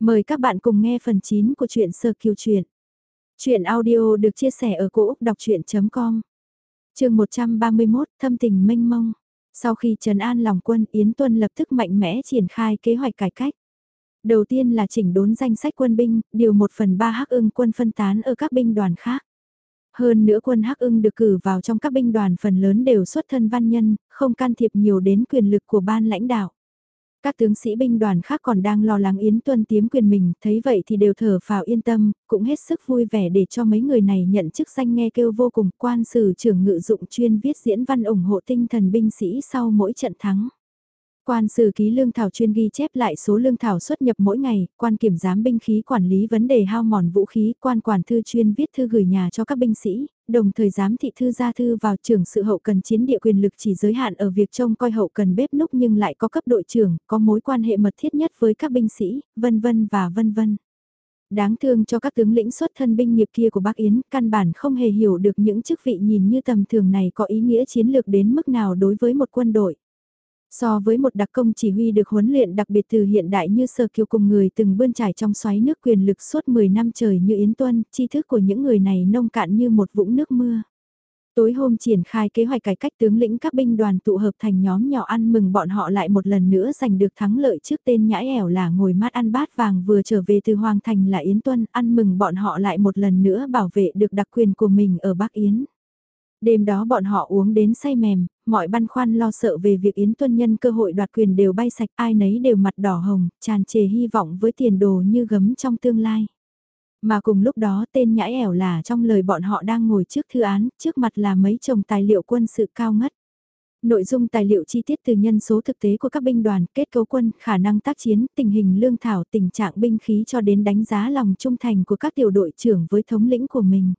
Mời các bạn cùng nghe phần 9 của truyện Sơ Kiều Truyện. truyện audio được chia sẻ ở cỗ đọc chuyện.com Trường 131 Thâm tình mênh mông. Sau khi Trần An lòng quân Yến Tuân lập tức mạnh mẽ triển khai kế hoạch cải cách. Đầu tiên là chỉnh đốn danh sách quân binh, điều 1 phần 3 hắc ưng quân phân tán ở các binh đoàn khác. Hơn nữa quân Hắc ưng được cử vào trong các binh đoàn phần lớn đều xuất thân văn nhân, không can thiệp nhiều đến quyền lực của ban lãnh đạo. Các tướng sĩ binh đoàn khác còn đang lo lắng Yến Tuân tiếm quyền mình, thấy vậy thì đều thở phào yên tâm, cũng hết sức vui vẻ để cho mấy người này nhận chức danh nghe kêu vô cùng quan sử trưởng ngự dụng chuyên viết diễn văn ủng hộ tinh thần binh sĩ sau mỗi trận thắng. Quan sử ký lương thảo chuyên ghi chép lại số lương thảo xuất nhập mỗi ngày, quan kiểm giám binh khí quản lý vấn đề hao mòn vũ khí, quan quản thư chuyên viết thư gửi nhà cho các binh sĩ, đồng thời giám thị thư gia thư vào trưởng sự hậu cần chiến địa quyền lực chỉ giới hạn ở việc trông coi hậu cần bếp núc nhưng lại có cấp đội trưởng, có mối quan hệ mật thiết nhất với các binh sĩ, vân vân và vân vân. Đáng thương cho các tướng lĩnh xuất thân binh nghiệp kia của Bắc Yến, căn bản không hề hiểu được những chức vị nhìn như tầm thường này có ý nghĩa chiến lược đến mức nào đối với một quân đội. So với một đặc công chỉ huy được huấn luyện đặc biệt từ hiện đại như sơ kiều cùng người từng bươn trải trong xoáy nước quyền lực suốt 10 năm trời như Yến Tuân, tri thức của những người này nông cạn như một vũng nước mưa. Tối hôm triển khai kế hoạch cải cách tướng lĩnh các binh đoàn tụ hợp thành nhóm nhỏ ăn mừng bọn họ lại một lần nữa giành được thắng lợi trước tên nhãi ẻo là ngồi mát ăn bát vàng vừa trở về từ Hoàng Thành là Yến Tuân ăn mừng bọn họ lại một lần nữa bảo vệ được đặc quyền của mình ở Bắc Yến. Đêm đó bọn họ uống đến say mềm, mọi băn khoăn lo sợ về việc Yến Tuân nhân cơ hội đoạt quyền đều bay sạch ai nấy đều mặt đỏ hồng, tràn trề hy vọng với tiền đồ như gấm trong tương lai. Mà cùng lúc đó tên nhãi ẻo là trong lời bọn họ đang ngồi trước thư án, trước mặt là mấy chồng tài liệu quân sự cao ngất. Nội dung tài liệu chi tiết từ nhân số thực tế của các binh đoàn, kết cấu quân, khả năng tác chiến, tình hình lương thảo, tình trạng binh khí cho đến đánh giá lòng trung thành của các tiểu đội trưởng với thống lĩnh của mình.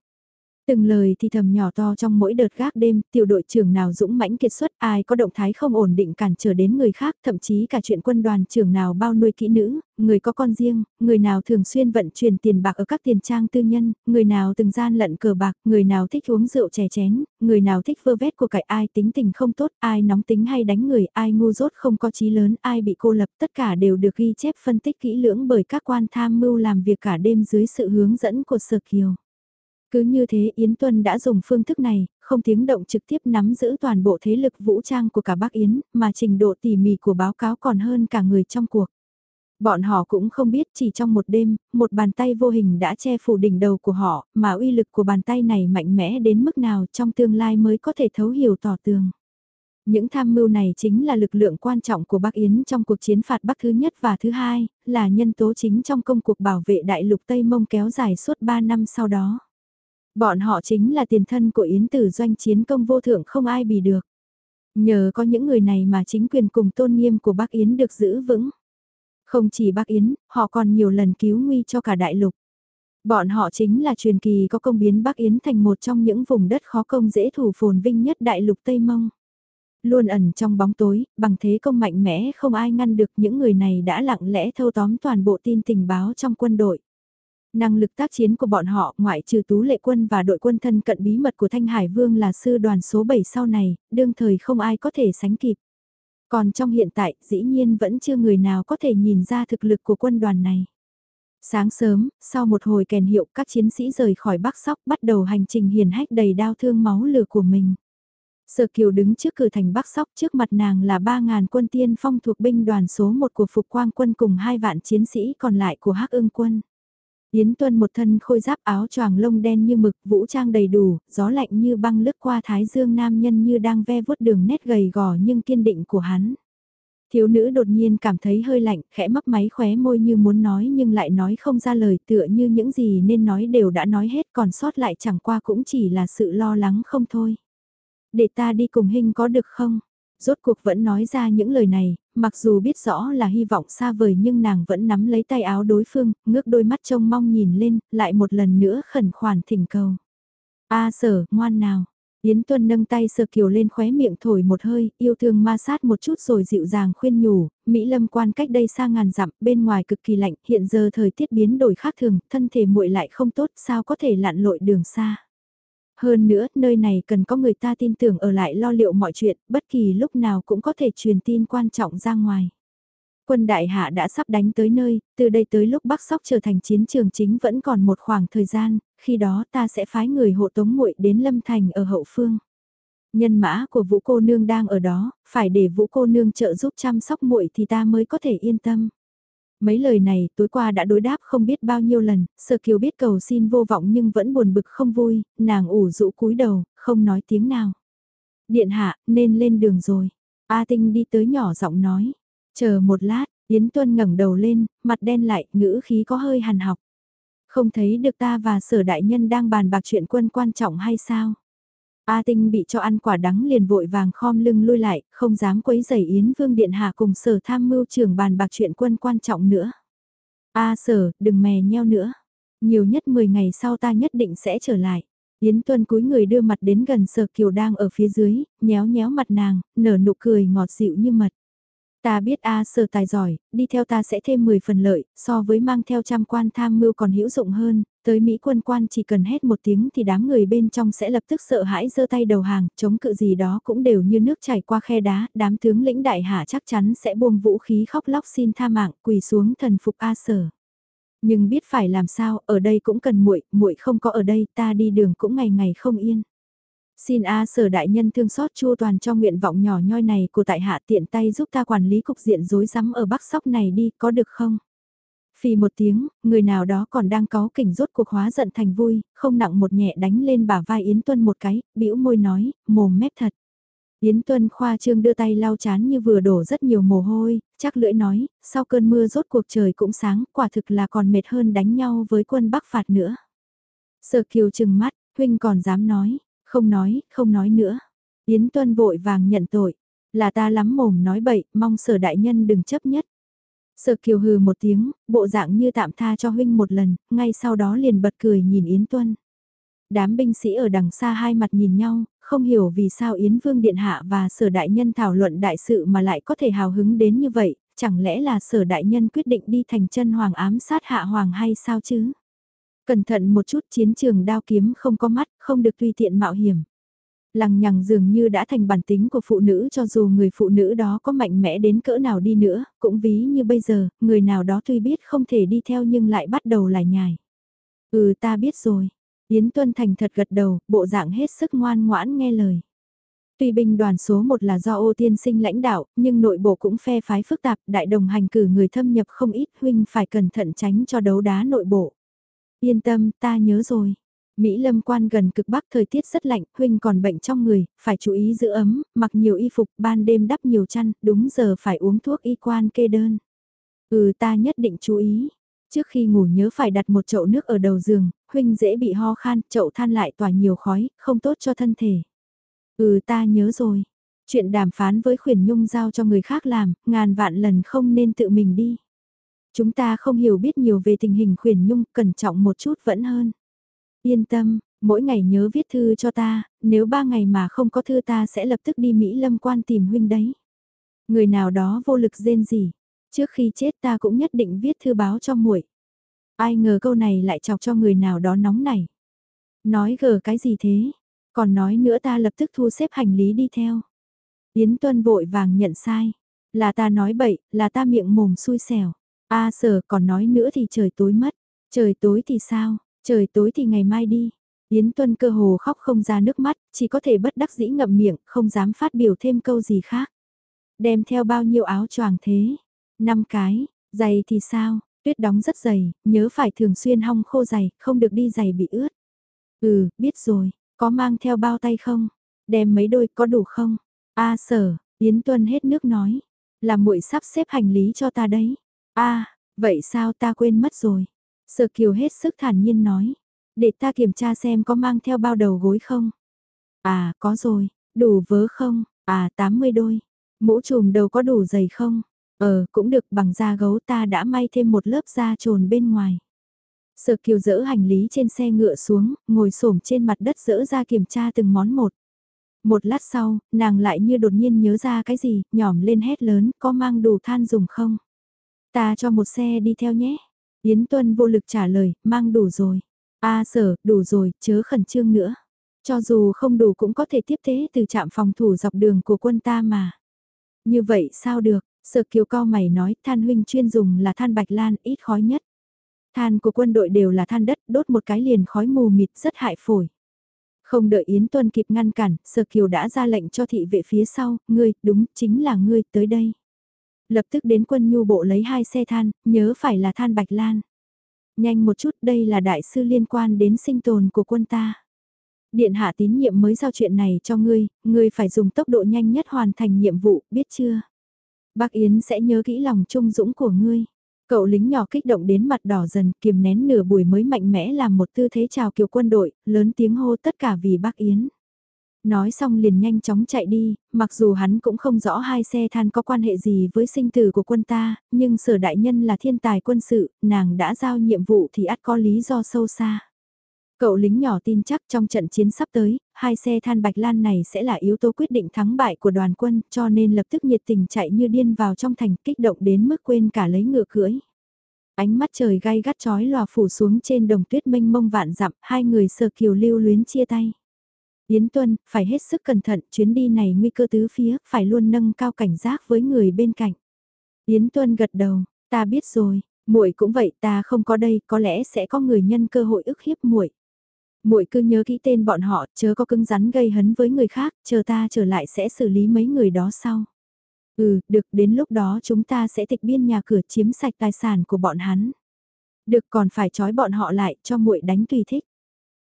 Từng lời thì thầm nhỏ to trong mỗi đợt gác đêm, tiểu đội trưởng nào dũng mãnh kiệt xuất, ai có động thái không ổn định cản trở đến người khác, thậm chí cả chuyện quân đoàn trưởng nào bao nuôi kỹ nữ, người có con riêng, người nào thường xuyên vận chuyển tiền bạc ở các tiền trang tư nhân, người nào từng gian lận cờ bạc, người nào thích uống rượu chè chén, người nào thích vơ vét của cải ai tính tình không tốt, ai nóng tính hay đánh người, ai ngu dốt không có trí lớn, ai bị cô lập, tất cả đều được ghi chép phân tích kỹ lưỡng bởi các quan tham mưu làm việc cả đêm dưới sự hướng dẫn của Sở Kiều. Cứ như thế Yến Tuân đã dùng phương thức này, không tiếng động trực tiếp nắm giữ toàn bộ thế lực vũ trang của cả Bắc Yến, mà trình độ tỉ mỉ của báo cáo còn hơn cả người trong cuộc. Bọn họ cũng không biết chỉ trong một đêm, một bàn tay vô hình đã che phủ đỉnh đầu của họ, mà uy lực của bàn tay này mạnh mẽ đến mức nào trong tương lai mới có thể thấu hiểu tỏ tường. Những tham mưu này chính là lực lượng quan trọng của Bắc Yến trong cuộc chiến phạt Bắc thứ nhất và thứ hai, là nhân tố chính trong công cuộc bảo vệ đại lục Tây Mông kéo dài suốt 3 năm sau đó. Bọn họ chính là tiền thân của Yến Tử doanh chiến công vô thượng không ai bì được. Nhờ có những người này mà chính quyền cùng tôn nghiêm của Bắc Yến được giữ vững. Không chỉ Bắc Yến, họ còn nhiều lần cứu nguy cho cả đại lục. Bọn họ chính là truyền kỳ có công biến Bắc Yến thành một trong những vùng đất khó công dễ thủ phồn vinh nhất đại lục Tây Mông. Luôn ẩn trong bóng tối, bằng thế công mạnh mẽ không ai ngăn được những người này đã lặng lẽ thâu tóm toàn bộ tin tình báo trong quân đội. Năng lực tác chiến của bọn họ ngoại trừ tú lệ quân và đội quân thân cận bí mật của Thanh Hải Vương là sư đoàn số 7 sau này, đương thời không ai có thể sánh kịp. Còn trong hiện tại, dĩ nhiên vẫn chưa người nào có thể nhìn ra thực lực của quân đoàn này. Sáng sớm, sau một hồi kèn hiệu các chiến sĩ rời khỏi Bắc Sóc bắt đầu hành trình hiền hách đầy đau thương máu lửa của mình. Sở Kiều đứng trước cửa thành Bắc Sóc trước mặt nàng là 3.000 quân tiên phong thuộc binh đoàn số 1 của Phục Quang quân cùng hai vạn chiến sĩ còn lại của Hắc ương quân. Yến Tuân một thân khôi giáp áo choàng lông đen như mực, vũ trang đầy đủ, gió lạnh như băng lướt qua thái dương nam nhân như đang ve vuốt đường nét gầy gò nhưng kiên định của hắn. Thiếu nữ đột nhiên cảm thấy hơi lạnh, khẽ mấp máy khóe môi như muốn nói nhưng lại nói không ra lời tựa như những gì nên nói đều đã nói hết còn sót lại chẳng qua cũng chỉ là sự lo lắng không thôi. Để ta đi cùng hình có được không? Rốt cuộc vẫn nói ra những lời này, mặc dù biết rõ là hy vọng xa vời nhưng nàng vẫn nắm lấy tay áo đối phương, ngước đôi mắt trông mong nhìn lên, lại một lần nữa khẩn khoản thỉnh cầu. A sở, ngoan nào. Yến Tuân nâng tay sờ kiều lên khóe miệng thổi một hơi, yêu thương ma sát một chút rồi dịu dàng khuyên nhủ, Mỹ Lâm quan cách đây xa ngàn dặm, bên ngoài cực kỳ lạnh, hiện giờ thời tiết biến đổi khác thường, thân thể muội lại không tốt, sao có thể lặn lội đường xa. Hơn nữa, nơi này cần có người ta tin tưởng ở lại lo liệu mọi chuyện, bất kỳ lúc nào cũng có thể truyền tin quan trọng ra ngoài. Quân đại hạ đã sắp đánh tới nơi, từ đây tới lúc Bắc Sóc trở thành chiến trường chính vẫn còn một khoảng thời gian, khi đó ta sẽ phái người hộ tống muội đến Lâm Thành ở hậu phương. Nhân mã của Vũ cô nương đang ở đó, phải để Vũ cô nương trợ giúp chăm sóc muội thì ta mới có thể yên tâm. Mấy lời này tối qua đã đối đáp không biết bao nhiêu lần, Sở Kiều biết cầu xin vô vọng nhưng vẫn buồn bực không vui, nàng ủ rũ cúi đầu, không nói tiếng nào. Điện hạ, nên lên đường rồi. A Tinh đi tới nhỏ giọng nói. Chờ một lát, Yến Tuân ngẩng đầu lên, mặt đen lại, ngữ khí có hơi hàn học. Không thấy được ta và sở đại nhân đang bàn bạc chuyện quân quan trọng hay sao? A Tinh bị cho ăn quả đắng liền vội vàng khom lưng lui lại, không dám quấy giày Yến Vương Điện Hạ cùng sở tham mưu trưởng bàn bạc chuyện quân quan trọng nữa. A sở, đừng mè nheo nữa. Nhiều nhất 10 ngày sau ta nhất định sẽ trở lại. Yến Tuân cúi người đưa mặt đến gần sở kiều đang ở phía dưới, nhéo nhéo mặt nàng, nở nụ cười ngọt dịu như mật. Ta biết A sở tài giỏi, đi theo ta sẽ thêm 10 phần lợi, so với mang theo trăm quan tham mưu còn hữu dụng hơn, tới Mỹ quân quan chỉ cần hét một tiếng thì đám người bên trong sẽ lập tức sợ hãi giơ tay đầu hàng, chống cự gì đó cũng đều như nước chảy qua khe đá, đám tướng lĩnh đại hạ chắc chắn sẽ buông vũ khí khóc lóc xin tha mạng, quỳ xuống thần phục A sở. Nhưng biết phải làm sao, ở đây cũng cần muội, muội không có ở đây, ta đi đường cũng ngày ngày không yên. Xin A sở đại nhân thương xót chu toàn cho nguyện vọng nhỏ nhoi này của tại hạ tiện tay giúp ta quản lý cục diện rối rắm ở Bắc Sóc này đi, có được không? Phì một tiếng, người nào đó còn đang có kỉnh rốt cuộc hóa giận thành vui, không nặng một nhẹ đánh lên bả vai Yến Tuân một cái, bĩu môi nói, mồm mép thật. Yến Tuân khoa trương đưa tay lau chán như vừa đổ rất nhiều mồ hôi, chắc lưỡi nói, sau cơn mưa rốt cuộc trời cũng sáng, quả thực là còn mệt hơn đánh nhau với quân Bắc phạt nữa. Sở kiều trừng mắt, huynh còn dám nói, không nói, không nói nữa. Yến Tuân vội vàng nhận tội, là ta lắm mồm nói bậy, mong sở đại nhân đừng chấp nhất. Sở kiều hừ một tiếng, bộ dạng như tạm tha cho huynh một lần, ngay sau đó liền bật cười nhìn Yến Tuân. Đám binh sĩ ở đằng xa hai mặt nhìn nhau, không hiểu vì sao Yến Vương Điện Hạ và sở đại nhân thảo luận đại sự mà lại có thể hào hứng đến như vậy, chẳng lẽ là sở đại nhân quyết định đi thành chân hoàng ám sát hạ hoàng hay sao chứ? Cẩn thận một chút chiến trường đao kiếm không có mắt, không được tùy tiện mạo hiểm. Lằng nhằng dường như đã thành bản tính của phụ nữ cho dù người phụ nữ đó có mạnh mẽ đến cỡ nào đi nữa, cũng ví như bây giờ, người nào đó tuy biết không thể đi theo nhưng lại bắt đầu lại nhài. Ừ ta biết rồi. Yến Tuân Thành thật gật đầu, bộ dạng hết sức ngoan ngoãn nghe lời. Tuy binh đoàn số 1 là do ô tiên sinh lãnh đạo, nhưng nội bộ cũng phe phái phức tạp, đại đồng hành cử người thâm nhập không ít, huynh phải cẩn thận tránh cho đấu đá nội bộ. Yên tâm, ta nhớ rồi. Mỹ lâm quan gần cực bắc thời tiết rất lạnh, huynh còn bệnh trong người, phải chú ý giữ ấm, mặc nhiều y phục, ban đêm đắp nhiều chăn, đúng giờ phải uống thuốc y quan kê đơn. Ừ ta nhất định chú ý. Trước khi ngủ nhớ phải đặt một chậu nước ở đầu giường, huynh dễ bị ho khan, chậu than lại tỏa nhiều khói, không tốt cho thân thể. Ừ ta nhớ rồi. Chuyện đàm phán với khuyển nhung giao cho người khác làm, ngàn vạn lần không nên tự mình đi. Chúng ta không hiểu biết nhiều về tình hình khuyển nhung, cẩn trọng một chút vẫn hơn. Yên tâm, mỗi ngày nhớ viết thư cho ta, nếu ba ngày mà không có thư ta sẽ lập tức đi Mỹ Lâm quan tìm huynh đấy. Người nào đó vô lực rên gì, trước khi chết ta cũng nhất định viết thư báo cho muội. Ai ngờ câu này lại chọc cho người nào đó nóng này Nói gờ cái gì thế? Còn nói nữa ta lập tức thu xếp hành lý đi theo. Yến Tuân vội vàng nhận sai. Là ta nói bậy, là ta miệng mồm xui xẻo. A sở còn nói nữa thì trời tối mất. Trời tối thì sao? Trời tối thì ngày mai đi. Yến Tuân cơ hồ khóc không ra nước mắt, chỉ có thể bất đắc dĩ ngậm miệng, không dám phát biểu thêm câu gì khác. Đem theo bao nhiêu áo choàng thế? Năm cái, giày thì sao? Tuyết đóng rất dày, nhớ phải thường xuyên hong khô giày, không được đi giày bị ướt. Ừ, biết rồi, có mang theo bao tay không? Đem mấy đôi có đủ không? A sở, Yến Tuân hết nước nói. Là muội sắp xếp hành lý cho ta đấy a vậy sao ta quên mất rồi? Sở kiều hết sức thản nhiên nói. Để ta kiểm tra xem có mang theo bao đầu gối không? À, có rồi. Đủ vớ không? À, 80 đôi. Mũ trùm đầu có đủ dày không? Ờ, cũng được bằng da gấu ta đã may thêm một lớp da trồn bên ngoài. Sở kiều dỡ hành lý trên xe ngựa xuống, ngồi xổm trên mặt đất dỡ ra kiểm tra từng món một. Một lát sau, nàng lại như đột nhiên nhớ ra cái gì, nhỏm lên hét lớn, có mang đủ than dùng không? Ta cho một xe đi theo nhé. Yến Tuân vô lực trả lời, mang đủ rồi. A sở, đủ rồi, chớ khẩn trương nữa. Cho dù không đủ cũng có thể tiếp tế từ trạm phòng thủ dọc đường của quân ta mà. Như vậy sao được, Sở kiều cao mày nói than huynh chuyên dùng là than bạch lan ít khói nhất. Than của quân đội đều là than đất đốt một cái liền khói mù mịt rất hại phổi. Không đợi Yến Tuân kịp ngăn cản, Sở Kiều đã ra lệnh cho thị vệ phía sau, ngươi, đúng, chính là ngươi, tới đây. Lập tức đến quân nhu bộ lấy hai xe than, nhớ phải là than bạch lan. Nhanh một chút, đây là đại sư liên quan đến sinh tồn của quân ta. Điện hạ tín nhiệm mới giao chuyện này cho ngươi, ngươi phải dùng tốc độ nhanh nhất hoàn thành nhiệm vụ, biết chưa? Bác Yến sẽ nhớ kỹ lòng trung dũng của ngươi. Cậu lính nhỏ kích động đến mặt đỏ dần, kiềm nén nửa buổi mới mạnh mẽ làm một tư thế chào kiều quân đội, lớn tiếng hô tất cả vì bác Yến. Nói xong liền nhanh chóng chạy đi, mặc dù hắn cũng không rõ hai xe than có quan hệ gì với sinh tử của quân ta, nhưng sở đại nhân là thiên tài quân sự, nàng đã giao nhiệm vụ thì ắt có lý do sâu xa. Cậu lính nhỏ tin chắc trong trận chiến sắp tới, hai xe than bạch lan này sẽ là yếu tố quyết định thắng bại của đoàn quân cho nên lập tức nhiệt tình chạy như điên vào trong thành kích động đến mức quên cả lấy ngựa cưỡi. Ánh mắt trời gai gắt chói lòa phủ xuống trên đồng tuyết mênh mông vạn dặm, hai người sờ kiều lưu luyến chia tay. Yến Tuân, phải hết sức cẩn thận, chuyến đi này nguy cơ tứ phía, phải luôn nâng cao cảnh giác với người bên cạnh. Yến Tuân gật đầu, ta biết rồi, muội cũng vậy, ta không có đây, có lẽ sẽ có người nhân cơ hội ức hiếp muội muội cứ nhớ kỹ tên bọn họ, chớ có cứng rắn gây hấn với người khác, chờ ta trở lại sẽ xử lý mấy người đó sau. Ừ, được, đến lúc đó chúng ta sẽ tịch biên nhà cửa chiếm sạch tài sản của bọn hắn. Được còn phải trói bọn họ lại cho muội đánh tùy thích.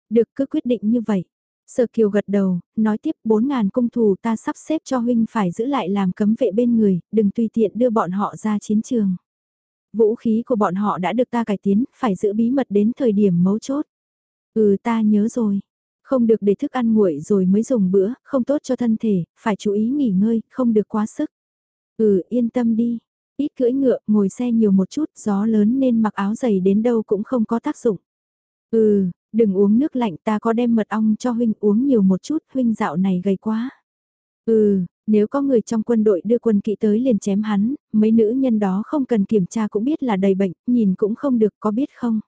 Được cứ quyết định như vậy. Sở Kiều gật đầu, nói tiếp 4.000 cung thủ ta sắp xếp cho huynh phải giữ lại làm cấm vệ bên người, đừng tùy tiện đưa bọn họ ra chiến trường. Vũ khí của bọn họ đã được ta cải tiến, phải giữ bí mật đến thời điểm mấu chốt. Ừ ta nhớ rồi. Không được để thức ăn nguội rồi mới dùng bữa, không tốt cho thân thể, phải chú ý nghỉ ngơi, không được quá sức. Ừ yên tâm đi. Ít cưỡi ngựa, ngồi xe nhiều một chút, gió lớn nên mặc áo dày đến đâu cũng không có tác dụng. Ừ, đừng uống nước lạnh ta có đem mật ong cho huynh uống nhiều một chút, huynh dạo này gầy quá. Ừ, nếu có người trong quân đội đưa quân kỵ tới liền chém hắn, mấy nữ nhân đó không cần kiểm tra cũng biết là đầy bệnh, nhìn cũng không được có biết không?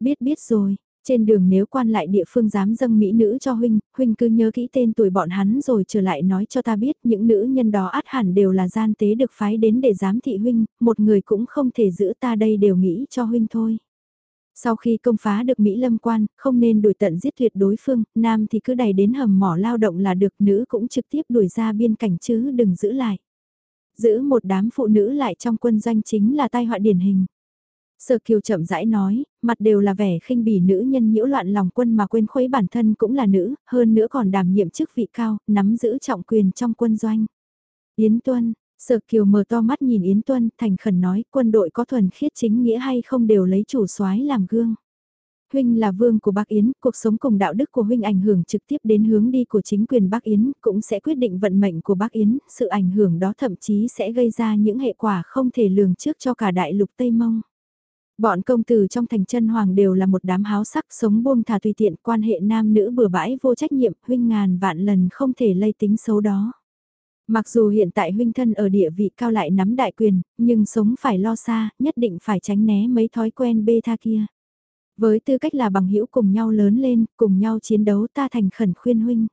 Biết biết rồi, trên đường nếu quan lại địa phương dám dâng mỹ nữ cho huynh, huynh cứ nhớ kỹ tên tuổi bọn hắn rồi trở lại nói cho ta biết những nữ nhân đó át hẳn đều là gian tế được phái đến để giám thị huynh, một người cũng không thể giữ ta đây đều nghĩ cho huynh thôi. Sau khi công phá được Mỹ lâm quan, không nên đuổi tận giết tuyệt đối phương, nam thì cứ đẩy đến hầm mỏ lao động là được, nữ cũng trực tiếp đuổi ra biên cảnh chứ đừng giữ lại. Giữ một đám phụ nữ lại trong quân doanh chính là tai họa điển hình. Sở Kiều chậm rãi nói, mặt đều là vẻ khinh bỉ nữ nhân nhiễu loạn lòng quân mà quên khuấy bản thân cũng là nữ, hơn nữa còn đảm nhiệm chức vị cao, nắm giữ trọng quyền trong quân doanh. Yến Tuân, Sở Kiều mở to mắt nhìn Yến Tuân, thành khẩn nói, quân đội có thuần khiết chính nghĩa hay không đều lấy chủ soái làm gương. Huynh là vương của Bắc Yến, cuộc sống cùng đạo đức của Huynh ảnh hưởng trực tiếp đến hướng đi của chính quyền Bắc Yến, cũng sẽ quyết định vận mệnh của Bắc Yến, sự ảnh hưởng đó thậm chí sẽ gây ra những hệ quả không thể lường trước cho cả đại lục Tây Mông. Bọn công tử trong thành chân hoàng đều là một đám háo sắc sống buông thả tùy tiện quan hệ nam nữ bừa bãi vô trách nhiệm huynh ngàn vạn lần không thể lây tính xấu đó. Mặc dù hiện tại huynh thân ở địa vị cao lại nắm đại quyền, nhưng sống phải lo xa, nhất định phải tránh né mấy thói quen bê tha kia. Với tư cách là bằng hữu cùng nhau lớn lên, cùng nhau chiến đấu ta thành khẩn khuyên huynh.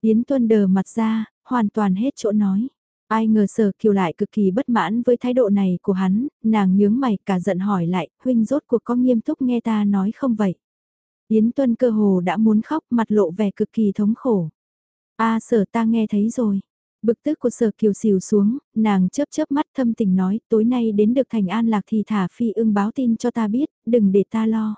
Yến tuân đờ mặt ra, hoàn toàn hết chỗ nói. Ai ngờ sở kiều lại cực kỳ bất mãn với thái độ này của hắn, nàng nhướng mày cả giận hỏi lại, huynh rốt cuộc có nghiêm túc nghe ta nói không vậy? Yến tuân cơ hồ đã muốn khóc mặt lộ vẻ cực kỳ thống khổ. a sở ta nghe thấy rồi. Bực tức của sở kiều xìu xuống, nàng chớp chớp mắt thâm tình nói, tối nay đến được thành an lạc thì thả phi ưng báo tin cho ta biết, đừng để ta lo.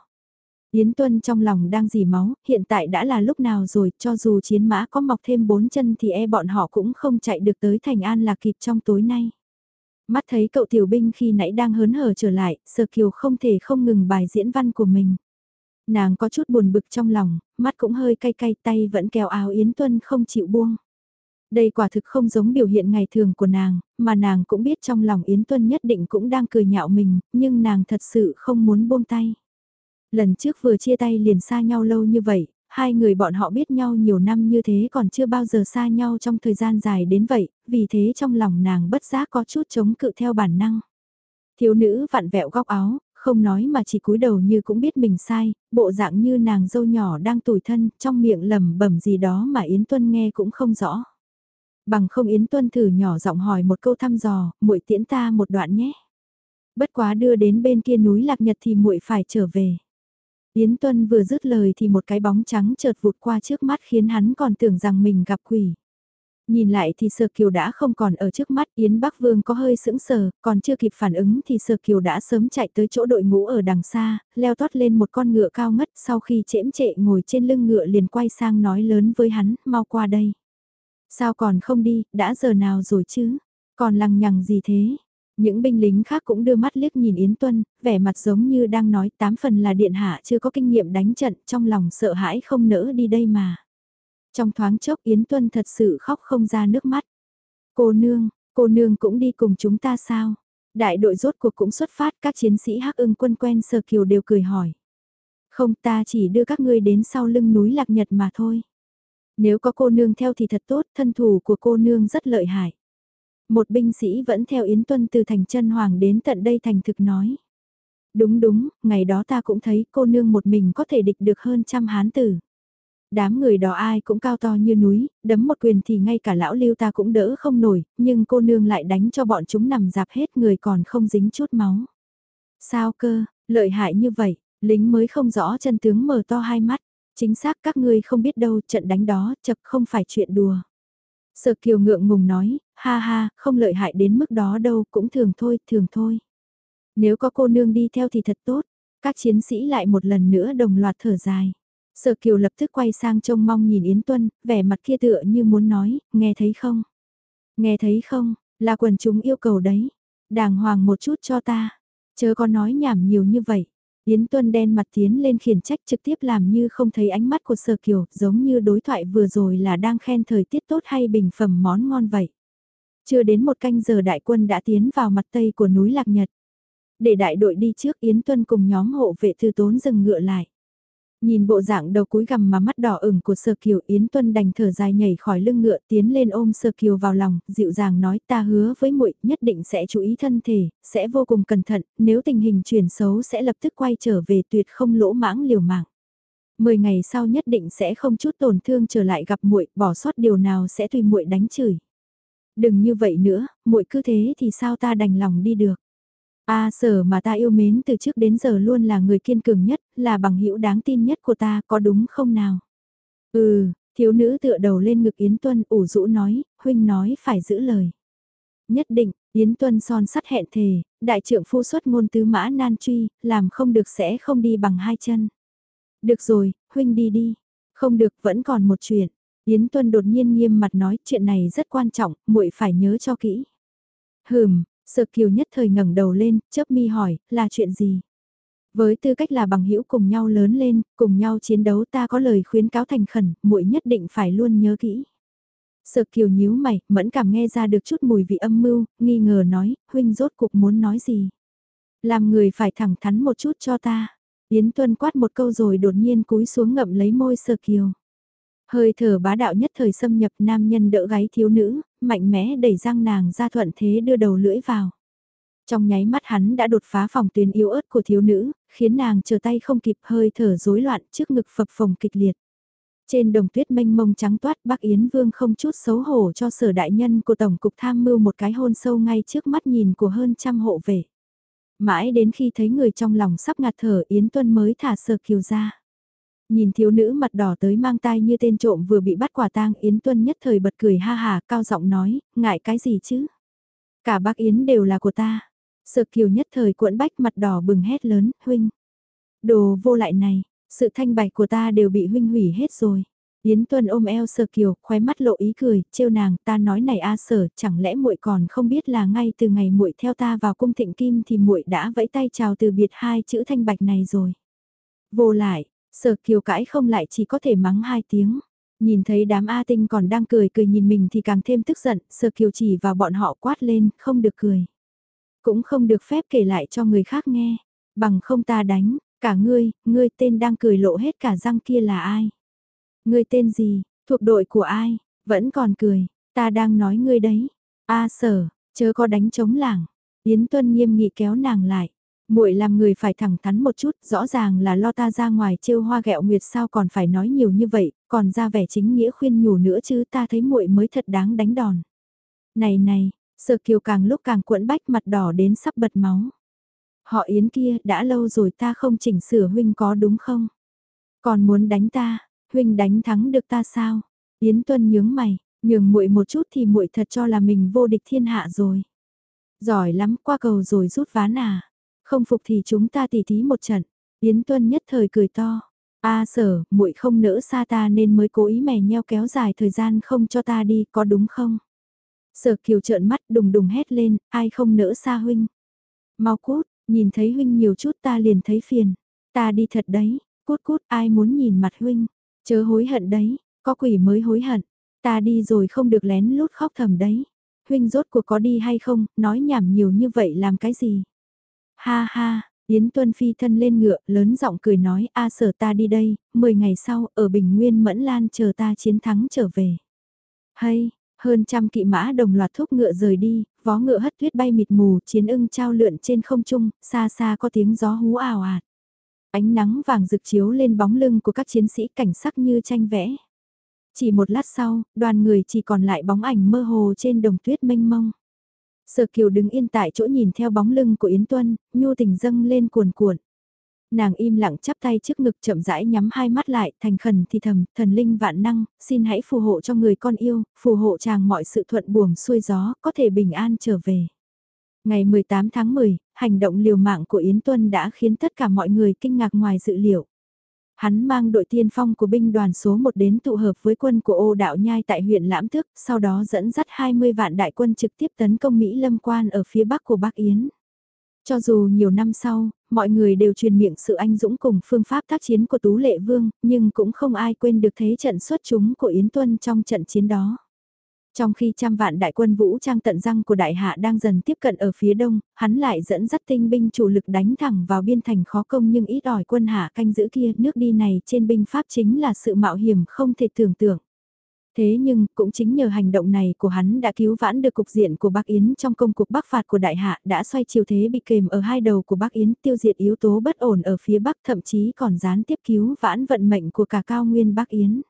Yến Tuân trong lòng đang dì máu, hiện tại đã là lúc nào rồi, cho dù chiến mã có mọc thêm bốn chân thì e bọn họ cũng không chạy được tới thành an là kịp trong tối nay. Mắt thấy cậu tiểu binh khi nãy đang hớn hở trở lại, Sở Kiều không thể không ngừng bài diễn văn của mình. Nàng có chút buồn bực trong lòng, mắt cũng hơi cay cay tay vẫn kéo áo Yến Tuân không chịu buông. Đây quả thực không giống biểu hiện ngày thường của nàng, mà nàng cũng biết trong lòng Yến Tuân nhất định cũng đang cười nhạo mình, nhưng nàng thật sự không muốn buông tay. Lần trước vừa chia tay liền xa nhau lâu như vậy, hai người bọn họ biết nhau nhiều năm như thế còn chưa bao giờ xa nhau trong thời gian dài đến vậy, vì thế trong lòng nàng bất giác có chút chống cự theo bản năng. Thiếu nữ vặn vẹo góc áo, không nói mà chỉ cúi đầu như cũng biết mình sai, bộ dạng như nàng dâu nhỏ đang tủi thân, trong miệng lầm bẩm gì đó mà Yến Tuân nghe cũng không rõ. Bằng không Yến Tuân thử nhỏ giọng hỏi một câu thăm dò, muội tiễn ta một đoạn nhé. Bất quá đưa đến bên kia núi Lạc Nhật thì muội phải trở về. Yến Tuân vừa dứt lời thì một cái bóng trắng chợt vụt qua trước mắt khiến hắn còn tưởng rằng mình gặp quỷ. Nhìn lại thì sơ Kiều đã không còn ở trước mắt, Yến Bắc Vương có hơi sững sờ, còn chưa kịp phản ứng thì sơ Kiều đã sớm chạy tới chỗ đội ngũ ở đằng xa, leo tót lên một con ngựa cao ngất sau khi chễm trệ ngồi trên lưng ngựa liền quay sang nói lớn với hắn, mau qua đây. Sao còn không đi, đã giờ nào rồi chứ? Còn lằng nhằng gì thế? Những binh lính khác cũng đưa mắt liếc nhìn Yến Tuân, vẻ mặt giống như đang nói tám phần là điện hạ chưa có kinh nghiệm đánh trận trong lòng sợ hãi không nỡ đi đây mà. Trong thoáng chốc Yến Tuân thật sự khóc không ra nước mắt. Cô nương, cô nương cũng đi cùng chúng ta sao? Đại đội rốt cuộc cũng xuất phát các chiến sĩ hắc ưng quân quen sơ kiều đều cười hỏi. Không ta chỉ đưa các ngươi đến sau lưng núi Lạc Nhật mà thôi. Nếu có cô nương theo thì thật tốt, thân thủ của cô nương rất lợi hại. Một binh sĩ vẫn theo Yến Tuân từ thành chân hoàng đến tận đây thành thực nói. Đúng đúng, ngày đó ta cũng thấy cô nương một mình có thể địch được hơn trăm hán tử. Đám người đó ai cũng cao to như núi, đấm một quyền thì ngay cả lão lưu ta cũng đỡ không nổi, nhưng cô nương lại đánh cho bọn chúng nằm dạp hết người còn không dính chút máu. Sao cơ, lợi hại như vậy, lính mới không rõ chân tướng mở to hai mắt, chính xác các ngươi không biết đâu trận đánh đó chập không phải chuyện đùa. Sở kiều ngượng ngùng nói, ha ha, không lợi hại đến mức đó đâu, cũng thường thôi, thường thôi. Nếu có cô nương đi theo thì thật tốt, các chiến sĩ lại một lần nữa đồng loạt thở dài. Sở Kiều lập tức quay sang trông mong nhìn Yến Tuân, vẻ mặt kia tựa như muốn nói, nghe thấy không? Nghe thấy không, là quần chúng yêu cầu đấy. Đàng hoàng một chút cho ta. Chớ có nói nhảm nhiều như vậy. Yến Tuân đen mặt tiến lên khiển trách trực tiếp làm như không thấy ánh mắt của Sở Kiều, giống như đối thoại vừa rồi là đang khen thời tiết tốt hay bình phẩm món ngon vậy. Chưa đến một canh giờ đại quân đã tiến vào mặt tây của núi Lạc Nhật. Để đại đội đi trước Yến Tuân cùng nhóm hộ vệ thư tốn dừng ngựa lại. Nhìn bộ dạng đầu cúi gằm mà mắt đỏ ửng của Sơ Kiều Yến Tuân đành thở dài nhảy khỏi lưng ngựa tiến lên ôm Sơ Kiều vào lòng, dịu dàng nói ta hứa với muội nhất định sẽ chú ý thân thể, sẽ vô cùng cẩn thận, nếu tình hình chuyển xấu sẽ lập tức quay trở về tuyệt không lỗ mãng liều mạng. Mười ngày sau nhất định sẽ không chút tổn thương trở lại gặp muội, bỏ sót điều nào sẽ tùy muội đánh chửi. Đừng như vậy nữa, muội cứ thế thì sao ta đành lòng đi được. A sở mà ta yêu mến từ trước đến giờ luôn là người kiên cường nhất, là bằng hữu đáng tin nhất của ta, có đúng không nào? Ừ, thiếu nữ tựa đầu lên ngực Yến Tuân ủ rũ nói, huynh nói phải giữ lời. Nhất định, Yến Tuân son sắt hẹn thề, đại trưởng phu xuất ngôn tứ mã nan truy, làm không được sẽ không đi bằng hai chân. Được rồi, huynh đi đi. Không được vẫn còn một chuyện. Yến Tuân đột nhiên nghiêm mặt nói chuyện này rất quan trọng, muội phải nhớ cho kỹ. Hừm, Sở Kiều nhất thời ngẩng đầu lên, chớp mi hỏi, là chuyện gì? Với tư cách là bằng hữu cùng nhau lớn lên, cùng nhau chiến đấu ta có lời khuyến cáo thành khẩn, muội nhất định phải luôn nhớ kỹ. Sở Kiều nhíu mày, mẫn cảm nghe ra được chút mùi vị âm mưu, nghi ngờ nói, huynh rốt cục muốn nói gì? Làm người phải thẳng thắn một chút cho ta. Yến Tuân quát một câu rồi đột nhiên cúi xuống ngậm lấy môi Sở Kiều. Hơi thở bá đạo nhất thời xâm nhập nam nhân đỡ gáy thiếu nữ, mạnh mẽ đẩy răng nàng ra thuận thế đưa đầu lưỡi vào. Trong nháy mắt hắn đã đột phá phòng tuyến yếu ớt của thiếu nữ, khiến nàng chờ tay không kịp hơi thở rối loạn trước ngực phập phồng kịch liệt. Trên đồng tuyết mênh mông trắng toát Bắc Yến Vương không chút xấu hổ cho sở đại nhân của Tổng cục tham mưu một cái hôn sâu ngay trước mắt nhìn của hơn trăm hộ vệ. Mãi đến khi thấy người trong lòng sắp ngạt thở Yến Tuân mới thả sở kiều ra. Nhìn thiếu nữ mặt đỏ tới mang tai như tên trộm vừa bị bắt quả tang Yến Tuân nhất thời bật cười ha hà cao giọng nói, ngại cái gì chứ? Cả bác Yến đều là của ta. Sợ kiều nhất thời cuộn bách mặt đỏ bừng hét lớn, huynh. Đồ vô lại này, sự thanh bạch của ta đều bị huynh hủy hết rồi. Yến Tuân ôm eo Sở Kiều, khóe mắt lộ ý cười, trêu nàng, ta nói này a à, Sở, chẳng lẽ muội còn không biết là ngay từ ngày muội theo ta vào cung Thịnh Kim thì muội đã vẫy tay chào từ biệt hai chữ thanh bạch này rồi. Vô lại, Sở kiều cãi không lại chỉ có thể mắng hai tiếng. Nhìn thấy đám A tinh còn đang cười cười nhìn mình thì càng thêm tức giận, sở kiều chỉ vào bọn họ quát lên, không được cười. Cũng không được phép kể lại cho người khác nghe, bằng không ta đánh, cả ngươi, ngươi tên đang cười lộ hết cả răng kia là ai? Ngươi tên gì, thuộc đội của ai, vẫn còn cười, ta đang nói ngươi đấy. A sở, chớ có đánh chống làng. Yến Tuân nghiêm nghị kéo nàng lại muội làm người phải thẳng thắn một chút, rõ ràng là lo ta ra ngoài trêu hoa gẹo nguyệt sao còn phải nói nhiều như vậy, còn ra vẻ chính nghĩa khuyên nhủ nữa chứ ta thấy muội mới thật đáng đánh đòn. Này này, Sở Kiều càng lúc càng cuộn bách mặt đỏ đến sắp bật máu. Họ Yến kia, đã lâu rồi ta không chỉnh sửa huynh có đúng không? Còn muốn đánh ta, huynh đánh thắng được ta sao? Yến Tuân nhướng mày, nhường muội một chút thì muội thật cho là mình vô địch thiên hạ rồi. Giỏi lắm, qua cầu rồi rút ván à. Không phục thì chúng ta tỉ thí một trận. Yến Tuân nhất thời cười to. A sở, muội không nỡ xa ta nên mới cố ý mè nheo kéo dài thời gian không cho ta đi, có đúng không? Sở kiều trợn mắt đùng đùng hét lên, ai không nỡ xa huynh. Mau cút, nhìn thấy huynh nhiều chút ta liền thấy phiền. Ta đi thật đấy, cút cút ai muốn nhìn mặt huynh. Chớ hối hận đấy, có quỷ mới hối hận. Ta đi rồi không được lén lút khóc thầm đấy. Huynh rốt cuộc có đi hay không, nói nhảm nhiều như vậy làm cái gì? Ha ha, Yến Tuân Phi thân lên ngựa, lớn giọng cười nói, a sở ta đi đây, 10 ngày sau, ở Bình Nguyên Mẫn Lan chờ ta chiến thắng trở về. Hay, hơn trăm kỵ mã đồng loạt thúc ngựa rời đi, vó ngựa hất tuyết bay mịt mù, chiến ưng trao lượn trên không trung, xa xa có tiếng gió hú ào ạt. Ánh nắng vàng rực chiếu lên bóng lưng của các chiến sĩ cảnh sắc như tranh vẽ. Chỉ một lát sau, đoàn người chỉ còn lại bóng ảnh mơ hồ trên đồng tuyết mênh mông. Sở Kiều đứng yên tại chỗ nhìn theo bóng lưng của Yến Tuân, nhu tình dâng lên cuồn cuộn. Nàng im lặng chắp tay trước ngực chậm rãi nhắm hai mắt lại, thành khẩn thì thầm, thần linh vạn năng, xin hãy phù hộ cho người con yêu, phù hộ chàng mọi sự thuận buồm xuôi gió, có thể bình an trở về. Ngày 18 tháng 10, hành động liều mạng của Yến Tuân đã khiến tất cả mọi người kinh ngạc ngoài dự liệu. Hắn mang đội tiên phong của binh đoàn số 1 đến tụ hợp với quân của ô đạo nhai tại huyện Lãm Thức, sau đó dẫn dắt 20 vạn đại quân trực tiếp tấn công Mỹ Lâm Quan ở phía bắc của Bắc Yến. Cho dù nhiều năm sau, mọi người đều truyền miệng sự anh dũng cùng phương pháp tác chiến của Tú Lệ Vương, nhưng cũng không ai quên được thế trận xuất chúng của Yến Tuân trong trận chiến đó. Trong khi trăm vạn đại quân vũ trang tận răng của đại hạ đang dần tiếp cận ở phía đông, hắn lại dẫn dắt tinh binh chủ lực đánh thẳng vào biên thành khó công nhưng ít ỏi quân hạ canh giữ kia nước đi này trên binh pháp chính là sự mạo hiểm không thể tưởng tượng. Thế nhưng, cũng chính nhờ hành động này của hắn đã cứu vãn được cục diện của Bắc Yến trong công cuộc bắc phạt của đại hạ đã xoay chiều thế bị kềm ở hai đầu của Bắc Yến tiêu diệt yếu tố bất ổn ở phía Bắc thậm chí còn gián tiếp cứu vãn vận mệnh của cả cao nguyên Bắc Yến.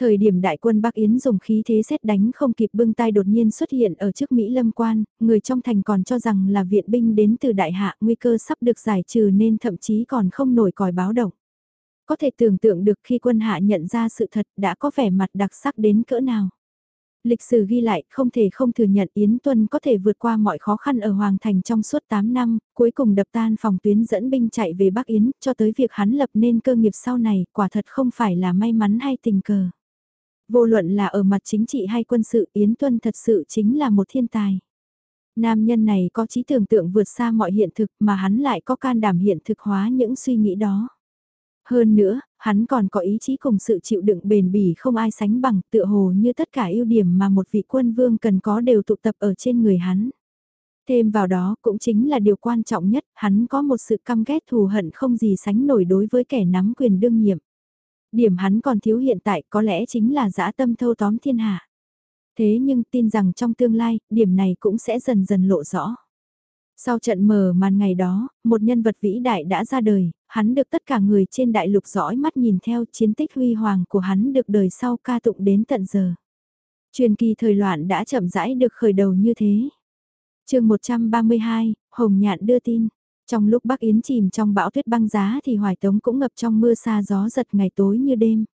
Thời điểm đại quân Bắc Yến dùng khí thế xét đánh không kịp bưng tay đột nhiên xuất hiện ở trước Mỹ Lâm Quan, người trong thành còn cho rằng là viện binh đến từ đại hạ nguy cơ sắp được giải trừ nên thậm chí còn không nổi còi báo động. Có thể tưởng tượng được khi quân hạ nhận ra sự thật đã có vẻ mặt đặc sắc đến cỡ nào. Lịch sử ghi lại không thể không thừa nhận Yến Tuân có thể vượt qua mọi khó khăn ở Hoàng Thành trong suốt 8 năm, cuối cùng đập tan phòng tuyến dẫn binh chạy về Bắc Yến, cho tới việc hắn lập nên cơ nghiệp sau này, quả thật không phải là may mắn hay tình cờ. Vô luận là ở mặt chính trị hay quân sự Yến Tuân thật sự chính là một thiên tài. Nam nhân này có trí tưởng tượng vượt xa mọi hiện thực mà hắn lại có can đảm hiện thực hóa những suy nghĩ đó. Hơn nữa, hắn còn có ý chí cùng sự chịu đựng bền bỉ không ai sánh bằng tựa hồ như tất cả ưu điểm mà một vị quân vương cần có đều tụ tập ở trên người hắn. Thêm vào đó cũng chính là điều quan trọng nhất, hắn có một sự căm ghét thù hận không gì sánh nổi đối với kẻ nắm quyền đương nhiệm. Điểm hắn còn thiếu hiện tại có lẽ chính là dã tâm thâu tóm thiên hạ. Thế nhưng tin rằng trong tương lai, điểm này cũng sẽ dần dần lộ rõ. Sau trận mở màn ngày đó, một nhân vật vĩ đại đã ra đời, hắn được tất cả người trên đại lục dõi mắt nhìn theo chiến tích huy hoàng của hắn được đời sau ca tụng đến tận giờ. Truyền kỳ thời loạn đã chậm rãi được khởi đầu như thế. chương 132, Hồng Nhạn đưa tin. Trong lúc Bắc Yến chìm trong bão tuyết băng giá thì Hoài Tống cũng ngập trong mưa xa gió giật ngày tối như đêm.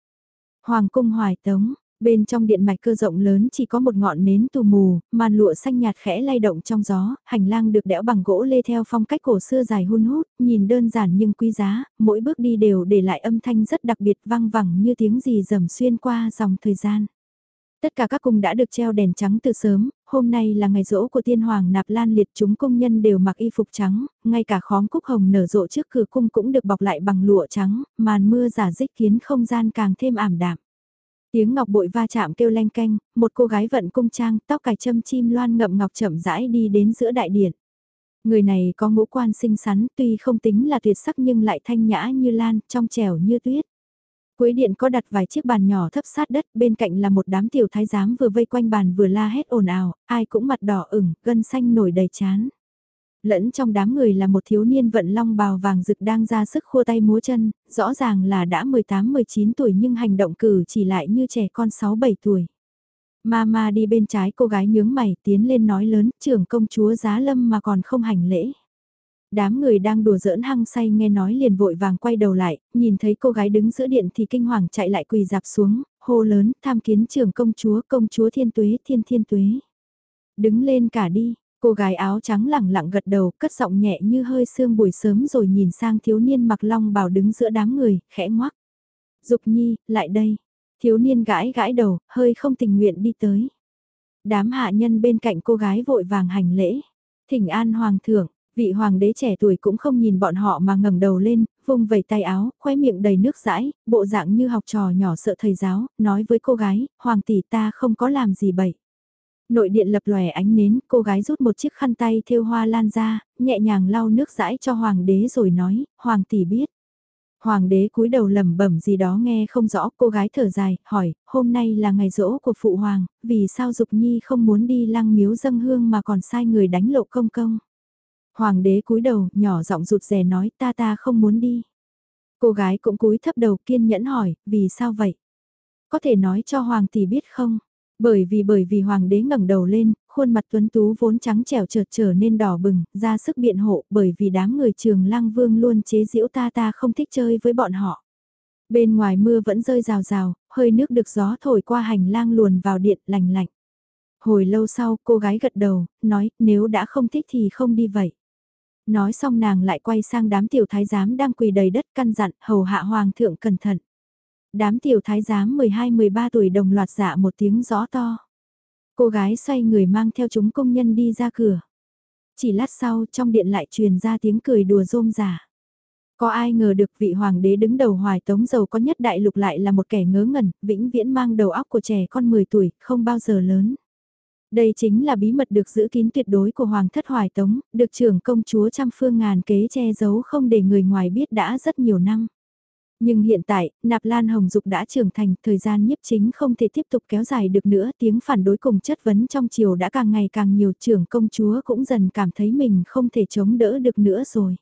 Hoàng cung Hoài Tống, bên trong điện mạch cơ rộng lớn chỉ có một ngọn nến tù mù, màn lụa xanh nhạt khẽ lay động trong gió, hành lang được đẽo bằng gỗ lê theo phong cách cổ xưa dài hun hút, nhìn đơn giản nhưng quý giá, mỗi bước đi đều để lại âm thanh rất đặc biệt vang vẳng như tiếng gì rầm xuyên qua dòng thời gian. Tất cả các cung đã được treo đèn trắng từ sớm, hôm nay là ngày rỗ của tiên hoàng nạp lan liệt chúng công nhân đều mặc y phục trắng, ngay cả khóm cúc hồng nở rộ trước cửa cung cũng được bọc lại bằng lụa trắng, màn mưa giả dích khiến không gian càng thêm ảm đạm. Tiếng ngọc bội va chạm kêu leng canh, một cô gái vận cung trang, tóc cài châm chim loan ngậm ngọc chậm rãi đi đến giữa đại điện. Người này có ngũ quan xinh xắn, tuy không tính là tuyệt sắc nhưng lại thanh nhã như lan, trong trẻo như tuyết. Cuối điện có đặt vài chiếc bàn nhỏ thấp sát đất, bên cạnh là một đám tiểu thái giám vừa vây quanh bàn vừa la hét ồn ào, ai cũng mặt đỏ ửng, gân xanh nổi đầy chán. Lẫn trong đám người là một thiếu niên vận long bào vàng rực đang ra sức khua tay múa chân, rõ ràng là đã 18-19 tuổi nhưng hành động cử chỉ lại như trẻ con 6-7 tuổi. Mama đi bên trái cô gái nhướng mày tiến lên nói lớn trưởng công chúa giá lâm mà còn không hành lễ. Đám người đang đùa giỡn hăng say nghe nói liền vội vàng quay đầu lại, nhìn thấy cô gái đứng giữa điện thì kinh hoàng chạy lại quỳ dạp xuống, hô lớn tham kiến trưởng công chúa công chúa thiên tuế thiên thiên tuế. Đứng lên cả đi, cô gái áo trắng lẳng lặng gật đầu cất giọng nhẹ như hơi sương buổi sớm rồi nhìn sang thiếu niên mặc long bào đứng giữa đám người, khẽ ngoắc. Dục nhi, lại đây, Thiếu niên gãi gãi đầu, hơi không tình nguyện đi tới. Đám hạ nhân bên cạnh cô gái vội vàng hành lễ. Thỉnh an hoàng thượng, vị hoàng đế trẻ tuổi cũng không nhìn bọn họ mà ngẩng đầu lên, vung vẩy tay áo, khóe miệng đầy nước dãi, bộ dạng như học trò nhỏ sợ thầy giáo, nói với cô gái, hoàng tỷ ta không có làm gì bậy. Nội điện lập lòe ánh nến, cô gái rút một chiếc khăn tay thêu hoa lan ra, nhẹ nhàng lau nước dãi cho hoàng đế rồi nói, hoàng tỷ biết. Hoàng đế cúi đầu lẩm bẩm gì đó nghe không rõ, cô gái thở dài, hỏi, hôm nay là ngày rỗ của phụ hoàng, vì sao Dục Nhi không muốn đi lăng miếu dâng hương mà còn sai người đánh lộ công công. Hoàng đế cúi đầu, nhỏ giọng rụt rè nói, ta ta không muốn đi. Cô gái cũng cúi thấp đầu kiên nhẫn hỏi, vì sao vậy? Có thể nói cho hoàng tỷ biết không? Bởi vì bởi vì hoàng đế ngẩng đầu lên, khuôn mặt tuấn tú vốn trắng trẻo chợt trở nên đỏ bừng, ra sức biện hộ bởi vì đám người trường lang vương luôn chế giễu ta ta không thích chơi với bọn họ. Bên ngoài mưa vẫn rơi rào rào, hơi nước được gió thổi qua hành lang luồn vào điện lành lạnh. Hồi lâu sau cô gái gật đầu, nói nếu đã không thích thì không đi vậy. Nói xong nàng lại quay sang đám tiểu thái giám đang quỳ đầy đất căn dặn hầu hạ hoàng thượng cẩn thận. Đám tiểu thái giám 12-13 tuổi đồng loạt dạ một tiếng gió to. Cô gái xoay người mang theo chúng công nhân đi ra cửa. Chỉ lát sau trong điện lại truyền ra tiếng cười đùa rôm giả. Có ai ngờ được vị hoàng đế đứng đầu hoài tống giàu có nhất đại lục lại là một kẻ ngớ ngẩn, vĩnh viễn mang đầu óc của trẻ con 10 tuổi, không bao giờ lớn. Đây chính là bí mật được giữ kín tuyệt đối của Hoàng thất Hoài Tống, được trưởng công chúa trăm phương ngàn kế che giấu không để người ngoài biết đã rất nhiều năm. Nhưng hiện tại, Nạp Lan Hồng Dục đã trưởng thành, thời gian nhiếp chính không thể tiếp tục kéo dài được nữa, tiếng phản đối cùng chất vấn trong triều đã càng ngày càng nhiều trưởng công chúa cũng dần cảm thấy mình không thể chống đỡ được nữa rồi.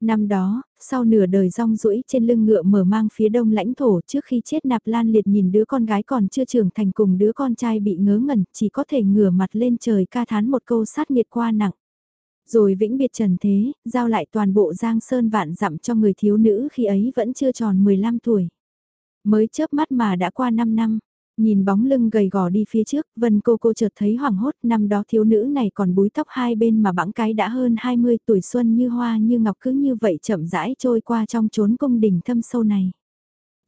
Năm đó, sau nửa đời rong rũi trên lưng ngựa mở mang phía đông lãnh thổ trước khi chết Nạp Lan liệt nhìn đứa con gái còn chưa trưởng thành cùng đứa con trai bị ngớ ngẩn chỉ có thể ngửa mặt lên trời ca thán một câu sát nghiệt qua nặng rồi vĩnh biệt trần thế, giao lại toàn bộ giang sơn vạn dặm cho người thiếu nữ khi ấy vẫn chưa tròn 15 tuổi. Mới chớp mắt mà đã qua 5 năm, nhìn bóng lưng gầy gò đi phía trước, vân cô cô chợt thấy hoảng hốt, năm đó thiếu nữ này còn búi tóc hai bên mà bẵng cái đã hơn 20 tuổi xuân như hoa như ngọc cứ như vậy chậm rãi trôi qua trong chốn cung đình thâm sâu này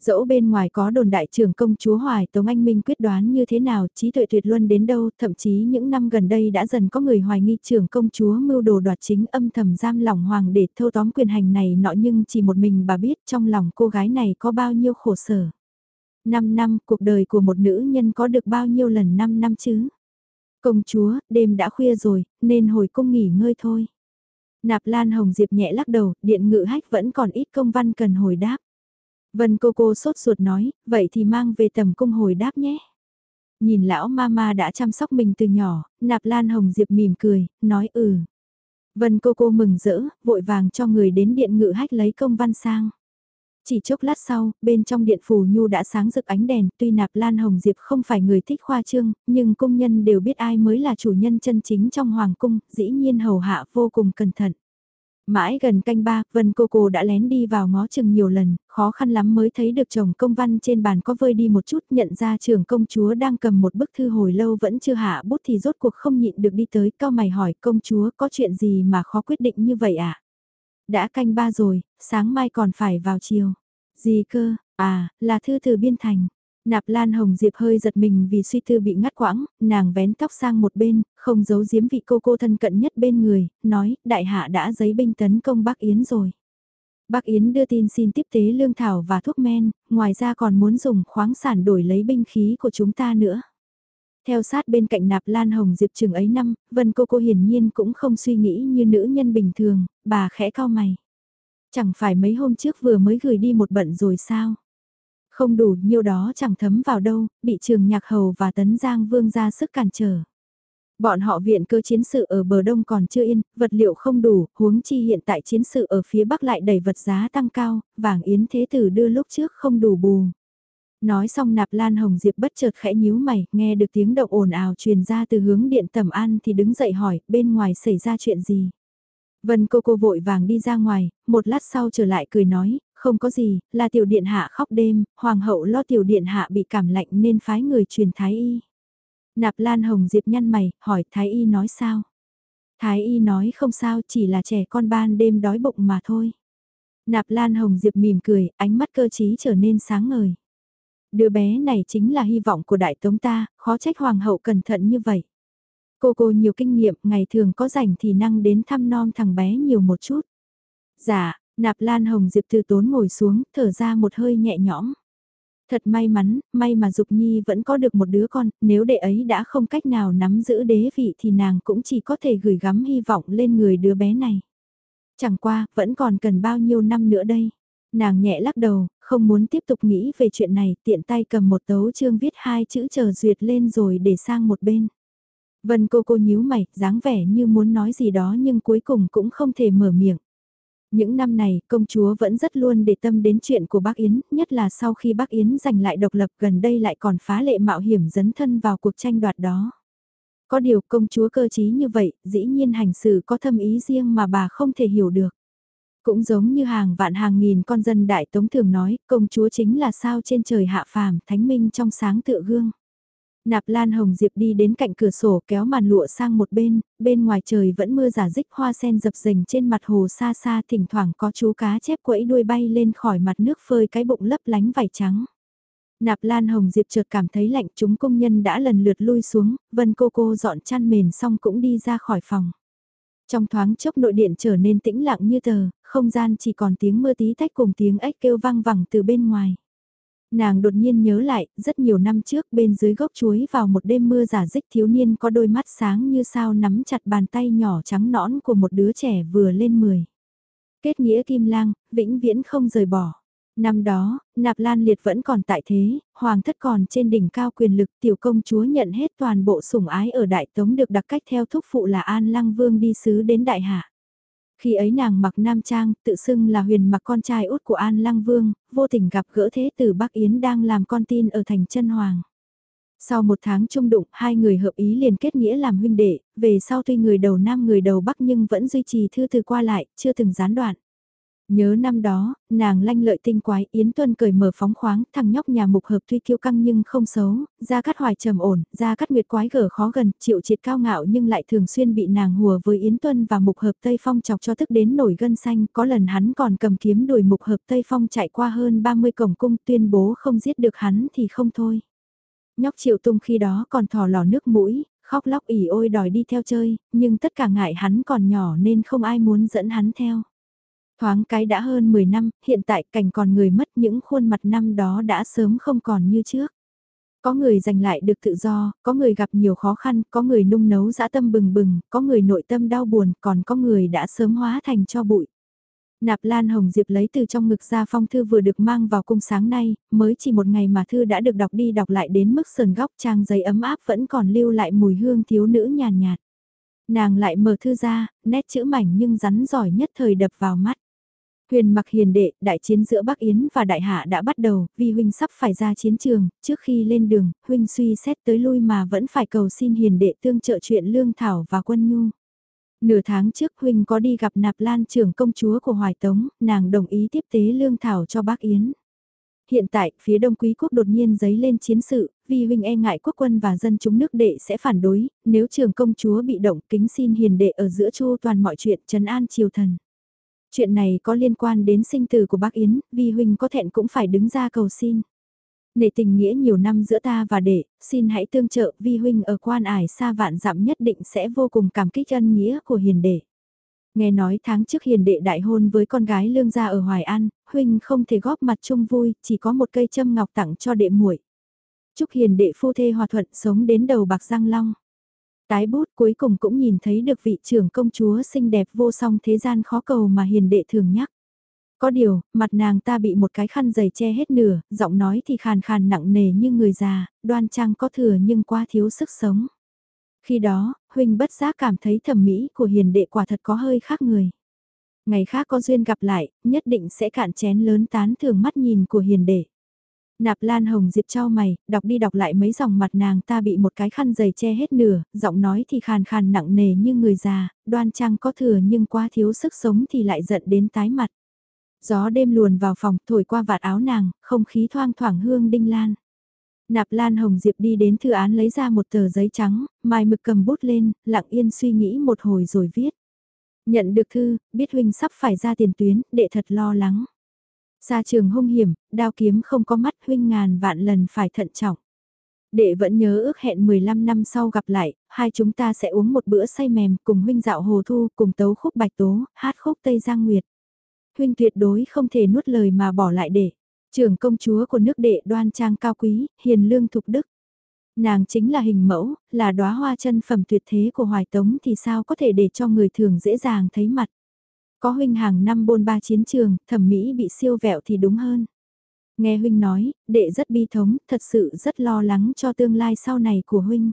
dẫu bên ngoài có đồn đại trưởng công chúa Hoài Tống Anh Minh quyết đoán như thế nào, trí tuệ tuyệt luân đến đâu, thậm chí những năm gần đây đã dần có người hoài nghi trưởng công chúa mưu đồ đoạt chính âm thầm giam lòng hoàng để thâu tóm quyền hành này nọ nhưng chỉ một mình bà biết trong lòng cô gái này có bao nhiêu khổ sở. Năm năm, cuộc đời của một nữ nhân có được bao nhiêu lần năm năm chứ? Công chúa, đêm đã khuya rồi, nên hồi cung nghỉ ngơi thôi. Nạp Lan Hồng Diệp nhẹ lắc đầu, điện ngự hách vẫn còn ít công văn cần hồi đáp. Vân cô cô sốt ruột nói, vậy thì mang về tầm cung hồi đáp nhé. Nhìn lão mama đã chăm sóc mình từ nhỏ, nạp lan hồng diệp mỉm cười, nói ừ. Vân cô cô mừng rỡ, vội vàng cho người đến điện ngự hách lấy công văn sang. Chỉ chốc lát sau, bên trong điện phủ nhu đã sáng rực ánh đèn, tuy nạp lan hồng diệp không phải người thích khoa trương, nhưng công nhân đều biết ai mới là chủ nhân chân chính trong hoàng cung, dĩ nhiên hầu hạ vô cùng cẩn thận. Mãi gần canh ba, Vân cô cô đã lén đi vào ngó chừng nhiều lần, khó khăn lắm mới thấy được chồng công văn trên bàn có vơi đi một chút nhận ra trưởng công chúa đang cầm một bức thư hồi lâu vẫn chưa hạ bút thì rốt cuộc không nhịn được đi tới cao mày hỏi công chúa có chuyện gì mà khó quyết định như vậy ạ? À? Đã canh ba rồi, sáng mai còn phải vào chiều. Gì cơ, à, là thư từ biên thành. Nạp Lan Hồng Diệp hơi giật mình vì suy tư bị ngắt quãng, nàng vén tóc sang một bên, không giấu giếm vị cô cô thân cận nhất bên người, nói, đại hạ đã giấy binh tấn công Bắc Yến rồi. Bắc Yến đưa tin xin tiếp tế lương thảo và thuốc men, ngoài ra còn muốn dùng khoáng sản đổi lấy binh khí của chúng ta nữa. Theo sát bên cạnh nạp Lan Hồng Diệp trường ấy năm, Vân cô cô hiển nhiên cũng không suy nghĩ như nữ nhân bình thường, bà khẽ cao mày. Chẳng phải mấy hôm trước vừa mới gửi đi một bận rồi sao? Không đủ nhiêu đó chẳng thấm vào đâu, bị trường nhạc hầu và tấn giang vương ra sức cản trở. Bọn họ viện cơ chiến sự ở bờ đông còn chưa yên, vật liệu không đủ, huống chi hiện tại chiến sự ở phía bắc lại đẩy vật giá tăng cao, vàng yến thế tử đưa lúc trước không đủ bù. Nói xong nạp lan hồng diệp bất chợt khẽ nhíu mày, nghe được tiếng động ồn ào truyền ra từ hướng điện tầm an thì đứng dậy hỏi, bên ngoài xảy ra chuyện gì. Vân cô cô vội vàng đi ra ngoài, một lát sau trở lại cười nói, không có gì, là tiểu điện hạ khóc đêm, hoàng hậu lo tiểu điện hạ bị cảm lạnh nên phái người truyền thái y. Nạp Lan Hồng Diệp nhăn mày, hỏi Thái Y nói sao? Thái Y nói không sao, chỉ là trẻ con ban đêm đói bụng mà thôi. Nạp Lan Hồng Diệp mỉm cười, ánh mắt cơ trí trở nên sáng ngời. Đứa bé này chính là hy vọng của đại tống ta, khó trách hoàng hậu cẩn thận như vậy. Cô cô nhiều kinh nghiệm, ngày thường có rảnh thì năng đến thăm non thằng bé nhiều một chút. Dạ, Nạp Lan Hồng Diệp Thư tốn ngồi xuống, thở ra một hơi nhẹ nhõm. Thật may mắn, may mà Dục Nhi vẫn có được một đứa con, nếu đệ ấy đã không cách nào nắm giữ đế vị thì nàng cũng chỉ có thể gửi gắm hy vọng lên người đứa bé này. Chẳng qua, vẫn còn cần bao nhiêu năm nữa đây. Nàng nhẹ lắc đầu, không muốn tiếp tục nghĩ về chuyện này, tiện tay cầm một tấu chương viết hai chữ chờ duyệt lên rồi để sang một bên. Vân cô cô nhíu mày, dáng vẻ như muốn nói gì đó nhưng cuối cùng cũng không thể mở miệng. Những năm này, công chúa vẫn rất luôn để tâm đến chuyện của bác Yến, nhất là sau khi bác Yến giành lại độc lập gần đây lại còn phá lệ mạo hiểm dấn thân vào cuộc tranh đoạt đó. Có điều công chúa cơ trí như vậy, dĩ nhiên hành xử có thâm ý riêng mà bà không thể hiểu được. Cũng giống như hàng vạn hàng nghìn con dân đại tống thường nói, công chúa chính là sao trên trời hạ phàm, thánh minh trong sáng tựa gương. Nạp Lan Hồng Diệp đi đến cạnh cửa sổ kéo màn lụa sang một bên, bên ngoài trời vẫn mưa giả dích hoa sen dập dềnh trên mặt hồ xa xa thỉnh thoảng có chú cá chép quẫy đuôi bay lên khỏi mặt nước phơi cái bụng lấp lánh vải trắng. Nạp Lan Hồng Diệp chợt cảm thấy lạnh chúng công nhân đã lần lượt lui xuống, Vân cô cô dọn chăn mền xong cũng đi ra khỏi phòng. Trong thoáng chốc nội điện trở nên tĩnh lặng như tờ, không gian chỉ còn tiếng mưa tí tách cùng tiếng ếch kêu vang vẳng từ bên ngoài. Nàng đột nhiên nhớ lại, rất nhiều năm trước bên dưới gốc chuối vào một đêm mưa giả dích thiếu niên có đôi mắt sáng như sao nắm chặt bàn tay nhỏ trắng nõn của một đứa trẻ vừa lên 10. Kết nghĩa kim lang, vĩnh viễn không rời bỏ. Năm đó, Nạp Lan Liệt vẫn còn tại thế, hoàng thất còn trên đỉnh cao quyền lực tiểu công chúa nhận hết toàn bộ sủng ái ở Đại Tống được đặc cách theo thúc phụ là An Lăng Vương đi sứ đến Đại Hạ. Khi ấy nàng mặc nam trang, tự xưng là huyền mặc con trai út của An Lăng Vương, vô tình gặp gỡ thế tử Bắc Yến đang làm con tin ở thành chân Hoàng. Sau một tháng chung đụng, hai người hợp ý liền kết nghĩa làm huynh đệ, về sau tuy người đầu nam người đầu bắc nhưng vẫn duy trì thư từ qua lại, chưa từng gián đoạn. Nhớ năm đó, nàng lanh lợi tinh quái, Yến Tuân cười mở phóng khoáng, thằng nhóc nhà mục hợp tuy kiêu căng nhưng không xấu, ra cắt hoài trầm ổn, ra cắt nguyệt quái gở khó gần, chịu triệt cao ngạo nhưng lại thường xuyên bị nàng hùa với Yến Tuân và mục hợp Tây Phong chọc cho tức đến nổi gân xanh, có lần hắn còn cầm kiếm đuổi mục hợp Tây Phong chạy qua hơn 30 cổng cung tuyên bố không giết được hắn thì không thôi. Nhóc triệu tung khi đó còn thò lò nước mũi, khóc lóc ỉ ôi đòi đi theo chơi, nhưng tất cả ngại hắn còn nhỏ nên không ai muốn dẫn hắn theo. Thoáng cái đã hơn 10 năm, hiện tại cảnh còn người mất những khuôn mặt năm đó đã sớm không còn như trước. Có người giành lại được tự do, có người gặp nhiều khó khăn, có người nung nấu dã tâm bừng bừng, có người nội tâm đau buồn, còn có người đã sớm hóa thành cho bụi. Nạp Lan Hồng Diệp lấy từ trong ngực ra phong thư vừa được mang vào cung sáng nay, mới chỉ một ngày mà thư đã được đọc đi đọc lại đến mức sườn góc trang giấy ấm áp vẫn còn lưu lại mùi hương thiếu nữ nhàn nhạt, nhạt. Nàng lại mở thư ra, nét chữ mảnh nhưng rắn giỏi nhất thời đập vào mắt. Huyền mặc hiền đệ, đại chiến giữa Bắc Yến và Đại Hạ đã bắt đầu, vì huynh sắp phải ra chiến trường, trước khi lên đường, huynh suy xét tới lui mà vẫn phải cầu xin hiền đệ tương trợ chuyện lương thảo và quân nhu. Nửa tháng trước huynh có đi gặp nạp lan trưởng công chúa của Hoài Tống, nàng đồng ý tiếp tế lương thảo cho Bắc Yến. Hiện tại, phía đông quý quốc đột nhiên giấy lên chiến sự, vì huynh e ngại quốc quân và dân chúng nước đệ sẽ phản đối, nếu trường công chúa bị động kính xin hiền đệ ở giữa chu toàn mọi chuyện trấn an triều thần. Chuyện này có liên quan đến sinh tử của bác Yến, vi huynh có thẹn cũng phải đứng ra cầu xin. Nể tình nghĩa nhiều năm giữa ta và đệ, xin hãy tương trợ vi huynh ở quan ải xa vạn dặm nhất định sẽ vô cùng cảm kích ân nghĩa của hiền đệ. Nghe nói tháng trước hiền đệ đại hôn với con gái lương gia ở Hoài An, huynh không thể góp mặt chung vui, chỉ có một cây châm ngọc tặng cho đệ muội. Chúc hiền đệ phu thê hòa thuận sống đến đầu bạc răng long. Tái bút cuối cùng cũng nhìn thấy được vị trưởng công chúa xinh đẹp vô song thế gian khó cầu mà hiền đệ thường nhắc. Có điều, mặt nàng ta bị một cái khăn dày che hết nửa, giọng nói thì khàn khàn nặng nề như người già, đoan trang có thừa nhưng quá thiếu sức sống. Khi đó, huynh bất giác cảm thấy thẩm mỹ của hiền đệ quả thật có hơi khác người. Ngày khác có duyên gặp lại, nhất định sẽ cạn chén lớn tán thường mắt nhìn của hiền đệ. Nạp Lan Hồng Diệp cho mày, đọc đi đọc lại mấy dòng mặt nàng ta bị một cái khăn giày che hết nửa, giọng nói thì khàn khàn nặng nề như người già, đoan trang có thừa nhưng quá thiếu sức sống thì lại giận đến tái mặt. Gió đêm luồn vào phòng, thổi qua vạt áo nàng, không khí thoang thoảng hương đinh lan. Nạp Lan Hồng Diệp đi đến thư án lấy ra một tờ giấy trắng, mai mực cầm bút lên, lặng yên suy nghĩ một hồi rồi viết. Nhận được thư, biết huynh sắp phải ra tiền tuyến, đệ thật lo lắng. Xa trường hung hiểm, đao kiếm không có mắt huynh ngàn vạn lần phải thận trọng. Đệ vẫn nhớ ước hẹn 15 năm sau gặp lại, hai chúng ta sẽ uống một bữa say mềm cùng huynh dạo hồ thu, cùng tấu khúc bạch tố, hát khúc Tây Giang Nguyệt. Huynh tuyệt đối không thể nuốt lời mà bỏ lại để. Trưởng công chúa của nước đệ đoan trang cao quý, hiền lương thục đức. Nàng chính là hình mẫu, là đóa hoa chân phẩm tuyệt thế của Hoài Tống thì sao có thể để cho người thường dễ dàng thấy mặt. Có huynh hàng năm bôn ba chiến trường, thẩm mỹ bị siêu vẹo thì đúng hơn. Nghe huynh nói, đệ rất bi thống, thật sự rất lo lắng cho tương lai sau này của huynh.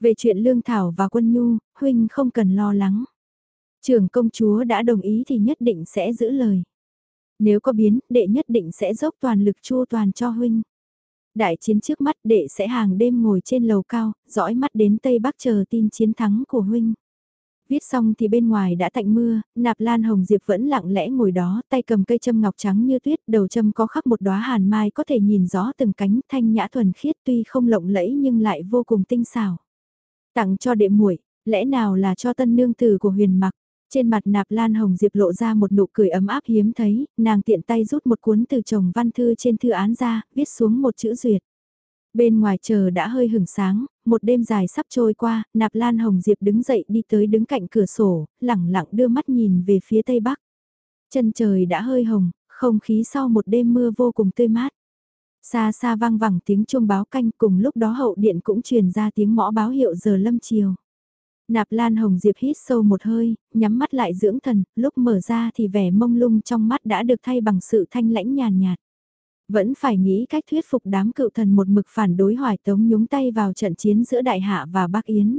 Về chuyện lương thảo và quân nhu, huynh không cần lo lắng. Trưởng công chúa đã đồng ý thì nhất định sẽ giữ lời. Nếu có biến, đệ nhất định sẽ dốc toàn lực chu toàn cho huynh. Đại chiến trước mắt đệ sẽ hàng đêm ngồi trên lầu cao, dõi mắt đến Tây Bắc chờ tin chiến thắng của huynh. Viết xong thì bên ngoài đã tạnh mưa, nạp lan hồng diệp vẫn lặng lẽ ngồi đó, tay cầm cây châm ngọc trắng như tuyết, đầu châm có khắc một đóa hàn mai có thể nhìn rõ từng cánh thanh nhã thuần khiết tuy không lộng lẫy nhưng lại vô cùng tinh xảo. Tặng cho đệ muội, lẽ nào là cho tân nương tử của huyền mặc. Trên mặt nạp lan hồng diệp lộ ra một nụ cười ấm áp hiếm thấy, nàng tiện tay rút một cuốn từ chồng văn thư trên thư án ra, viết xuống một chữ duyệt. Bên ngoài chờ đã hơi hửng sáng, một đêm dài sắp trôi qua, nạp lan hồng diệp đứng dậy đi tới đứng cạnh cửa sổ, lẳng lặng đưa mắt nhìn về phía tây bắc. Chân trời đã hơi hồng, không khí sau một đêm mưa vô cùng tươi mát. Xa xa vang vẳng tiếng chuông báo canh cùng lúc đó hậu điện cũng truyền ra tiếng mõ báo hiệu giờ lâm chiều. Nạp Lan Hồng Diệp hít sâu một hơi, nhắm mắt lại dưỡng thần, lúc mở ra thì vẻ mông lung trong mắt đã được thay bằng sự thanh lãnh nhàn nhạt. Vẫn phải nghĩ cách thuyết phục đám cựu thần một mực phản đối hoài tống nhúng tay vào trận chiến giữa Đại Hạ và Bắc Yến.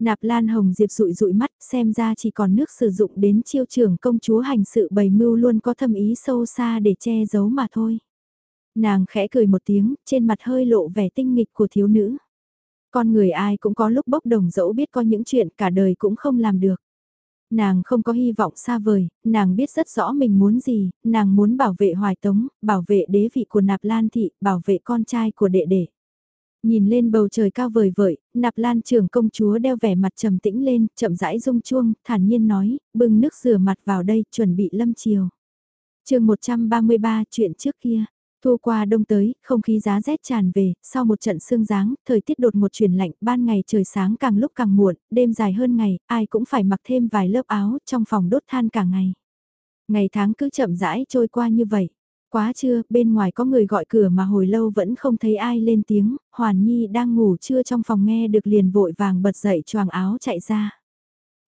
Nạp Lan Hồng Diệp rụi rụi mắt xem ra chỉ còn nước sử dụng đến chiêu trưởng công chúa hành sự bày mưu luôn có thâm ý sâu xa để che giấu mà thôi. Nàng khẽ cười một tiếng, trên mặt hơi lộ vẻ tinh nghịch của thiếu nữ. Con người ai cũng có lúc bốc đồng dẫu biết có những chuyện cả đời cũng không làm được. Nàng không có hy vọng xa vời, nàng biết rất rõ mình muốn gì, nàng muốn bảo vệ hoài tống, bảo vệ đế vị của nạp lan thị, bảo vệ con trai của đệ đệ. Nhìn lên bầu trời cao vời vợi, nạp lan trưởng công chúa đeo vẻ mặt trầm tĩnh lên, chậm rãi rung chuông, thản nhiên nói, bưng nước rửa mặt vào đây, chuẩn bị lâm chiều. chương 133 chuyện trước kia, Thu qua đông tới, không khí giá rét tràn về, sau một trận sương giáng, thời tiết đột một chuyển lạnh, ban ngày trời sáng càng lúc càng muộn, đêm dài hơn ngày, ai cũng phải mặc thêm vài lớp áo, trong phòng đốt than cả ngày. Ngày tháng cứ chậm rãi trôi qua như vậy. Quá trưa, bên ngoài có người gọi cửa mà hồi lâu vẫn không thấy ai lên tiếng, Hoàn Nhi đang ngủ trưa trong phòng nghe được liền vội vàng bật dậy choàng áo chạy ra.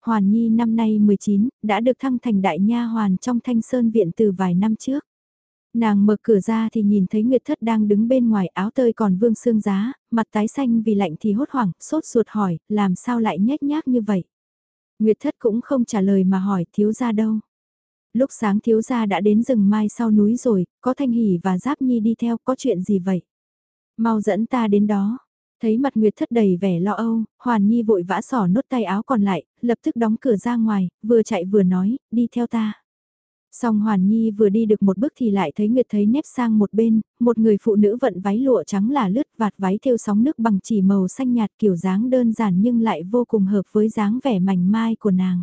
Hoàn Nhi năm nay 19, đã được thăng thành đại nha hoàn trong thanh sơn viện từ vài năm trước. Nàng mở cửa ra thì nhìn thấy Nguyệt Thất đang đứng bên ngoài áo tơi còn vương xương giá, mặt tái xanh vì lạnh thì hốt hoảng, sốt ruột hỏi, làm sao lại nhếch nhác như vậy. Nguyệt Thất cũng không trả lời mà hỏi thiếu gia đâu. Lúc sáng thiếu gia đã đến rừng mai sau núi rồi, có Thanh Hỷ và Giáp Nhi đi theo, có chuyện gì vậy? Mau dẫn ta đến đó. Thấy mặt Nguyệt Thất đầy vẻ lo âu, Hoàn Nhi vội vã sỏ nốt tay áo còn lại, lập tức đóng cửa ra ngoài, vừa chạy vừa nói, đi theo ta. Song Hoàn Nhi vừa đi được một bước thì lại thấy Nguyệt thấy nếp sang một bên, một người phụ nữ vận váy lụa trắng là lướt vạt váy thêu sóng nước bằng chỉ màu xanh nhạt kiểu dáng đơn giản nhưng lại vô cùng hợp với dáng vẻ mảnh mai của nàng.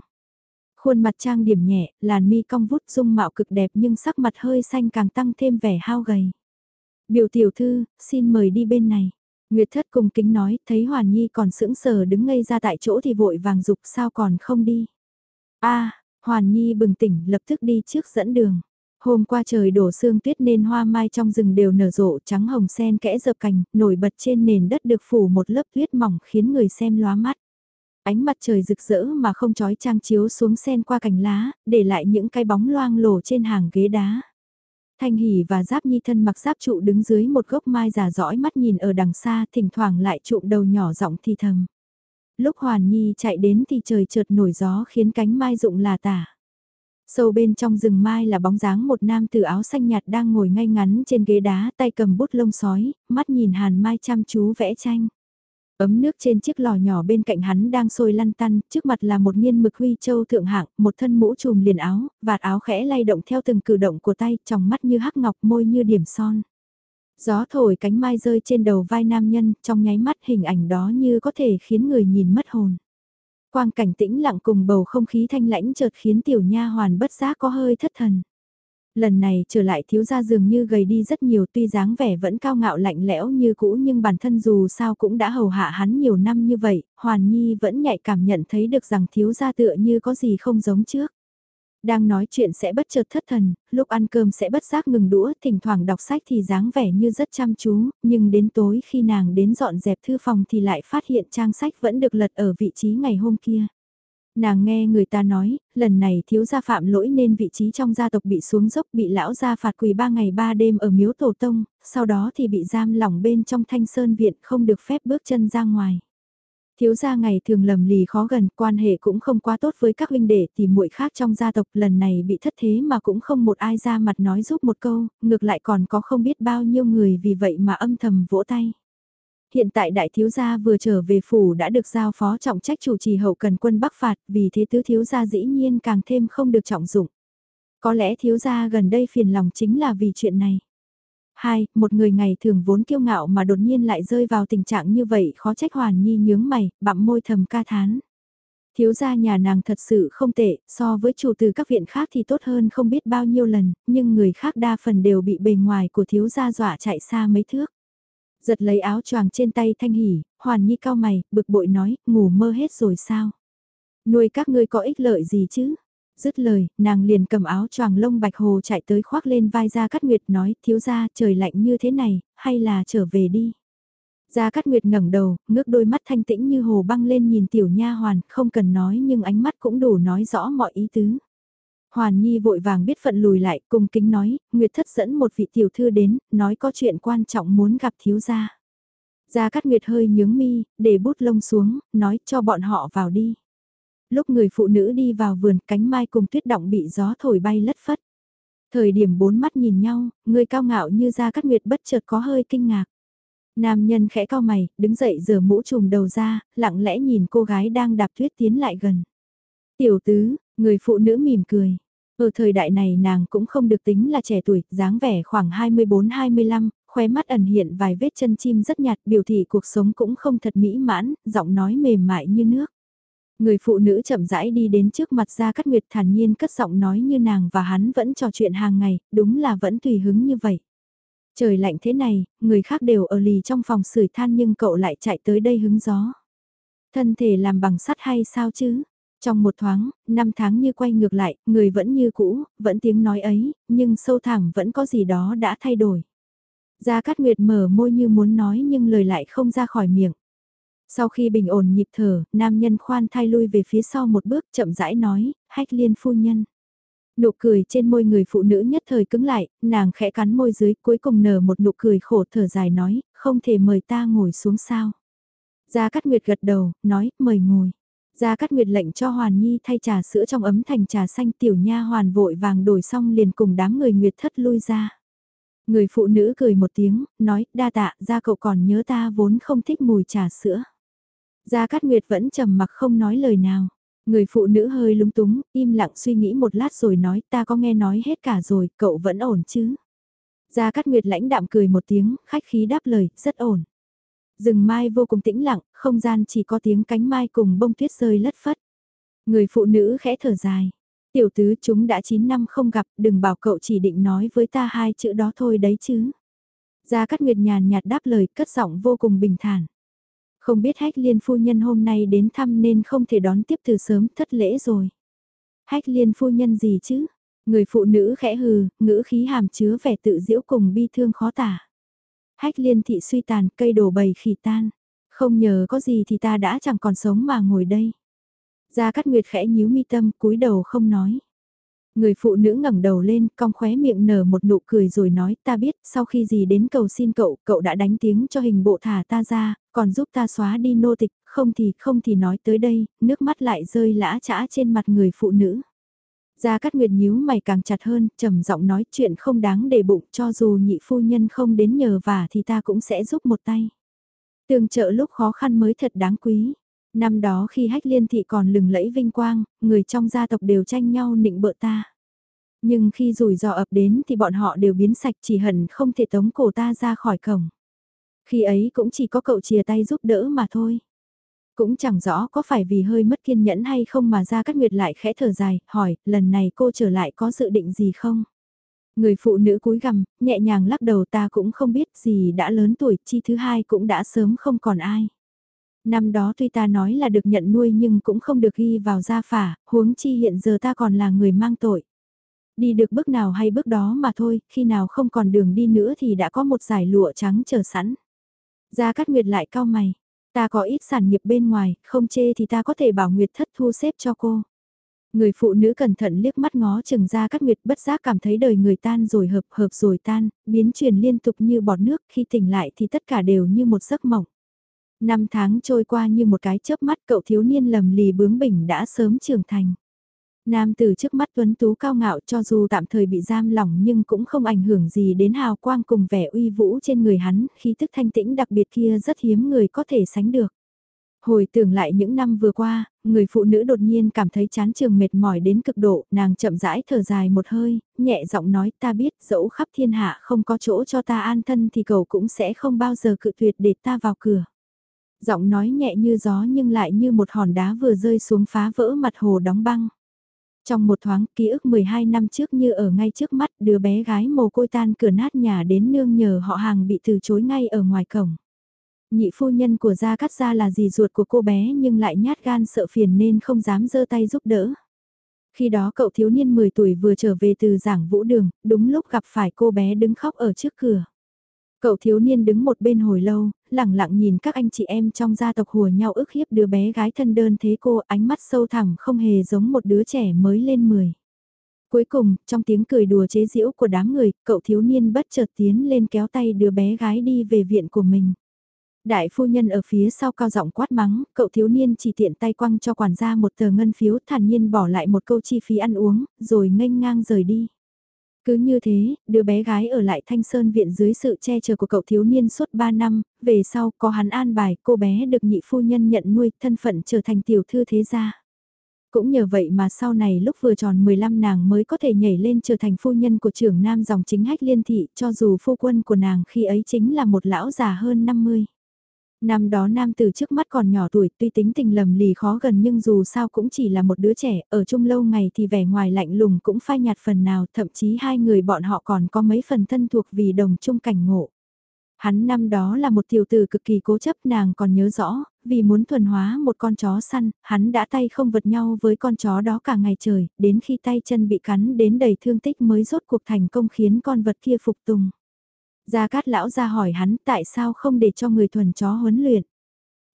Khuôn mặt trang điểm nhẹ, làn mi cong vút dung mạo cực đẹp nhưng sắc mặt hơi xanh càng tăng thêm vẻ hao gầy. Biểu tiểu thư, xin mời đi bên này. Nguyệt thất cùng kính nói, thấy Hoàn Nhi còn sững sờ đứng ngây ra tại chỗ thì vội vàng dục sao còn không đi. a Hoàn Nhi bừng tỉnh lập tức đi trước dẫn đường. Hôm qua trời đổ sương tuyết nên hoa mai trong rừng đều nở rộ trắng hồng sen kẽ dập cành, nổi bật trên nền đất được phủ một lớp tuyết mỏng khiến người xem lóa mắt. Ánh mặt trời rực rỡ mà không trói trang chiếu xuống sen qua cành lá, để lại những cái bóng loang lổ trên hàng ghế đá. Thanh Hỷ và Giáp Nhi thân mặc giáp trụ đứng dưới một gốc mai già dõi mắt nhìn ở đằng xa thỉnh thoảng lại trụm đầu nhỏ giọng thì thầm. Lúc Hoàn Nhi chạy đến thì trời chợt nổi gió khiến cánh mai rụng là tả. Sâu bên trong rừng mai là bóng dáng một nam tử áo xanh nhạt đang ngồi ngay ngắn trên ghế đá tay cầm bút lông sói, mắt nhìn hàn mai chăm chú vẽ tranh. Ấm nước trên chiếc lò nhỏ bên cạnh hắn đang sôi lăn tăn, trước mặt là một nghiên mực huy châu thượng hạng, một thân mũ trùm liền áo, vạt áo khẽ lay động theo từng cử động của tay, trong mắt như hắc ngọc môi như điểm son. Gió thổi cánh mai rơi trên đầu vai nam nhân, trong nháy mắt hình ảnh đó như có thể khiến người nhìn mất hồn. Quang cảnh tĩnh lặng cùng bầu không khí thanh lãnh chợt khiến tiểu nha hoàn bất giác có hơi thất thần. Lần này trở lại thiếu gia dường như gầy đi rất nhiều tuy dáng vẻ vẫn cao ngạo lạnh lẽo như cũ nhưng bản thân dù sao cũng đã hầu hạ hắn nhiều năm như vậy, Hoàn Nhi vẫn nhạy cảm nhận thấy được rằng thiếu gia tựa như có gì không giống trước. Đang nói chuyện sẽ bất chợt thất thần, lúc ăn cơm sẽ bất giác ngừng đũa, thỉnh thoảng đọc sách thì dáng vẻ như rất chăm chú, nhưng đến tối khi nàng đến dọn dẹp thư phòng thì lại phát hiện trang sách vẫn được lật ở vị trí ngày hôm kia. Nàng nghe người ta nói, lần này thiếu gia phạm lỗi nên vị trí trong gia tộc bị xuống dốc bị lão gia phạt quỳ ba ngày ba đêm ở miếu tổ tông, sau đó thì bị giam lỏng bên trong thanh sơn viện không được phép bước chân ra ngoài. Thiếu gia ngày thường lầm lì khó gần, quan hệ cũng không quá tốt với các huynh đệ thì muội khác trong gia tộc lần này bị thất thế mà cũng không một ai ra mặt nói giúp một câu, ngược lại còn có không biết bao nhiêu người vì vậy mà âm thầm vỗ tay. Hiện tại đại thiếu gia vừa trở về phủ đã được giao phó trọng trách chủ trì hậu cần quân bắc phạt, vì thế tứ thiếu gia dĩ nhiên càng thêm không được trọng dụng. Có lẽ thiếu gia gần đây phiền lòng chính là vì chuyện này. Hai, một người ngày thường vốn kiêu ngạo mà đột nhiên lại rơi vào tình trạng như vậy khó trách hoàn nhi nhướng mày, bặm môi thầm ca thán. Thiếu gia nhà nàng thật sự không tệ, so với chủ từ các viện khác thì tốt hơn không biết bao nhiêu lần, nhưng người khác đa phần đều bị bề ngoài của thiếu gia dọa chạy xa mấy thước. Giật lấy áo choàng trên tay thanh hỉ, hoàn nhi cao mày, bực bội nói, ngủ mơ hết rồi sao? Nuôi các ngươi có ích lợi gì chứ? Dứt lời, nàng liền cầm áo choàng lông bạch hồ chạy tới khoác lên vai Gia Cát Nguyệt nói, thiếu gia trời lạnh như thế này, hay là trở về đi. Gia Cát Nguyệt ngẩng đầu, ngước đôi mắt thanh tĩnh như hồ băng lên nhìn tiểu nha hoàn, không cần nói nhưng ánh mắt cũng đủ nói rõ mọi ý tứ. Hoàn Nhi vội vàng biết phận lùi lại, cung kính nói, Nguyệt thất dẫn một vị tiểu thư đến, nói có chuyện quan trọng muốn gặp thiếu gia. Gia Cát Nguyệt hơi nhướng mi, để bút lông xuống, nói cho bọn họ vào đi lúc người phụ nữ đi vào vườn cánh mai cùng tuyết động bị gió thổi bay lất phất. Thời điểm bốn mắt nhìn nhau, người cao ngạo như ra cắt nguyệt bất chợt có hơi kinh ngạc. Nam nhân khẽ cao mày, đứng dậy giờ mũ trùm đầu ra, lặng lẽ nhìn cô gái đang đạp tuyết tiến lại gần. Tiểu tứ, người phụ nữ mỉm cười. Ở thời đại này nàng cũng không được tính là trẻ tuổi, dáng vẻ khoảng 24-25, khóe mắt ẩn hiện vài vết chân chim rất nhạt, biểu thị cuộc sống cũng không thật mỹ mãn, giọng nói mềm mại như nước. Người phụ nữ chậm rãi đi đến trước mặt Gia Cát Nguyệt thản nhiên cất giọng nói như nàng và hắn vẫn trò chuyện hàng ngày, đúng là vẫn tùy hứng như vậy. Trời lạnh thế này, người khác đều ở lì trong phòng sưởi than nhưng cậu lại chạy tới đây hứng gió. Thân thể làm bằng sắt hay sao chứ? Trong một thoáng, năm tháng như quay ngược lại, người vẫn như cũ, vẫn tiếng nói ấy, nhưng sâu thẳm vẫn có gì đó đã thay đổi. Gia Cát Nguyệt mở môi như muốn nói nhưng lời lại không ra khỏi miệng. Sau khi bình ổn nhịp thở, nam nhân khoan thai lui về phía sau một bước chậm rãi nói, hách liên phu nhân. Nụ cười trên môi người phụ nữ nhất thời cứng lại, nàng khẽ cắn môi dưới cuối cùng nở một nụ cười khổ thở dài nói, không thể mời ta ngồi xuống sao. Gia Cát Nguyệt gật đầu, nói, mời ngồi. Gia Cát Nguyệt lệnh cho Hoàn Nhi thay trà sữa trong ấm thành trà xanh tiểu nha hoàn vội vàng đổi xong liền cùng đám người Nguyệt thất lui ra. Người phụ nữ cười một tiếng, nói, đa tạ, gia cậu còn nhớ ta vốn không thích mùi trà sữa. Gia Cát Nguyệt vẫn trầm mặc không nói lời nào. Người phụ nữ hơi lúng túng, im lặng suy nghĩ một lát rồi nói ta có nghe nói hết cả rồi, cậu vẫn ổn chứ. Gia Cát Nguyệt lãnh đạm cười một tiếng, khách khí đáp lời, rất ổn. Rừng mai vô cùng tĩnh lặng, không gian chỉ có tiếng cánh mai cùng bông tuyết rơi lất phất. Người phụ nữ khẽ thở dài. Tiểu tứ chúng đã 9 năm không gặp, đừng bảo cậu chỉ định nói với ta hai chữ đó thôi đấy chứ. Gia Cát Nguyệt nhàn nhạt đáp lời cất giọng vô cùng bình thản. Không biết hách liên phu nhân hôm nay đến thăm nên không thể đón tiếp từ sớm thất lễ rồi. Hách liên phu nhân gì chứ? Người phụ nữ khẽ hừ, ngữ khí hàm chứa vẻ tự diễu cùng bi thương khó tả. Hách liên thị suy tàn, cây đổ bầy khỉ tan. Không nhờ có gì thì ta đã chẳng còn sống mà ngồi đây. Gia Cát Nguyệt khẽ nhíu mi tâm, cúi đầu không nói. Người phụ nữ ngẩng đầu lên, cong khóe miệng nở một nụ cười rồi nói ta biết sau khi gì đến cầu xin cậu, cậu đã đánh tiếng cho hình bộ thả ta ra, còn giúp ta xóa đi nô tịch, không thì không thì nói tới đây, nước mắt lại rơi lã chã trên mặt người phụ nữ. Gia Cát Nguyệt nhíu mày càng chặt hơn, trầm giọng nói chuyện không đáng để bụng cho dù nhị phu nhân không đến nhờ vả thì ta cũng sẽ giúp một tay. Tương trợ lúc khó khăn mới thật đáng quý. Năm đó khi hách liên thị còn lừng lẫy vinh quang, người trong gia tộc đều tranh nhau nịnh bợ ta. Nhưng khi rủi ro ập đến thì bọn họ đều biến sạch chỉ hận không thể tống cổ ta ra khỏi cổng. Khi ấy cũng chỉ có cậu chia tay giúp đỡ mà thôi. Cũng chẳng rõ có phải vì hơi mất kiên nhẫn hay không mà ra cắt nguyệt lại khẽ thở dài, hỏi, lần này cô trở lại có dự định gì không? Người phụ nữ cúi gằm, nhẹ nhàng lắc đầu ta cũng không biết gì đã lớn tuổi, chi thứ hai cũng đã sớm không còn ai. Năm đó tuy ta nói là được nhận nuôi nhưng cũng không được ghi vào gia phả, huống chi hiện giờ ta còn là người mang tội. Đi được bước nào hay bước đó mà thôi, khi nào không còn đường đi nữa thì đã có một giải lụa trắng chờ sẵn. Gia Cát Nguyệt lại cao mày, ta có ít sản nghiệp bên ngoài, không chê thì ta có thể bảo Nguyệt thất thu xếp cho cô. Người phụ nữ cẩn thận liếc mắt ngó chừng gia Cát Nguyệt bất giác cảm thấy đời người tan rồi hợp hợp rồi tan, biến chuyển liên tục như bọt nước khi tỉnh lại thì tất cả đều như một giấc mộng. Năm tháng trôi qua như một cái chớp mắt cậu thiếu niên lầm lì bướng bỉnh đã sớm trưởng thành. Nam từ trước mắt tuấn tú cao ngạo cho dù tạm thời bị giam lỏng nhưng cũng không ảnh hưởng gì đến hào quang cùng vẻ uy vũ trên người hắn, khí tức thanh tĩnh đặc biệt kia rất hiếm người có thể sánh được. Hồi tưởng lại những năm vừa qua, người phụ nữ đột nhiên cảm thấy chán trường mệt mỏi đến cực độ, nàng chậm rãi thở dài một hơi, nhẹ giọng nói ta biết dẫu khắp thiên hạ không có chỗ cho ta an thân thì cậu cũng sẽ không bao giờ cự tuyệt để ta vào cửa. Giọng nói nhẹ như gió nhưng lại như một hòn đá vừa rơi xuống phá vỡ mặt hồ đóng băng. Trong một thoáng, ký ức 12 năm trước như ở ngay trước mắt, đứa bé gái mồ côi tan cửa nát nhà đến nương nhờ họ hàng bị từ chối ngay ở ngoài cổng. Nhị phu nhân của Gia Cát Gia là dì ruột của cô bé nhưng lại nhát gan sợ phiền nên không dám giơ tay giúp đỡ. Khi đó cậu thiếu niên 10 tuổi vừa trở về từ giảng vũ đường, đúng lúc gặp phải cô bé đứng khóc ở trước cửa. Cậu thiếu niên đứng một bên hồi lâu, lặng lặng nhìn các anh chị em trong gia tộc hùa nhau ức hiếp đứa bé gái thân đơn thế cô ánh mắt sâu thẳm không hề giống một đứa trẻ mới lên 10. Cuối cùng, trong tiếng cười đùa chế giễu của đám người, cậu thiếu niên bất chợt tiến lên kéo tay đứa bé gái đi về viện của mình. Đại phu nhân ở phía sau cao giọng quát mắng, cậu thiếu niên chỉ tiện tay quăng cho quản gia một tờ ngân phiếu thản nhiên bỏ lại một câu chi phí ăn uống, rồi nghênh ngang rời đi. Cứ như thế, đứa bé gái ở lại Thanh Sơn viện dưới sự che chở của cậu thiếu niên suốt 3 năm, về sau có hắn an bài cô bé được nhị phu nhân nhận nuôi thân phận trở thành tiểu thư thế gia. Cũng nhờ vậy mà sau này lúc vừa tròn 15 nàng mới có thể nhảy lên trở thành phu nhân của trưởng nam dòng chính hách liên thị cho dù phu quân của nàng khi ấy chính là một lão già hơn 50. Năm đó nam từ trước mắt còn nhỏ tuổi tuy tính tình lầm lì khó gần nhưng dù sao cũng chỉ là một đứa trẻ, ở chung lâu ngày thì vẻ ngoài lạnh lùng cũng phai nhạt phần nào, thậm chí hai người bọn họ còn có mấy phần thân thuộc vì đồng chung cảnh ngộ. Hắn năm đó là một tiểu tử cực kỳ cố chấp nàng còn nhớ rõ, vì muốn thuần hóa một con chó săn, hắn đã tay không vật nhau với con chó đó cả ngày trời, đến khi tay chân bị cắn đến đầy thương tích mới rốt cuộc thành công khiến con vật kia phục tùng. Gia Cát lão ra hỏi hắn tại sao không để cho người thuần chó huấn luyện.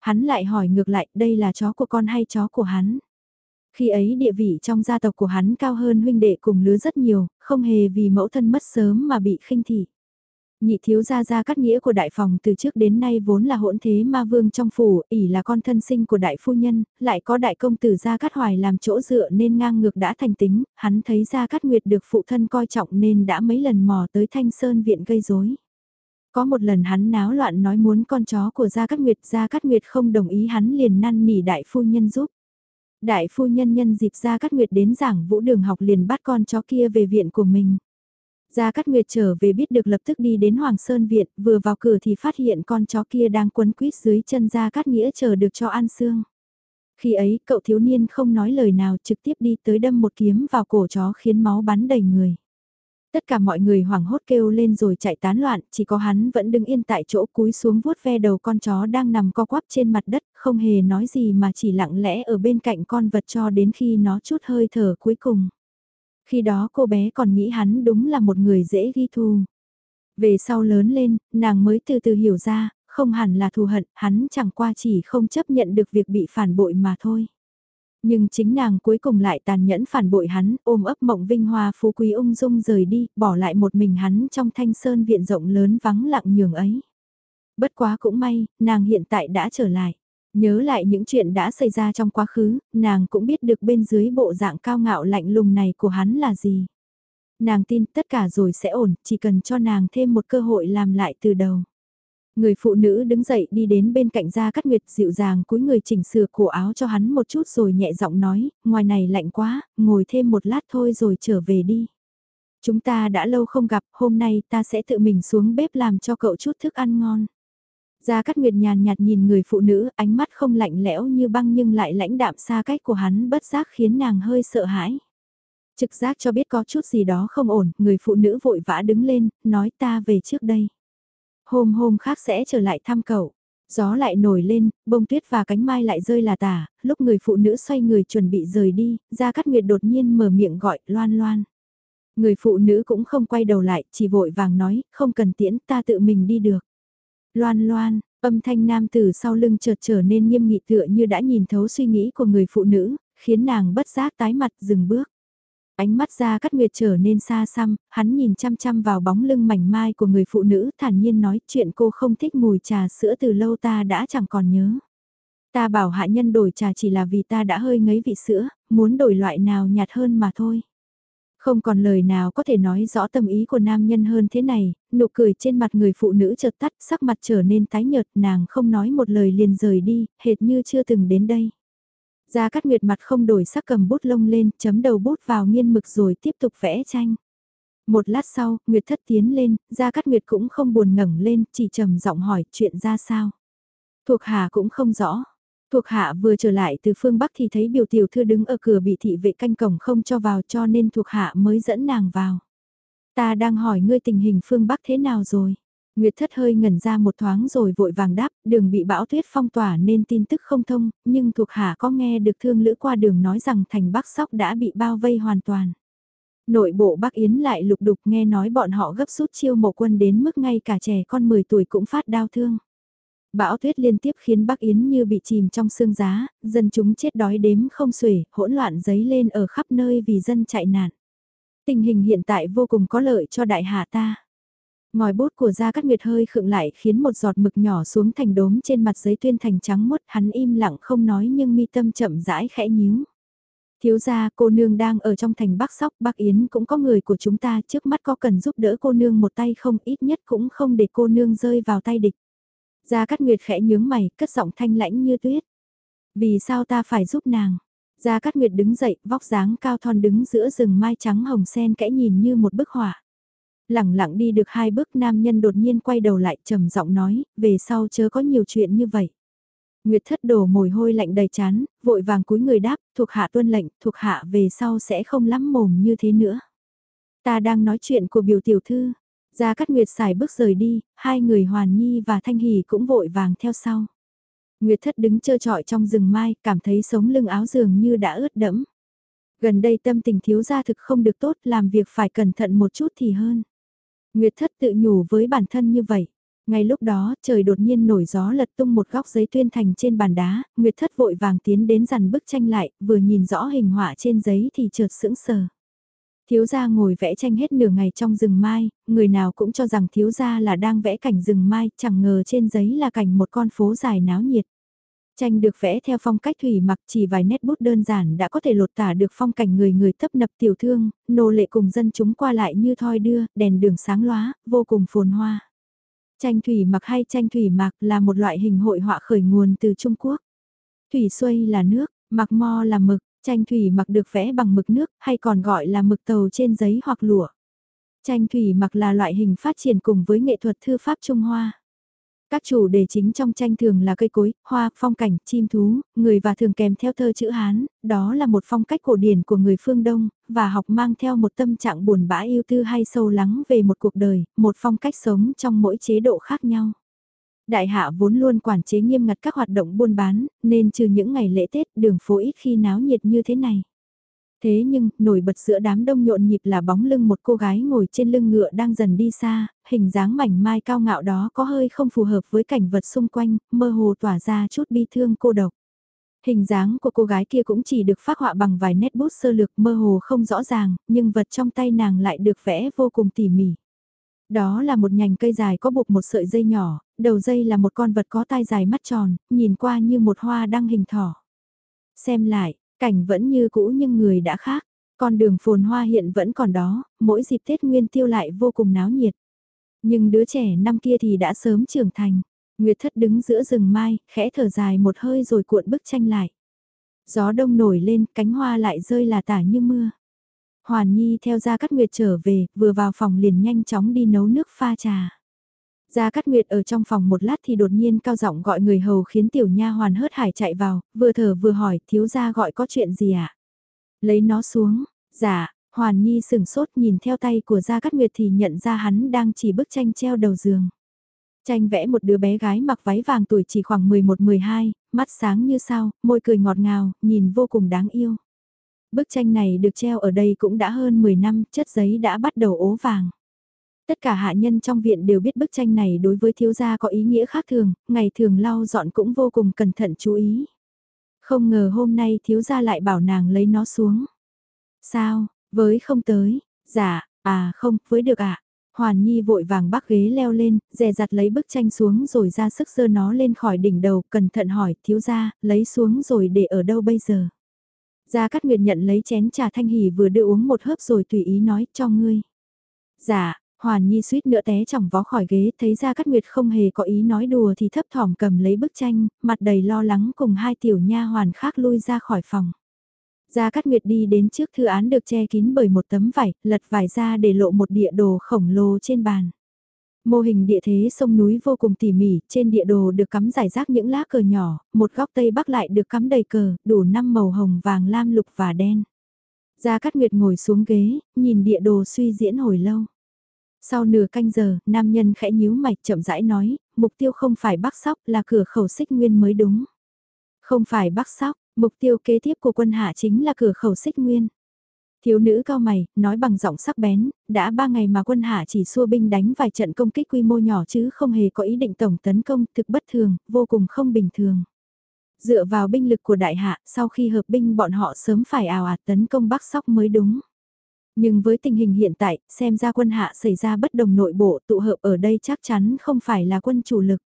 Hắn lại hỏi ngược lại đây là chó của con hay chó của hắn. Khi ấy địa vị trong gia tộc của hắn cao hơn huynh đệ cùng lứa rất nhiều, không hề vì mẫu thân mất sớm mà bị khinh thị. Nhị thiếu gia gia cắt nghĩa của đại phòng từ trước đến nay vốn là hỗn thế ma vương trong phủ, ỷ là con thân sinh của đại phu nhân, lại có đại công tử gia cắt hoài làm chỗ dựa nên ngang ngược đã thành tính, hắn thấy gia cắt nguyệt được phụ thân coi trọng nên đã mấy lần mò tới thanh sơn viện gây rối. Có một lần hắn náo loạn nói muốn con chó của Gia Cát Nguyệt, Gia Cát Nguyệt không đồng ý hắn liền năn nỉ đại phu nhân giúp. Đại phu nhân nhân dịp Gia Cát Nguyệt đến giảng vũ đường học liền bắt con chó kia về viện của mình. Gia Cát Nguyệt trở về biết được lập tức đi đến Hoàng Sơn Viện, vừa vào cửa thì phát hiện con chó kia đang quấn quýt dưới chân Gia Cát Nghĩa chờ được cho ăn xương. Khi ấy, cậu thiếu niên không nói lời nào trực tiếp đi tới đâm một kiếm vào cổ chó khiến máu bắn đầy người. Tất cả mọi người hoảng hốt kêu lên rồi chạy tán loạn, chỉ có hắn vẫn đứng yên tại chỗ cúi xuống vuốt ve đầu con chó đang nằm co quắp trên mặt đất, không hề nói gì mà chỉ lặng lẽ ở bên cạnh con vật cho đến khi nó chút hơi thở cuối cùng. Khi đó cô bé còn nghĩ hắn đúng là một người dễ ghi thù. Về sau lớn lên, nàng mới từ từ hiểu ra, không hẳn là thù hận, hắn chẳng qua chỉ không chấp nhận được việc bị phản bội mà thôi. Nhưng chính nàng cuối cùng lại tàn nhẫn phản bội hắn, ôm ấp mộng vinh hoa phú quý ung dung rời đi, bỏ lại một mình hắn trong thanh sơn viện rộng lớn vắng lặng nhường ấy. Bất quá cũng may, nàng hiện tại đã trở lại. Nhớ lại những chuyện đã xảy ra trong quá khứ, nàng cũng biết được bên dưới bộ dạng cao ngạo lạnh lùng này của hắn là gì. Nàng tin tất cả rồi sẽ ổn, chỉ cần cho nàng thêm một cơ hội làm lại từ đầu. Người phụ nữ đứng dậy đi đến bên cạnh Gia Cát Nguyệt dịu dàng cúi người chỉnh sửa cổ áo cho hắn một chút rồi nhẹ giọng nói, ngoài này lạnh quá, ngồi thêm một lát thôi rồi trở về đi. Chúng ta đã lâu không gặp, hôm nay ta sẽ tự mình xuống bếp làm cho cậu chút thức ăn ngon. Gia Cát Nguyệt nhàn nhạt nhìn người phụ nữ, ánh mắt không lạnh lẽo như băng nhưng lại lãnh đạm xa cách của hắn bất giác khiến nàng hơi sợ hãi. Trực giác cho biết có chút gì đó không ổn, người phụ nữ vội vã đứng lên, nói ta về trước đây. Hôm hôm khác sẽ trở lại thăm cậu. Gió lại nổi lên, bông tuyết và cánh mai lại rơi là tả, lúc người phụ nữ xoay người chuẩn bị rời đi, Gia Cát Nguyệt đột nhiên mở miệng gọi, loan loan. Người phụ nữ cũng không quay đầu lại, chỉ vội vàng nói, không cần tiễn, ta tự mình đi được. Loan loan, âm thanh nam tử sau lưng chợt trở nên nghiêm nghị tựa như đã nhìn thấu suy nghĩ của người phụ nữ, khiến nàng bất giác tái mặt dừng bước. Ánh mắt ra cắt nguyệt trở nên xa xăm, hắn nhìn chăm chăm vào bóng lưng mảnh mai của người phụ nữ thản nhiên nói chuyện cô không thích mùi trà sữa từ lâu ta đã chẳng còn nhớ. Ta bảo hạ nhân đổi trà chỉ là vì ta đã hơi ngấy vị sữa, muốn đổi loại nào nhạt hơn mà thôi. Không còn lời nào có thể nói rõ tâm ý của nam nhân hơn thế này, nụ cười trên mặt người phụ nữ chợt tắt, sắc mặt trở nên tái nhợt, nàng không nói một lời liền rời đi, hệt như chưa từng đến đây. Gia Cát Nguyệt mặt không đổi sắc cầm bút lông lên, chấm đầu bút vào nghiên mực rồi tiếp tục vẽ tranh. Một lát sau, Nguyệt thất tiến lên, Gia Cát Nguyệt cũng không buồn ngẩng lên, chỉ trầm giọng hỏi chuyện ra sao. Thuộc hạ cũng không rõ. Thuộc hạ vừa trở lại từ phương Bắc thì thấy biểu tiểu thư đứng ở cửa bị thị vệ canh cổng không cho vào cho nên thuộc hạ mới dẫn nàng vào. Ta đang hỏi ngươi tình hình phương Bắc thế nào rồi? Nguyệt thất hơi ngẩn ra một thoáng rồi vội vàng đáp, đường bị bão tuyết phong tỏa nên tin tức không thông, nhưng thuộc hạ có nghe được thương lữ qua đường nói rằng thành Bắc Sóc đã bị bao vây hoàn toàn. Nội bộ Bắc Yến lại lục đục nghe nói bọn họ gấp rút chiêu mộ quân đến mức ngay cả trẻ con 10 tuổi cũng phát đau thương. Bão tuyết liên tiếp khiến Bắc Yến như bị chìm trong sương giá, dân chúng chết đói đếm không xuể, hỗn loạn giấy lên ở khắp nơi vì dân chạy nạn. Tình hình hiện tại vô cùng có lợi cho đại hạ ta. Ngòi bút của Gia Cát Nguyệt hơi khựng lại khiến một giọt mực nhỏ xuống thành đốm trên mặt giấy tuyên thành trắng mốt hắn im lặng không nói nhưng mi tâm chậm rãi khẽ nhíu. Thiếu gia cô nương đang ở trong thành Bắc Sóc Bắc Yến cũng có người của chúng ta trước mắt có cần giúp đỡ cô nương một tay không ít nhất cũng không để cô nương rơi vào tay địch. Gia Cát Nguyệt khẽ nhướng mày cất giọng thanh lãnh như tuyết. Vì sao ta phải giúp nàng? Gia Cát Nguyệt đứng dậy, vóc dáng cao thon đứng giữa rừng mai trắng hồng sen kẽ nhìn như một bức họa lẳng lặng đi được hai bước nam nhân đột nhiên quay đầu lại trầm giọng nói, về sau chớ có nhiều chuyện như vậy. Nguyệt thất đổ mồ hôi lạnh đầy chán, vội vàng cúi người đáp, thuộc hạ tuân lệnh, thuộc hạ về sau sẽ không lắm mồm như thế nữa. Ta đang nói chuyện của biểu tiểu thư, gia cát Nguyệt xài bước rời đi, hai người Hoàn Nhi và Thanh Hỷ cũng vội vàng theo sau. Nguyệt thất đứng trơ trọi trong rừng mai, cảm thấy sống lưng áo dường như đã ướt đẫm. Gần đây tâm tình thiếu gia thực không được tốt, làm việc phải cẩn thận một chút thì hơn. Nguyệt thất tự nhủ với bản thân như vậy. Ngay lúc đó, trời đột nhiên nổi gió lật tung một góc giấy tuyên thành trên bàn đá, Nguyệt thất vội vàng tiến đến dằn bức tranh lại, vừa nhìn rõ hình họa trên giấy thì chợt sững sờ. Thiếu gia ngồi vẽ tranh hết nửa ngày trong rừng mai, người nào cũng cho rằng thiếu gia là đang vẽ cảnh rừng mai, chẳng ngờ trên giấy là cảnh một con phố dài náo nhiệt. Tranh được vẽ theo phong cách thủy mặc chỉ vài nét bút đơn giản đã có thể lột tả được phong cảnh người người tấp nập tiểu thương, nô lệ cùng dân chúng qua lại như thoi đưa, đèn đường sáng lóa, vô cùng phồn hoa. Tranh thủy mặc hay tranh thủy mặc là một loại hình hội họa khởi nguồn từ Trung Quốc. Thủy xuôi là nước, mặc mo là mực, tranh thủy mặc được vẽ bằng mực nước hay còn gọi là mực tàu trên giấy hoặc lụa. Tranh thủy mặc là loại hình phát triển cùng với nghệ thuật thư pháp Trung Hoa. Các chủ đề chính trong tranh thường là cây cối, hoa, phong cảnh, chim thú, người và thường kèm theo thơ chữ Hán, đó là một phong cách cổ điển của người phương Đông, và học mang theo một tâm trạng buồn bã yêu tư hay sâu lắng về một cuộc đời, một phong cách sống trong mỗi chế độ khác nhau. Đại hạ vốn luôn quản chế nghiêm ngặt các hoạt động buôn bán, nên trừ những ngày lễ Tết đường phố ít khi náo nhiệt như thế này. Thế nhưng, nổi bật giữa đám đông nhộn nhịp là bóng lưng một cô gái ngồi trên lưng ngựa đang dần đi xa, hình dáng mảnh mai cao ngạo đó có hơi không phù hợp với cảnh vật xung quanh, mơ hồ tỏa ra chút bi thương cô độc. Hình dáng của cô gái kia cũng chỉ được phát họa bằng vài nét bút sơ lược mơ hồ không rõ ràng, nhưng vật trong tay nàng lại được vẽ vô cùng tỉ mỉ. Đó là một nhành cây dài có buộc một sợi dây nhỏ, đầu dây là một con vật có tai dài mắt tròn, nhìn qua như một hoa đăng hình thỏ. Xem lại, cảnh vẫn như cũ nhưng người đã khác. Con đường phồn hoa hiện vẫn còn đó, mỗi dịp Tết Nguyên tiêu lại vô cùng náo nhiệt. Nhưng đứa trẻ năm kia thì đã sớm trưởng thành. Nguyệt thất đứng giữa rừng mai, khẽ thở dài một hơi rồi cuộn bức tranh lại. Gió đông nổi lên, cánh hoa lại rơi là tả như mưa. Hoàn Nhi theo Gia Cát Nguyệt trở về, vừa vào phòng liền nhanh chóng đi nấu nước pha trà. Gia Cát Nguyệt ở trong phòng một lát thì đột nhiên cao giọng gọi người hầu khiến tiểu nha hoàn hớt hải chạy vào, vừa thở vừa hỏi thiếu gia gọi có chuyện gì ạ? À? Lấy nó xuống, dạ, Hoàn Nhi sửng sốt nhìn theo tay của Gia Cát Nguyệt thì nhận ra hắn đang chỉ bức tranh treo đầu giường. Tranh vẽ một đứa bé gái mặc váy vàng tuổi chỉ khoảng 11-12, mắt sáng như sao, môi cười ngọt ngào, nhìn vô cùng đáng yêu. Bức tranh này được treo ở đây cũng đã hơn 10 năm, chất giấy đã bắt đầu ố vàng. Tất cả hạ nhân trong viện đều biết bức tranh này đối với thiếu gia có ý nghĩa khác thường, ngày thường lau dọn cũng vô cùng cẩn thận chú ý. Không ngờ hôm nay thiếu gia lại bảo nàng lấy nó xuống. Sao, với không tới, dạ, à không, với được ạ. À? Hoàn Nhi vội vàng bắt ghế leo lên, dè dặt lấy bức tranh xuống rồi ra sức dơ nó lên khỏi đỉnh đầu, cẩn thận hỏi, thiếu gia, lấy xuống rồi để ở đâu bây giờ? Gia Cát Nguyệt nhận lấy chén trà thanh hỉ vừa đưa uống một hớp rồi tùy ý nói cho ngươi. Dạ, Hoàn Nhi suýt nữa té chỏng vó khỏi ghế, thấy Gia Cát Nguyệt không hề có ý nói đùa thì thấp thỏm cầm lấy bức tranh, mặt đầy lo lắng cùng hai tiểu nha hoàn khác lui ra khỏi phòng. Gia Cát Nguyệt đi đến trước thư án được che kín bởi một tấm vải, lật vải ra để lộ một địa đồ khổng lồ trên bàn. Mô hình địa thế sông núi vô cùng tỉ mỉ, trên địa đồ được cắm giải rác những lá cờ nhỏ, một góc tây bắc lại được cắm đầy cờ, đủ năm màu hồng vàng lam lục và đen. Gia Cát Nguyệt ngồi xuống ghế, nhìn địa đồ suy diễn hồi lâu. Sau nửa canh giờ, nam nhân khẽ nhíu mạch chậm rãi nói, mục tiêu không phải Bắc Sóc là cửa khẩu xích nguyên mới đúng. Không phải Bắc Sóc, mục tiêu kế tiếp của quân hạ chính là cửa khẩu xích nguyên. Thiếu nữ cao mày, nói bằng giọng sắc bén, đã ba ngày mà quân hạ chỉ xua binh đánh vài trận công kích quy mô nhỏ chứ không hề có ý định tổng tấn công, thực bất thường, vô cùng không bình thường. Dựa vào binh lực của đại hạ, sau khi hợp binh bọn họ sớm phải ào ạt tấn công Bắc Sóc mới đúng. Nhưng với tình hình hiện tại, xem ra quân hạ xảy ra bất đồng nội bộ tụ hợp ở đây chắc chắn không phải là quân chủ lực.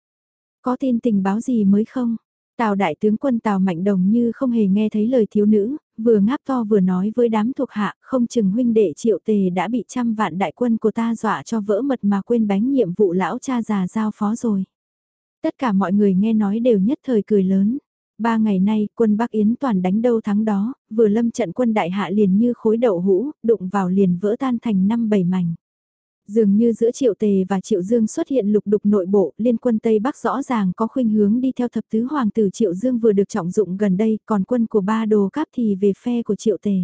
Có tin tình báo gì mới không? Tào đại tướng quân Tào Mạnh Đồng như không hề nghe thấy lời thiếu nữ, vừa ngáp to vừa nói với đám thuộc hạ, không chừng huynh đệ triệu tề đã bị trăm vạn đại quân của ta dọa cho vỡ mật mà quên bánh nhiệm vụ lão cha già giao phó rồi. Tất cả mọi người nghe nói đều nhất thời cười lớn. Ba ngày nay, quân Bắc Yến toàn đánh đâu thắng đó, vừa lâm trận quân đại hạ liền như khối đậu hũ, đụng vào liền vỡ tan thành năm bảy mảnh. Dường như giữa Triệu Tề và Triệu Dương xuất hiện lục đục nội bộ, liên quân Tây Bắc rõ ràng có khuynh hướng đi theo thập tứ hoàng tử Triệu Dương vừa được trọng dụng gần đây, còn quân của ba đồ cáp thì về phe của Triệu Tề.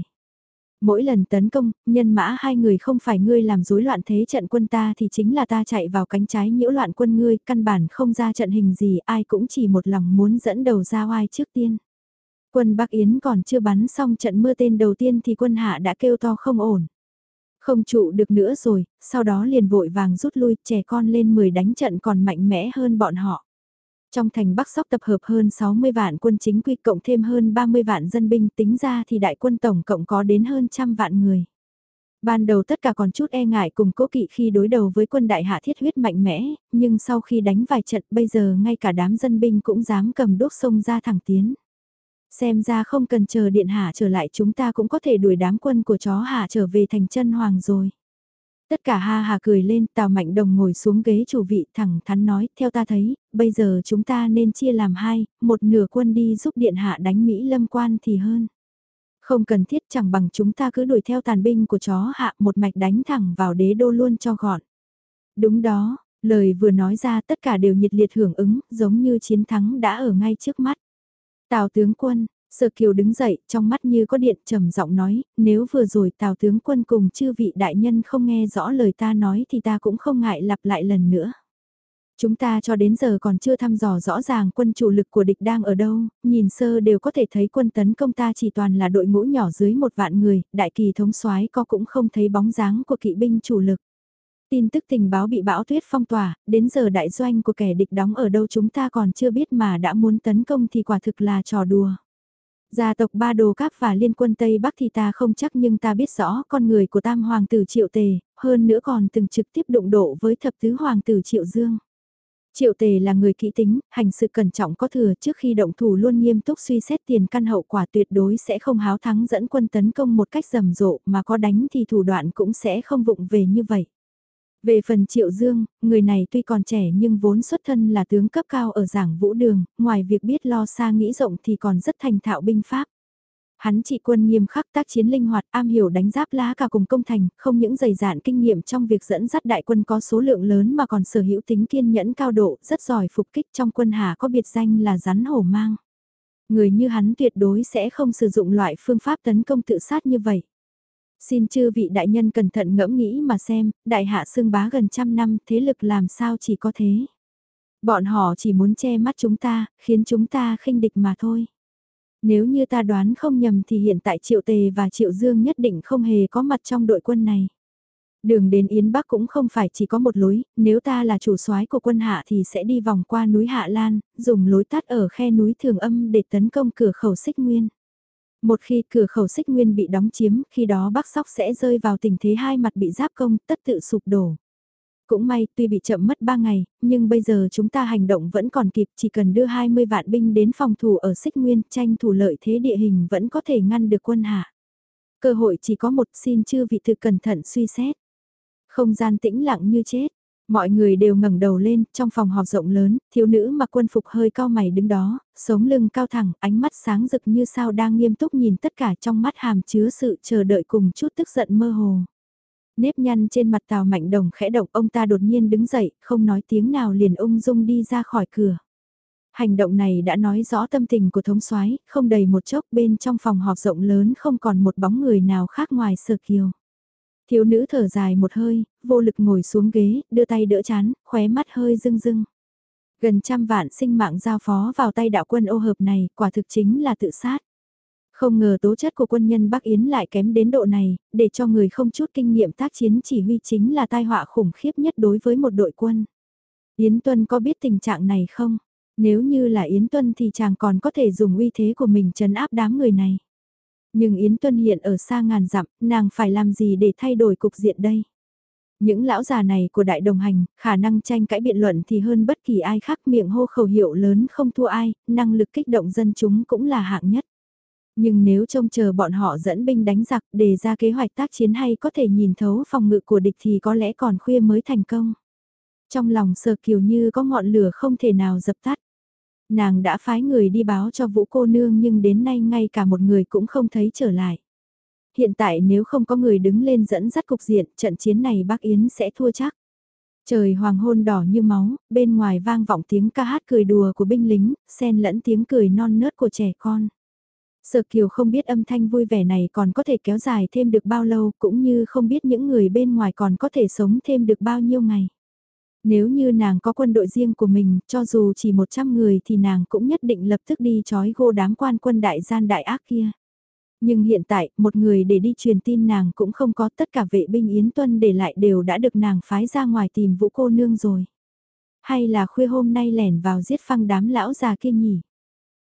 Mỗi lần tấn công, nhân mã hai người không phải ngươi làm rối loạn thế trận quân ta thì chính là ta chạy vào cánh trái nhiễu loạn quân ngươi, căn bản không ra trận hình gì, ai cũng chỉ một lòng muốn dẫn đầu ra oai trước tiên. Quân Bắc Yến còn chưa bắn xong trận mưa tên đầu tiên thì quân hạ đã kêu to không ổn. Không trụ được nữa rồi, sau đó liền vội vàng rút lui, trẻ con lên 10 đánh trận còn mạnh mẽ hơn bọn họ. Trong thành Bắc Sóc tập hợp hơn 60 vạn quân chính quy cộng thêm hơn 30 vạn dân binh tính ra thì đại quân tổng cộng có đến hơn trăm vạn người. Ban đầu tất cả còn chút e ngại cùng cố kỵ khi đối đầu với quân đại hạ thiết huyết mạnh mẽ, nhưng sau khi đánh vài trận bây giờ ngay cả đám dân binh cũng dám cầm đốt sông ra thẳng tiến. Xem ra không cần chờ điện hạ trở lại chúng ta cũng có thể đuổi đám quân của chó hạ trở về thành chân hoàng rồi. Tất cả ha hà cười lên, Tào Mạnh Đồng ngồi xuống ghế chủ vị thẳng thắn nói, theo ta thấy, bây giờ chúng ta nên chia làm hai, một nửa quân đi giúp điện hạ đánh Mỹ lâm quan thì hơn. Không cần thiết chẳng bằng chúng ta cứ đuổi theo tàn binh của chó hạ một mạch đánh thẳng vào đế đô luôn cho gọn. Đúng đó, lời vừa nói ra tất cả đều nhiệt liệt hưởng ứng, giống như chiến thắng đã ở ngay trước mắt. Tào tướng quân, Sở Kiều đứng dậy, trong mắt như có điện trầm giọng nói, nếu vừa rồi Tào tướng quân cùng chư vị đại nhân không nghe rõ lời ta nói thì ta cũng không ngại lặp lại lần nữa. Chúng ta cho đến giờ còn chưa thăm dò rõ ràng quân chủ lực của địch đang ở đâu, nhìn sơ đều có thể thấy quân tấn công ta chỉ toàn là đội ngũ nhỏ dưới một vạn người, đại kỳ thống soái có cũng không thấy bóng dáng của kỵ binh chủ lực. Tin tức tình báo bị bão tuyết phong tỏa, đến giờ đại doanh của kẻ địch đóng ở đâu chúng ta còn chưa biết mà đã muốn tấn công thì quả thực là trò đùa. Gia tộc Ba Đồ Cáp và liên quân Tây Bắc thì ta không chắc nhưng ta biết rõ con người của Tam Hoàng tử Triệu Tề, hơn nữa còn từng trực tiếp đụng độ với thập tứ Hoàng tử Triệu Dương. Triệu Tề là người kỹ tính, hành sự cẩn trọng có thừa trước khi động thủ luôn nghiêm túc suy xét tiền căn hậu quả tuyệt đối sẽ không háo thắng dẫn quân tấn công một cách rầm rộ mà có đánh thì thủ đoạn cũng sẽ không vụng về như vậy. Về phần Triệu Dương, người này tuy còn trẻ nhưng vốn xuất thân là tướng cấp cao ở giảng vũ đường, ngoài việc biết lo xa nghĩ rộng thì còn rất thành thạo binh pháp. Hắn trị quân nghiêm khắc tác chiến linh hoạt, am hiểu đánh giáp lá cả cùng công thành, không những dày dạn kinh nghiệm trong việc dẫn dắt đại quân có số lượng lớn mà còn sở hữu tính kiên nhẫn cao độ, rất giỏi phục kích trong quân hà có biệt danh là rắn hổ mang. Người như hắn tuyệt đối sẽ không sử dụng loại phương pháp tấn công tự sát như vậy. Xin chư vị đại nhân cẩn thận ngẫm nghĩ mà xem, đại hạ xương bá gần trăm năm, thế lực làm sao chỉ có thế. Bọn họ chỉ muốn che mắt chúng ta, khiến chúng ta khinh địch mà thôi. Nếu như ta đoán không nhầm thì hiện tại Triệu Tề và Triệu Dương nhất định không hề có mặt trong đội quân này. Đường đến Yến Bắc cũng không phải chỉ có một lối, nếu ta là chủ soái của quân hạ thì sẽ đi vòng qua núi Hạ Lan, dùng lối tắt ở khe núi Thường Âm để tấn công cửa khẩu xích nguyên. Một khi cửa khẩu xích nguyên bị đóng chiếm, khi đó Bắc Sóc sẽ rơi vào tình thế hai mặt bị giáp công, tất tự sụp đổ. Cũng may, tuy bị chậm mất 3 ngày, nhưng bây giờ chúng ta hành động vẫn còn kịp, chỉ cần đưa 20 vạn binh đến phòng thủ ở xích nguyên, tranh thủ lợi thế địa hình vẫn có thể ngăn được quân hạ. Cơ hội chỉ có một xin chư vị thực cẩn thận suy xét. Không gian tĩnh lặng như chết, Mọi người đều ngẩng đầu lên, trong phòng họp rộng lớn, thiếu nữ mặc quân phục hơi cao mày đứng đó, sống lưng cao thẳng, ánh mắt sáng rực như sao đang nghiêm túc nhìn tất cả trong mắt hàm chứa sự chờ đợi cùng chút tức giận mơ hồ. Nếp nhăn trên mặt Tào Mạnh Đồng khẽ động ông ta đột nhiên đứng dậy, không nói tiếng nào liền ung dung đi ra khỏi cửa. Hành động này đã nói rõ tâm tình của thống soái, không đầy một chốc bên trong phòng họp rộng lớn không còn một bóng người nào khác ngoài Sở Kiều. Thiếu nữ thở dài một hơi, vô lực ngồi xuống ghế, đưa tay đỡ chán, khóe mắt hơi rưng rưng. Gần trăm vạn sinh mạng giao phó vào tay đạo quân ô hợp này, quả thực chính là tự sát. Không ngờ tố chất của quân nhân Bắc Yến lại kém đến độ này, để cho người không chút kinh nghiệm tác chiến chỉ huy chính là tai họa khủng khiếp nhất đối với một đội quân. Yến Tuân có biết tình trạng này không? Nếu như là Yến Tuân thì chàng còn có thể dùng uy thế của mình chấn áp đám người này. Nhưng Yến Tuân hiện ở xa ngàn dặm, nàng phải làm gì để thay đổi cục diện đây? Những lão già này của đại đồng hành, khả năng tranh cãi biện luận thì hơn bất kỳ ai khác miệng hô khẩu hiệu lớn không thua ai, năng lực kích động dân chúng cũng là hạng nhất. Nhưng nếu trông chờ bọn họ dẫn binh đánh giặc đề ra kế hoạch tác chiến hay có thể nhìn thấu phòng ngự của địch thì có lẽ còn khuya mới thành công. Trong lòng sờ kiều như có ngọn lửa không thể nào dập tắt. Nàng đã phái người đi báo cho vũ cô nương nhưng đến nay ngay cả một người cũng không thấy trở lại. Hiện tại nếu không có người đứng lên dẫn dắt cục diện, trận chiến này bác Yến sẽ thua chắc. Trời hoàng hôn đỏ như máu, bên ngoài vang vọng tiếng ca hát cười đùa của binh lính, xen lẫn tiếng cười non nớt của trẻ con. Sở Kiều không biết âm thanh vui vẻ này còn có thể kéo dài thêm được bao lâu cũng như không biết những người bên ngoài còn có thể sống thêm được bao nhiêu ngày. Nếu như nàng có quân đội riêng của mình, cho dù chỉ 100 người thì nàng cũng nhất định lập tức đi chói gô đám quan quân đại gian đại ác kia. Nhưng hiện tại, một người để đi truyền tin nàng cũng không có tất cả vệ binh Yến Tuân để lại đều đã được nàng phái ra ngoài tìm vũ cô nương rồi. Hay là khuya hôm nay lẻn vào giết phăng đám lão già kia nhỉ?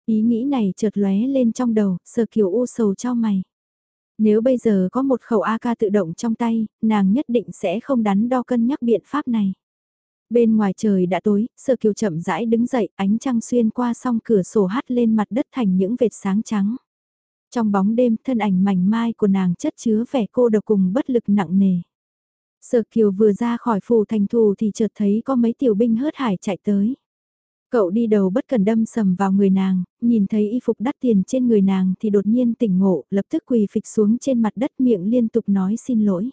Ý nghĩ này chợt lóe lên trong đầu, sờ kiều u sầu cho mày. Nếu bây giờ có một khẩu AK tự động trong tay, nàng nhất định sẽ không đắn đo cân nhắc biện pháp này. Bên ngoài trời đã tối, sơ kiều chậm rãi đứng dậy, ánh trăng xuyên qua song cửa sổ hắt lên mặt đất thành những vệt sáng trắng. Trong bóng đêm, thân ảnh mảnh mai của nàng chất chứa vẻ cô độc cùng bất lực nặng nề. Sở kiều vừa ra khỏi phủ thành thù thì chợt thấy có mấy tiểu binh hớt hải chạy tới. Cậu đi đầu bất cần đâm sầm vào người nàng, nhìn thấy y phục đắt tiền trên người nàng thì đột nhiên tỉnh ngộ, lập tức quỳ phịch xuống trên mặt đất miệng liên tục nói xin lỗi.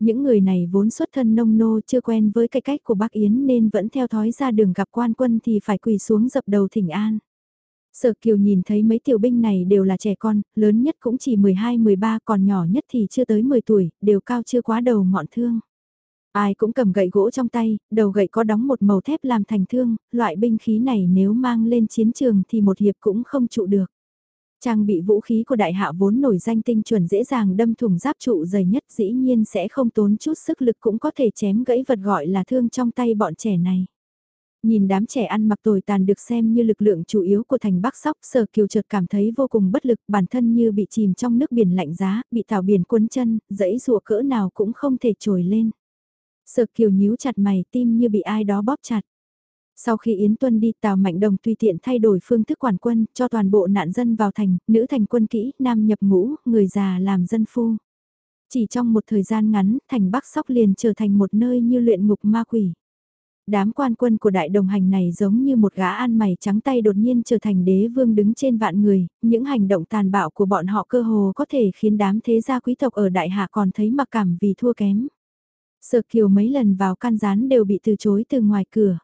Những người này vốn xuất thân nông nô chưa quen với cái cách của bác Yến nên vẫn theo thói ra đường gặp quan quân thì phải quỳ xuống dập đầu thỉnh an. Sở Kiều nhìn thấy mấy tiểu binh này đều là trẻ con, lớn nhất cũng chỉ 12-13 còn nhỏ nhất thì chưa tới 10 tuổi, đều cao chưa quá đầu ngọn thương. Ai cũng cầm gậy gỗ trong tay, đầu gậy có đóng một màu thép làm thành thương, loại binh khí này nếu mang lên chiến trường thì một hiệp cũng không trụ được. Trang bị vũ khí của đại hạ vốn nổi danh tinh chuẩn dễ dàng đâm thủng giáp trụ dày nhất dĩ nhiên sẽ không tốn chút sức lực cũng có thể chém gãy vật gọi là thương trong tay bọn trẻ này. Nhìn đám trẻ ăn mặc tồi tàn được xem như lực lượng chủ yếu của thành Bắc Sóc, Sở Kiều chợt cảm thấy vô cùng bất lực, bản thân như bị chìm trong nước biển lạnh giá, bị thảo biển cuốn chân, dẫy rùa cỡ nào cũng không thể trồi lên. Sở Kiều nhíu chặt mày, tim như bị ai đó bóp chặt. Sau khi Yến Tuân đi Tào Mạnh Đồng tùy tiện thay đổi phương thức quản quân, cho toàn bộ nạn dân vào thành, nữ thành quân kỹ, nam nhập ngũ, người già làm dân phu. Chỉ trong một thời gian ngắn, thành Bắc Sóc liền trở thành một nơi như luyện ngục ma quỷ. Đám quan quân của đại đồng hành này giống như một gã ăn mày trắng tay đột nhiên trở thành đế vương đứng trên vạn người, những hành động tàn bạo của bọn họ cơ hồ có thể khiến đám thế gia quý tộc ở đại hạ còn thấy mặc cảm vì thua kém. Sợ kiều mấy lần vào can gián đều bị từ chối từ ngoài cửa.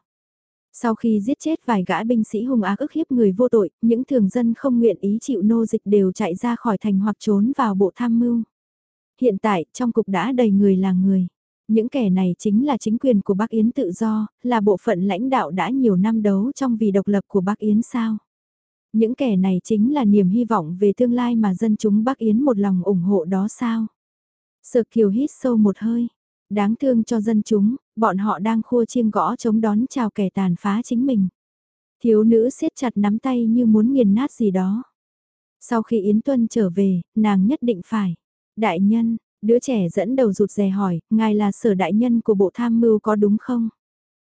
Sau khi giết chết vài gã binh sĩ hung ác ức hiếp người vô tội, những thường dân không nguyện ý chịu nô dịch đều chạy ra khỏi thành hoặc trốn vào bộ tham mưu. Hiện tại, trong cục đã đầy người là người. Những kẻ này chính là chính quyền của Bắc Yến tự do, là bộ phận lãnh đạo đã nhiều năm đấu trong vì độc lập của Bắc Yến sao. Những kẻ này chính là niềm hy vọng về tương lai mà dân chúng Bắc Yến một lòng ủng hộ đó sao. Sợ Kiều hít sâu một hơi. Đáng thương cho dân chúng, bọn họ đang khua chiêng gõ chống đón chào kẻ tàn phá chính mình. Thiếu nữ siết chặt nắm tay như muốn nghiền nát gì đó. Sau khi Yến Tuân trở về, nàng nhất định phải. Đại nhân, đứa trẻ dẫn đầu rụt rè hỏi, ngài là sở đại nhân của bộ tham mưu có đúng không?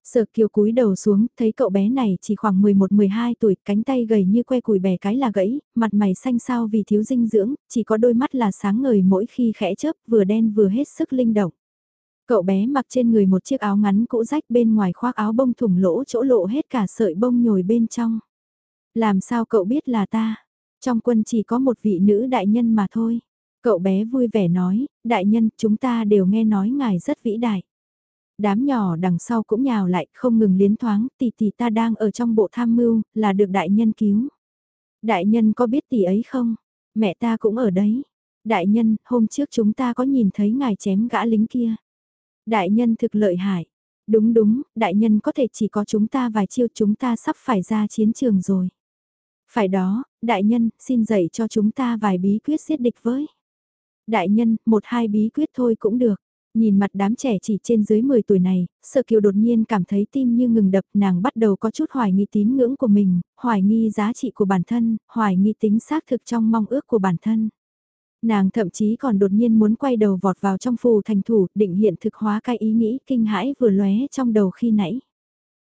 Sở kiều cúi đầu xuống, thấy cậu bé này chỉ khoảng 11-12 tuổi, cánh tay gầy như que củi bẻ cái là gãy, mặt mày xanh xao vì thiếu dinh dưỡng, chỉ có đôi mắt là sáng ngời mỗi khi khẽ chớp, vừa đen vừa hết sức linh động. Cậu bé mặc trên người một chiếc áo ngắn cũ rách bên ngoài khoác áo bông thủng lỗ chỗ lộ hết cả sợi bông nhồi bên trong. Làm sao cậu biết là ta? Trong quân chỉ có một vị nữ đại nhân mà thôi. Cậu bé vui vẻ nói, đại nhân, chúng ta đều nghe nói ngài rất vĩ đại. Đám nhỏ đằng sau cũng nhào lại, không ngừng liến thoáng, tỷ tỷ ta đang ở trong bộ tham mưu, là được đại nhân cứu. Đại nhân có biết tỷ ấy không? Mẹ ta cũng ở đấy. Đại nhân, hôm trước chúng ta có nhìn thấy ngài chém gã lính kia. Đại nhân thực lợi hại. Đúng đúng, đại nhân có thể chỉ có chúng ta vài chiêu chúng ta sắp phải ra chiến trường rồi. Phải đó, đại nhân, xin dạy cho chúng ta vài bí quyết giết địch với. Đại nhân, một hai bí quyết thôi cũng được. Nhìn mặt đám trẻ chỉ trên dưới 10 tuổi này, sợ kiều đột nhiên cảm thấy tim như ngừng đập nàng bắt đầu có chút hoài nghi tín ngưỡng của mình, hoài nghi giá trị của bản thân, hoài nghi tính xác thực trong mong ước của bản thân. Nàng thậm chí còn đột nhiên muốn quay đầu vọt vào trong phù thành thủ, định hiện thực hóa cái ý nghĩ kinh hãi vừa lóe trong đầu khi nãy.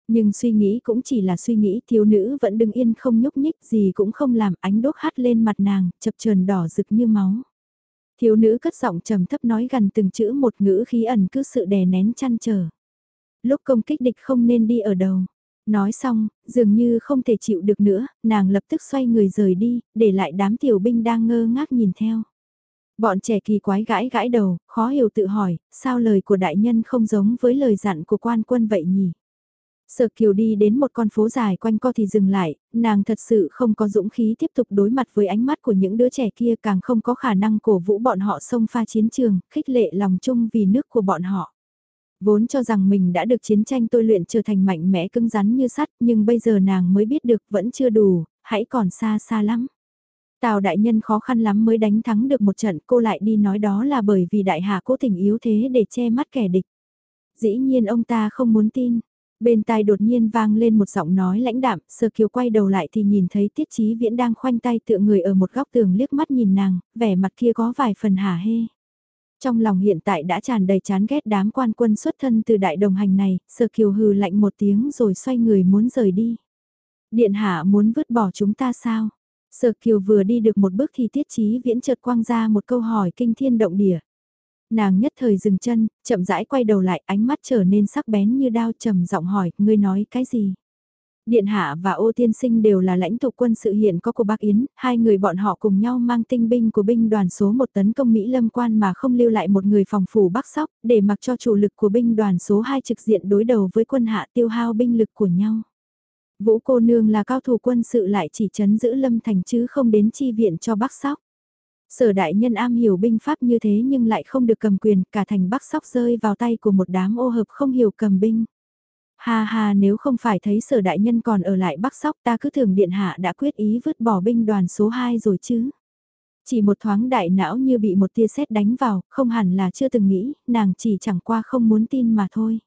Nhưng suy nghĩ cũng chỉ là suy nghĩ thiếu nữ vẫn đứng yên không nhúc nhích gì cũng không làm ánh đốt hắt lên mặt nàng, chập chờn đỏ rực như máu. Thiếu nữ cất giọng trầm thấp nói gần từng chữ một ngữ khí ẩn cứ sự đè nén chăn trở. Lúc công kích địch không nên đi ở đầu. Nói xong, dường như không thể chịu được nữa, nàng lập tức xoay người rời đi, để lại đám tiểu binh đang ngơ ngác nhìn theo. Bọn trẻ kỳ quái gãi gãi đầu, khó hiểu tự hỏi, sao lời của đại nhân không giống với lời dặn của quan quân vậy nhỉ? Sở Kiều đi đến một con phố dài quanh co thì dừng lại, nàng thật sự không có dũng khí tiếp tục đối mặt với ánh mắt của những đứa trẻ kia càng không có khả năng cổ vũ bọn họ xông pha chiến trường, khích lệ lòng chung vì nước của bọn họ. Vốn cho rằng mình đã được chiến tranh tôi luyện trở thành mạnh mẽ cứng rắn như sắt nhưng bây giờ nàng mới biết được vẫn chưa đủ, hãy còn xa xa lắm. Tào đại nhân khó khăn lắm mới đánh thắng được một trận cô lại đi nói đó là bởi vì đại hạ cố tình yếu thế để che mắt kẻ địch. Dĩ nhiên ông ta không muốn tin. Bên tai đột nhiên vang lên một giọng nói lãnh đạm, sơ kiều quay đầu lại thì nhìn thấy tiết chí viễn đang khoanh tay tựa người ở một góc tường liếc mắt nhìn nàng, vẻ mặt kia có vài phần hả hê. Trong lòng hiện tại đã tràn đầy chán ghét đám quan quân xuất thân từ đại đồng hành này, sơ kiều hừ lạnh một tiếng rồi xoay người muốn rời đi. Điện hạ muốn vứt bỏ chúng ta sao? Sở Kiều vừa đi được một bước thì tiết chí viễn chợt quang ra một câu hỏi kinh thiên động địa. Nàng nhất thời dừng chân, chậm rãi quay đầu lại ánh mắt trở nên sắc bén như đao trầm giọng hỏi, ngươi nói cái gì? Điện Hạ và Ô Tiên Sinh đều là lãnh tụ quân sự hiện có của Bắc Yến, hai người bọn họ cùng nhau mang tinh binh của binh đoàn số một tấn công Mỹ Lâm quan mà không lưu lại một người phòng phủ Bắc Sóc, để mặc cho chủ lực của binh đoàn số 2 trực diện đối đầu với quân hạ tiêu hao binh lực của nhau. Vũ cô nương là cao thủ quân sự lại chỉ chấn giữ lâm thành chứ không đến chi viện cho Bắc Sóc. Sở đại nhân am hiểu binh pháp như thế nhưng lại không được cầm quyền, cả thành Bắc Sóc rơi vào tay của một đám ô hợp không hiểu cầm binh. Ha ha nếu không phải thấy sở đại nhân còn ở lại Bắc Sóc ta cứ thường điện hạ đã quyết ý vứt bỏ binh đoàn số 2 rồi chứ. Chỉ một thoáng đại não như bị một tia sét đánh vào, không hẳn là chưa từng nghĩ, nàng chỉ chẳng qua không muốn tin mà thôi.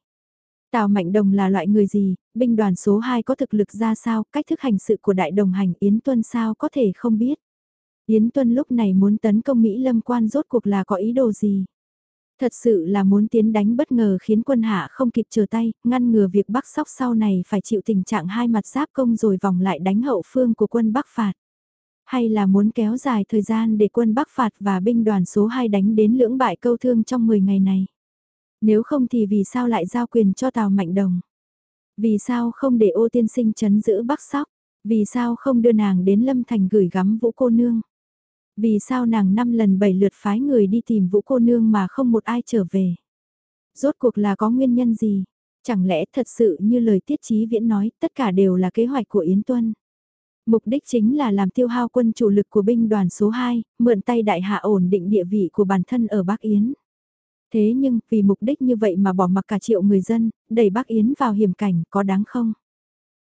Tào Mạnh Đồng là loại người gì, binh đoàn số 2 có thực lực ra sao, cách thức hành sự của đại đồng hành Yến Tuân sao có thể không biết. Yến Tuân lúc này muốn tấn công Mỹ Lâm quan rốt cuộc là có ý đồ gì. Thật sự là muốn tiến đánh bất ngờ khiến quân hạ không kịp chờ tay, ngăn ngừa việc Bắc Sóc sau này phải chịu tình trạng hai mặt giáp công rồi vòng lại đánh hậu phương của quân Bắc phạt. Hay là muốn kéo dài thời gian để quân Bắc phạt và binh đoàn số 2 đánh đến lưỡng bại câu thương trong 10 ngày này. Nếu không thì vì sao lại giao quyền cho Tào Mạnh Đồng? Vì sao không để ô tiên sinh chấn giữ Bắc Sóc? Vì sao không đưa nàng đến Lâm Thành gửi gắm vũ cô nương? Vì sao nàng năm lần bảy lượt phái người đi tìm vũ cô nương mà không một ai trở về? Rốt cuộc là có nguyên nhân gì? Chẳng lẽ thật sự như lời tiết chí viễn nói tất cả đều là kế hoạch của Yến Tuân? Mục đích chính là làm tiêu hao quân chủ lực của binh đoàn số 2, mượn tay đại hạ ổn định địa vị của bản thân ở Bắc Yến. Thế nhưng, vì mục đích như vậy mà bỏ mặc cả triệu người dân, đẩy bác Yến vào hiểm cảnh, có đáng không?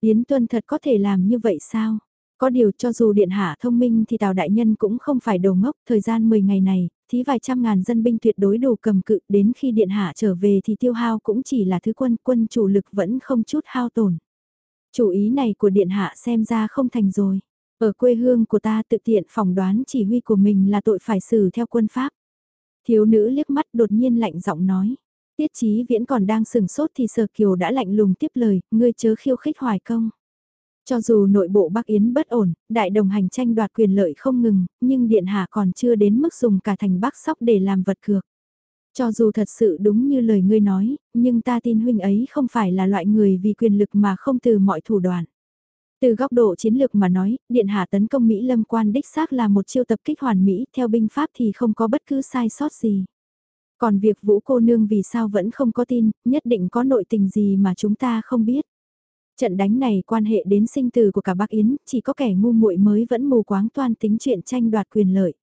Yến Tuân thật có thể làm như vậy sao? Có điều cho dù điện hạ thông minh thì Tào Đại Nhân cũng không phải đầu ngốc, thời gian 10 ngày này, thí vài trăm ngàn dân binh tuyệt đối đủ cầm cự, đến khi điện hạ trở về thì tiêu hao cũng chỉ là thứ quân, quân chủ lực vẫn không chút hao tổn. Chủ ý này của điện hạ xem ra không thành rồi. Ở quê hương của ta tự tiện phỏng đoán chỉ huy của mình là tội phải xử theo quân pháp. Thiếu nữ liếc mắt đột nhiên lạnh giọng nói. Tiết chí viễn còn đang sừng sốt thì sở kiều đã lạnh lùng tiếp lời, ngươi chớ khiêu khích hoài công. Cho dù nội bộ Bắc Yến bất ổn, đại đồng hành tranh đoạt quyền lợi không ngừng, nhưng Điện Hạ còn chưa đến mức dùng cả thành Bắc Sóc để làm vật cược. Cho dù thật sự đúng như lời ngươi nói, nhưng ta tin huynh ấy không phải là loại người vì quyền lực mà không từ mọi thủ đoạn. Từ góc độ chiến lược mà nói, Điện Hạ tấn công Mỹ lâm quan đích xác là một chiêu tập kích hoàn Mỹ, theo binh pháp thì không có bất cứ sai sót gì. Còn việc vũ cô nương vì sao vẫn không có tin, nhất định có nội tình gì mà chúng ta không biết. Trận đánh này quan hệ đến sinh tử của cả Bắc Yến, chỉ có kẻ ngu muội mới vẫn mù quáng toan tính chuyện tranh đoạt quyền lợi.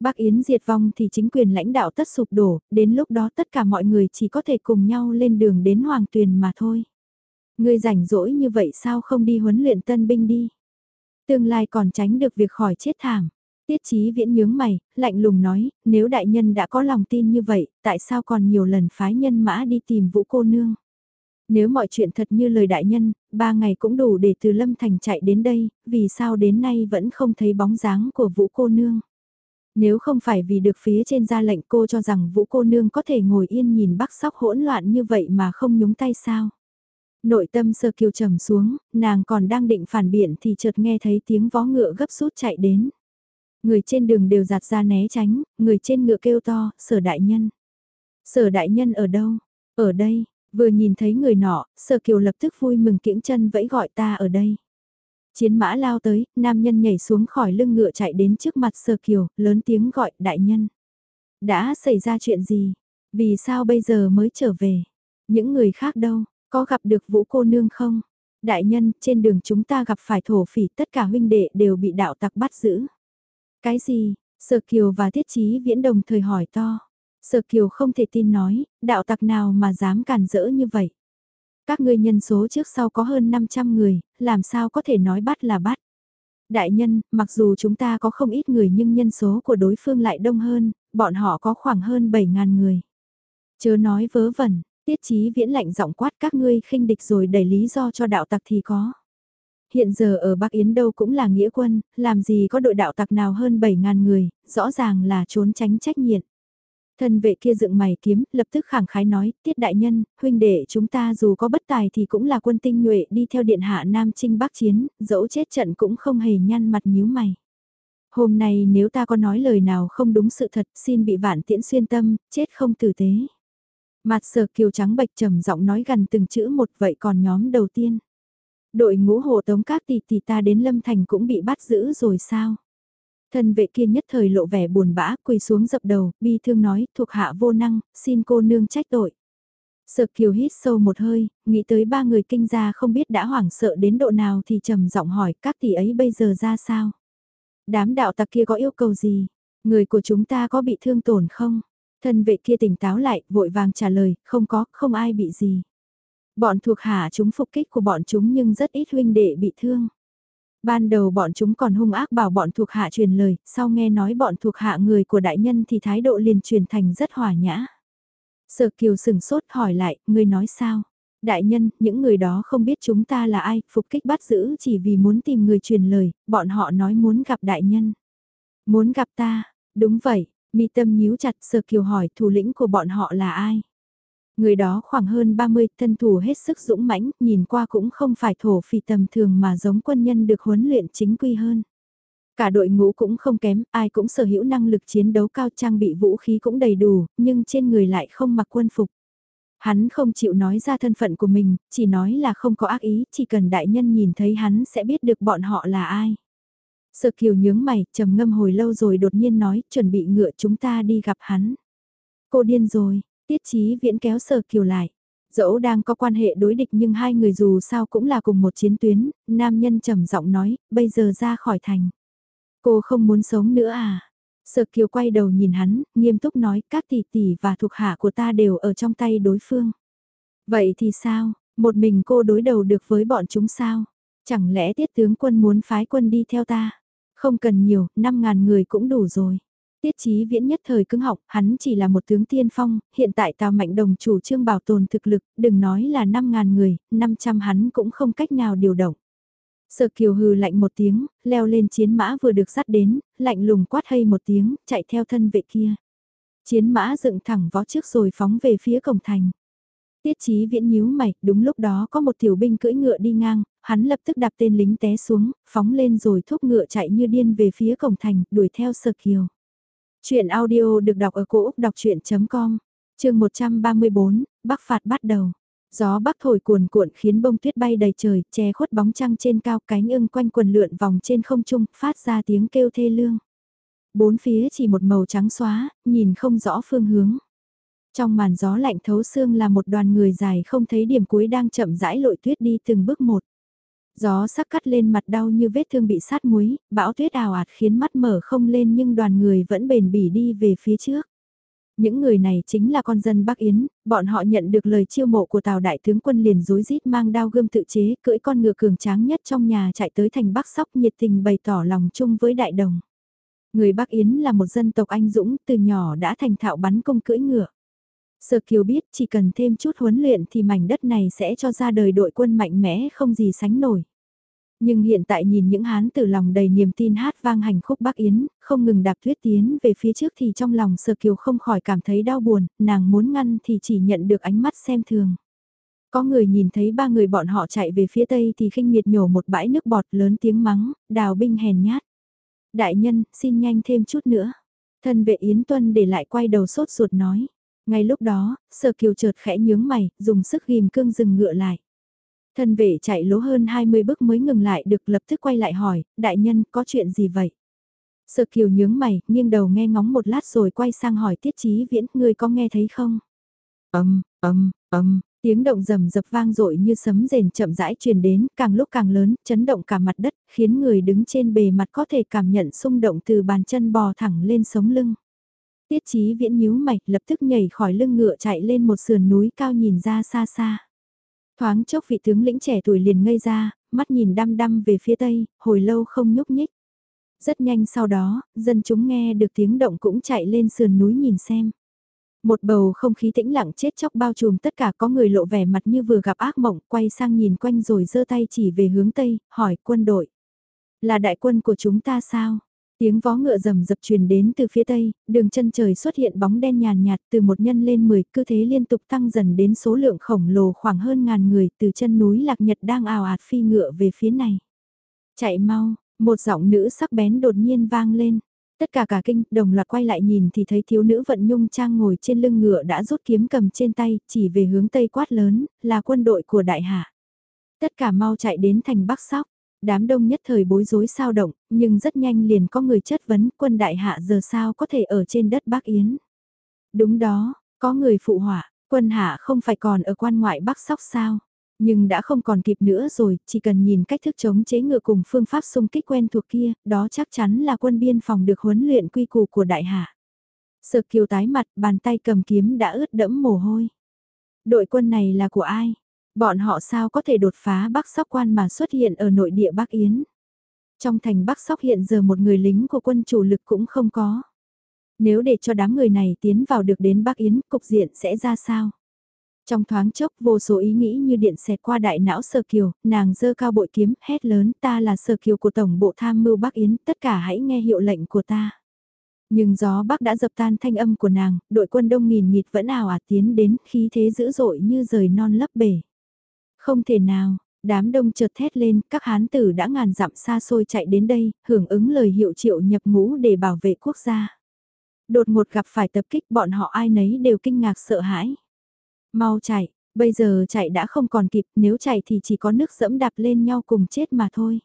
Bắc Yến diệt vong thì chính quyền lãnh đạo tất sụp đổ, đến lúc đó tất cả mọi người chỉ có thể cùng nhau lên đường đến Hoàng Tuyền mà thôi ngươi rảnh rỗi như vậy sao không đi huấn luyện tân binh đi? Tương lai còn tránh được việc khỏi chết thảm. Tiết chí viễn nhướng mày, lạnh lùng nói, nếu đại nhân đã có lòng tin như vậy, tại sao còn nhiều lần phái nhân mã đi tìm vũ cô nương? Nếu mọi chuyện thật như lời đại nhân, ba ngày cũng đủ để từ Lâm Thành chạy đến đây, vì sao đến nay vẫn không thấy bóng dáng của vũ cô nương? Nếu không phải vì được phía trên ra lệnh cô cho rằng vũ cô nương có thể ngồi yên nhìn bắc sóc hỗn loạn như vậy mà không nhúng tay sao? Nội tâm sơ kiều trầm xuống, nàng còn đang định phản biện thì chợt nghe thấy tiếng vó ngựa gấp rút chạy đến. Người trên đường đều giạt ra né tránh, người trên ngựa kêu to, sở đại nhân. Sở đại nhân ở đâu? Ở đây, vừa nhìn thấy người nọ, sở kiều lập tức vui mừng kiễng chân vẫy gọi ta ở đây. Chiến mã lao tới, nam nhân nhảy xuống khỏi lưng ngựa chạy đến trước mặt sở kiều, lớn tiếng gọi đại nhân. Đã xảy ra chuyện gì? Vì sao bây giờ mới trở về? Những người khác đâu? Có gặp được vũ cô nương không? Đại nhân, trên đường chúng ta gặp phải thổ phỉ tất cả huynh đệ đều bị đạo tặc bắt giữ. Cái gì? Sở Kiều và Tiết Chí Viễn đồng thời hỏi to. Sở Kiều không thể tin nói, đạo tặc nào mà dám cản rỡ như vậy. Các ngươi nhân số trước sau có hơn 500 người, làm sao có thể nói bắt là bắt. Đại nhân, mặc dù chúng ta có không ít người nhưng nhân số của đối phương lại đông hơn, bọn họ có khoảng hơn 7.000 người. Chớ nói vớ vẩn, tiết chí viễn lạnh giọng quát các ngươi khinh địch rồi đẩy lý do cho đạo tặc thì có. Hiện giờ ở Bắc Yến đâu cũng là nghĩa quân, làm gì có đội đạo tặc nào hơn 7.000 người, rõ ràng là trốn tránh trách nhiệm. Thân vệ kia dựng mày kiếm, lập tức khẳng khái nói, tiết đại nhân, huynh đệ chúng ta dù có bất tài thì cũng là quân tinh nhuệ đi theo điện hạ Nam Trinh Bắc Chiến, dẫu chết trận cũng không hề nhăn mặt nhíu mày. Hôm nay nếu ta có nói lời nào không đúng sự thật xin bị vạn tiễn xuyên tâm, chết không tử tế. Mặt sở kiều trắng bạch trầm giọng nói gần từng chữ một vậy còn nhóm đầu tiên. Đội ngũ hộ tống các tỷ tỷ ta đến Lâm Thành cũng bị bắt giữ rồi sao? Thân vệ kia nhất thời lộ vẻ buồn bã, quỳ xuống dập đầu, bi thương nói, thuộc hạ vô năng, xin cô nương trách tội. Sợ kiều hít sâu một hơi, nghĩ tới ba người kinh gia không biết đã hoảng sợ đến độ nào thì trầm giọng hỏi các tỷ ấy bây giờ ra sao? Đám đạo tặc kia có yêu cầu gì? Người của chúng ta có bị thương tổn không? Thân vệ kia tỉnh táo lại, vội vàng trả lời, không có, không ai bị gì. Bọn thuộc hạ chúng phục kích của bọn chúng nhưng rất ít huynh đệ bị thương. Ban đầu bọn chúng còn hung ác bảo bọn thuộc hạ truyền lời, sau nghe nói bọn thuộc hạ người của đại nhân thì thái độ liền truyền thành rất hòa nhã. Sở kiều sừng sốt hỏi lại, người nói sao? Đại nhân, những người đó không biết chúng ta là ai, phục kích bắt giữ chỉ vì muốn tìm người truyền lời, bọn họ nói muốn gặp đại nhân. Muốn gặp ta, đúng vậy, mi tâm nhíu chặt sờ kiều hỏi thủ lĩnh của bọn họ là ai. Người đó khoảng hơn 30, thân thủ hết sức dũng mãnh, nhìn qua cũng không phải thổ phỉ tầm thường mà giống quân nhân được huấn luyện chính quy hơn. Cả đội ngũ cũng không kém, ai cũng sở hữu năng lực chiến đấu cao trang bị vũ khí cũng đầy đủ, nhưng trên người lại không mặc quân phục. Hắn không chịu nói ra thân phận của mình, chỉ nói là không có ác ý, chỉ cần đại nhân nhìn thấy hắn sẽ biết được bọn họ là ai. Sợ kiều nhướng mày, trầm ngâm hồi lâu rồi đột nhiên nói, chuẩn bị ngựa chúng ta đi gặp hắn. Cô điên rồi, tiết chí viễn kéo Sơ kiều lại. Dẫu đang có quan hệ đối địch nhưng hai người dù sao cũng là cùng một chiến tuyến, nam nhân trầm giọng nói, bây giờ ra khỏi thành. Cô không muốn sống nữa à? Sở Kiều quay đầu nhìn hắn, nghiêm túc nói các tỷ tỷ và thuộc hạ của ta đều ở trong tay đối phương. Vậy thì sao, một mình cô đối đầu được với bọn chúng sao? Chẳng lẽ tiết tướng quân muốn phái quân đi theo ta? Không cần nhiều, 5.000 người cũng đủ rồi. Tiết chí viễn nhất thời cứng học, hắn chỉ là một tướng tiên phong, hiện tại Tào Mạnh Đồng chủ trương bảo tồn thực lực, đừng nói là 5.000 người, 500 hắn cũng không cách nào điều động. Sở kiều hừ lạnh một tiếng, leo lên chiến mã vừa được dắt đến, lạnh lùng quát hay một tiếng, chạy theo thân vệ kia. Chiến mã dựng thẳng vó trước rồi phóng về phía cổng thành. Tiết chí viễn nhíu mày, đúng lúc đó có một tiểu binh cưỡi ngựa đi ngang, hắn lập tức đạp tên lính té xuống, phóng lên rồi thúc ngựa chạy như điên về phía cổng thành, đuổi theo sở kiều. Chuyện audio được đọc ở cổ Úc đọc chuyện.com, trường 134, Bắc phạt bắt đầu. Gió bắc thổi cuồn cuộn khiến bông tuyết bay đầy trời, che khuất bóng trăng trên cao cánh ưng quanh quần lượn vòng trên không trung, phát ra tiếng kêu thê lương. Bốn phía chỉ một màu trắng xóa, nhìn không rõ phương hướng. Trong màn gió lạnh thấu xương là một đoàn người dài không thấy điểm cuối đang chậm rãi lội tuyết đi từng bước một. Gió sắc cắt lên mặt đau như vết thương bị sát muối, bão tuyết ào ạt khiến mắt mở không lên nhưng đoàn người vẫn bền bỉ đi về phía trước. Những người này chính là con dân Bắc Yến, bọn họ nhận được lời chiêu mộ của Tào Đại tướng quân liền rối rít mang đao gươm tự chế, cưỡi con ngựa cường tráng nhất trong nhà chạy tới thành Bắc Sóc nhiệt tình bày tỏ lòng chung với đại đồng. Người Bắc Yến là một dân tộc anh dũng, từ nhỏ đã thành thạo bắn cung cưỡi ngựa. Sở Kiều biết chỉ cần thêm chút huấn luyện thì mảnh đất này sẽ cho ra đời đội quân mạnh mẽ không gì sánh nổi. Nhưng hiện tại nhìn những hán tử lòng đầy niềm tin hát vang hành khúc Bắc Yến, không ngừng đạp tuyết tiến về phía trước thì trong lòng Sở Kiều không khỏi cảm thấy đau buồn, nàng muốn ngăn thì chỉ nhận được ánh mắt xem thường. Có người nhìn thấy ba người bọn họ chạy về phía tây thì khinh miệt nhổ một bãi nước bọt lớn tiếng mắng, đào binh hèn nhát. Đại nhân, xin nhanh thêm chút nữa. Thân vệ Yến Tuân để lại quay đầu sốt ruột nói. Ngay lúc đó, Sở Kiều chợt khẽ nhướng mày, dùng sức ghim cương dừng ngựa lại. Thân vệ chạy lố hơn 20 bước mới ngừng lại được lập tức quay lại hỏi, đại nhân có chuyện gì vậy? Sở kiều nhướng mày, nghiêng đầu nghe ngóng một lát rồi quay sang hỏi tiết chí viễn, ngươi có nghe thấy không? Âm, âm, âm, tiếng động rầm dập vang dội như sấm rền chậm rãi truyền đến, càng lúc càng lớn, chấn động cả mặt đất, khiến người đứng trên bề mặt có thể cảm nhận xung động từ bàn chân bò thẳng lên sống lưng. Tiết chí viễn nhíu mày, lập tức nhảy khỏi lưng ngựa chạy lên một sườn núi cao nhìn ra xa xa. Thoáng chốc vị tướng lĩnh trẻ tuổi liền ngây ra, mắt nhìn đăm đăm về phía tây, hồi lâu không nhúc nhích. Rất nhanh sau đó, dân chúng nghe được tiếng động cũng chạy lên sườn núi nhìn xem. Một bầu không khí tĩnh lặng chết chóc bao trùm tất cả có người lộ vẻ mặt như vừa gặp ác mộng, quay sang nhìn quanh rồi giơ tay chỉ về hướng tây, hỏi quân đội. Là đại quân của chúng ta sao? Tiếng vó ngựa rầm dập truyền đến từ phía tây, đường chân trời xuất hiện bóng đen nhàn nhạt từ một nhân lên 10, cứ thế liên tục tăng dần đến số lượng khổng lồ khoảng hơn ngàn người từ chân núi Lạc Nhật đang ào ạt phi ngựa về phía này. Chạy mau, một giọng nữ sắc bén đột nhiên vang lên. Tất cả cả kinh, đồng loạt quay lại nhìn thì thấy thiếu nữ vận nhung trang ngồi trên lưng ngựa đã rút kiếm cầm trên tay, chỉ về hướng tây quát lớn, là quân đội của đại hạ. Tất cả mau chạy đến thành Bắc Sóc. Đám đông nhất thời bối rối sao động, nhưng rất nhanh liền có người chất vấn quân đại hạ giờ sao có thể ở trên đất Bắc Yến. Đúng đó, có người phụ họa, quân hạ không phải còn ở quan ngoại Bắc Sóc sao. Nhưng đã không còn kịp nữa rồi, chỉ cần nhìn cách thức chống chế ngựa cùng phương pháp xung kích quen thuộc kia, đó chắc chắn là quân biên phòng được huấn luyện quy củ của đại hạ. Sợ kiều tái mặt, bàn tay cầm kiếm đã ướt đẫm mồ hôi. Đội quân này là của ai? Bọn họ sao có thể đột phá Bắc Sóc quan mà xuất hiện ở nội địa Bắc Yến. Trong thành Bắc Sóc hiện giờ một người lính của quân chủ lực cũng không có. Nếu để cho đám người này tiến vào được đến Bắc Yến, cục diện sẽ ra sao? Trong thoáng chốc vô số ý nghĩ như điện xẹt qua đại não sơ kiều, nàng dơ cao bội kiếm, hét lớn ta là sơ kiều của Tổng bộ Tham mưu Bắc Yến, tất cả hãy nghe hiệu lệnh của ta. Nhưng gió bắc đã dập tan thanh âm của nàng, đội quân đông nghìn nghịt vẫn ảo ạt tiến đến, khí thế dữ dội như rời non lấp bể. Không thể nào, đám đông chợt thét lên, các hán tử đã ngàn dặm xa xôi chạy đến đây, hưởng ứng lời hiệu triệu nhập ngũ để bảo vệ quốc gia. Đột ngột gặp phải tập kích bọn họ ai nấy đều kinh ngạc sợ hãi. Mau chạy, bây giờ chạy đã không còn kịp, nếu chạy thì chỉ có nước dẫm đạp lên nhau cùng chết mà thôi.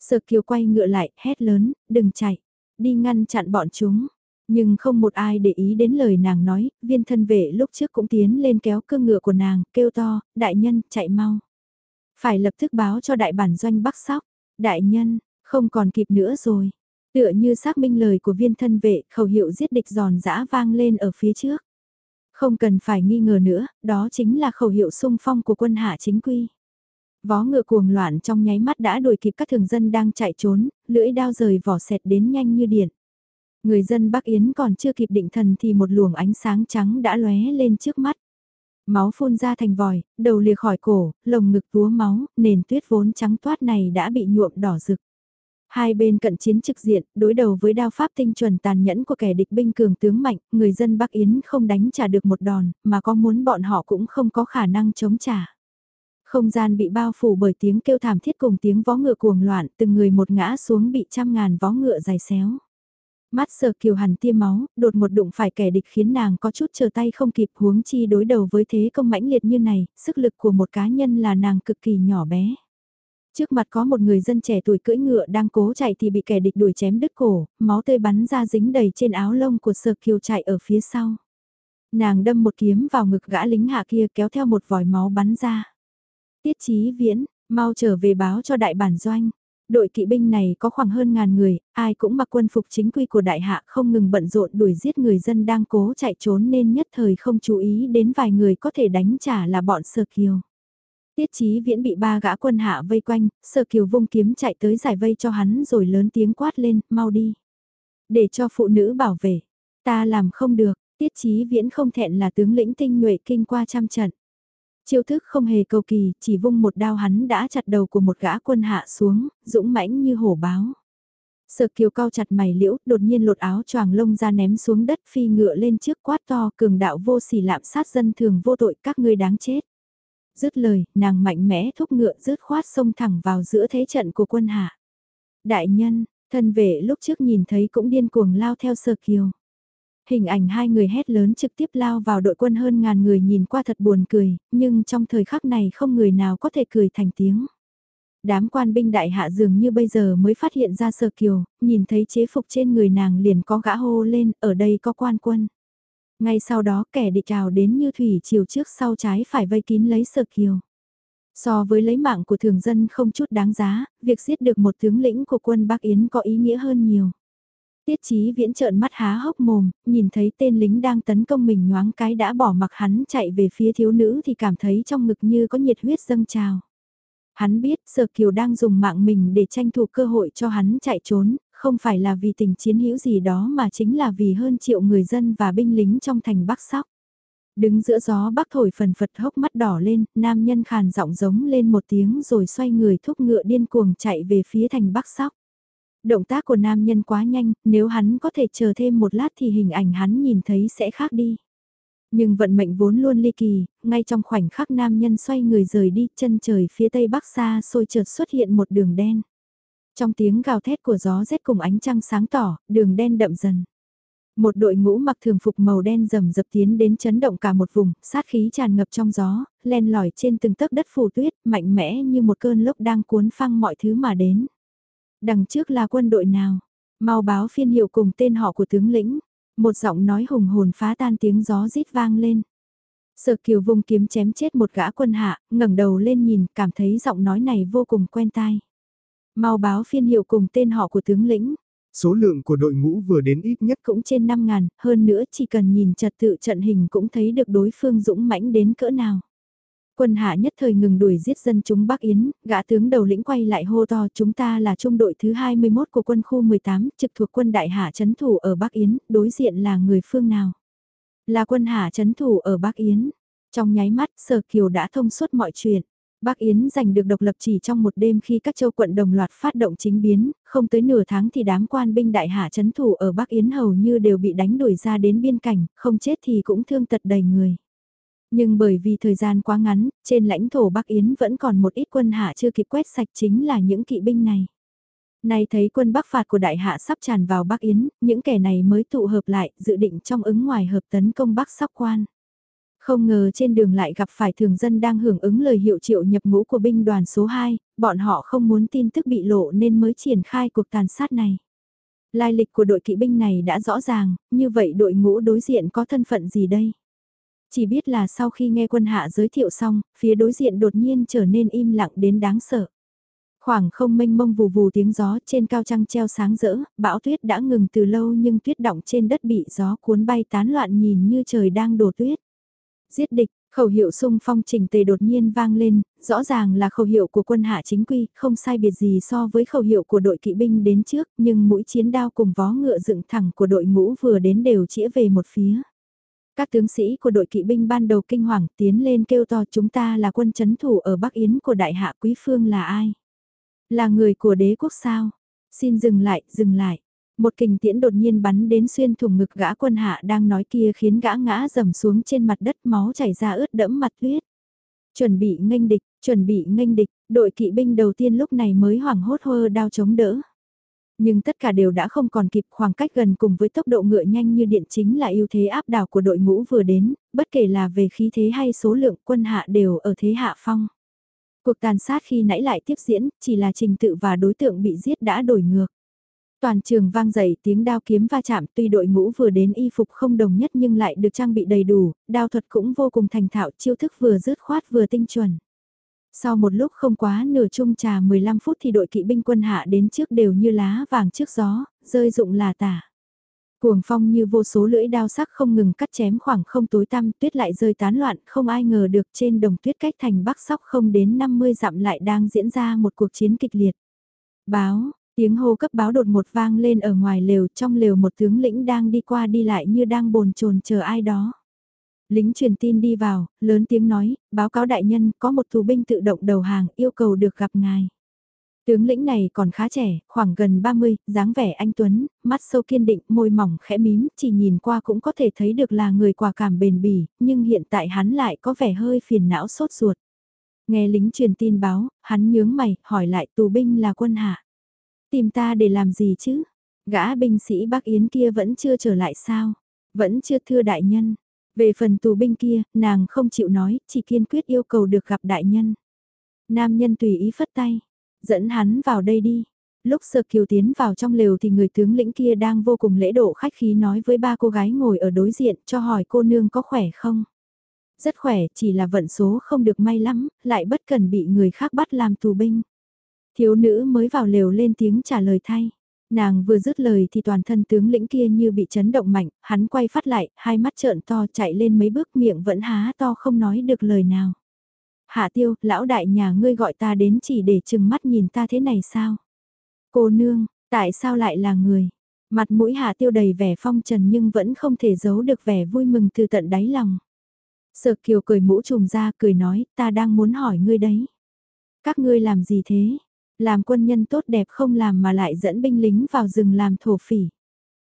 Sợ kiều quay ngựa lại, hét lớn, đừng chạy đi ngăn chặn bọn chúng. Nhưng không một ai để ý đến lời nàng nói, viên thân vệ lúc trước cũng tiến lên kéo cơ ngựa của nàng, kêu to, đại nhân, chạy mau. Phải lập tức báo cho đại bản doanh bắc sóc, đại nhân, không còn kịp nữa rồi. Tựa như xác minh lời của viên thân vệ, khẩu hiệu giết địch giòn giã vang lên ở phía trước. Không cần phải nghi ngờ nữa, đó chính là khẩu hiệu sung phong của quân hạ chính quy. Vó ngựa cuồng loạn trong nháy mắt đã đuổi kịp các thường dân đang chạy trốn, lưỡi đao rời vỏ xẹt đến nhanh như điện. Người dân Bắc Yến còn chưa kịp định thần thì một luồng ánh sáng trắng đã lóe lên trước mắt. Máu phun ra thành vòi, đầu lìa khỏi cổ, lồng ngực túa máu, nền tuyết vốn trắng toát này đã bị nhuộm đỏ rực. Hai bên cận chiến trực diện, đối đầu với đao pháp tinh chuẩn tàn nhẫn của kẻ địch binh cường tướng mạnh, người dân Bắc Yến không đánh trả được một đòn, mà có muốn bọn họ cũng không có khả năng chống trả. Không gian bị bao phủ bởi tiếng kêu thảm thiết cùng tiếng vó ngựa cuồng loạn, từng người một ngã xuống bị trăm ngàn vó ngựa dài xéo. Mắt sờ kiều hẳn tia máu, đột một đụng phải kẻ địch khiến nàng có chút chờ tay không kịp huống chi đối đầu với thế công mãnh liệt như này, sức lực của một cá nhân là nàng cực kỳ nhỏ bé. Trước mặt có một người dân trẻ tuổi cưỡi ngựa đang cố chạy thì bị kẻ địch đuổi chém đứt cổ, máu tươi bắn ra dính đầy trên áo lông của sờ kiều chạy ở phía sau. Nàng đâm một kiếm vào ngực gã lính hạ kia kéo theo một vòi máu bắn ra. Tiết chí viễn, mau trở về báo cho đại bản doanh. Đội kỵ binh này có khoảng hơn ngàn người, ai cũng mặc quân phục chính quy của đại hạ không ngừng bận rộn đuổi giết người dân đang cố chạy trốn nên nhất thời không chú ý đến vài người có thể đánh trả là bọn Sơ Kiều. Tiết chí viễn bị ba gã quân hạ vây quanh, Sơ Kiều vung kiếm chạy tới giải vây cho hắn rồi lớn tiếng quát lên, mau đi. Để cho phụ nữ bảo vệ, ta làm không được, tiết chí viễn không thẹn là tướng lĩnh tinh nhuệ kinh qua trăm trận. Chiêu thức không hề cầu kỳ, chỉ vung một đao hắn đã chặt đầu của một gã quân hạ xuống, dũng mãnh như hổ báo. Sở kiều cao chặt mày liễu, đột nhiên lột áo choàng lông ra ném xuống đất phi ngựa lên trước quát to cường đạo vô sỉ lạm sát dân thường vô tội các ngươi đáng chết. Dứt lời, nàng mạnh mẽ thúc ngựa rớt khoát xông thẳng vào giữa thế trận của quân hạ. Đại nhân, thân vệ lúc trước nhìn thấy cũng điên cuồng lao theo sở kiều. Hình ảnh hai người hét lớn trực tiếp lao vào đội quân hơn ngàn người nhìn qua thật buồn cười, nhưng trong thời khắc này không người nào có thể cười thành tiếng. Đám quan binh đại hạ dường như bây giờ mới phát hiện ra sờ kiều, nhìn thấy chế phục trên người nàng liền có gã hô lên, ở đây có quan quân. Ngay sau đó kẻ địch trào đến như thủy chiều trước sau trái phải vây kín lấy sờ kiều. So với lấy mạng của thường dân không chút đáng giá, việc giết được một tướng lĩnh của quân Bắc Yến có ý nghĩa hơn nhiều. Tiết chí viễn trợn mắt há hốc mồm, nhìn thấy tên lính đang tấn công mình nhoáng cái đã bỏ mặc hắn chạy về phía thiếu nữ thì cảm thấy trong ngực như có nhiệt huyết dâng trào. Hắn biết Sở Kiều đang dùng mạng mình để tranh thủ cơ hội cho hắn chạy trốn, không phải là vì tình chiến hữu gì đó mà chính là vì hơn triệu người dân và binh lính trong thành Bắc Sóc. Đứng giữa gió bắc thổi phần phật hốc mắt đỏ lên, nam nhân khàn giọng giống lên một tiếng rồi xoay người thúc ngựa điên cuồng chạy về phía thành Bắc Sóc. Động tác của nam nhân quá nhanh, nếu hắn có thể chờ thêm một lát thì hình ảnh hắn nhìn thấy sẽ khác đi. Nhưng vận mệnh vốn luôn ly kỳ, ngay trong khoảnh khắc nam nhân xoay người rời đi, chân trời phía tây bắc xa xôi chợt xuất hiện một đường đen. Trong tiếng gào thét của gió rét cùng ánh trăng sáng tỏ, đường đen đậm dần. Một đội ngũ mặc thường phục màu đen rầm dập tiến đến chấn động cả một vùng, sát khí tràn ngập trong gió, len lỏi trên từng tấc đất phủ tuyết, mạnh mẽ như một cơn lốc đang cuốn phăng mọi thứ mà đến. Đằng trước là quân đội nào? Mau báo phiên hiệu cùng tên họ của tướng lĩnh. Một giọng nói hùng hồn phá tan tiếng gió rít vang lên. Sở kiều vùng kiếm chém chết một gã quân hạ, ngẩng đầu lên nhìn, cảm thấy giọng nói này vô cùng quen tai. Mau báo phiên hiệu cùng tên họ của tướng lĩnh. Số lượng của đội ngũ vừa đến ít nhất cũng trên 5 ngàn, hơn nữa chỉ cần nhìn trật tự trận hình cũng thấy được đối phương dũng mãnh đến cỡ nào. Quân hạ nhất thời ngừng đuổi giết dân chúng Bắc Yến, gã tướng đầu lĩnh quay lại hô to chúng ta là trung đội thứ 21 của quân khu 18 trực thuộc quân đại hạ chấn thủ ở Bắc Yến, đối diện là người phương nào? Là quân hạ chấn thủ ở Bắc Yến. Trong nháy mắt Sở Kiều đã thông suốt mọi chuyện. Bắc Yến giành được độc lập chỉ trong một đêm khi các châu quận đồng loạt phát động chính biến, không tới nửa tháng thì đám quan binh đại hạ chấn thủ ở Bắc Yến hầu như đều bị đánh đuổi ra đến biên cảnh, không chết thì cũng thương tật đầy người. Nhưng bởi vì thời gian quá ngắn, trên lãnh thổ Bắc Yến vẫn còn một ít quân hạ chưa kịp quét sạch chính là những kỵ binh này. Nay thấy quân bắc phạt của đại hạ sắp tràn vào Bắc Yến, những kẻ này mới tụ hợp lại, dự định trong ứng ngoài hợp tấn công Bắc Sóc Quan. Không ngờ trên đường lại gặp phải thường dân đang hưởng ứng lời hiệu triệu nhập ngũ của binh đoàn số 2, bọn họ không muốn tin tức bị lộ nên mới triển khai cuộc tàn sát này. Lai lịch của đội kỵ binh này đã rõ ràng, như vậy đội ngũ đối diện có thân phận gì đây? Chỉ biết là sau khi nghe quân hạ giới thiệu xong, phía đối diện đột nhiên trở nên im lặng đến đáng sợ. Khoảng không mênh mông vù vù tiếng gió trên cao trăng treo sáng rỡ, bão tuyết đã ngừng từ lâu nhưng tuyết động trên đất bị gió cuốn bay tán loạn nhìn như trời đang đổ tuyết. Giết địch, khẩu hiệu sung phong trình tề đột nhiên vang lên, rõ ràng là khẩu hiệu của quân hạ chính quy, không sai biệt gì so với khẩu hiệu của đội kỵ binh đến trước, nhưng mũi chiến đao cùng vó ngựa dựng thẳng của đội ngũ vừa đến đều chĩa về một phía. Các tướng sĩ của đội kỵ binh ban đầu kinh hoàng tiến lên kêu to chúng ta là quân chấn thủ ở Bắc Yến của đại hạ quý phương là ai? Là người của đế quốc sao? Xin dừng lại, dừng lại. Một kình tiễn đột nhiên bắn đến xuyên thủng ngực gã quân hạ đang nói kia khiến gã ngã dầm xuống trên mặt đất máu chảy ra ướt đẫm mặt tuyết. Chuẩn bị nghênh địch, chuẩn bị nghênh địch, đội kỵ binh đầu tiên lúc này mới hoảng hốt hơ đao chống đỡ. Nhưng tất cả đều đã không còn kịp khoảng cách gần cùng với tốc độ ngựa nhanh như điện chính là ưu thế áp đảo của đội ngũ vừa đến, bất kể là về khí thế hay số lượng quân hạ đều ở thế hạ phong. Cuộc tàn sát khi nãy lại tiếp diễn, chỉ là trình tự và đối tượng bị giết đã đổi ngược. Toàn trường vang dậy tiếng đao kiếm va chạm tuy đội ngũ vừa đến y phục không đồng nhất nhưng lại được trang bị đầy đủ, đao thuật cũng vô cùng thành thạo chiêu thức vừa dứt khoát vừa tinh chuẩn. Sau một lúc không quá nửa chung trà 15 phút thì đội kỵ binh quân hạ đến trước đều như lá vàng trước gió, rơi rụng là tả. Cuồng phong như vô số lưỡi đao sắc không ngừng cắt chém khoảng không tối tăm, tuyết lại rơi tán loạn, không ai ngờ được trên đồng tuyết cách thành bắc sóc không đến 50 dặm lại đang diễn ra một cuộc chiến kịch liệt. Báo, tiếng hô cấp báo đột một vang lên ở ngoài lều, trong lều một tướng lĩnh đang đi qua đi lại như đang bồn chồn chờ ai đó. Lính truyền tin đi vào, lớn tiếng nói, báo cáo đại nhân, có một tù binh tự động đầu hàng, yêu cầu được gặp ngài. Tướng lĩnh này còn khá trẻ, khoảng gần 30, dáng vẻ anh Tuấn, mắt sâu kiên định, môi mỏng khẽ mím, chỉ nhìn qua cũng có thể thấy được là người quả cảm bền bỉ, nhưng hiện tại hắn lại có vẻ hơi phiền não sốt ruột. Nghe lính truyền tin báo, hắn nhướng mày, hỏi lại tù binh là quân hạ. Tìm ta để làm gì chứ? Gã binh sĩ Bắc Yến kia vẫn chưa trở lại sao? Vẫn chưa thưa đại nhân. Về phần tù binh kia, nàng không chịu nói, chỉ kiên quyết yêu cầu được gặp đại nhân. Nam nhân tùy ý phất tay, dẫn hắn vào đây đi. Lúc Sơ Kiều tiến vào trong lều thì người tướng lĩnh kia đang vô cùng lễ độ khách khí nói với ba cô gái ngồi ở đối diện cho hỏi cô nương có khỏe không. Rất khỏe, chỉ là vận số không được may lắm, lại bất cần bị người khác bắt làm tù binh. Thiếu nữ mới vào lều lên tiếng trả lời thay. Nàng vừa dứt lời thì toàn thân tướng lĩnh kia như bị chấn động mạnh, hắn quay phát lại, hai mắt trợn to chạy lên mấy bước miệng vẫn há to không nói được lời nào. Hạ tiêu, lão đại nhà ngươi gọi ta đến chỉ để chừng mắt nhìn ta thế này sao? Cô nương, tại sao lại là người? Mặt mũi hạ tiêu đầy vẻ phong trần nhưng vẫn không thể giấu được vẻ vui mừng từ tận đáy lòng. Sở kiều cười mũ trùm ra cười nói, ta đang muốn hỏi ngươi đấy. Các ngươi làm gì thế? Làm quân nhân tốt đẹp không làm mà lại dẫn binh lính vào rừng làm thổ phỉ.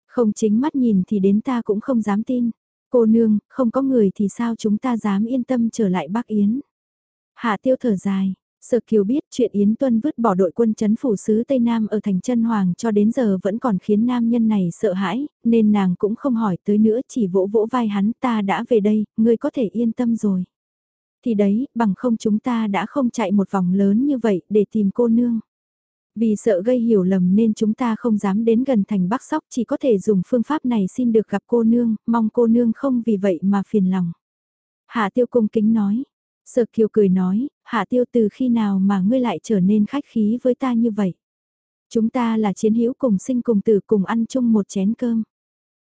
Không chính mắt nhìn thì đến ta cũng không dám tin. Cô nương, không có người thì sao chúng ta dám yên tâm trở lại Bắc Yến. Hạ tiêu thở dài, Sở Kiều biết chuyện Yến Tuân vứt bỏ đội quân chấn phủ sứ Tây Nam ở thành chân Hoàng cho đến giờ vẫn còn khiến nam nhân này sợ hãi, nên nàng cũng không hỏi tới nữa chỉ vỗ vỗ vai hắn ta đã về đây, ngươi có thể yên tâm rồi. Thì đấy, bằng không chúng ta đã không chạy một vòng lớn như vậy để tìm cô nương. Vì sợ gây hiểu lầm nên chúng ta không dám đến gần thành Bắc Sóc chỉ có thể dùng phương pháp này xin được gặp cô nương, mong cô nương không vì vậy mà phiền lòng. Hạ tiêu cung kính nói, Sở Kiều cười nói, Hạ Tiêu từ khi nào mà ngươi lại trở nên khách khí với ta như vậy? Chúng ta là chiến hữu cùng sinh cùng tử cùng ăn chung một chén cơm.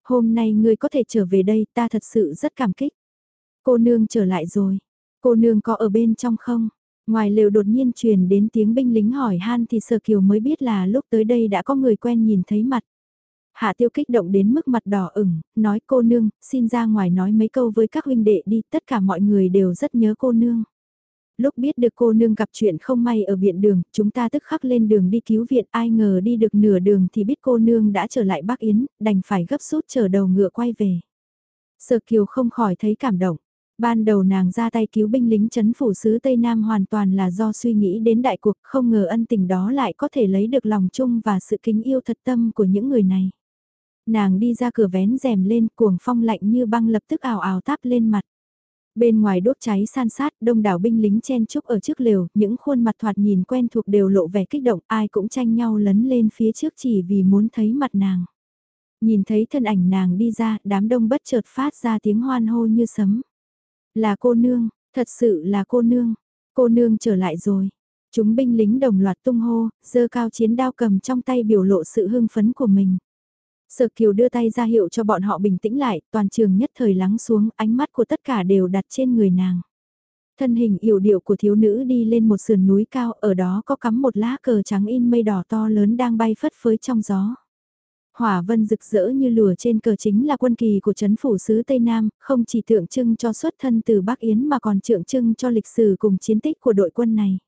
Hôm nay ngươi có thể trở về đây ta thật sự rất cảm kích. Cô nương trở lại rồi. Cô nương có ở bên trong không? Ngoài lều đột nhiên truyền đến tiếng binh lính hỏi han thì Sở Kiều mới biết là lúc tới đây đã có người quen nhìn thấy mặt. Hạ tiêu kích động đến mức mặt đỏ ửng, nói cô nương, xin ra ngoài nói mấy câu với các huynh đệ đi, tất cả mọi người đều rất nhớ cô nương. Lúc biết được cô nương gặp chuyện không may ở biện đường, chúng ta tức khắc lên đường đi cứu viện, ai ngờ đi được nửa đường thì biết cô nương đã trở lại Bắc Yến, đành phải gấp rút chờ đầu ngựa quay về. Sở Kiều không khỏi thấy cảm động. Ban đầu nàng ra tay cứu binh lính chấn phủ sứ Tây Nam hoàn toàn là do suy nghĩ đến đại cuộc, không ngờ ân tình đó lại có thể lấy được lòng chung và sự kính yêu thật tâm của những người này. Nàng đi ra cửa vén rèm lên, cuồng phong lạnh như băng lập tức ảo ảo táp lên mặt. Bên ngoài đốt cháy san sát, đông đảo binh lính chen chúc ở trước lều, những khuôn mặt thoạt nhìn quen thuộc đều lộ vẻ kích động, ai cũng tranh nhau lấn lên phía trước chỉ vì muốn thấy mặt nàng. Nhìn thấy thân ảnh nàng đi ra, đám đông bất chợt phát ra tiếng hoan hô như sấm. Là cô nương, thật sự là cô nương, cô nương trở lại rồi. Chúng binh lính đồng loạt tung hô, dơ cao chiến đao cầm trong tay biểu lộ sự hưng phấn của mình. Sở Kiều đưa tay ra hiệu cho bọn họ bình tĩnh lại, toàn trường nhất thời lắng xuống, ánh mắt của tất cả đều đặt trên người nàng. Thân hình yểu điệu của thiếu nữ đi lên một sườn núi cao, ở đó có cắm một lá cờ trắng in mây đỏ to lớn đang bay phất phới trong gió. Hỏa vân rực rỡ như lửa trên cờ chính là quân kỳ của chấn phủ sứ Tây Nam, không chỉ tượng trưng cho xuất thân từ Bắc Yến mà còn tượng trưng cho lịch sử cùng chiến tích của đội quân này.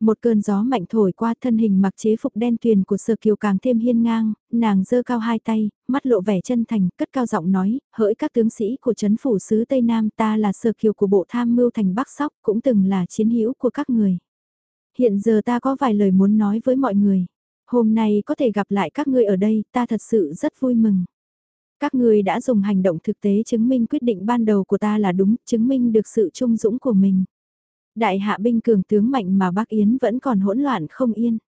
Một cơn gió mạnh thổi qua thân hình mặc chế phục đen tuyền của Sở Kiều càng thêm hiên ngang, nàng giơ cao hai tay, mắt lộ vẻ chân thành, cất cao giọng nói, hỡi các tướng sĩ của chấn phủ sứ Tây Nam ta là Sở Kiều của bộ tham mưu thành Bắc Sóc, cũng từng là chiến hữu của các người. Hiện giờ ta có vài lời muốn nói với mọi người. Hôm nay có thể gặp lại các ngươi ở đây, ta thật sự rất vui mừng. Các ngươi đã dùng hành động thực tế chứng minh quyết định ban đầu của ta là đúng, chứng minh được sự trung dũng của mình. Đại hạ binh cường tướng mạnh mà Bắc Yến vẫn còn hỗn loạn không yên.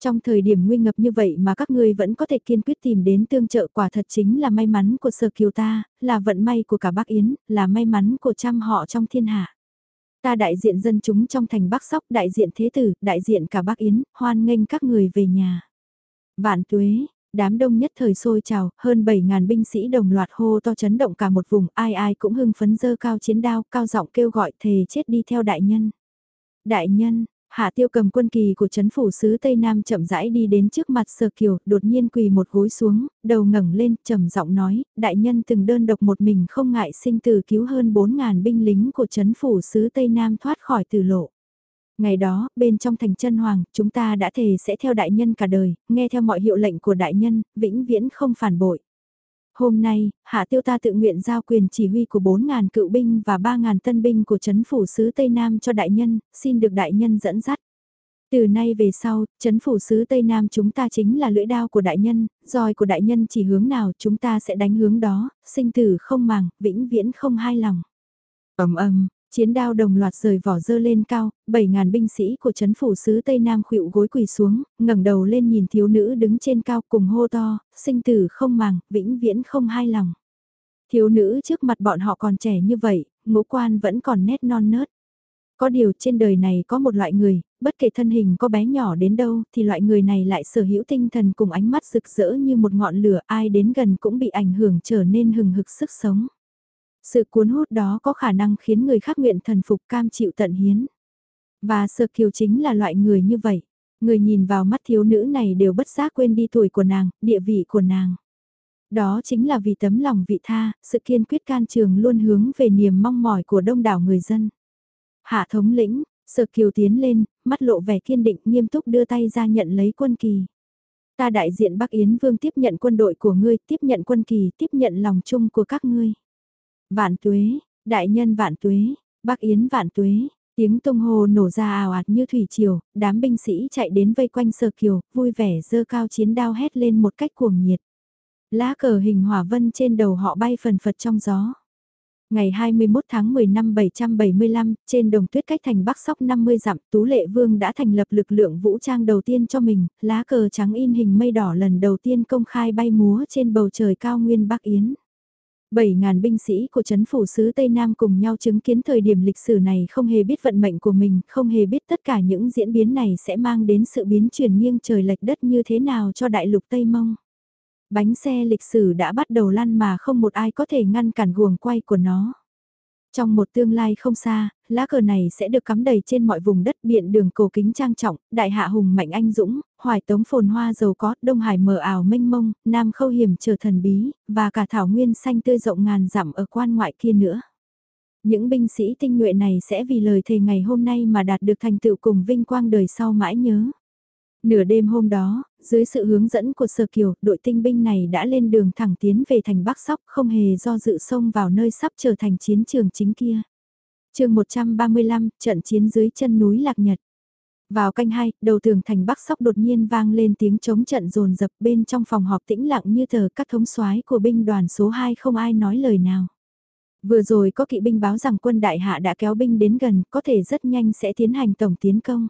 Trong thời điểm nguy ngập như vậy mà các ngươi vẫn có thể kiên quyết tìm đến tương trợ quả thật chính là may mắn của sơ Kiều ta, là vận may của cả Bắc Yến, là may mắn của trăm họ trong thiên hạ. Ta đại diện dân chúng trong thành Bắc Sóc, đại diện Thế Tử, đại diện cả Bắc Yến, hoan nghênh các người về nhà. Vạn tuế, đám đông nhất thời sôi trào, hơn 7.000 binh sĩ đồng loạt hô to chấn động cả một vùng, ai ai cũng hưng phấn dơ cao chiến đao, cao giọng kêu gọi thề chết đi theo đại nhân. Đại nhân, Hạ tiêu cầm quân kỳ của chấn phủ sứ Tây Nam chậm rãi đi đến trước mặt Sở Kiều, đột nhiên quỳ một gối xuống, đầu ngẩng lên, trầm giọng nói, đại nhân từng đơn độc một mình không ngại sinh tử cứu hơn 4.000 binh lính của chấn phủ sứ Tây Nam thoát khỏi tử lộ. Ngày đó, bên trong thành chân hoàng, chúng ta đã thề sẽ theo đại nhân cả đời, nghe theo mọi hiệu lệnh của đại nhân, vĩnh viễn không phản bội. Hôm nay, Hạ Tiêu ta tự nguyện giao quyền chỉ huy của 4.000 cựu binh và 3.000 tân binh của chấn phủ sứ Tây Nam cho đại nhân, xin được đại nhân dẫn dắt. Từ nay về sau, chấn phủ sứ Tây Nam chúng ta chính là lưỡi đao của đại nhân, roi của đại nhân chỉ hướng nào chúng ta sẽ đánh hướng đó, sinh tử không màng, vĩnh viễn không hai lòng. ầm ầm Chiến đao đồng loạt rời vỏ dơ lên cao, 7.000 binh sĩ của chấn phủ sứ Tây Nam khuỵu gối quỳ xuống, ngẩng đầu lên nhìn thiếu nữ đứng trên cao cùng hô to, sinh tử không màng, vĩnh viễn không hai lòng. Thiếu nữ trước mặt bọn họ còn trẻ như vậy, ngũ quan vẫn còn nét non nớt. Có điều trên đời này có một loại người, bất kể thân hình có bé nhỏ đến đâu thì loại người này lại sở hữu tinh thần cùng ánh mắt rực rỡ như một ngọn lửa ai đến gần cũng bị ảnh hưởng trở nên hừng hực sức sống. Sự cuốn hút đó có khả năng khiến người khác nguyện thần phục cam chịu tận hiến. Và Sơ Kiều chính là loại người như vậy. Người nhìn vào mắt thiếu nữ này đều bất giác quên đi tuổi của nàng, địa vị của nàng. Đó chính là vì tấm lòng vị tha, sự kiên quyết can trường luôn hướng về niềm mong mỏi của đông đảo người dân. Hạ thống lĩnh, Sở Kiều tiến lên, mắt lộ vẻ kiên định nghiêm túc đưa tay ra nhận lấy quân kỳ. Ta đại diện Bắc Yến Vương tiếp nhận quân đội của ngươi, tiếp nhận quân kỳ, tiếp nhận lòng chung của các ngươi. Vạn tuế, đại nhân vạn tuế, Bắc Yến vạn tuế, tiếng tung hồ nổ ra ào ạt như thủy triều, đám binh sĩ chạy đến vây quanh sơ Kiều, vui vẻ dơ cao chiến đao hét lên một cách cuồng nhiệt. Lá cờ hình hỏa vân trên đầu họ bay phần phật trong gió. Ngày 21 tháng 10 năm 775, trên đồng tuyết cách thành Bắc Sóc 50 dặm, Tú Lệ Vương đã thành lập lực lượng vũ trang đầu tiên cho mình, lá cờ trắng in hình mây đỏ lần đầu tiên công khai bay múa trên bầu trời cao nguyên Bắc Yến. 7.000 binh sĩ của chấn phủ sứ Tây Nam cùng nhau chứng kiến thời điểm lịch sử này không hề biết vận mệnh của mình, không hề biết tất cả những diễn biến này sẽ mang đến sự biến chuyển nghiêng trời lệch đất như thế nào cho đại lục Tây Mông. Bánh xe lịch sử đã bắt đầu lăn mà không một ai có thể ngăn cản guồng quay của nó. Trong một tương lai không xa, lá cờ này sẽ được cắm đầy trên mọi vùng đất biện đường cổ kính trang trọng, đại hạ hùng mạnh anh dũng, hoài tống phồn hoa giàu có, đông hải mờ ảo mênh mông, nam khâu hiểm trở thần bí, và cả thảo nguyên xanh tươi rộng ngàn dặm ở quan ngoại kia nữa. Những binh sĩ tinh nhuệ này sẽ vì lời thề ngày hôm nay mà đạt được thành tựu cùng vinh quang đời sau mãi nhớ. Nửa đêm hôm đó, dưới sự hướng dẫn của Sở Kiều, đội tinh binh này đã lên đường thẳng tiến về thành Bắc Sóc không hề do dự xông vào nơi sắp trở thành chiến trường chính kia. chương 135, trận chiến dưới chân núi Lạc Nhật. Vào canh hai, đầu tường thành Bắc Sóc đột nhiên vang lên tiếng chống trận rồn dập bên trong phòng họp tĩnh lặng như tờ các thống soái của binh đoàn số 2 không ai nói lời nào. Vừa rồi có kỵ binh báo rằng quân đại hạ đã kéo binh đến gần, có thể rất nhanh sẽ tiến hành tổng tiến công.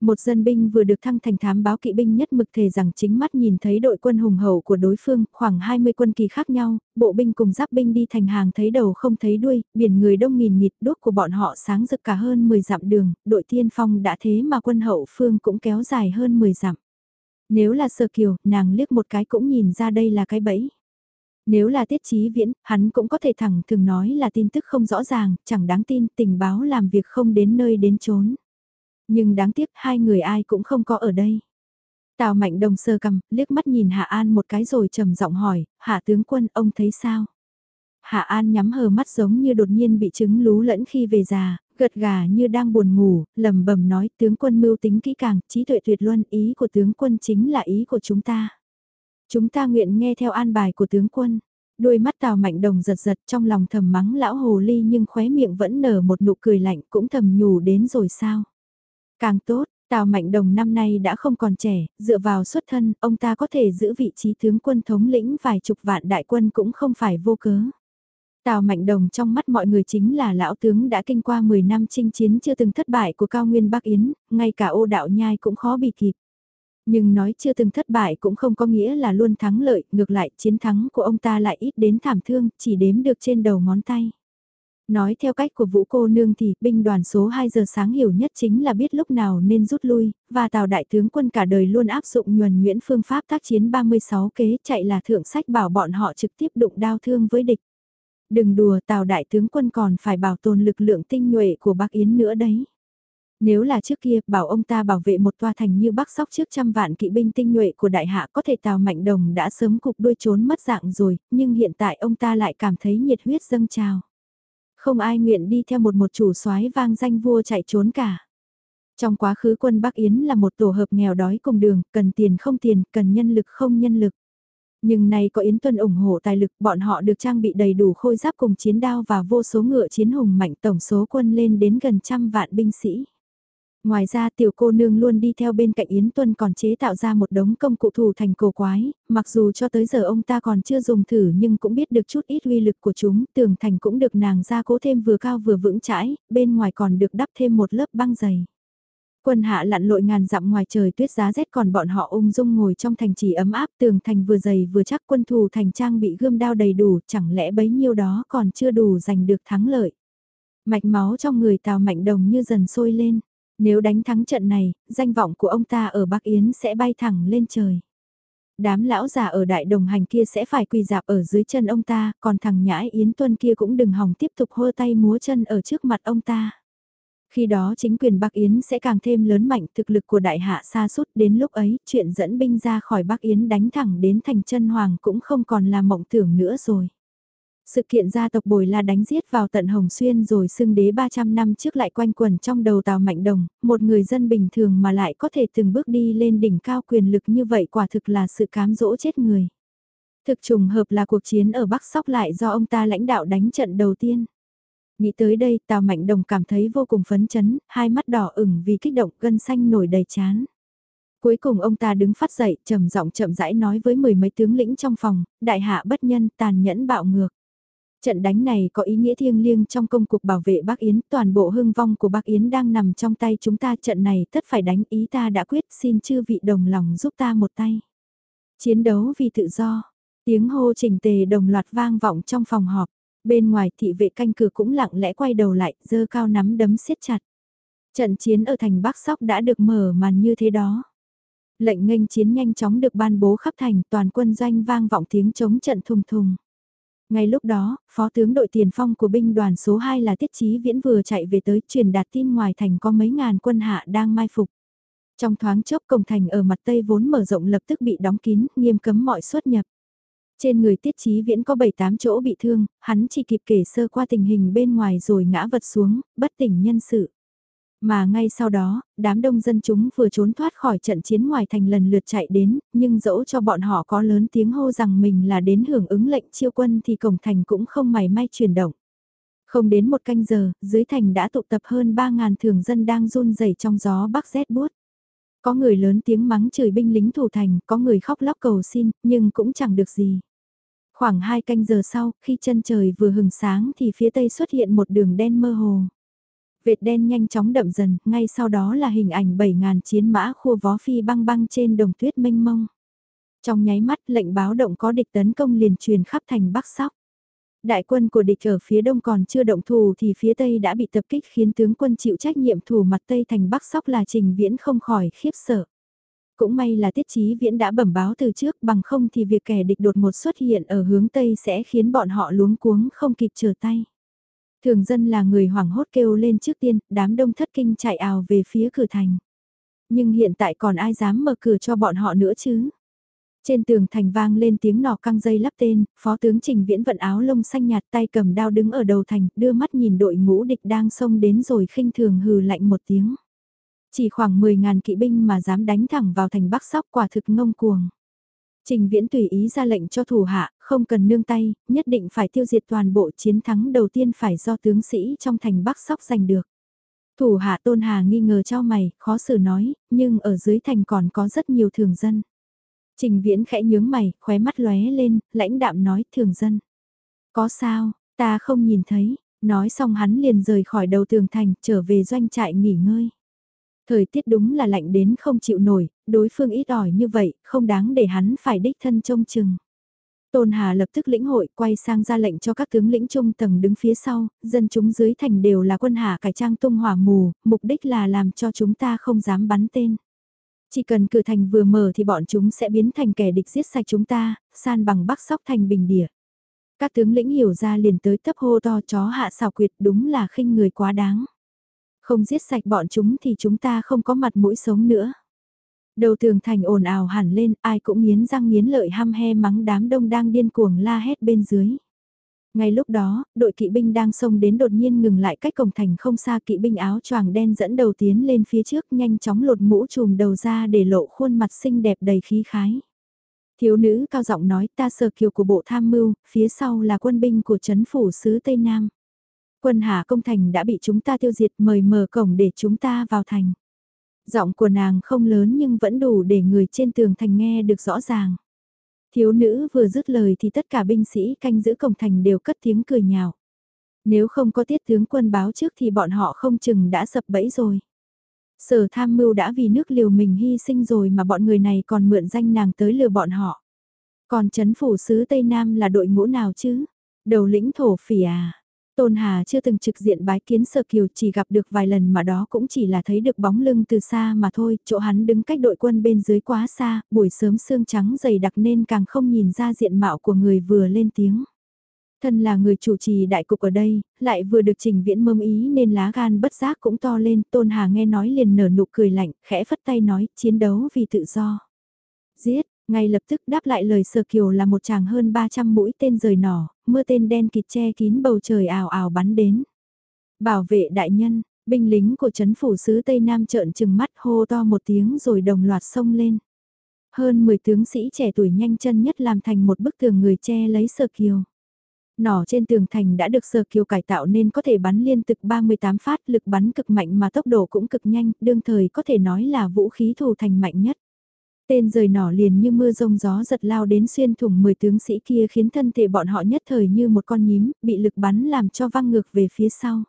Một dân binh vừa được thăng thành thám báo kỵ binh nhất mực thề rằng chính mắt nhìn thấy đội quân hùng hậu của đối phương, khoảng 20 quân kỳ khác nhau, bộ binh cùng giáp binh đi thành hàng thấy đầu không thấy đuôi, biển người đông nghìn nghịt đốt của bọn họ sáng rực cả hơn 10 dặm đường, đội tiên phong đã thế mà quân hậu phương cũng kéo dài hơn 10 dặm. Nếu là sơ kiều, nàng liếc một cái cũng nhìn ra đây là cái bẫy. Nếu là tiết chí viễn, hắn cũng có thể thẳng thường nói là tin tức không rõ ràng, chẳng đáng tin, tình báo làm việc không đến nơi đến chốn. Nhưng đáng tiếc hai người ai cũng không có ở đây. Tào Mạnh Đồng sơ cầm, liếc mắt nhìn Hạ An một cái rồi trầm giọng hỏi, Hạ tướng quân ông thấy sao? Hạ An nhắm hờ mắt giống như đột nhiên bị chứng lú lẫn khi về già, gật gà như đang buồn ngủ, lầm bầm nói tướng quân mưu tính kỹ càng, trí tuệ tuyệt luân, ý của tướng quân chính là ý của chúng ta. Chúng ta nguyện nghe theo an bài của tướng quân. Đôi mắt Tào Mạnh Đồng giật giật trong lòng thầm mắng lão hồ ly nhưng khóe miệng vẫn nở một nụ cười lạnh cũng thầm nhủ đến rồi sao. Càng tốt, Tào Mạnh Đồng năm nay đã không còn trẻ, dựa vào xuất thân, ông ta có thể giữ vị trí tướng quân thống lĩnh vài chục vạn đại quân cũng không phải vô cớ. Tào Mạnh Đồng trong mắt mọi người chính là lão tướng đã kinh qua 10 năm chinh chiến chưa từng thất bại của cao nguyên Bắc Yến, ngay cả ô đạo nhai cũng khó bị kịp. Nhưng nói chưa từng thất bại cũng không có nghĩa là luôn thắng lợi, ngược lại chiến thắng của ông ta lại ít đến thảm thương, chỉ đếm được trên đầu ngón tay. Nói theo cách của vũ cô nương thì binh đoàn số 2 giờ sáng hiểu nhất chính là biết lúc nào nên rút lui, và tào đại tướng quân cả đời luôn áp dụng nhuần nguyễn phương pháp tác chiến 36 kế chạy là thượng sách bảo bọn họ trực tiếp đụng đao thương với địch. Đừng đùa tào đại tướng quân còn phải bảo tồn lực lượng tinh nhuệ của Bắc Yến nữa đấy. Nếu là trước kia, bảo ông ta bảo vệ một tòa thành như Bắc Sóc trước trăm vạn kỵ binh tinh nhuệ của đại hạ có thể Tào Mạnh Đồng đã sớm cục đuôi trốn mất dạng rồi, nhưng hiện tại ông ta lại cảm thấy nhiệt huyết dâng trào. Không ai nguyện đi theo một một chủ soái vang danh vua chạy trốn cả. Trong quá khứ quân Bắc Yến là một tổ hợp nghèo đói cùng đường, cần tiền không tiền, cần nhân lực không nhân lực. Nhưng nay có Yến Tuân ủng hộ tài lực, bọn họ được trang bị đầy đủ khôi giáp cùng chiến đao và vô số ngựa chiến hùng mạnh tổng số quân lên đến gần trăm vạn binh sĩ. Ngoài ra tiểu cô nương luôn đi theo bên cạnh Yến Tuân còn chế tạo ra một đống công cụ thủ thành cổ quái, mặc dù cho tới giờ ông ta còn chưa dùng thử nhưng cũng biết được chút ít uy lực của chúng, tường thành cũng được nàng gia cố thêm vừa cao vừa vững chãi, bên ngoài còn được đắp thêm một lớp băng dày. Quân hạ lặn lội ngàn dặm ngoài trời tuyết giá rét còn bọn họ ung dung ngồi trong thành trì ấm áp tường thành vừa dày vừa chắc quân thù thành trang bị gươm đao đầy đủ chẳng lẽ bấy nhiêu đó còn chưa đủ giành được thắng lợi. Mạch máu trong người tào mạnh đồng như dần sôi lên nếu đánh thắng trận này, danh vọng của ông ta ở Bắc Yến sẽ bay thẳng lên trời. Đám lão già ở đại đồng hành kia sẽ phải quỳ dạp ở dưới chân ông ta, còn thằng nhãi Yến Tuân kia cũng đừng hòng tiếp tục hô tay múa chân ở trước mặt ông ta. Khi đó chính quyền Bắc Yến sẽ càng thêm lớn mạnh thực lực của đại hạ xa sút đến lúc ấy, chuyện dẫn binh ra khỏi Bắc Yến đánh thẳng đến thành chân hoàng cũng không còn là mộng tưởng nữa rồi. Sự kiện gia tộc Bồi La đánh giết vào tận Hồng Xuyên rồi xưng đế 300 năm trước lại quanh quẩn trong đầu Tào Mạnh Đồng, một người dân bình thường mà lại có thể từng bước đi lên đỉnh cao quyền lực như vậy quả thực là sự cám dỗ chết người. Thực trùng hợp là cuộc chiến ở Bắc Sóc lại do ông ta lãnh đạo đánh trận đầu tiên. Nghĩ tới đây Tào Mạnh Đồng cảm thấy vô cùng phấn chấn, hai mắt đỏ ửng vì kích động gân xanh nổi đầy chán. Cuối cùng ông ta đứng phát dậy, trầm giọng chậm rãi nói với mười mấy tướng lĩnh trong phòng, đại hạ bất nhân, tàn nhẫn bạo ngược. Trận đánh này có ý nghĩa thiêng liêng trong công cuộc bảo vệ Bắc Yến, toàn bộ hương vong của Bắc Yến đang nằm trong tay chúng ta trận này tất phải đánh ý ta đã quyết xin chư vị đồng lòng giúp ta một tay. Chiến đấu vì tự do, tiếng hô trình tề đồng loạt vang vọng trong phòng họp, bên ngoài thị vệ canh cửa cũng lặng lẽ quay đầu lại, dơ cao nắm đấm siết chặt. Trận chiến ở thành Bắc Sóc đã được mở màn như thế đó. Lệnh nghênh chiến nhanh chóng được ban bố khắp thành toàn quân doanh vang vọng tiếng chống trận thùng thùng. Ngay lúc đó, phó tướng đội tiền phong của binh đoàn số 2 là Tiết Chí Viễn vừa chạy về tới truyền đạt tin ngoài thành có mấy ngàn quân hạ đang mai phục. Trong thoáng chốc cổng thành ở mặt tây vốn mở rộng lập tức bị đóng kín, nghiêm cấm mọi xuất nhập. Trên người tiết chí viễn có 7-8 chỗ bị thương, hắn chỉ kịp kể sơ qua tình hình bên ngoài rồi ngã vật xuống, bất tỉnh nhân sự. Mà ngay sau đó, đám đông dân chúng vừa trốn thoát khỏi trận chiến ngoài thành lần lượt chạy đến, nhưng dẫu cho bọn họ có lớn tiếng hô rằng mình là đến hưởng ứng lệnh chiêu quân thì cổng thành cũng không mảy may chuyển động. Không đến một canh giờ, dưới thành đã tụ tập hơn 3.000 thường dân đang run rẩy trong gió bắc rét buốt. Có người lớn tiếng mắng chửi binh lính thủ thành, có người khóc lóc cầu xin, nhưng cũng chẳng được gì. Khoảng hai canh giờ sau, khi chân trời vừa hừng sáng thì phía tây xuất hiện một đường đen mơ hồ. Vệt đen nhanh chóng đậm dần, ngay sau đó là hình ảnh 7.000 chiến mã khua vó phi băng băng trên đồng tuyết mênh mông. Trong nháy mắt lệnh báo động có địch tấn công liền truyền khắp thành Bắc Sóc. Đại quân của địch ở phía đông còn chưa động thủ thì phía tây đã bị tập kích khiến tướng quân chịu trách nhiệm thủ mặt tây thành Bắc Sóc là Trình Viễn không khỏi khiếp sợ. Cũng may là tiết chí viễn đã bẩm báo từ trước bằng không thì việc kẻ địch đột một xuất hiện ở hướng Tây sẽ khiến bọn họ luống cuống không kịp trở tay. Thường dân là người hoảng hốt kêu lên trước tiên, đám đông thất kinh chạy ào về phía cửa thành. Nhưng hiện tại còn ai dám mở cửa cho bọn họ nữa chứ? Trên tường thành vang lên tiếng nỏ căng dây lắp tên, phó tướng Trình Viễn vận áo lông xanh nhạt tay cầm đao đứng ở đầu thành, đưa mắt nhìn đội ngũ địch đang xông đến rồi khinh thường hừ lạnh một tiếng. Chỉ khoảng 10.000 kỵ binh mà dám đánh thẳng vào thành Bắc Sóc quả thực ngông cuồng. Trình Viễn tùy ý ra lệnh cho thủ hạ, không cần nương tay, nhất định phải tiêu diệt toàn bộ chiến thắng đầu tiên phải do tướng sĩ trong thành Bắc Sóc giành được. Thủ hạ Tôn Hà nghi ngờ trao mày, khó xử nói, nhưng ở dưới thành còn có rất nhiều thường dân. Trình Viễn khẽ nhướng mày, khóe mắt lóe lên, lãnh đạm nói thường dân. Có sao, ta không nhìn thấy, nói xong hắn liền rời khỏi đầu tường thành, trở về doanh trại nghỉ ngơi. Thời tiết đúng là lạnh đến không chịu nổi, đối phương ít ỏi như vậy, không đáng để hắn phải đích thân trông chừng. Tôn Hà lập tức lĩnh hội, quay sang ra lệnh cho các tướng lĩnh trung tầng đứng phía sau, dân chúng dưới thành đều là quân hạ cải trang tung hỏa mù, mục đích là làm cho chúng ta không dám bắn tên. Chỉ cần cửa thành vừa mở thì bọn chúng sẽ biến thành kẻ địch giết sạch chúng ta, san bằng bắc sóc thành bình địa. Các tướng lĩnh hiểu ra liền tới tấp hô to chó hạ xào quyệt đúng là khinh người quá đáng. Không giết sạch bọn chúng thì chúng ta không có mặt mũi sống nữa. Đầu tường thành ồn ào hẳn lên, ai cũng nghiến răng nghiến lợi ham he mắng đám đông đang điên cuồng la hét bên dưới. Ngay lúc đó, đội kỵ binh đang xông đến đột nhiên ngừng lại cách cổng thành không xa kỵ binh áo choàng đen dẫn đầu tiến lên phía trước nhanh chóng lột mũ trùm đầu ra để lộ khuôn mặt xinh đẹp đầy khí khái. Thiếu nữ cao giọng nói ta sờ kiều của bộ tham mưu, phía sau là quân binh của chấn phủ sứ Tây Nam. Quân hạ công thành đã bị chúng ta tiêu diệt mời mở cổng để chúng ta vào thành. Giọng của nàng không lớn nhưng vẫn đủ để người trên tường thành nghe được rõ ràng. Thiếu nữ vừa dứt lời thì tất cả binh sĩ canh giữ cổng thành đều cất tiếng cười nhạo. Nếu không có tiết tướng quân báo trước thì bọn họ không chừng đã sập bẫy rồi. Sở tham mưu đã vì nước liều mình hy sinh rồi mà bọn người này còn mượn danh nàng tới lừa bọn họ. Còn chấn phủ sứ Tây Nam là đội ngũ nào chứ? Đầu lĩnh thổ phỉ à? Tôn Hà chưa từng trực diện bái kiến Sơ Kiều chỉ gặp được vài lần mà đó cũng chỉ là thấy được bóng lưng từ xa mà thôi, chỗ hắn đứng cách đội quân bên dưới quá xa, buổi sớm sương trắng dày đặc nên càng không nhìn ra diện mạo của người vừa lên tiếng. Thân là người chủ trì đại cục ở đây, lại vừa được trình viễn mâm ý nên lá gan bất giác cũng to lên, Tôn Hà nghe nói liền nở nụ cười lạnh, khẽ phất tay nói, chiến đấu vì tự do. Giết, ngay lập tức đáp lại lời Sở Kiều là một chàng hơn 300 mũi tên rời nỏ, mưa tên đen kịt che kín bầu trời ảo ảo bắn đến. Bảo vệ đại nhân, binh lính của chấn phủ sứ Tây Nam trợn trừng mắt hô to một tiếng rồi đồng loạt xông lên. Hơn 10 tướng sĩ trẻ tuổi nhanh chân nhất làm thành một bức tường người che lấy Sở Kiều. Nỏ trên tường thành đã được Sở Kiều cải tạo nên có thể bắn liên tục 38 phát lực bắn cực mạnh mà tốc độ cũng cực nhanh, đương thời có thể nói là vũ khí thủ thành mạnh nhất. Tên rời nỏ liền như mưa rông gió giật lao đến xuyên thủng 10 tướng sĩ kia khiến thân thể bọn họ nhất thời như một con nhím, bị lực bắn làm cho văng ngược về phía sau.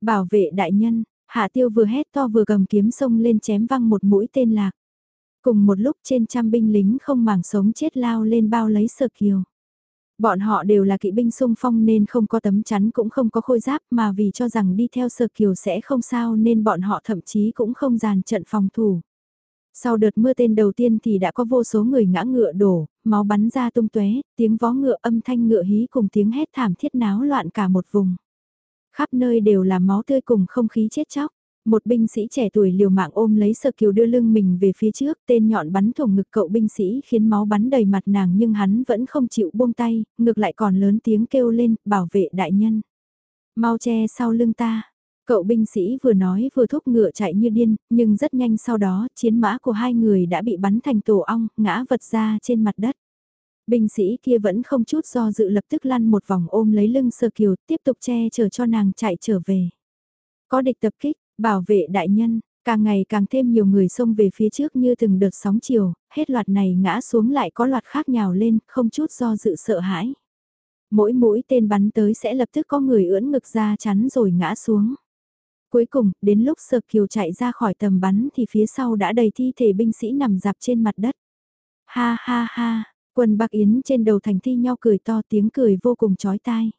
Bảo vệ đại nhân, hạ tiêu vừa hét to vừa cầm kiếm sông lên chém văng một mũi tên lạc. Cùng một lúc trên trăm binh lính không màng sống chết lao lên bao lấy sờ kiều. Bọn họ đều là kỵ binh sung phong nên không có tấm chắn cũng không có khôi giáp mà vì cho rằng đi theo sờ kiều sẽ không sao nên bọn họ thậm chí cũng không dàn trận phòng thủ. Sau đợt mưa tên đầu tiên thì đã có vô số người ngã ngựa đổ, máu bắn ra tung tóe, tiếng vó ngựa âm thanh ngựa hí cùng tiếng hét thảm thiết náo loạn cả một vùng. Khắp nơi đều là máu tươi cùng không khí chết chóc. Một binh sĩ trẻ tuổi liều mạng ôm lấy sơ kiều đưa lưng mình về phía trước, tên nhọn bắn thủng ngực cậu binh sĩ khiến máu bắn đầy mặt nàng nhưng hắn vẫn không chịu buông tay, ngược lại còn lớn tiếng kêu lên, bảo vệ đại nhân. Mau che sau lưng ta, Cậu binh sĩ vừa nói vừa thúc ngựa chạy như điên, nhưng rất nhanh sau đó chiến mã của hai người đã bị bắn thành tổ ong, ngã vật ra trên mặt đất. Binh sĩ kia vẫn không chút do dự lập tức lăn một vòng ôm lấy lưng sơ kiều, tiếp tục che chở cho nàng chạy trở về. Có địch tập kích, bảo vệ đại nhân, càng ngày càng thêm nhiều người xông về phía trước như từng đợt sóng chiều, hết loạt này ngã xuống lại có loạt khác nhào lên, không chút do dự sợ hãi. Mỗi mũi tên bắn tới sẽ lập tức có người ưỡn ngực ra chắn rồi ngã xuống. Cuối cùng, đến lúc Sở Kiều chạy ra khỏi tầm bắn thì phía sau đã đầy thi thể binh sĩ nằm dạp trên mặt đất. Ha ha ha, quân bạc yến trên đầu thành thi nho cười to tiếng cười vô cùng chói tai.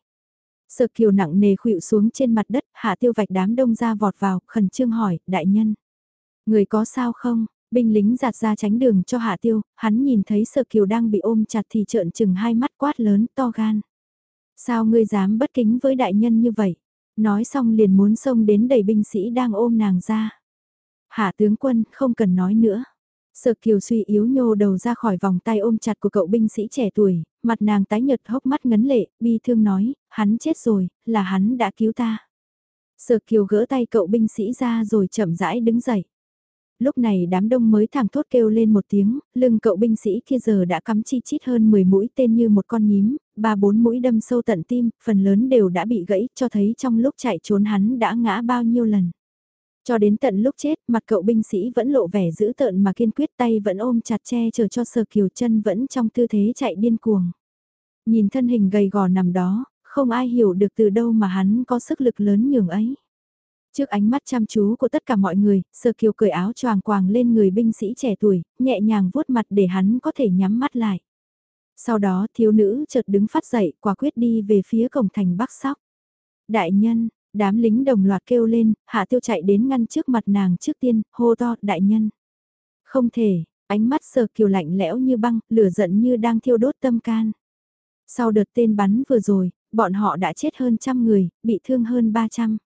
Sở Kiều nặng nề khuỵu xuống trên mặt đất, hạ tiêu vạch đám đông ra vọt vào, khẩn trương hỏi, đại nhân. Người có sao không? Binh lính giạt ra tránh đường cho hạ tiêu, hắn nhìn thấy Sở Kiều đang bị ôm chặt thì trợn chừng hai mắt quát lớn to gan. Sao ngươi dám bất kính với đại nhân như vậy? Nói xong liền muốn xông đến đầy binh sĩ đang ôm nàng ra. Hạ tướng quân, không cần nói nữa. Sợ kiều suy yếu nhô đầu ra khỏi vòng tay ôm chặt của cậu binh sĩ trẻ tuổi, mặt nàng tái nhợt hốc mắt ngấn lệ, bi thương nói, hắn chết rồi, là hắn đã cứu ta. Sợ kiều gỡ tay cậu binh sĩ ra rồi chậm rãi đứng dậy. Lúc này đám đông mới thẳng thốt kêu lên một tiếng, lưng cậu binh sĩ kia giờ đã cắm chi chít hơn 10 mũi tên như một con nhím, ba bốn mũi đâm sâu tận tim, phần lớn đều đã bị gãy, cho thấy trong lúc chạy trốn hắn đã ngã bao nhiêu lần. Cho đến tận lúc chết, mặt cậu binh sĩ vẫn lộ vẻ dữ tợn mà kiên quyết tay vẫn ôm chặt che chờ cho sờ kiều chân vẫn trong tư thế chạy điên cuồng. Nhìn thân hình gầy gò nằm đó, không ai hiểu được từ đâu mà hắn có sức lực lớn nhường ấy. Trước ánh mắt chăm chú của tất cả mọi người, sơ kiều cởi áo choàng quàng lên người binh sĩ trẻ tuổi, nhẹ nhàng vuốt mặt để hắn có thể nhắm mắt lại. Sau đó thiếu nữ chợt đứng phát dậy, quả quyết đi về phía cổng thành Bắc Sóc. Đại nhân, đám lính đồng loạt kêu lên, hạ tiêu chạy đến ngăn trước mặt nàng trước tiên, hô to, đại nhân. Không thể, ánh mắt sờ kiều lạnh lẽo như băng, lửa giận như đang thiêu đốt tâm can. Sau đợt tên bắn vừa rồi, bọn họ đã chết hơn trăm người, bị thương hơn ba trăm.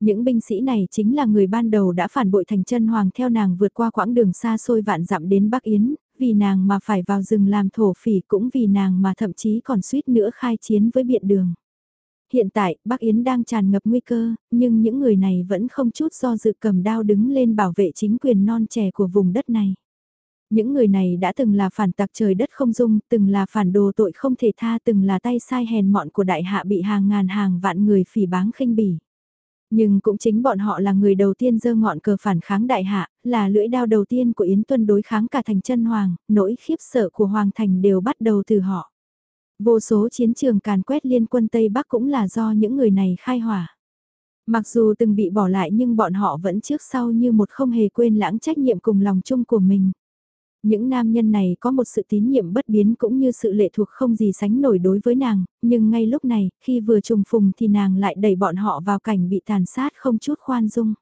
Những binh sĩ này chính là người ban đầu đã phản bội thành chân hoàng theo nàng vượt qua quãng đường xa xôi vạn dặm đến Bắc Yến, vì nàng mà phải vào rừng làm thổ phỉ cũng vì nàng mà thậm chí còn suýt nữa khai chiến với biện đường. Hiện tại, Bắc Yến đang tràn ngập nguy cơ, nhưng những người này vẫn không chút do dự cầm đao đứng lên bảo vệ chính quyền non trẻ của vùng đất này. Những người này đã từng là phản tặc trời đất không dung, từng là phản đồ tội không thể tha, từng là tay sai hèn mọn của đại hạ bị hàng ngàn hàng vạn người phỉ báng khinh bỉ. Nhưng cũng chính bọn họ là người đầu tiên dơ ngọn cờ phản kháng đại hạ, là lưỡi đao đầu tiên của Yến Tuân đối kháng cả thành chân hoàng, nỗi khiếp sợ của hoàng thành đều bắt đầu từ họ. Vô số chiến trường càn quét liên quân Tây Bắc cũng là do những người này khai hỏa. Mặc dù từng bị bỏ lại nhưng bọn họ vẫn trước sau như một không hề quên lãng trách nhiệm cùng lòng chung của mình. Những nam nhân này có một sự tín nhiệm bất biến cũng như sự lệ thuộc không gì sánh nổi đối với nàng, nhưng ngay lúc này, khi vừa trùng phùng thì nàng lại đẩy bọn họ vào cảnh bị tàn sát không chút khoan dung.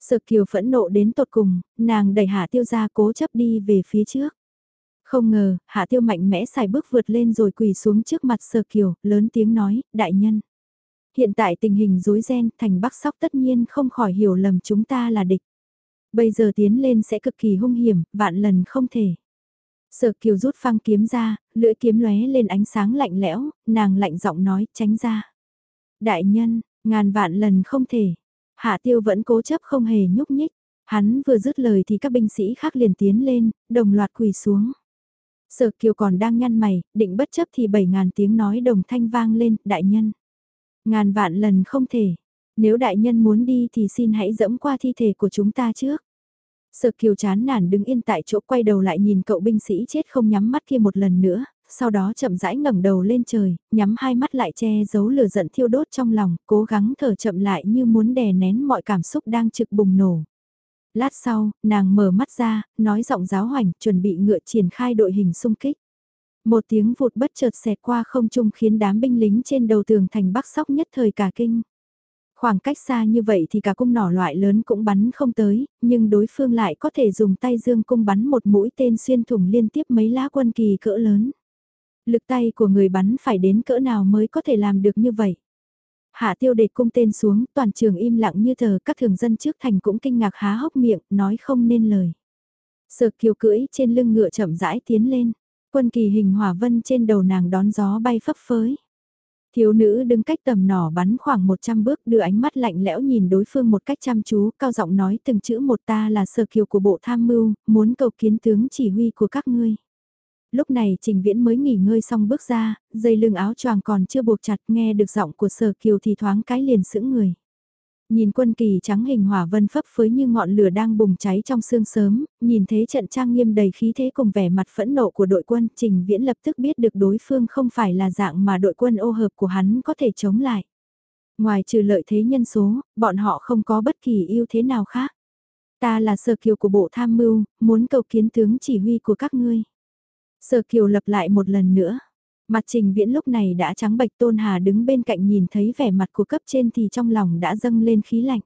Sợ kiều phẫn nộ đến tột cùng, nàng đẩy hạ tiêu ra cố chấp đi về phía trước. Không ngờ, hạ tiêu mạnh mẽ xài bước vượt lên rồi quỳ xuống trước mặt sơ kiều, lớn tiếng nói, đại nhân. Hiện tại tình hình rối ren, thành bắc sóc tất nhiên không khỏi hiểu lầm chúng ta là địch. Bây giờ tiến lên sẽ cực kỳ hung hiểm, vạn lần không thể. Sở kiều rút phăng kiếm ra, lưỡi kiếm lóe lên ánh sáng lạnh lẽo, nàng lạnh giọng nói, tránh ra. Đại nhân, ngàn vạn lần không thể. Hạ tiêu vẫn cố chấp không hề nhúc nhích. Hắn vừa dứt lời thì các binh sĩ khác liền tiến lên, đồng loạt quỳ xuống. Sở kiều còn đang nhăn mày, định bất chấp thì bảy ngàn tiếng nói đồng thanh vang lên, đại nhân. Ngàn vạn lần không thể, nếu đại nhân muốn đi thì xin hãy dẫm qua thi thể của chúng ta trước. Sợ kiều chán nản đứng yên tại chỗ quay đầu lại nhìn cậu binh sĩ chết không nhắm mắt kia một lần nữa, sau đó chậm rãi ngẩng đầu lên trời, nhắm hai mắt lại che giấu lửa giận thiêu đốt trong lòng, cố gắng thở chậm lại như muốn đè nén mọi cảm xúc đang trực bùng nổ. Lát sau, nàng mở mắt ra, nói giọng giáo hoành, chuẩn bị ngựa triển khai đội hình xung kích. Một tiếng vụt bất chợt xẹt qua không trung khiến đám binh lính trên đầu tường thành bắc sóc nhất thời cả kinh. Khoảng cách xa như vậy thì cả cung nỏ loại lớn cũng bắn không tới, nhưng đối phương lại có thể dùng tay dương cung bắn một mũi tên xuyên thủng liên tiếp mấy lá quân kỳ cỡ lớn. Lực tay của người bắn phải đến cỡ nào mới có thể làm được như vậy. Hạ tiêu để cung tên xuống, toàn trường im lặng như thờ, các thường dân trước thành cũng kinh ngạc há hốc miệng, nói không nên lời. Sợ kiều cưỡi trên lưng ngựa chậm rãi tiến lên, quân kỳ hình hỏa vân trên đầu nàng đón gió bay phấp phới. Thiếu nữ đứng cách tầm nỏ bắn khoảng 100 bước đưa ánh mắt lạnh lẽo nhìn đối phương một cách chăm chú, cao giọng nói từng chữ một ta là sở kiều của bộ tham mưu, muốn cầu kiến tướng chỉ huy của các ngươi. Lúc này Trình Viễn mới nghỉ ngơi xong bước ra, dây lưng áo choàng còn chưa buộc chặt nghe được giọng của sở kiều thì thoáng cái liền sững người. Nhìn quân kỳ trắng hình hỏa vân phấp phới như ngọn lửa đang bùng cháy trong sương sớm, nhìn thế trận trang nghiêm đầy khí thế cùng vẻ mặt phẫn nộ của đội quân, Trình Viễn lập tức biết được đối phương không phải là dạng mà đội quân ô hợp của hắn có thể chống lại. Ngoài trừ lợi thế nhân số, bọn họ không có bất kỳ ưu thế nào khác. Ta là sở kiều của bộ tham mưu, muốn cầu kiến tướng chỉ huy của các ngươi. Sở kiều lập lại một lần nữa. Mặt trình viễn lúc này đã trắng bệch tôn hà đứng bên cạnh nhìn thấy vẻ mặt của cấp trên thì trong lòng đã dâng lên khí lạnh.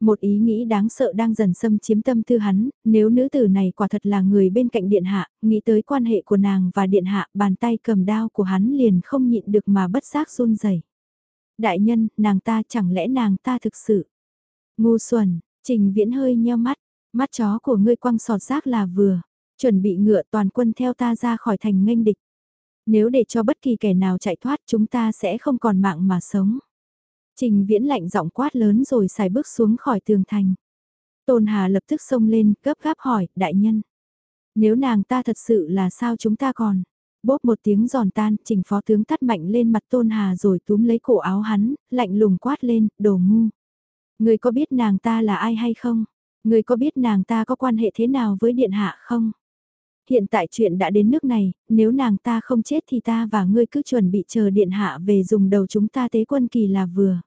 Một ý nghĩ đáng sợ đang dần xâm chiếm tâm tư hắn, nếu nữ tử này quả thật là người bên cạnh điện hạ, nghĩ tới quan hệ của nàng và điện hạ, bàn tay cầm đao của hắn liền không nhịn được mà bất giác run rẩy. Đại nhân, nàng ta chẳng lẽ nàng ta thực sự. Ngu xuẩn, trình viễn hơi nheo mắt, mắt chó của ngươi quăng sọt rác là vừa, chuẩn bị ngựa toàn quân theo ta ra khỏi thành nghênh địch. Nếu để cho bất kỳ kẻ nào chạy thoát chúng ta sẽ không còn mạng mà sống. Trình viễn lạnh giọng quát lớn rồi xài bước xuống khỏi tường thành. Tôn Hà lập tức xông lên, gấp gáp hỏi, đại nhân. Nếu nàng ta thật sự là sao chúng ta còn? Bốp một tiếng giòn tan, trình phó tướng tắt mạnh lên mặt Tôn Hà rồi túm lấy cổ áo hắn, lạnh lùng quát lên, đồ ngu. Người có biết nàng ta là ai hay không? Người có biết nàng ta có quan hệ thế nào với điện hạ không? Hiện tại chuyện đã đến nước này, nếu nàng ta không chết thì ta và ngươi cứ chuẩn bị chờ điện hạ về dùng đầu chúng ta tế quân kỳ là vừa.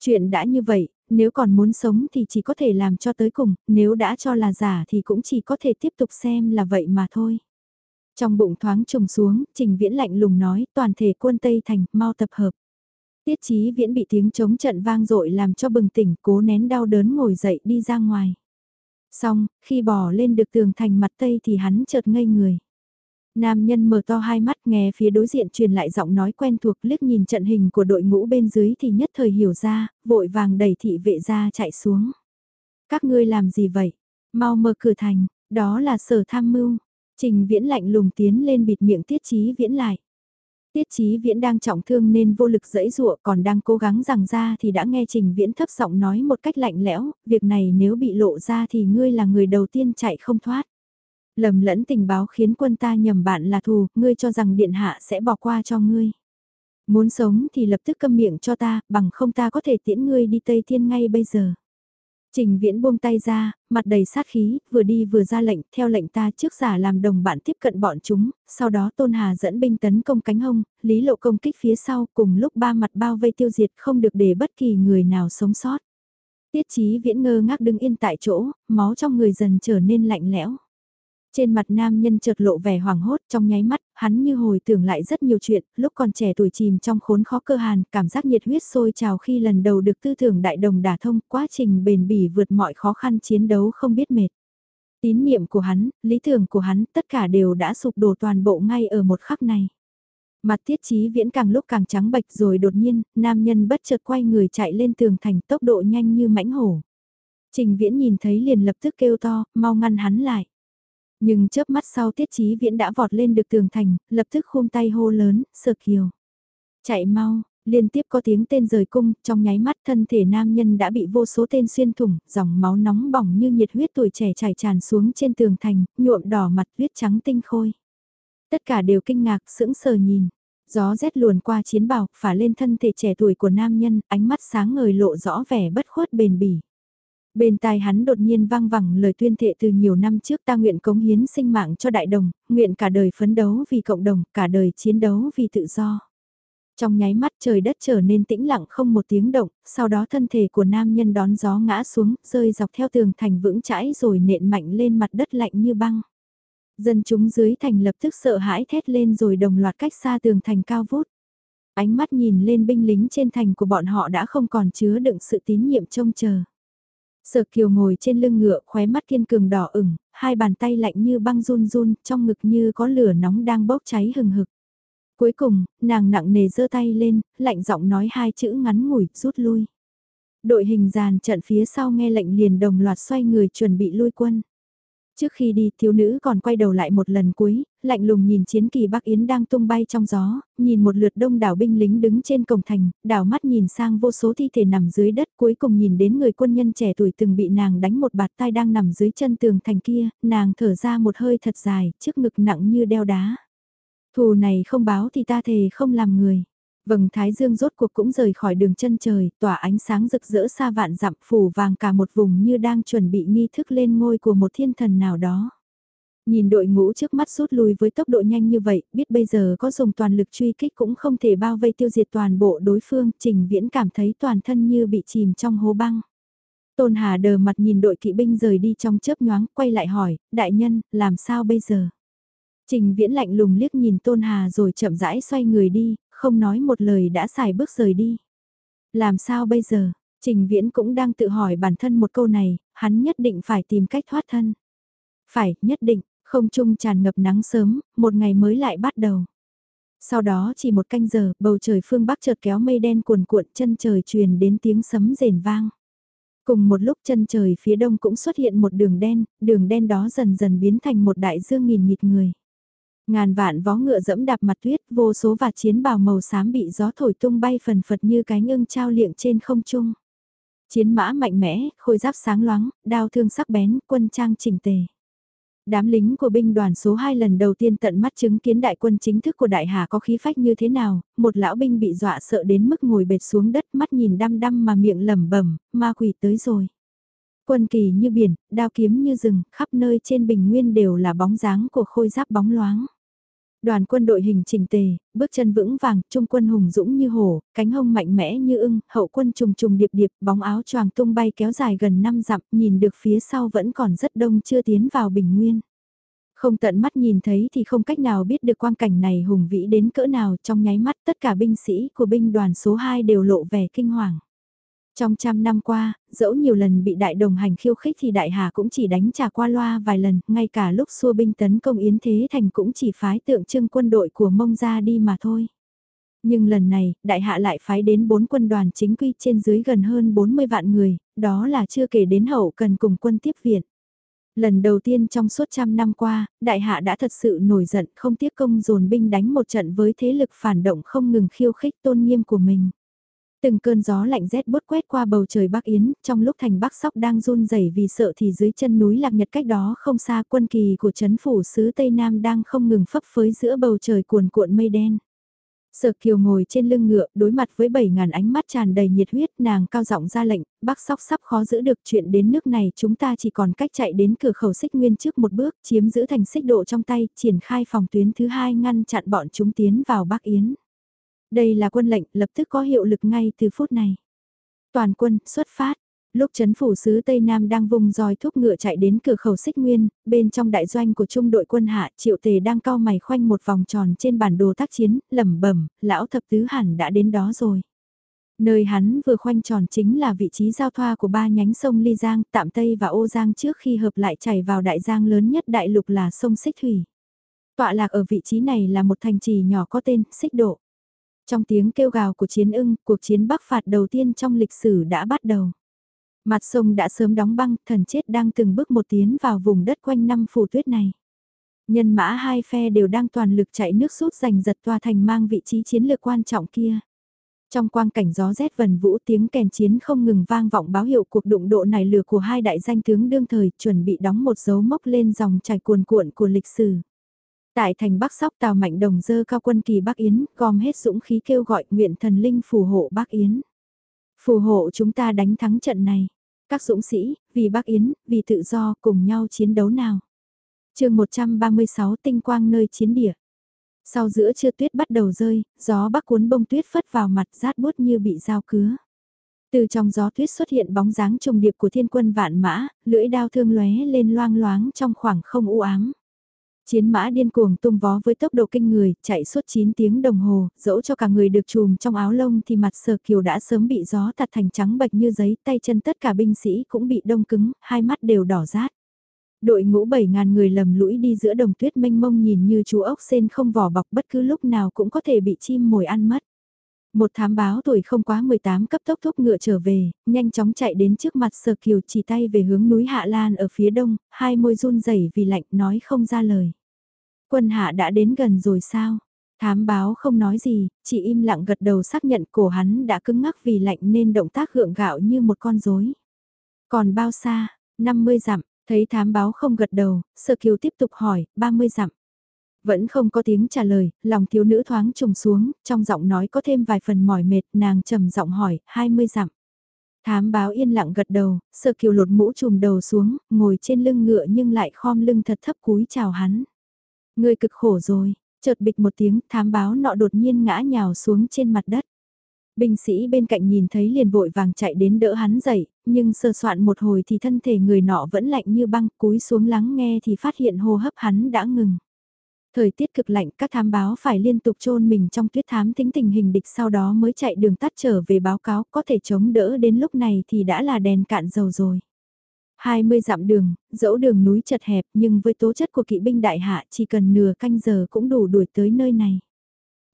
Chuyện đã như vậy, nếu còn muốn sống thì chỉ có thể làm cho tới cùng, nếu đã cho là giả thì cũng chỉ có thể tiếp tục xem là vậy mà thôi. Trong bụng thoáng trùng xuống, Trình Viễn lạnh lùng nói, toàn thể quân Tây Thành, mau tập hợp. Tiết chí Viễn bị tiếng chống trận vang dội làm cho bừng tỉnh, cố nén đau đớn ngồi dậy đi ra ngoài. Xong, khi bò lên được tường thành mặt tây thì hắn chợt ngây người. Nam nhân mở to hai mắt nghe phía đối diện truyền lại giọng nói quen thuộc liếc nhìn trận hình của đội ngũ bên dưới thì nhất thời hiểu ra, vội vàng đẩy thị vệ ra chạy xuống. Các ngươi làm gì vậy? Mau mở cửa thành, đó là sở tham mưu. Trình viễn lạnh lùng tiến lên bịt miệng tiết chí viễn lại. Tiết Chí Viễn đang trọng thương nên vô lực dẫy dụa còn đang cố gắng rằng ra thì đã nghe Trình Viễn thấp giọng nói một cách lạnh lẽo, việc này nếu bị lộ ra thì ngươi là người đầu tiên chạy không thoát. Lầm lẫn tình báo khiến quân ta nhầm bạn là thù, ngươi cho rằng điện hạ sẽ bỏ qua cho ngươi. Muốn sống thì lập tức câm miệng cho ta, bằng không ta có thể tiễn ngươi đi Tây Thiên ngay bây giờ. Trình viễn buông tay ra, mặt đầy sát khí, vừa đi vừa ra lệnh, theo lệnh ta trước giả làm đồng bạn tiếp cận bọn chúng, sau đó Tôn Hà dẫn binh tấn công cánh hông, Lý Lộ công kích phía sau, cùng lúc ba mặt bao vây tiêu diệt không được để bất kỳ người nào sống sót. Tiết chí viễn ngơ ngác đứng yên tại chỗ, máu trong người dần trở nên lạnh lẽo. Trên mặt nam nhân chợt lộ vẻ hoảng hốt trong nháy mắt, hắn như hồi tưởng lại rất nhiều chuyện, lúc còn trẻ tuổi chìm trong khốn khó cơ hàn, cảm giác nhiệt huyết sôi trào khi lần đầu được tư tưởng đại đồng đả thông, quá trình bền bỉ vượt mọi khó khăn chiến đấu không biết mệt. Tín niệm của hắn, lý tưởng của hắn, tất cả đều đã sụp đổ toàn bộ ngay ở một khắc này. Mặt tiết chí viễn càng lúc càng trắng bệch rồi đột nhiên, nam nhân bất chợt quay người chạy lên tường thành tốc độ nhanh như mãnh hổ. Trình viễn nhìn thấy liền lập tức kêu to, mau ngăn hắn lại. Nhưng chớp mắt sau tiết chí viễn đã vọt lên được tường thành, lập tức khum tay hô lớn, sợ kiều. Chạy mau, liên tiếp có tiếng tên rời cung, trong nháy mắt thân thể nam nhân đã bị vô số tên xuyên thủng, dòng máu nóng bỏng như nhiệt huyết tuổi trẻ chảy tràn xuống trên tường thành, nhuộm đỏ mặt huyết trắng tinh khôi. Tất cả đều kinh ngạc, sững sờ nhìn. Gió rét luồn qua chiến bào, phả lên thân thể trẻ tuổi của nam nhân, ánh mắt sáng ngời lộ rõ vẻ bất khuất bền bỉ. Bên tai hắn đột nhiên vang vẳng lời tuyên thệ từ nhiều năm trước ta nguyện cống hiến sinh mạng cho đại đồng, nguyện cả đời phấn đấu vì cộng đồng, cả đời chiến đấu vì tự do. Trong nháy mắt trời đất trở nên tĩnh lặng không một tiếng động, sau đó thân thể của nam nhân đón gió ngã xuống, rơi dọc theo tường thành vững chãi rồi nện mạnh lên mặt đất lạnh như băng. Dân chúng dưới thành lập tức sợ hãi thét lên rồi đồng loạt cách xa tường thành cao vút. Ánh mắt nhìn lên binh lính trên thành của bọn họ đã không còn chứa đựng sự tín nhiệm trông chờ. Sở kiều ngồi trên lưng ngựa khóe mắt kiên cường đỏ ửng, hai bàn tay lạnh như băng run run, trong ngực như có lửa nóng đang bốc cháy hừng hực. Cuối cùng, nàng nặng nề giơ tay lên, lạnh giọng nói hai chữ ngắn ngủi, rút lui. Đội hình dàn trận phía sau nghe lệnh liền đồng loạt xoay người chuẩn bị lui quân. Trước khi đi thiếu nữ còn quay đầu lại một lần cuối, lạnh lùng nhìn chiến kỳ Bắc Yến đang tung bay trong gió, nhìn một lượt đông đảo binh lính đứng trên cổng thành, đảo mắt nhìn sang vô số thi thể nằm dưới đất cuối cùng nhìn đến người quân nhân trẻ tuổi từng bị nàng đánh một bạt tai đang nằm dưới chân tường thành kia, nàng thở ra một hơi thật dài, trước ngực nặng như đeo đá. Thù này không báo thì ta thề không làm người. Vầng thái dương rốt cuộc cũng rời khỏi đường chân trời, tỏa ánh sáng rực rỡ xa vạn dặm phủ vàng cả một vùng như đang chuẩn bị nghi thức lên ngôi của một thiên thần nào đó. Nhìn đội ngũ trước mắt rút lui với tốc độ nhanh như vậy, biết bây giờ có dùng toàn lực truy kích cũng không thể bao vây tiêu diệt toàn bộ đối phương, trình viễn cảm thấy toàn thân như bị chìm trong hố băng. Tôn Hà đờ mặt nhìn đội kỵ binh rời đi trong chớp nhoáng, quay lại hỏi, đại nhân, làm sao bây giờ? Trình viễn lạnh lùng liếc nhìn Tôn Hà rồi chậm rãi xoay người đi, không nói một lời đã xài bước rời đi. Làm sao bây giờ? Trình Viễn cũng đang tự hỏi bản thân một câu này, hắn nhất định phải tìm cách thoát thân. Phải, nhất định, không trung tràn ngập nắng sớm, một ngày mới lại bắt đầu. Sau đó chỉ một canh giờ, bầu trời phương Bắc chợt kéo mây đen cuồn cuộn chân trời truyền đến tiếng sấm rền vang. Cùng một lúc chân trời phía đông cũng xuất hiện một đường đen, đường đen đó dần dần biến thành một đại dương nghìn nghịt người. Ngàn vạn vó ngựa dẫm đạp mặt tuyết, vô số và chiến bào màu xám bị gió thổi tung bay phần phật như cánh ngưng trao liệng trên không trung. Chiến mã mạnh mẽ, khôi giáp sáng loáng, đao thương sắc bén, quân trang chỉnh tề. Đám lính của binh đoàn số 2 lần đầu tiên tận mắt chứng kiến đại quân chính thức của đại hà có khí phách như thế nào, một lão binh bị dọa sợ đến mức ngồi bệt xuống đất mắt nhìn đăm đăm mà miệng lẩm bẩm ma quỷ tới rồi. Quân kỳ như biển, đao kiếm như rừng, khắp nơi trên bình nguyên đều là bóng dáng của khôi giáp bóng loáng. Đoàn quân đội hình chỉnh tề, bước chân vững vàng, trung quân hùng dũng như hổ, cánh hông mạnh mẽ như ưng, hậu quân trùng trùng điệp điệp, bóng áo choàng tung bay kéo dài gần 5 dặm, nhìn được phía sau vẫn còn rất đông chưa tiến vào bình nguyên. Không tận mắt nhìn thấy thì không cách nào biết được quang cảnh này hùng vĩ đến cỡ nào trong nháy mắt tất cả binh sĩ của binh đoàn số 2 đều lộ vẻ kinh hoàng. Trong trăm năm qua, dẫu nhiều lần bị đại đồng hành khiêu khích thì đại hà cũng chỉ đánh trả qua loa vài lần, ngay cả lúc xua binh tấn công Yến Thế Thành cũng chỉ phái tượng trưng quân đội của mông ra đi mà thôi. Nhưng lần này, đại hạ lại phái đến bốn quân đoàn chính quy trên dưới gần hơn 40 vạn người, đó là chưa kể đến hậu cần cùng quân tiếp viện. Lần đầu tiên trong suốt trăm năm qua, đại hạ đã thật sự nổi giận không tiếc công dồn binh đánh một trận với thế lực phản động không ngừng khiêu khích tôn nghiêm của mình. Từng cơn gió lạnh rét bút quét qua bầu trời Bắc Yến, trong lúc thành Bắc Sóc đang run rẩy vì sợ thì dưới chân núi Lạc Nhật cách đó không xa quân kỳ của chấn phủ sứ Tây Nam đang không ngừng phấp phới giữa bầu trời cuồn cuộn mây đen. Sở Kiều ngồi trên lưng ngựa, đối mặt với 7.000 ánh mắt tràn đầy nhiệt huyết, nàng cao giọng ra lệnh, Bắc Sóc sắp khó giữ được chuyện đến nước này, chúng ta chỉ còn cách chạy đến cửa khẩu xích nguyên trước một bước, chiếm giữ thành xích độ trong tay, triển khai phòng tuyến thứ hai ngăn chặn bọn chúng tiến vào Bắc Yến. Đây là quân lệnh lập tức có hiệu lực ngay từ phút này. Toàn quân, xuất phát. Lúc chấn phủ sứ Tây Nam đang vùng roi thúc ngựa chạy đến cửa khẩu xích nguyên, bên trong đại doanh của trung đội quân hạ triệu tề đang cao mày khoanh một vòng tròn trên bản đồ tác chiến, lẩm bẩm lão thập tứ hẳn đã đến đó rồi. Nơi hắn vừa khoanh tròn chính là vị trí giao thoa của ba nhánh sông Ly Giang, Tạm Tây và Ô Giang trước khi hợp lại chảy vào đại giang lớn nhất đại lục là sông Xích Thủy. Tọa lạc ở vị trí này là một thành trì nhỏ có tên Xích Độ. Trong tiếng kêu gào của chiến ưng, cuộc chiến bắc phạt đầu tiên trong lịch sử đã bắt đầu. Mặt sông đã sớm đóng băng, thần chết đang từng bước một tiến vào vùng đất quanh năm phủ tuyết này. Nhân mã hai phe đều đang toàn lực chạy nước rút giành giật tòa thành mang vị trí chiến lược quan trọng kia. Trong quang cảnh gió rét vần vũ tiếng kèn chiến không ngừng vang vọng báo hiệu cuộc đụng độ này lửa của hai đại danh tướng đương thời chuẩn bị đóng một dấu mốc lên dòng chảy cuồn cuộn của lịch sử. Tại thành Bắc Sóc Tào Mạnh Đồng dơ cao quân kỳ Bắc Yến, gom hết dũng khí kêu gọi nguyện thần linh phù hộ Bắc Yến. Phù hộ chúng ta đánh thắng trận này. Các dũng sĩ, vì Bắc Yến, vì tự do, cùng nhau chiến đấu nào. chương 136 tinh quang nơi chiến địa. Sau giữa trưa tuyết bắt đầu rơi, gió bắc cuốn bông tuyết phất vào mặt rát bút như bị dao cứa. Từ trong gió tuyết xuất hiện bóng dáng trùng điệp của thiên quân vạn mã, lưỡi đao thương lóe lên loang loáng trong khoảng không u ám. Chiến mã điên cuồng tung vó với tốc độ kinh người, chạy suốt 9 tiếng đồng hồ, dẫu cho cả người được trùm trong áo lông thì mặt sở kiều đã sớm bị gió tạt thành trắng bạch như giấy, tay chân tất cả binh sĩ cũng bị đông cứng, hai mắt đều đỏ rát. Đội ngũ 7.000 người lầm lũi đi giữa đồng tuyết mênh mông nhìn như chú ốc sen không vỏ bọc bất cứ lúc nào cũng có thể bị chim mồi ăn mất. Một thám báo tuổi không quá 18 cấp tốc thúc ngựa trở về, nhanh chóng chạy đến trước mặt Sở Kiều chỉ tay về hướng núi Hạ Lan ở phía đông, hai môi run rẩy vì lạnh nói không ra lời. Quân hạ đã đến gần rồi sao? Thám báo không nói gì, chỉ im lặng gật đầu xác nhận cổ hắn đã cứng ngắc vì lạnh nên động tác gượng gạo như một con rối. Còn bao xa? 50 dặm, thấy thám báo không gật đầu, Sở Kiều tiếp tục hỏi, 30 dặm. Vẫn không có tiếng trả lời, lòng thiếu nữ thoáng trùng xuống, trong giọng nói có thêm vài phần mỏi mệt, nàng trầm giọng hỏi, 20 dặm. Thám báo yên lặng gật đầu, sơ kiều lột mũ trùm đầu xuống, ngồi trên lưng ngựa nhưng lại khom lưng thật thấp cúi chào hắn. Người cực khổ rồi, chợt bịch một tiếng, thám báo nọ đột nhiên ngã nhào xuống trên mặt đất. Binh sĩ bên cạnh nhìn thấy liền vội vàng chạy đến đỡ hắn dậy, nhưng sơ soạn một hồi thì thân thể người nọ vẫn lạnh như băng, cúi xuống lắng nghe thì phát hiện hô hấp hắn đã ngừng. Thời tiết cực lạnh các thám báo phải liên tục chôn mình trong tuyết thám tính tình hình địch sau đó mới chạy đường tắt trở về báo cáo có thể chống đỡ đến lúc này thì đã là đèn cạn dầu rồi. 20 dặm đường, dẫu đường núi chật hẹp nhưng với tố chất của kỵ binh đại hạ chỉ cần nửa canh giờ cũng đủ đuổi tới nơi này.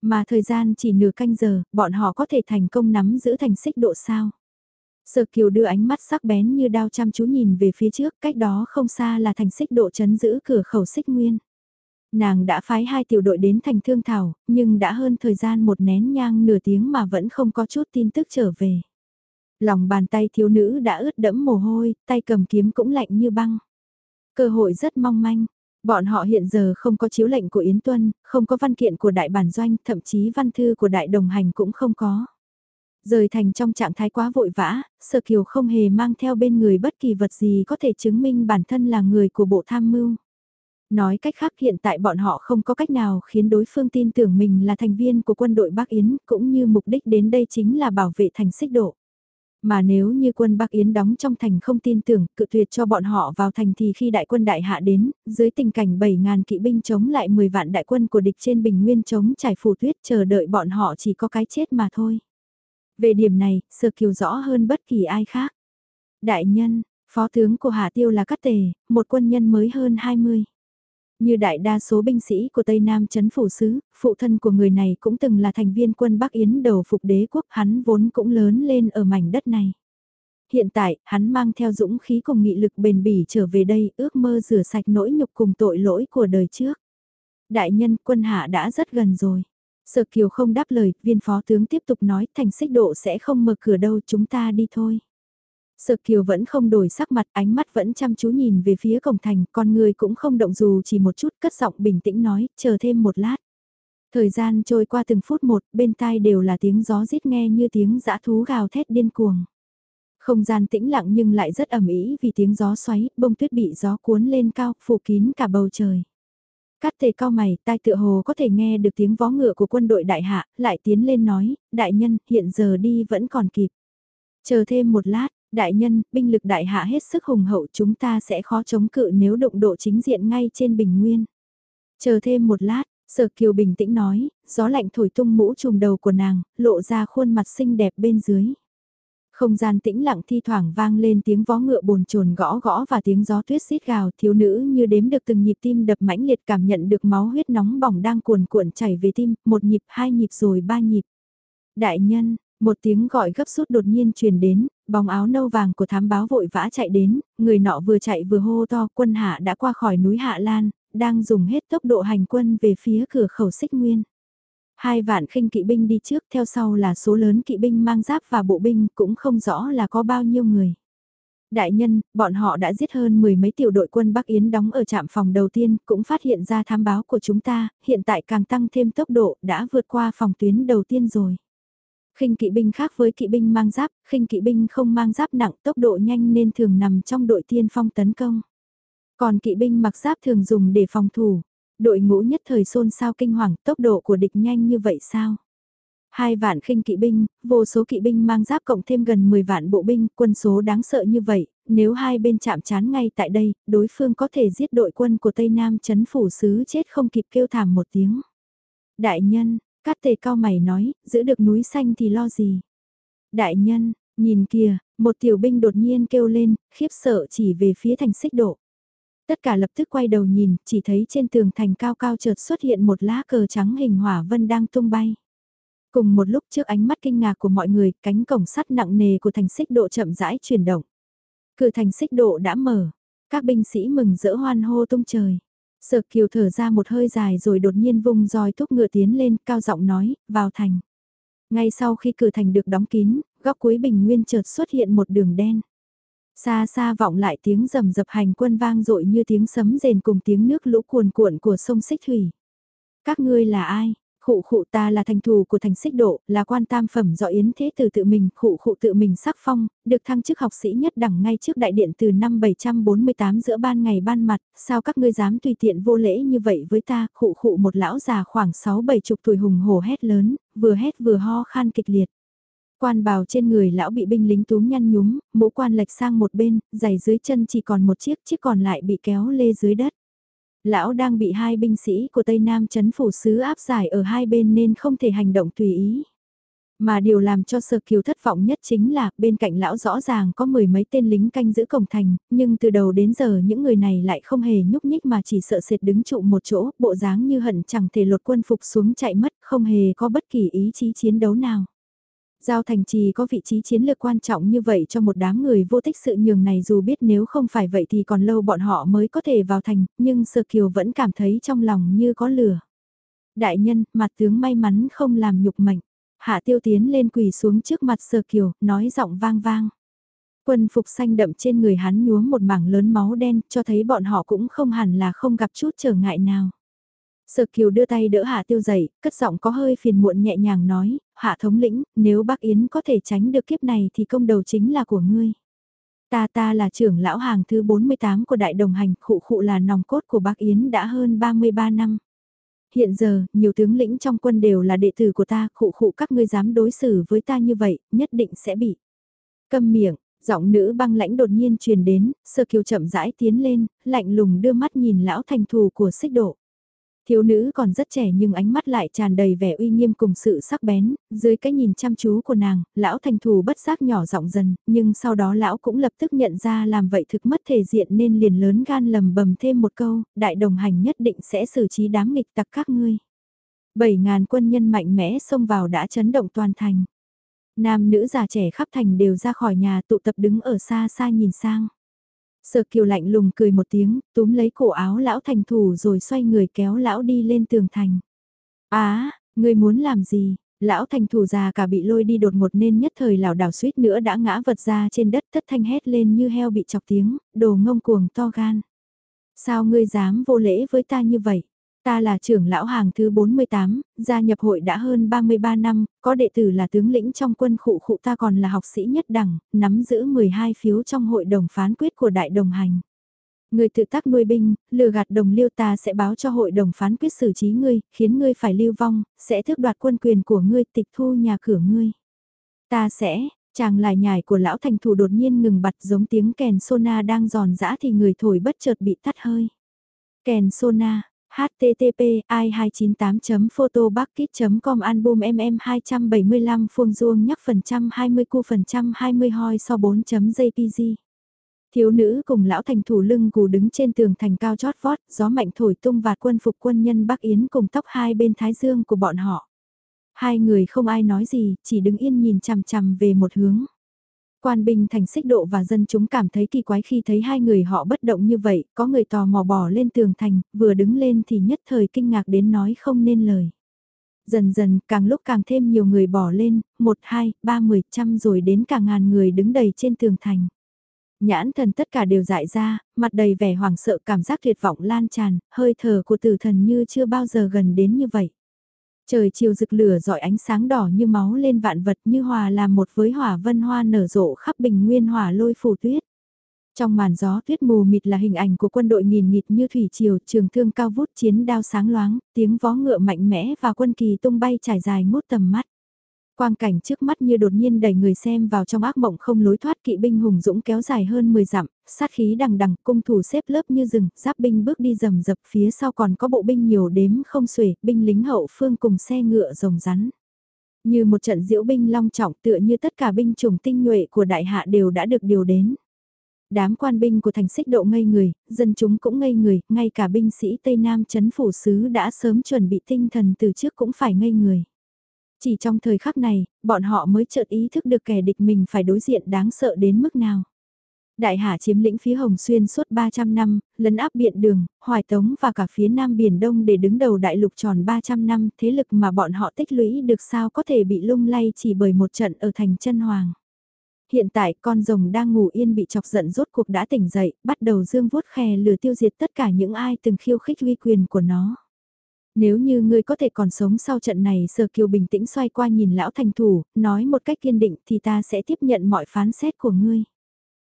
Mà thời gian chỉ nửa canh giờ, bọn họ có thể thành công nắm giữ thành xích độ sao. Sở Kiều đưa ánh mắt sắc bén như đao chăm chú nhìn về phía trước, cách đó không xa là thành xích độ chấn giữ cửa khẩu xích nguyên. Nàng đã phái hai tiểu đội đến thành thương thảo, nhưng đã hơn thời gian một nén nhang nửa tiếng mà vẫn không có chút tin tức trở về. Lòng bàn tay thiếu nữ đã ướt đẫm mồ hôi, tay cầm kiếm cũng lạnh như băng. Cơ hội rất mong manh. Bọn họ hiện giờ không có chiếu lệnh của Yến Tuân, không có văn kiện của đại bản doanh, thậm chí văn thư của đại đồng hành cũng không có. Rời thành trong trạng thái quá vội vã, Sở Kiều không hề mang theo bên người bất kỳ vật gì có thể chứng minh bản thân là người của bộ tham mưu. Nói cách khác hiện tại bọn họ không có cách nào khiến đối phương tin tưởng mình là thành viên của quân đội Bắc Yến, cũng như mục đích đến đây chính là bảo vệ thành xích độ. Mà nếu như quân Bắc Yến đóng trong thành không tin tưởng, cự tuyệt cho bọn họ vào thành thì khi đại quân đại hạ đến, dưới tình cảnh 7.000 kỵ binh chống lại 10 vạn đại quân của địch trên bình nguyên chống trải phủ tuyết chờ đợi bọn họ chỉ có cái chết mà thôi. Về điểm này, Sơ Kiều rõ hơn bất kỳ ai khác. Đại nhân, phó tướng của Hạ Tiêu là Cát Tề, một quân nhân mới hơn 20. Như đại đa số binh sĩ của Tây Nam chấn phủ sứ, phụ thân của người này cũng từng là thành viên quân Bắc Yến đầu phục đế quốc hắn vốn cũng lớn lên ở mảnh đất này. Hiện tại, hắn mang theo dũng khí cùng nghị lực bền bỉ trở về đây ước mơ rửa sạch nỗi nhục cùng tội lỗi của đời trước. Đại nhân quân hạ đã rất gần rồi. Sở Kiều không đáp lời, viên phó tướng tiếp tục nói thành xích độ sẽ không mở cửa đâu chúng ta đi thôi. Sở Kiều vẫn không đổi sắc mặt, ánh mắt vẫn chăm chú nhìn về phía cổng thành, con người cũng không động dù chỉ một chút, cất giọng bình tĩnh nói, chờ thêm một lát. Thời gian trôi qua từng phút một, bên tai đều là tiếng gió rít nghe như tiếng dã thú gào thét điên cuồng. Không gian tĩnh lặng nhưng lại rất ẩm ý vì tiếng gió xoáy, bông tuyết bị gió cuốn lên cao, phủ kín cả bầu trời. Cát tề cao mày, tai tựa hồ có thể nghe được tiếng vó ngựa của quân đội đại hạ, lại tiến lên nói, đại nhân, hiện giờ đi vẫn còn kịp. Chờ thêm một lát, Đại nhân, binh lực đại hạ hết sức hùng hậu chúng ta sẽ khó chống cự nếu động độ chính diện ngay trên bình nguyên. Chờ thêm một lát, Sở Kiều bình tĩnh nói, gió lạnh thổi tung mũ trùm đầu của nàng, lộ ra khuôn mặt xinh đẹp bên dưới. Không gian tĩnh lặng thi thoảng vang lên tiếng vó ngựa bồn chồn gõ gõ và tiếng gió tuyết xít gào thiếu nữ như đếm được từng nhịp tim đập mãnh liệt cảm nhận được máu huyết nóng bỏng đang cuồn cuộn chảy về tim, một nhịp, hai nhịp rồi ba nhịp. Đại nhân, một tiếng gọi gấp rút đột nhiên truyền đến, bóng áo nâu vàng của thám báo vội vã chạy đến, người nọ vừa chạy vừa hô to quân hạ đã qua khỏi núi Hạ Lan, đang dùng hết tốc độ hành quân về phía cửa khẩu xích nguyên. Hai vạn khinh kỵ binh đi trước theo sau là số lớn kỵ binh mang giáp và bộ binh cũng không rõ là có bao nhiêu người. Đại nhân, bọn họ đã giết hơn mười mấy tiểu đội quân Bắc Yến đóng ở trạm phòng đầu tiên, cũng phát hiện ra thám báo của chúng ta, hiện tại càng tăng thêm tốc độ, đã vượt qua phòng tuyến đầu tiên rồi khinh kỵ binh khác với kỵ binh mang giáp, khinh kỵ binh không mang giáp nặng tốc độ nhanh nên thường nằm trong đội tiên phong tấn công. Còn kỵ binh mặc giáp thường dùng để phòng thủ. Đội ngũ nhất thời xôn xao kinh hoàng tốc độ của địch nhanh như vậy sao? Hai vạn khinh kỵ binh, vô số kỵ binh mang giáp cộng thêm gần 10 vạn bộ binh, quân số đáng sợ như vậy, nếu hai bên chạm chán ngay tại đây, đối phương có thể giết đội quân của Tây Nam chấn phủ sứ chết không kịp kêu thảm một tiếng. Đại nhân, Cát tề cao mày nói, giữ được núi xanh thì lo gì. Đại nhân, nhìn kìa, một tiểu binh đột nhiên kêu lên, khiếp sợ chỉ về phía thành xích độ. Tất cả lập tức quay đầu nhìn, chỉ thấy trên tường thành cao cao chợt xuất hiện một lá cờ trắng hình hỏa vân đang tung bay. Cùng một lúc trước ánh mắt kinh ngạc của mọi người, cánh cổng sắt nặng nề của thành xích độ chậm rãi chuyển động. Cửa thành xích độ đã mở, các binh sĩ mừng rỡ hoan hô tung trời. Sở kiều thở ra một hơi dài rồi đột nhiên vung roi thúc ngựa tiến lên, cao giọng nói, vào thành. Ngay sau khi cửa thành được đóng kín, góc cuối bình nguyên chợt xuất hiện một đường đen. Xa xa vọng lại tiếng rầm dập hành quân vang dội như tiếng sấm rền cùng tiếng nước lũ cuồn cuộn của sông Xích Thủy. Các ngươi là ai? Khụ khụ ta là thành thù của thành xích độ, là quan tam phẩm do Yến Thế từ tự mình, khụ khụ tự mình sắc phong, được thăng chức học sĩ nhất đẳng ngay trước đại điện từ năm 748 giữa ban ngày ban mặt, sao các ngươi dám tùy tiện vô lễ như vậy với ta, khụ khụ một lão già khoảng 6-7 chục tuổi hùng hổ hét lớn, vừa hét vừa ho khan kịch liệt. Quan bào trên người lão bị binh lính túm nhăn nhúm, mũ quan lệch sang một bên, giày dưới chân chỉ còn một chiếc, chiếc còn lại bị kéo lê dưới đất. Lão đang bị hai binh sĩ của Tây Nam chấn phủ sứ áp giải ở hai bên nên không thể hành động tùy ý. Mà điều làm cho Sơ Kiều thất vọng nhất chính là bên cạnh lão rõ ràng có mười mấy tên lính canh giữ cổng thành, nhưng từ đầu đến giờ những người này lại không hề nhúc nhích mà chỉ sợ sệt đứng trụ một chỗ, bộ dáng như hận chẳng thể lột quân phục xuống chạy mất, không hề có bất kỳ ý chí chiến đấu nào. Giao thành trì có vị trí chiến lược quan trọng như vậy cho một đám người vô tích sự nhường này dù biết nếu không phải vậy thì còn lâu bọn họ mới có thể vào thành, nhưng Sơ Kiều vẫn cảm thấy trong lòng như có lửa. Đại nhân, mặt tướng may mắn không làm nhục mệnh. Hạ tiêu tiến lên quỳ xuống trước mặt Sơ Kiều, nói giọng vang vang. Quân phục xanh đậm trên người hắn nhuốm một mảng lớn máu đen, cho thấy bọn họ cũng không hẳn là không gặp chút trở ngại nào. Sở Kiều đưa tay đỡ Hạ Tiêu dậy, cất giọng có hơi phiền muộn nhẹ nhàng nói, Hạ thống lĩnh, nếu bác Yến có thể tránh được kiếp này thì công đầu chính là của ngươi. Ta ta là trưởng lão hàng thứ 48 của đại đồng hành, khụ khụ là nòng cốt của bác Yến đã hơn 33 năm. Hiện giờ, nhiều tướng lĩnh trong quân đều là đệ tử của ta, khụ khụ các ngươi dám đối xử với ta như vậy, nhất định sẽ bị. Câm miệng, giọng nữ băng lãnh đột nhiên truyền đến, sơ kiều chậm rãi tiến lên, lạnh lùng đưa mắt nhìn lão thành thù của xích độ. Thiếu nữ còn rất trẻ nhưng ánh mắt lại tràn đầy vẻ uy nghiêm cùng sự sắc bén, dưới cái nhìn chăm chú của nàng, lão thành thù bất giác nhỏ giọng dần, nhưng sau đó lão cũng lập tức nhận ra làm vậy thực mất thể diện nên liền lớn gan lầm bầm thêm một câu, đại đồng hành nhất định sẽ xử trí đám nghịch tặc các ngươi. Bảy ngàn quân nhân mạnh mẽ xông vào đã chấn động toàn thành. Nam nữ già trẻ khắp thành đều ra khỏi nhà tụ tập đứng ở xa xa nhìn sang. Sở kiều lạnh lùng cười một tiếng, túm lấy cổ áo lão thành thủ rồi xoay người kéo lão đi lên tường thành. Á, ngươi muốn làm gì? Lão thành thủ già cả bị lôi đi đột ngột nên nhất thời lảo đảo suýt nữa đã ngã vật ra trên đất thất thanh hét lên như heo bị chọc tiếng, đồ ngông cuồng to gan. Sao ngươi dám vô lễ với ta như vậy? Ta là trưởng lão hàng thứ 48, gia nhập hội đã hơn 33 năm, có đệ tử là tướng lĩnh trong quân khụ khụ ta còn là học sĩ nhất đẳng, nắm giữ 12 phiếu trong hội đồng phán quyết của đại đồng hành. Người tự tác nuôi binh, lừa gạt đồng liêu ta sẽ báo cho hội đồng phán quyết xử trí ngươi, khiến ngươi phải lưu vong, sẽ thước đoạt quân quyền của ngươi tịch thu nhà cửa ngươi. Ta sẽ, chàng lại nhải của lão thành thủ đột nhiên ngừng bặt giống tiếng kèn sona đang giòn giã thì người thổi bất chợt bị tắt hơi. Kèn sona, http i 298 photobucket com album mm 275 phương duông nhắc phần trăm 20 cu phần trăm 20 hoi so 4 jpg Thiếu nữ cùng lão thành thủ lưng gù đứng trên tường thành cao chót vót, gió mạnh thổi tung vạt quân phục quân nhân Bắc Yến cùng tóc hai bên thái dương của bọn họ. Hai người không ai nói gì, chỉ đứng yên nhìn chằm chằm về một hướng. Quan binh thành xích độ và dân chúng cảm thấy kỳ quái khi thấy hai người họ bất động như vậy, có người tò mò bỏ lên tường thành, vừa đứng lên thì nhất thời kinh ngạc đến nói không nên lời. Dần dần, càng lúc càng thêm nhiều người bỏ lên, một, hai, ba, mười, trăm rồi đến cả ngàn người đứng đầy trên tường thành. Nhãn thần tất cả đều dại ra, mặt đầy vẻ hoảng sợ cảm giác tuyệt vọng lan tràn, hơi thở của tử thần như chưa bao giờ gần đến như vậy. Trời chiều rực lửa dọi ánh sáng đỏ như máu lên vạn vật như hòa làm một với hỏa vân hoa nở rộ khắp bình nguyên hỏa lôi phủ tuyết. Trong màn gió tuyết mù mịt là hình ảnh của quân đội nghìn nghịt như thủy triều, trường thương cao vút chiến đao sáng loáng, tiếng vó ngựa mạnh mẽ và quân kỳ tung bay trải dài ngút tầm mắt. Quang cảnh trước mắt như đột nhiên đẩy người xem vào trong ác mộng không lối thoát kỵ binh hùng dũng kéo dài hơn 10 dặm, sát khí đằng đằng, cung thủ xếp lớp như rừng, giáp binh bước đi rầm rập phía sau còn có bộ binh nhiều đếm không xuể, binh lính hậu phương cùng xe ngựa rồng rắn. Như một trận diễu binh long trọng tựa như tất cả binh chủng tinh nhuệ của đại hạ đều đã được điều đến. Đám quan binh của thành xích độ ngây người, dân chúng cũng ngây người, ngay cả binh sĩ Tây Nam chấn phủ sứ đã sớm chuẩn bị tinh thần từ trước cũng phải ngây người. Chỉ trong thời khắc này, bọn họ mới chợt ý thức được kẻ địch mình phải đối diện đáng sợ đến mức nào. Đại hà chiếm lĩnh phía Hồng Xuyên suốt 300 năm, lấn áp biện đường, hoài tống và cả phía Nam Biển Đông để đứng đầu đại lục tròn 300 năm, thế lực mà bọn họ tích lũy được sao có thể bị lung lay chỉ bởi một trận ở thành chân hoàng. Hiện tại con rồng đang ngủ yên bị chọc giận rốt cuộc đã tỉnh dậy, bắt đầu dương vuốt khè lừa tiêu diệt tất cả những ai từng khiêu khích uy quyền của nó. Nếu như ngươi có thể còn sống sau trận này Sở Kiều bình tĩnh xoay qua nhìn lão thành thủ, nói một cách kiên định thì ta sẽ tiếp nhận mọi phán xét của ngươi.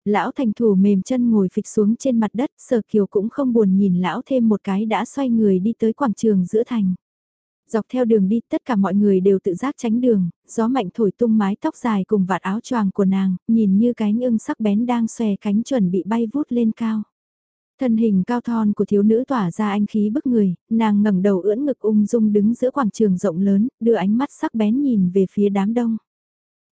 Lão thành thủ mềm chân ngồi phịch xuống trên mặt đất, Sở Kiều cũng không buồn nhìn lão thêm một cái đã xoay người đi tới quảng trường giữa thành. Dọc theo đường đi tất cả mọi người đều tự giác tránh đường, gió mạnh thổi tung mái tóc dài cùng vạt áo choàng của nàng, nhìn như cánh ưng sắc bén đang xòe cánh chuẩn bị bay vút lên cao. Thân hình cao thon của thiếu nữ tỏa ra anh khí bức người, nàng ngẩng đầu ưỡn ngực ung dung đứng giữa quảng trường rộng lớn, đưa ánh mắt sắc bén nhìn về phía đám đông.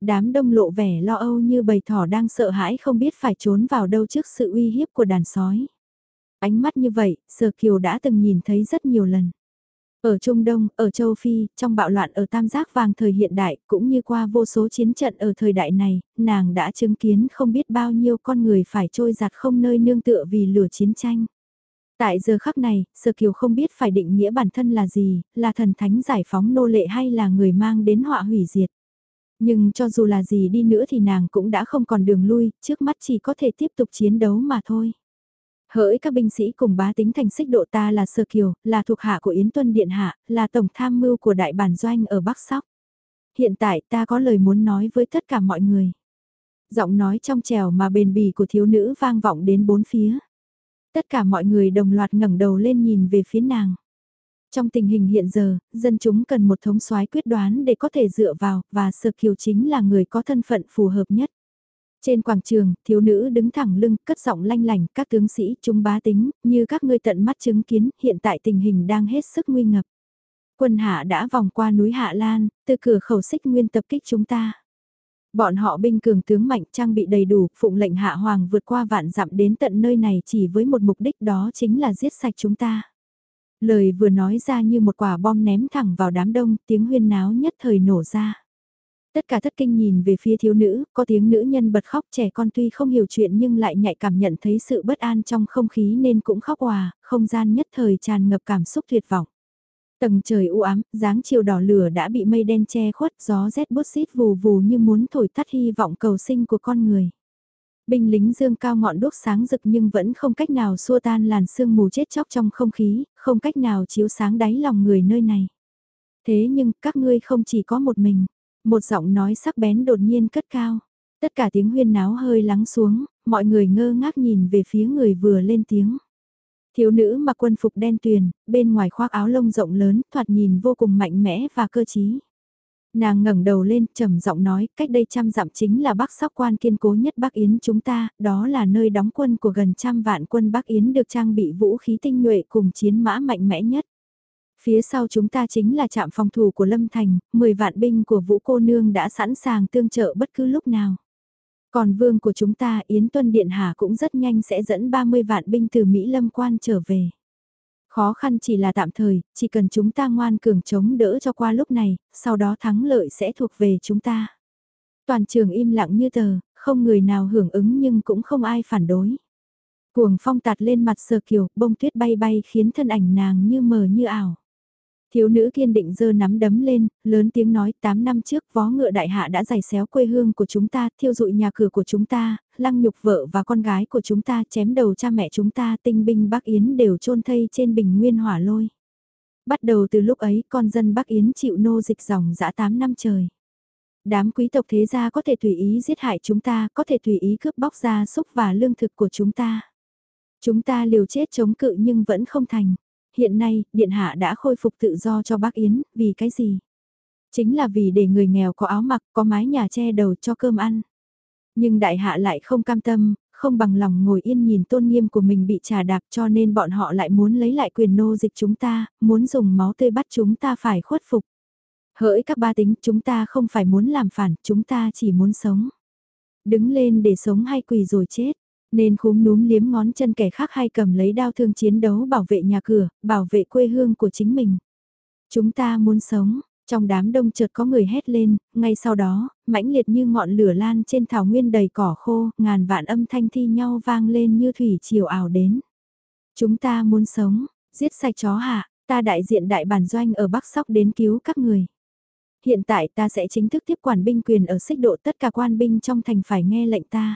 Đám đông lộ vẻ lo âu như bầy thỏ đang sợ hãi không biết phải trốn vào đâu trước sự uy hiếp của đàn sói. Ánh mắt như vậy, Sơ Kiều đã từng nhìn thấy rất nhiều lần. Ở Trung Đông, ở Châu Phi, trong bạo loạn ở Tam Giác Vàng thời hiện đại, cũng như qua vô số chiến trận ở thời đại này, nàng đã chứng kiến không biết bao nhiêu con người phải trôi giặt không nơi nương tựa vì lửa chiến tranh. Tại giờ khắc này, Sơ Kiều không biết phải định nghĩa bản thân là gì, là thần thánh giải phóng nô lệ hay là người mang đến họa hủy diệt. Nhưng cho dù là gì đi nữa thì nàng cũng đã không còn đường lui, trước mắt chỉ có thể tiếp tục chiến đấu mà thôi. Hỡi các binh sĩ cùng bá tính thành xích độ ta là Sơ Kiều, là thuộc hạ của Yến Tuân Điện Hạ, là tổng tham mưu của đại bản doanh ở Bắc Sóc. Hiện tại ta có lời muốn nói với tất cả mọi người. Giọng nói trong trèo mà bền bỉ của thiếu nữ vang vọng đến bốn phía. Tất cả mọi người đồng loạt ngẩng đầu lên nhìn về phía nàng. Trong tình hình hiện giờ, dân chúng cần một thống soái quyết đoán để có thể dựa vào, và Sơ Kiều chính là người có thân phận phù hợp nhất. Trên quảng trường, thiếu nữ đứng thẳng lưng, cất giọng lanh lành, các tướng sĩ, chúng bá tính, như các ngươi tận mắt chứng kiến, hiện tại tình hình đang hết sức nguy ngập. Quân hạ đã vòng qua núi Hạ Lan, từ cửa khẩu xích nguyên tập kích chúng ta. Bọn họ binh cường tướng mạnh trang bị đầy đủ, phụng lệnh hạ hoàng vượt qua vạn dặm đến tận nơi này chỉ với một mục đích đó chính là giết sạch chúng ta. Lời vừa nói ra như một quả bom ném thẳng vào đám đông, tiếng huyên náo nhất thời nổ ra. Tất cả thất kinh nhìn về phía thiếu nữ, có tiếng nữ nhân bật khóc trẻ con tuy không hiểu chuyện nhưng lại nhạy cảm nhận thấy sự bất an trong không khí nên cũng khóc hòa, không gian nhất thời tràn ngập cảm xúc tuyệt vọng. Tầng trời u ám, dáng chiều đỏ lửa đã bị mây đen che khuất, gió rét bút xít vù vù như muốn thổi tắt hy vọng cầu sinh của con người. Binh lính dương cao ngọn đốt sáng rực nhưng vẫn không cách nào xua tan làn sương mù chết chóc trong không khí, không cách nào chiếu sáng đáy lòng người nơi này. Thế nhưng các ngươi không chỉ có một mình. Một giọng nói sắc bén đột nhiên cất cao. Tất cả tiếng huyên náo hơi lắng xuống, mọi người ngơ ngác nhìn về phía người vừa lên tiếng. Thiếu nữ mặc quân phục đen tuyền, bên ngoài khoác áo lông rộng lớn, thoạt nhìn vô cùng mạnh mẽ và cơ trí. Nàng ngẩng đầu lên, trầm giọng nói, cách đây trăm dặm chính là Bắc Sóc quan kiên cố nhất Bắc Yến chúng ta, đó là nơi đóng quân của gần trăm vạn quân Bắc Yến được trang bị vũ khí tinh nhuệ cùng chiến mã mạnh mẽ nhất. Phía sau chúng ta chính là trạm phòng thủ của Lâm Thành, 10 vạn binh của Vũ Cô Nương đã sẵn sàng tương trợ bất cứ lúc nào. Còn vương của chúng ta Yến Tuân Điện Hà cũng rất nhanh sẽ dẫn 30 vạn binh từ Mỹ Lâm Quan trở về. Khó khăn chỉ là tạm thời, chỉ cần chúng ta ngoan cường chống đỡ cho qua lúc này, sau đó thắng lợi sẽ thuộc về chúng ta. Toàn trường im lặng như tờ, không người nào hưởng ứng nhưng cũng không ai phản đối. Cuồng phong tạt lên mặt sờ kiều, bông tuyết bay bay khiến thân ảnh nàng như mờ như ảo. Thiếu nữ kiên định giơ nắm đấm lên, lớn tiếng nói 8 năm trước vó ngựa đại hạ đã giày xéo quê hương của chúng ta, thiêu dụi nhà cửa của chúng ta, lăng nhục vợ và con gái của chúng ta, chém đầu cha mẹ chúng ta, tinh binh Bắc Yến đều chôn thây trên bình nguyên hỏa lôi. Bắt đầu từ lúc ấy con dân Bắc Yến chịu nô dịch dòng dã 8 năm trời. Đám quý tộc thế gia có thể tùy ý giết hại chúng ta, có thể tùy ý cướp bóc gia súc và lương thực của chúng ta. Chúng ta liều chết chống cự nhưng vẫn không thành. Hiện nay, Điện Hạ đã khôi phục tự do cho bác Yến, vì cái gì? Chính là vì để người nghèo có áo mặc, có mái nhà che đầu cho cơm ăn. Nhưng đại hạ lại không cam tâm, không bằng lòng ngồi yên nhìn tôn nghiêm của mình bị trà đạp cho nên bọn họ lại muốn lấy lại quyền nô dịch chúng ta, muốn dùng máu tươi bắt chúng ta phải khuất phục. Hỡi các ba tính, chúng ta không phải muốn làm phản, chúng ta chỉ muốn sống. Đứng lên để sống hay quỳ rồi chết, nên khúm núm liếm ngón chân kẻ khác hay cầm lấy đao thương chiến đấu bảo vệ nhà cửa, bảo vệ quê hương của chính mình. Chúng ta muốn sống, trong đám đông chợt có người hét lên, ngay sau đó, mãnh liệt như ngọn lửa lan trên thảo nguyên đầy cỏ khô, ngàn vạn âm thanh thi nhau vang lên như thủy triều ảo đến. Chúng ta muốn sống, giết sạch chó hạ, ta đại diện đại bản doanh ở Bắc Sóc đến cứu các người. Hiện tại ta sẽ chính thức tiếp quản binh quyền ở xích độ tất cả quan binh trong thành phải nghe lệnh ta.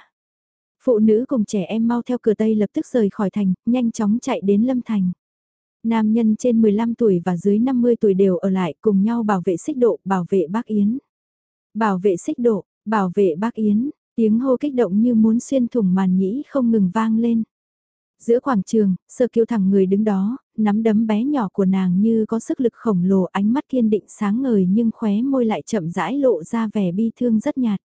Phụ nữ cùng trẻ em mau theo cửa Tây lập tức rời khỏi thành, nhanh chóng chạy đến Lâm Thành. Nam nhân trên 15 tuổi và dưới 50 tuổi đều ở lại cùng nhau bảo vệ xích độ, bảo vệ bác Yến. Bảo vệ xích độ, bảo vệ bác Yến, tiếng hô kích động như muốn xuyên thủng màn nhĩ không ngừng vang lên. Giữa quảng trường, sơ kiêu thẳng người đứng đó, nắm đấm bé nhỏ của nàng như có sức lực khổng lồ ánh mắt kiên định sáng ngời nhưng khóe môi lại chậm rãi lộ ra vẻ bi thương rất nhạt.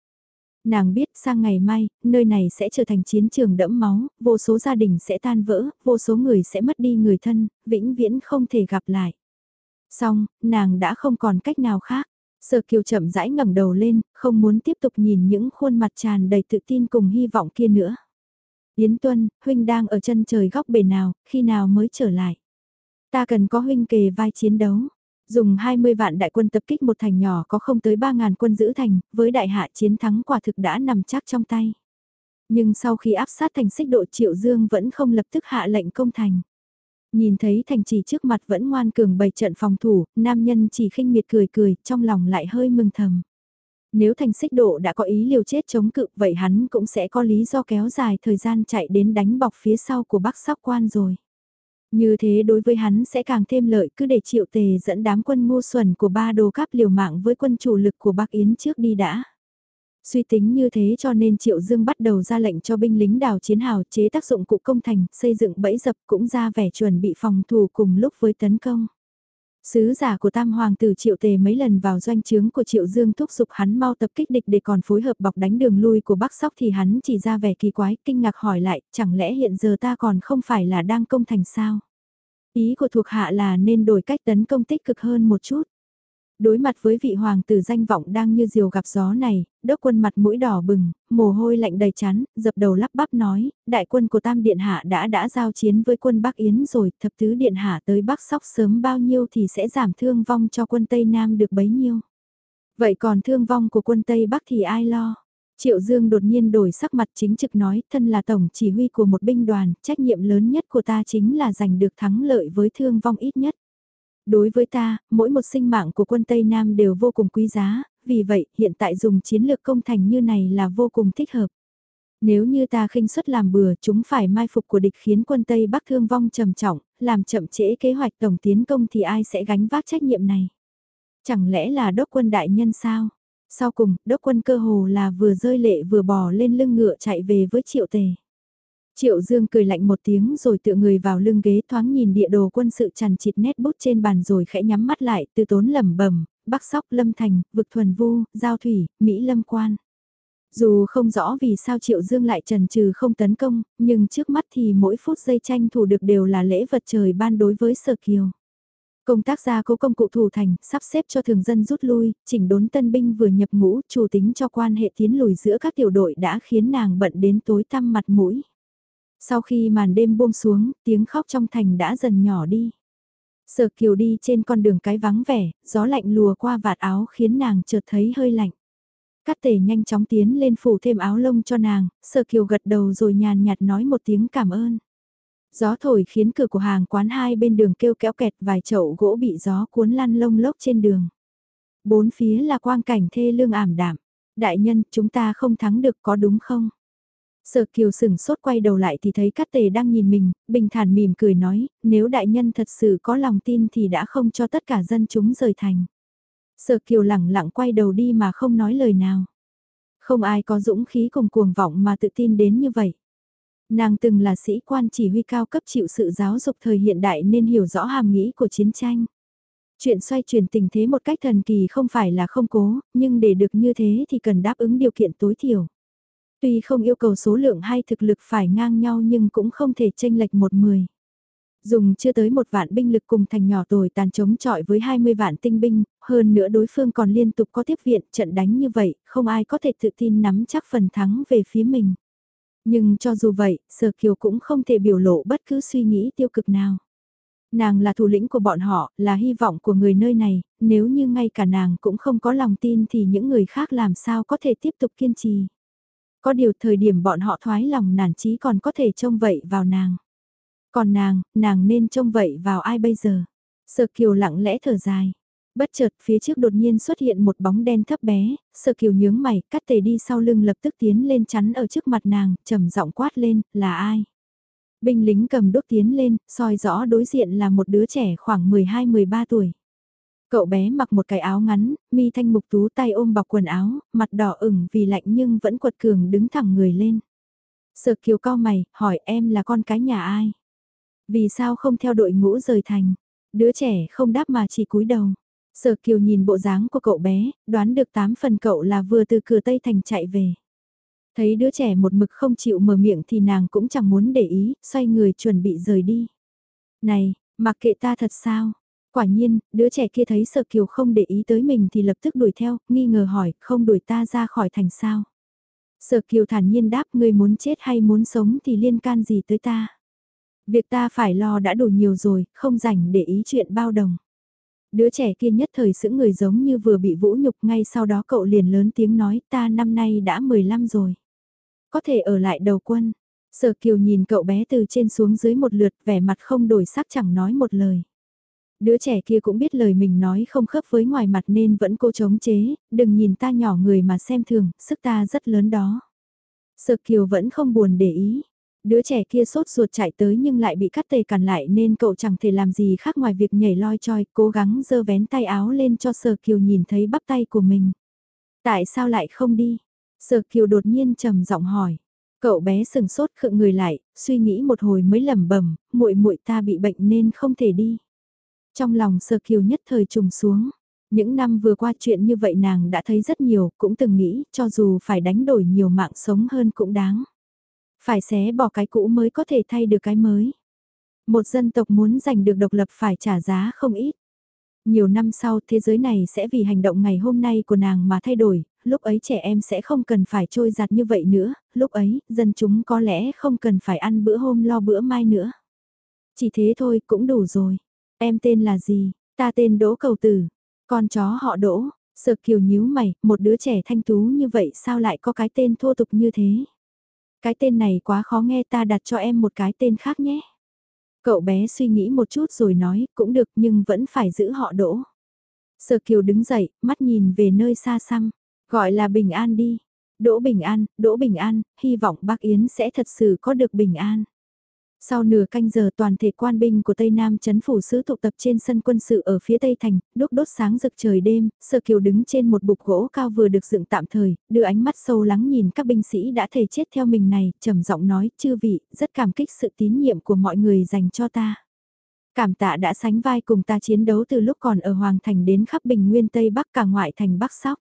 Nàng biết sang ngày mai, nơi này sẽ trở thành chiến trường đẫm máu, vô số gia đình sẽ tan vỡ, vô số người sẽ mất đi người thân, vĩnh viễn không thể gặp lại. Xong, nàng đã không còn cách nào khác. Sở Kiều chậm rãi ngẩng đầu lên, không muốn tiếp tục nhìn những khuôn mặt tràn đầy tự tin cùng hy vọng kia nữa. Yến Tuân, huynh đang ở chân trời góc bể nào, khi nào mới trở lại? Ta cần có huynh kề vai chiến đấu. Dùng 20 vạn đại quân tập kích một thành nhỏ có không tới 3.000 quân giữ thành, với đại hạ chiến thắng quả thực đã nằm chắc trong tay. Nhưng sau khi áp sát thành xích độ Triệu Dương vẫn không lập tức hạ lệnh công thành. Nhìn thấy thành trì trước mặt vẫn ngoan cường bày trận phòng thủ, nam nhân chỉ khinh miệt cười cười, trong lòng lại hơi mừng thầm. Nếu thành xích độ đã có ý liều chết chống cự, vậy hắn cũng sẽ có lý do kéo dài thời gian chạy đến đánh bọc phía sau của bắc sóc quan rồi. Như thế đối với hắn sẽ càng thêm lợi cứ để triệu tề dẫn đám quân ngu xuẩn của ba đồ cáp liều mạng với quân chủ lực của Bắc Yến trước đi đã. Suy tính như thế cho nên Triệu Dương bắt đầu ra lệnh cho binh lính đào chiến hào chế tác dụng cụ công thành, xây dựng bẫy dập cũng ra vẻ chuẩn bị phòng thủ cùng lúc với tấn công. Sứ giả của Tam Hoàng tử Triệu Tề mấy lần vào doanh trướng của Triệu Dương thúc giục hắn mau tập kích địch để còn phối hợp bọc đánh đường lui của Bắc Sóc thì hắn chỉ ra vẻ kỳ quái, kinh ngạc hỏi lại, chẳng lẽ hiện giờ ta còn không phải là đang công thành sao? Ý của thuộc hạ là nên đổi cách tấn công tích cực hơn một chút. Đối mặt với vị hoàng tử danh vọng đang như diều gặp gió này, đốc quân mặt mũi đỏ bừng, mồ hôi lạnh đầy chán, dập đầu lắp bắp nói, đại quân của Tam Điện Hạ đã đã giao chiến với quân Bắc Yến rồi, thập tứ Điện Hạ tới Bắc Sóc sớm bao nhiêu thì sẽ giảm thương vong cho quân Tây Nam được bấy nhiêu. Vậy còn thương vong của quân Tây Bắc thì ai lo? Triệu Dương đột nhiên đổi sắc mặt chính trực nói, thân là tổng chỉ huy của một binh đoàn, trách nhiệm lớn nhất của ta chính là giành được thắng lợi với thương vong ít nhất. Đối với ta, mỗi một sinh mạng của quân Tây Nam đều vô cùng quý giá, vì vậy hiện tại dùng chiến lược công thành như này là vô cùng thích hợp. Nếu như ta khinh suất làm bừa chúng phải mai phục của địch khiến quân Tây Bắc thương vong trầm trọng, làm chậm trễ kế hoạch tổng tiến công thì ai sẽ gánh vác trách nhiệm này? Chẳng lẽ là đốc quân đại nhân sao? Sau cùng, đốc quân cơ hồ là vừa rơi lệ vừa bò lên lưng ngựa chạy về với triệu tề. Triệu Dương cười lạnh một tiếng rồi tựa người vào lưng ghế thoáng nhìn địa đồ quân sự chằn chịt nét bút trên bàn rồi khẽ nhắm mắt lại từ tốn lẩm bẩm Bắc Sóc Lâm Thành, Vực Thuần Vu, Giao Thủy, Mỹ Lâm Quan. Dù không rõ vì sao Triệu Dương lại trần trừ không tấn công, nhưng trước mắt thì mỗi phút giây tranh thủ được đều là lễ vật trời ban đối với Sở Kiều. Công tác gia cố công cụ thủ thành, sắp xếp cho thường dân rút lui, chỉnh đốn tân binh vừa nhập ngũ, chủ tính cho quan hệ tiến lùi giữa các tiểu đội đã khiến nàng bận đến tối tăm mặt mũi. Sau khi màn đêm buông xuống, tiếng khóc trong thành đã dần nhỏ đi. Sở kiều đi trên con đường cái vắng vẻ, gió lạnh lùa qua vạt áo khiến nàng chợt thấy hơi lạnh. Cát tề nhanh chóng tiến lên phủ thêm áo lông cho nàng, sở kiều gật đầu rồi nhàn nhạt nói một tiếng cảm ơn. Gió thổi khiến cửa của hàng quán hai bên đường kêu kéo kẹt vài chậu gỗ bị gió cuốn lăn lông lốc trên đường. Bốn phía là quang cảnh thê lương ảm đạm. Đại nhân, chúng ta không thắng được có đúng không? Sở kiều sừng sốt quay đầu lại thì thấy Cát Tề đang nhìn mình, bình thản mỉm cười nói, nếu đại nhân thật sự có lòng tin thì đã không cho tất cả dân chúng rời thành. Sở kiều lẳng lặng quay đầu đi mà không nói lời nào. Không ai có dũng khí cùng cuồng vọng mà tự tin đến như vậy. Nàng từng là sĩ quan chỉ huy cao cấp chịu sự giáo dục thời hiện đại nên hiểu rõ hàm nghĩ của chiến tranh. Chuyện xoay chuyển tình thế một cách thần kỳ không phải là không cố, nhưng để được như thế thì cần đáp ứng điều kiện tối thiểu. Tuy không yêu cầu số lượng hay thực lực phải ngang nhau nhưng cũng không thể chênh lệch một mười. Dùng chưa tới một vạn binh lực cùng thành nhỏ tồi tàn chống chọi với 20 vạn tinh binh, hơn nữa đối phương còn liên tục có tiếp viện trận đánh như vậy, không ai có thể tự tin nắm chắc phần thắng về phía mình. Nhưng cho dù vậy, Sở Kiều cũng không thể biểu lộ bất cứ suy nghĩ tiêu cực nào. Nàng là thủ lĩnh của bọn họ, là hy vọng của người nơi này, nếu như ngay cả nàng cũng không có lòng tin thì những người khác làm sao có thể tiếp tục kiên trì. Có điều thời điểm bọn họ thoái lòng nản chí còn có thể trông vậy vào nàng. Còn nàng, nàng nên trông vậy vào ai bây giờ? Sở Kiều lặng lẽ thở dài. Bất chợt phía trước đột nhiên xuất hiện một bóng đen thấp bé, Sở Kiều nhướng mày, cắt tề đi sau lưng lập tức tiến lên chắn ở trước mặt nàng, trầm giọng quát lên, là ai? Binh lính cầm đốt tiến lên, soi rõ đối diện là một đứa trẻ khoảng 12-13 tuổi. Cậu bé mặc một cái áo ngắn, mi thanh mục tú tay ôm bọc quần áo, mặt đỏ ửng vì lạnh nhưng vẫn quật cường đứng thẳng người lên. Sở kiều cao mày, hỏi em là con cái nhà ai? Vì sao không theo đội ngũ rời thành? Đứa trẻ không đáp mà chỉ cúi đầu. Sở kiều nhìn bộ dáng của cậu bé, đoán được tám phần cậu là vừa từ cửa Tây Thành chạy về. Thấy đứa trẻ một mực không chịu mở miệng thì nàng cũng chẳng muốn để ý, xoay người chuẩn bị rời đi. Này, mặc kệ ta thật sao? Quả nhiên, đứa trẻ kia thấy Sở kiều không để ý tới mình thì lập tức đuổi theo, nghi ngờ hỏi, không đuổi ta ra khỏi thành sao? Sở kiều thản nhiên đáp người muốn chết hay muốn sống thì liên can gì tới ta? Việc ta phải lo đã đủ nhiều rồi, không rảnh để ý chuyện bao đồng. Đứa trẻ kia nhất thời sững người giống như vừa bị vũ nhục ngay sau đó cậu liền lớn tiếng nói ta năm nay đã 15 rồi. Có thể ở lại đầu quân. Sở Kiều nhìn cậu bé từ trên xuống dưới một lượt vẻ mặt không đổi sắc chẳng nói một lời. Đứa trẻ kia cũng biết lời mình nói không khớp với ngoài mặt nên vẫn cố chống chế, đừng nhìn ta nhỏ người mà xem thường, sức ta rất lớn đó. Sợ Kiều vẫn không buồn để ý. Đứa trẻ kia sốt ruột chạy tới nhưng lại bị cắt tề cản lại nên cậu chẳng thể làm gì khác ngoài việc nhảy loi choi, cố gắng dơ vén tay áo lên cho Sở Kiều nhìn thấy bắp tay của mình. Tại sao lại không đi? Sở Kiều đột nhiên trầm giọng hỏi. Cậu bé sừng sốt khựng người lại, suy nghĩ một hồi mới lẩm bẩm, muội muội ta bị bệnh nên không thể đi. Trong lòng sơ Kiều nhất thời trùng xuống. Những năm vừa qua chuyện như vậy nàng đã thấy rất nhiều, cũng từng nghĩ, cho dù phải đánh đổi nhiều mạng sống hơn cũng đáng. Phải xé bỏ cái cũ mới có thể thay được cái mới. Một dân tộc muốn giành được độc lập phải trả giá không ít. Nhiều năm sau thế giới này sẽ vì hành động ngày hôm nay của nàng mà thay đổi, lúc ấy trẻ em sẽ không cần phải trôi giặt như vậy nữa, lúc ấy dân chúng có lẽ không cần phải ăn bữa hôm lo bữa mai nữa. Chỉ thế thôi cũng đủ rồi. Em tên là gì? Ta tên Đỗ Cầu Tử. Con chó họ Đỗ. Sợ kiều nhíu mày, một đứa trẻ thanh tú như vậy sao lại có cái tên thô tục như thế? Cái tên này quá khó nghe ta đặt cho em một cái tên khác nhé. Cậu bé suy nghĩ một chút rồi nói, cũng được nhưng vẫn phải giữ họ đỗ. Sở Kiều đứng dậy, mắt nhìn về nơi xa xăm, gọi là bình an đi. Đỗ Bình An, Đỗ Bình An, hy vọng bác Yến sẽ thật sự có được bình an. Sau nửa canh giờ toàn thể quan binh của Tây Nam chấn phủ sứ tụ tập trên sân quân sự ở phía Tây Thành, đốt đốt sáng rực trời đêm, Sở Kiều đứng trên một bục gỗ cao vừa được dựng tạm thời, đưa ánh mắt sâu lắng nhìn các binh sĩ đã thề chết theo mình này, trầm giọng nói, chư vị, rất cảm kích sự tín nhiệm của mọi người dành cho ta. Cảm tạ đã sánh vai cùng ta chiến đấu từ lúc còn ở Hoàng Thành đến khắp Bình Nguyên Tây Bắc cả ngoại thành Bắc Sóc.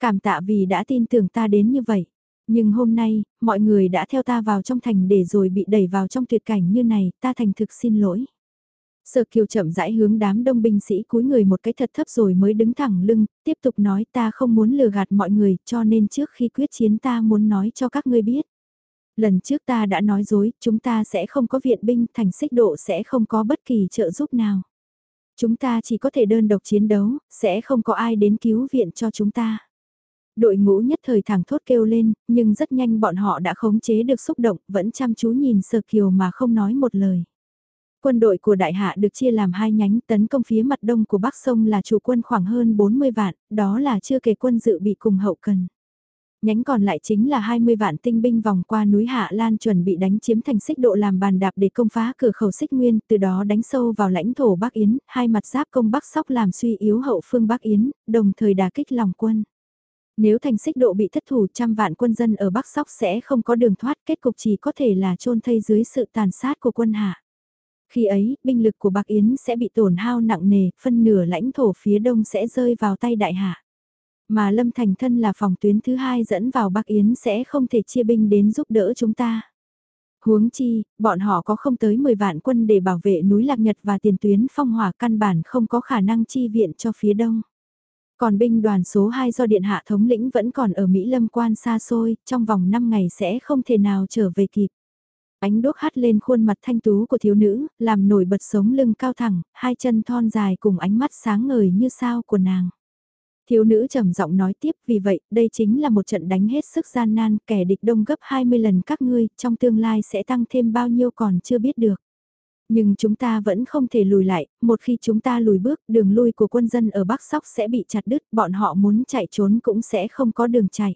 Cảm tạ vì đã tin tưởng ta đến như vậy. Nhưng hôm nay, mọi người đã theo ta vào trong thành để rồi bị đẩy vào trong tuyệt cảnh như này, ta thành thực xin lỗi. Sở kiều chậm rãi hướng đám đông binh sĩ cúi người một cái thật thấp rồi mới đứng thẳng lưng, tiếp tục nói ta không muốn lừa gạt mọi người cho nên trước khi quyết chiến ta muốn nói cho các ngươi biết. Lần trước ta đã nói dối, chúng ta sẽ không có viện binh, thành xích độ sẽ không có bất kỳ trợ giúp nào. Chúng ta chỉ có thể đơn độc chiến đấu, sẽ không có ai đến cứu viện cho chúng ta. Đội ngũ nhất thời thẳng thốt kêu lên, nhưng rất nhanh bọn họ đã khống chế được xúc động, vẫn chăm chú nhìn Sở Kiều mà không nói một lời. Quân đội của đại hạ được chia làm hai nhánh tấn công phía mặt đông của Bắc Sông là chủ quân khoảng hơn 40 vạn, đó là chưa kể quân dự bị cùng hậu cần. Nhánh còn lại chính là 20 vạn tinh binh vòng qua núi Hạ Lan chuẩn bị đánh chiếm thành xích độ làm bàn đạp để công phá cửa khẩu xích nguyên, từ đó đánh sâu vào lãnh thổ Bắc Yến, hai mặt giáp công Bắc Sóc làm suy yếu hậu phương Bắc Yến, đồng thời đà kích lòng quân. Nếu thành xích độ bị thất thủ trăm vạn quân dân ở Bắc Sóc sẽ không có đường thoát kết cục chỉ có thể là chôn thây dưới sự tàn sát của quân hạ. Khi ấy, binh lực của Bắc Yến sẽ bị tổn hao nặng nề, phân nửa lãnh thổ phía đông sẽ rơi vào tay đại hạ. Mà Lâm Thành thân là phòng tuyến thứ hai dẫn vào Bắc Yến sẽ không thể chia binh đến giúp đỡ chúng ta. Huống chi, bọn họ có không tới 10 vạn quân để bảo vệ núi Lạc Nhật và tiền tuyến phong hỏa căn bản không có khả năng chi viện cho phía đông. Còn binh đoàn số 2 do Điện Hạ thống lĩnh vẫn còn ở Mỹ Lâm quan xa xôi, trong vòng 5 ngày sẽ không thể nào trở về kịp. Ánh đốt hắt lên khuôn mặt thanh tú của thiếu nữ, làm nổi bật sống lưng cao thẳng, hai chân thon dài cùng ánh mắt sáng ngời như sao của nàng. Thiếu nữ trầm giọng nói tiếp vì vậy, đây chính là một trận đánh hết sức gian nan, kẻ địch đông gấp 20 lần các ngươi, trong tương lai sẽ tăng thêm bao nhiêu còn chưa biết được. Nhưng chúng ta vẫn không thể lùi lại, một khi chúng ta lùi bước, đường lui của quân dân ở Bắc Sóc sẽ bị chặt đứt, bọn họ muốn chạy trốn cũng sẽ không có đường chạy.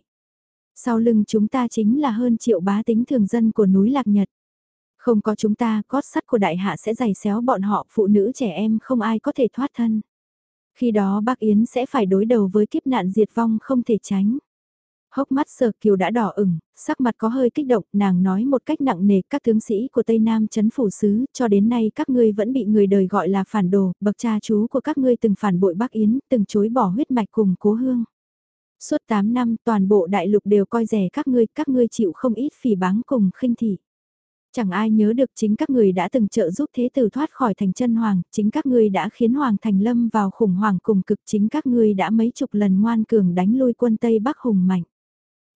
Sau lưng chúng ta chính là hơn triệu bá tính thường dân của núi Lạc Nhật. Không có chúng ta, cót sắt của đại hạ sẽ giày xéo bọn họ, phụ nữ trẻ em không ai có thể thoát thân. Khi đó bác Yến sẽ phải đối đầu với kiếp nạn diệt vong không thể tránh. Hốc mắt sở kiều đã đỏ ửng, sắc mặt có hơi kích động, nàng nói một cách nặng nề các tướng sĩ của Tây Nam chấn phủ sứ, cho đến nay các ngươi vẫn bị người đời gọi là phản đồ, bậc cha chú của các ngươi từng phản bội bắc Yến, từng chối bỏ huyết mạch cùng cố hương. Suốt 8 năm toàn bộ đại lục đều coi rẻ các ngươi, các ngươi chịu không ít phỉ báng cùng khinh thị. Chẳng ai nhớ được chính các người đã từng trợ giúp thế tử thoát khỏi thành chân hoàng, chính các ngươi đã khiến hoàng thành lâm vào khủng hoảng cùng cực chính các ngươi đã mấy chục lần ngoan cường đánh lui quân Tây Bắc hùng mạnh.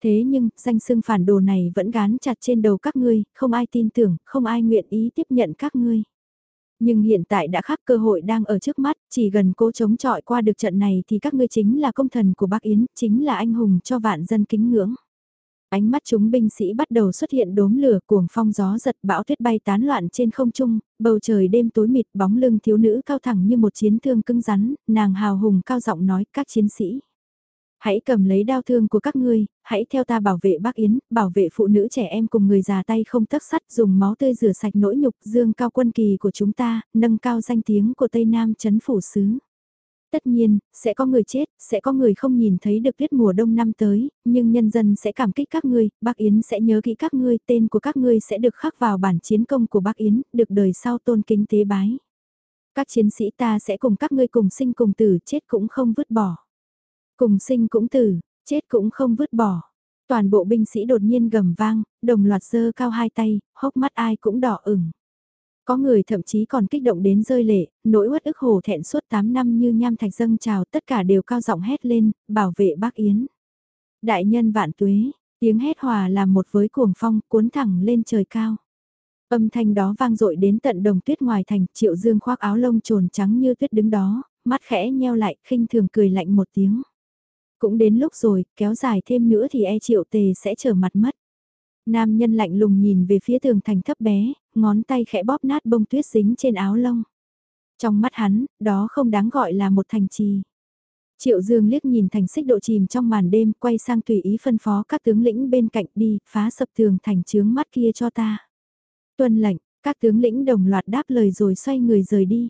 Thế nhưng, danh xưng phản đồ này vẫn gán chặt trên đầu các ngươi, không ai tin tưởng, không ai nguyện ý tiếp nhận các ngươi. Nhưng hiện tại đã khác cơ hội đang ở trước mắt, chỉ gần cố chống chọi qua được trận này thì các ngươi chính là công thần của bác Yến, chính là anh hùng cho vạn dân kính ngưỡng. Ánh mắt chúng binh sĩ bắt đầu xuất hiện đốm lửa cuồng phong gió giật bão tuyết bay tán loạn trên không trung, bầu trời đêm tối mịt bóng lưng thiếu nữ cao thẳng như một chiến thương cứng rắn, nàng hào hùng cao giọng nói các chiến sĩ. Hãy cầm lấy đao thương của các ngươi, hãy theo ta bảo vệ bác Yến, bảo vệ phụ nữ trẻ em cùng người già tay không tấc sắt dùng máu tươi rửa sạch nỗi nhục dương cao quân kỳ của chúng ta, nâng cao danh tiếng của Tây Nam chấn phủ xứ. Tất nhiên, sẽ có người chết, sẽ có người không nhìn thấy được tuyết mùa đông năm tới, nhưng nhân dân sẽ cảm kích các ngươi, bác Yến sẽ nhớ kỹ các ngươi, tên của các ngươi sẽ được khắc vào bản chiến công của bác Yến, được đời sau tôn kính tế bái. Các chiến sĩ ta sẽ cùng các ngươi cùng sinh cùng tử, chết cũng không vứt bỏ. Cùng sinh cũng tử, chết cũng không vứt bỏ. Toàn bộ binh sĩ đột nhiên gầm vang, đồng loạt giơ cao hai tay, hốc mắt ai cũng đỏ ửng. Có người thậm chí còn kích động đến rơi lệ, nỗi uất ức hồ thẹn suốt 8 năm như nham thạch dâng trào tất cả đều cao giọng hét lên, bảo vệ bác Yến. Đại nhân vạn tuế, tiếng hét hòa làm một với cuồng phong cuốn thẳng lên trời cao. Âm thanh đó vang dội đến tận đồng tuyết ngoài thành, triệu dương khoác áo lông trồn trắng như tuyết đứng đó, mắt khẽ nheo lại, khinh thường cười lạnh một tiếng. Cũng đến lúc rồi, kéo dài thêm nữa thì e triệu tề sẽ trở mặt mất. Nam nhân lạnh lùng nhìn về phía tường thành thấp bé, ngón tay khẽ bóp nát bông tuyết dính trên áo lông. Trong mắt hắn, đó không đáng gọi là một thành trì. Triệu Dương liếc nhìn thành xích độ chìm trong màn đêm, quay sang tùy ý phân phó các tướng lĩnh bên cạnh đi, phá sập tường thành trướng mắt kia cho ta. Tuân lệnh, các tướng lĩnh đồng loạt đáp lời rồi xoay người rời đi.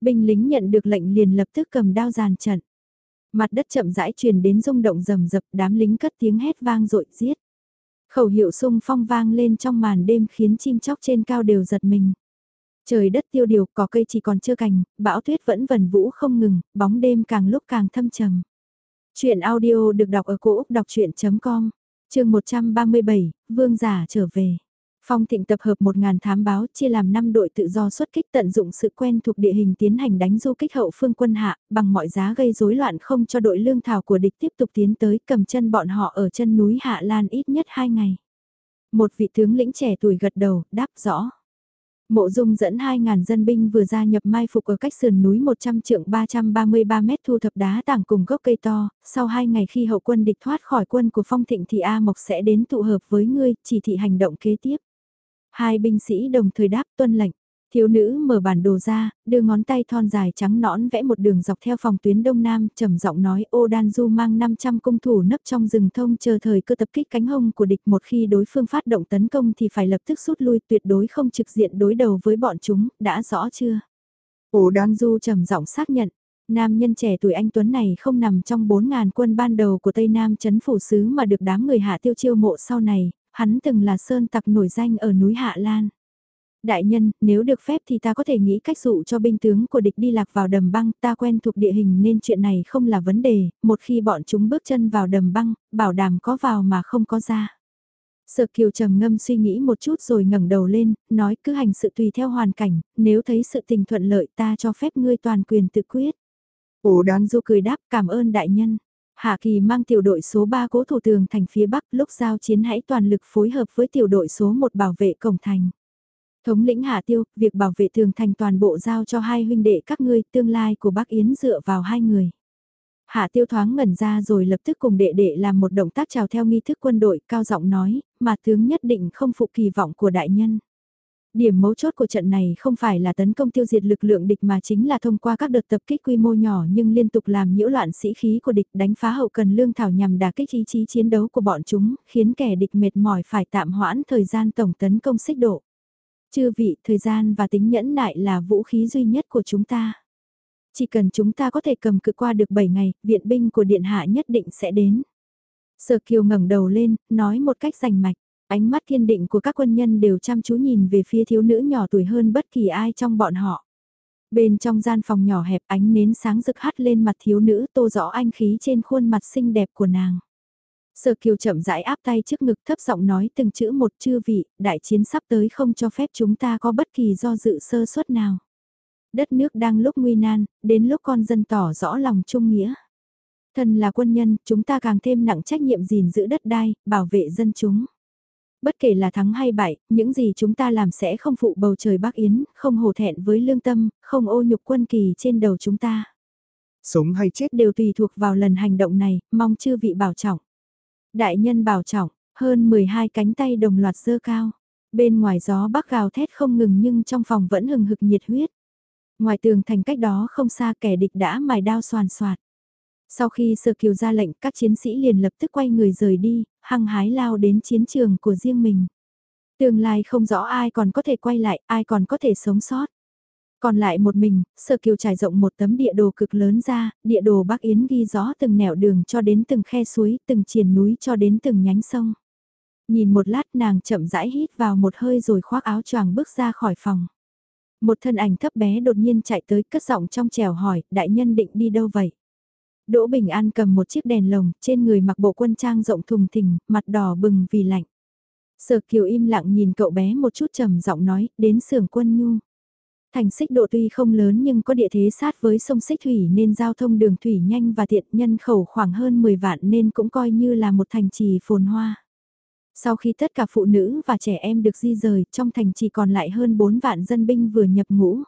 Binh lính nhận được lệnh liền lập tức cầm đao giàn trận. Mặt đất chậm rãi truyền đến rung động rầm rập, đám lính cất tiếng hét vang rội giết. Khẩu hiệu sung phong vang lên trong màn đêm khiến chim chóc trên cao đều giật mình. Trời đất tiêu điều, có cây chỉ còn chưa cành, bão tuyết vẫn vần vũ không ngừng, bóng đêm càng lúc càng thâm trầm. Chuyện audio được đọc ở cổ Úc đọc chuyện.com, trường 137, Vương giả trở về. Phong thịnh tập hợp 1.000 thám báo chia làm 5 đội tự do xuất kích tận dụng sự quen thuộc địa hình tiến hành đánh du kích hậu phương quân hạ, bằng mọi giá gây rối loạn không cho đội lương thảo của địch tiếp tục tiến tới cầm chân bọn họ ở chân núi Hạ Lan ít nhất 2 ngày. Một vị tướng lĩnh trẻ tuổi gật đầu, đáp rõ. Mộ Dung dẫn 2.000 dân binh vừa gia nhập mai phục ở cách sườn núi 100 trượng 333 mét thu thập đá tảng cùng gốc cây to, sau 2 ngày khi hậu quân địch thoát khỏi quân của phong thịnh thì A Mộc sẽ đến tụ hợp với ngươi, chỉ thị hành động kế tiếp. Hai binh sĩ đồng thời đáp tuân lệnh. Thiếu nữ mở bản đồ ra, đưa ngón tay thon dài trắng nõn vẽ một đường dọc theo phòng tuyến đông nam, trầm giọng nói ô đan du mang 500 cung thủ nấp trong rừng thông chờ thời cơ tập kích cánh hông của địch một khi đối phương phát động tấn công thì phải lập tức rút lui tuyệt đối không trực diện đối đầu với bọn chúng, đã rõ chưa? Ô đan du trầm giọng xác nhận, nam nhân trẻ tuổi anh Tuấn này không nằm trong 4.000 quân ban đầu của Tây Nam chấn phủ sứ mà được đám người hạ tiêu chiêu mộ sau này, hắn từng là sơn tặc nổi danh ở núi Hạ Lan. Đại nhân, nếu được phép thì ta có thể nghĩ cách dụ cho binh tướng của địch đi lạc vào đầm băng, ta quen thuộc địa hình nên chuyện này không là vấn đề, một khi bọn chúng bước chân vào đầm băng, bảo đảm có vào mà không có ra. Sở kiều trầm ngâm suy nghĩ một chút rồi ngẩng đầu lên, nói cứ hành sự tùy theo hoàn cảnh, nếu thấy sự tình thuận lợi ta cho phép ngươi toàn quyền tự quyết. Ổ đón du cười đáp cảm ơn đại nhân. Hạ Kỳ mang tiểu đội số 3 cố thủ tường thành phía Bắc lúc giao chiến hãy toàn lực phối hợp với tiểu đội số 1 bảo vệ cổng thành. Thống lĩnh Hạ Tiêu, việc bảo vệ tường thành toàn bộ giao cho hai huynh đệ các ngươi, tương lai của Bắc Yến dựa vào hai người. Hạ Tiêu thoáng ngẩn ra rồi lập tức cùng đệ đệ làm một động tác chào theo nghi thức quân đội, cao giọng nói, mà tướng nhất định không phụ kỳ vọng của đại nhân. Điểm mấu chốt của trận này không phải là tấn công tiêu diệt lực lượng địch mà chính là thông qua các đợt tập kích quy mô nhỏ nhưng liên tục làm nhiễu loạn sĩ khí của địch đánh phá hậu cần lương thảo nhằm đả kích ý chí chiến đấu của bọn chúng, khiến kẻ địch mệt mỏi phải tạm hoãn thời gian tổng tấn công xích độ. Chư vị, thời gian và tính nhẫn nại là vũ khí duy nhất của chúng ta. Chỉ cần chúng ta có thể cầm cự qua được 7 ngày, viện binh của Điện Hạ nhất định sẽ đến. Sở Kiều ngẩng đầu lên, nói một cách rành mạch. Ánh mắt kiên định của các quân nhân đều chăm chú nhìn về phía thiếu nữ nhỏ tuổi hơn bất kỳ ai trong bọn họ. Bên trong gian phòng nhỏ hẹp ánh nến sáng rực hắt lên mặt thiếu nữ tô rõ anh khí trên khuôn mặt xinh đẹp của nàng. Sở kiều chậm rãi áp tay trước ngực thấp giọng nói từng chữ một chư vị, đại chiến sắp tới không cho phép chúng ta có bất kỳ do dự sơ suất nào. Đất nước đang lúc nguy nan, đến lúc con dân tỏ rõ lòng trung nghĩa. Thần là quân nhân, chúng ta càng thêm nặng trách nhiệm gìn giữ đất đai, bảo vệ dân chúng. Bất kể là thắng hay bại, những gì chúng ta làm sẽ không phụ bầu trời Bắc Yến, không hổ thẹn với lương tâm, không ô nhục quân kỳ trên đầu chúng ta. Sống hay chết đều tùy thuộc vào lần hành động này, mong chư vị bảo trọng. Đại nhân bảo trọng, hơn 12 cánh tay đồng loạt dơ cao. Bên ngoài gió bắc gào thét không ngừng nhưng trong phòng vẫn hừng hực nhiệt huyết. Ngoài tường thành cách đó không xa kẻ địch đã mài đao soàn soạt. Sau khi Sở Kiều ra lệnh các chiến sĩ liền lập tức quay người rời đi, hăng hái lao đến chiến trường của riêng mình. Tương lai không rõ ai còn có thể quay lại, ai còn có thể sống sót. Còn lại một mình, Sở Kiều trải rộng một tấm địa đồ cực lớn ra, địa đồ Bắc Yến ghi rõ từng nẻo đường cho đến từng khe suối, từng triền núi cho đến từng nhánh sông. Nhìn một lát nàng chậm rãi hít vào một hơi rồi khoác áo choàng bước ra khỏi phòng. Một thân ảnh thấp bé đột nhiên chạy tới cất giọng trong trèo hỏi, đại nhân định đi đâu vậy? Đỗ Bình An cầm một chiếc đèn lồng, trên người mặc bộ quân trang rộng thùng thình, mặt đỏ bừng vì lạnh. Sở Kiều im lặng nhìn cậu bé một chút trầm giọng nói, đến xưởng quân nhu. Thành xích độ tuy không lớn nhưng có địa thế sát với sông xích thủy nên giao thông đường thủy nhanh và tiện nhân khẩu khoảng hơn 10 vạn nên cũng coi như là một thành trì phồn hoa. Sau khi tất cả phụ nữ và trẻ em được di rời, trong thành chỉ còn lại hơn 4 vạn dân binh vừa nhập ngũ.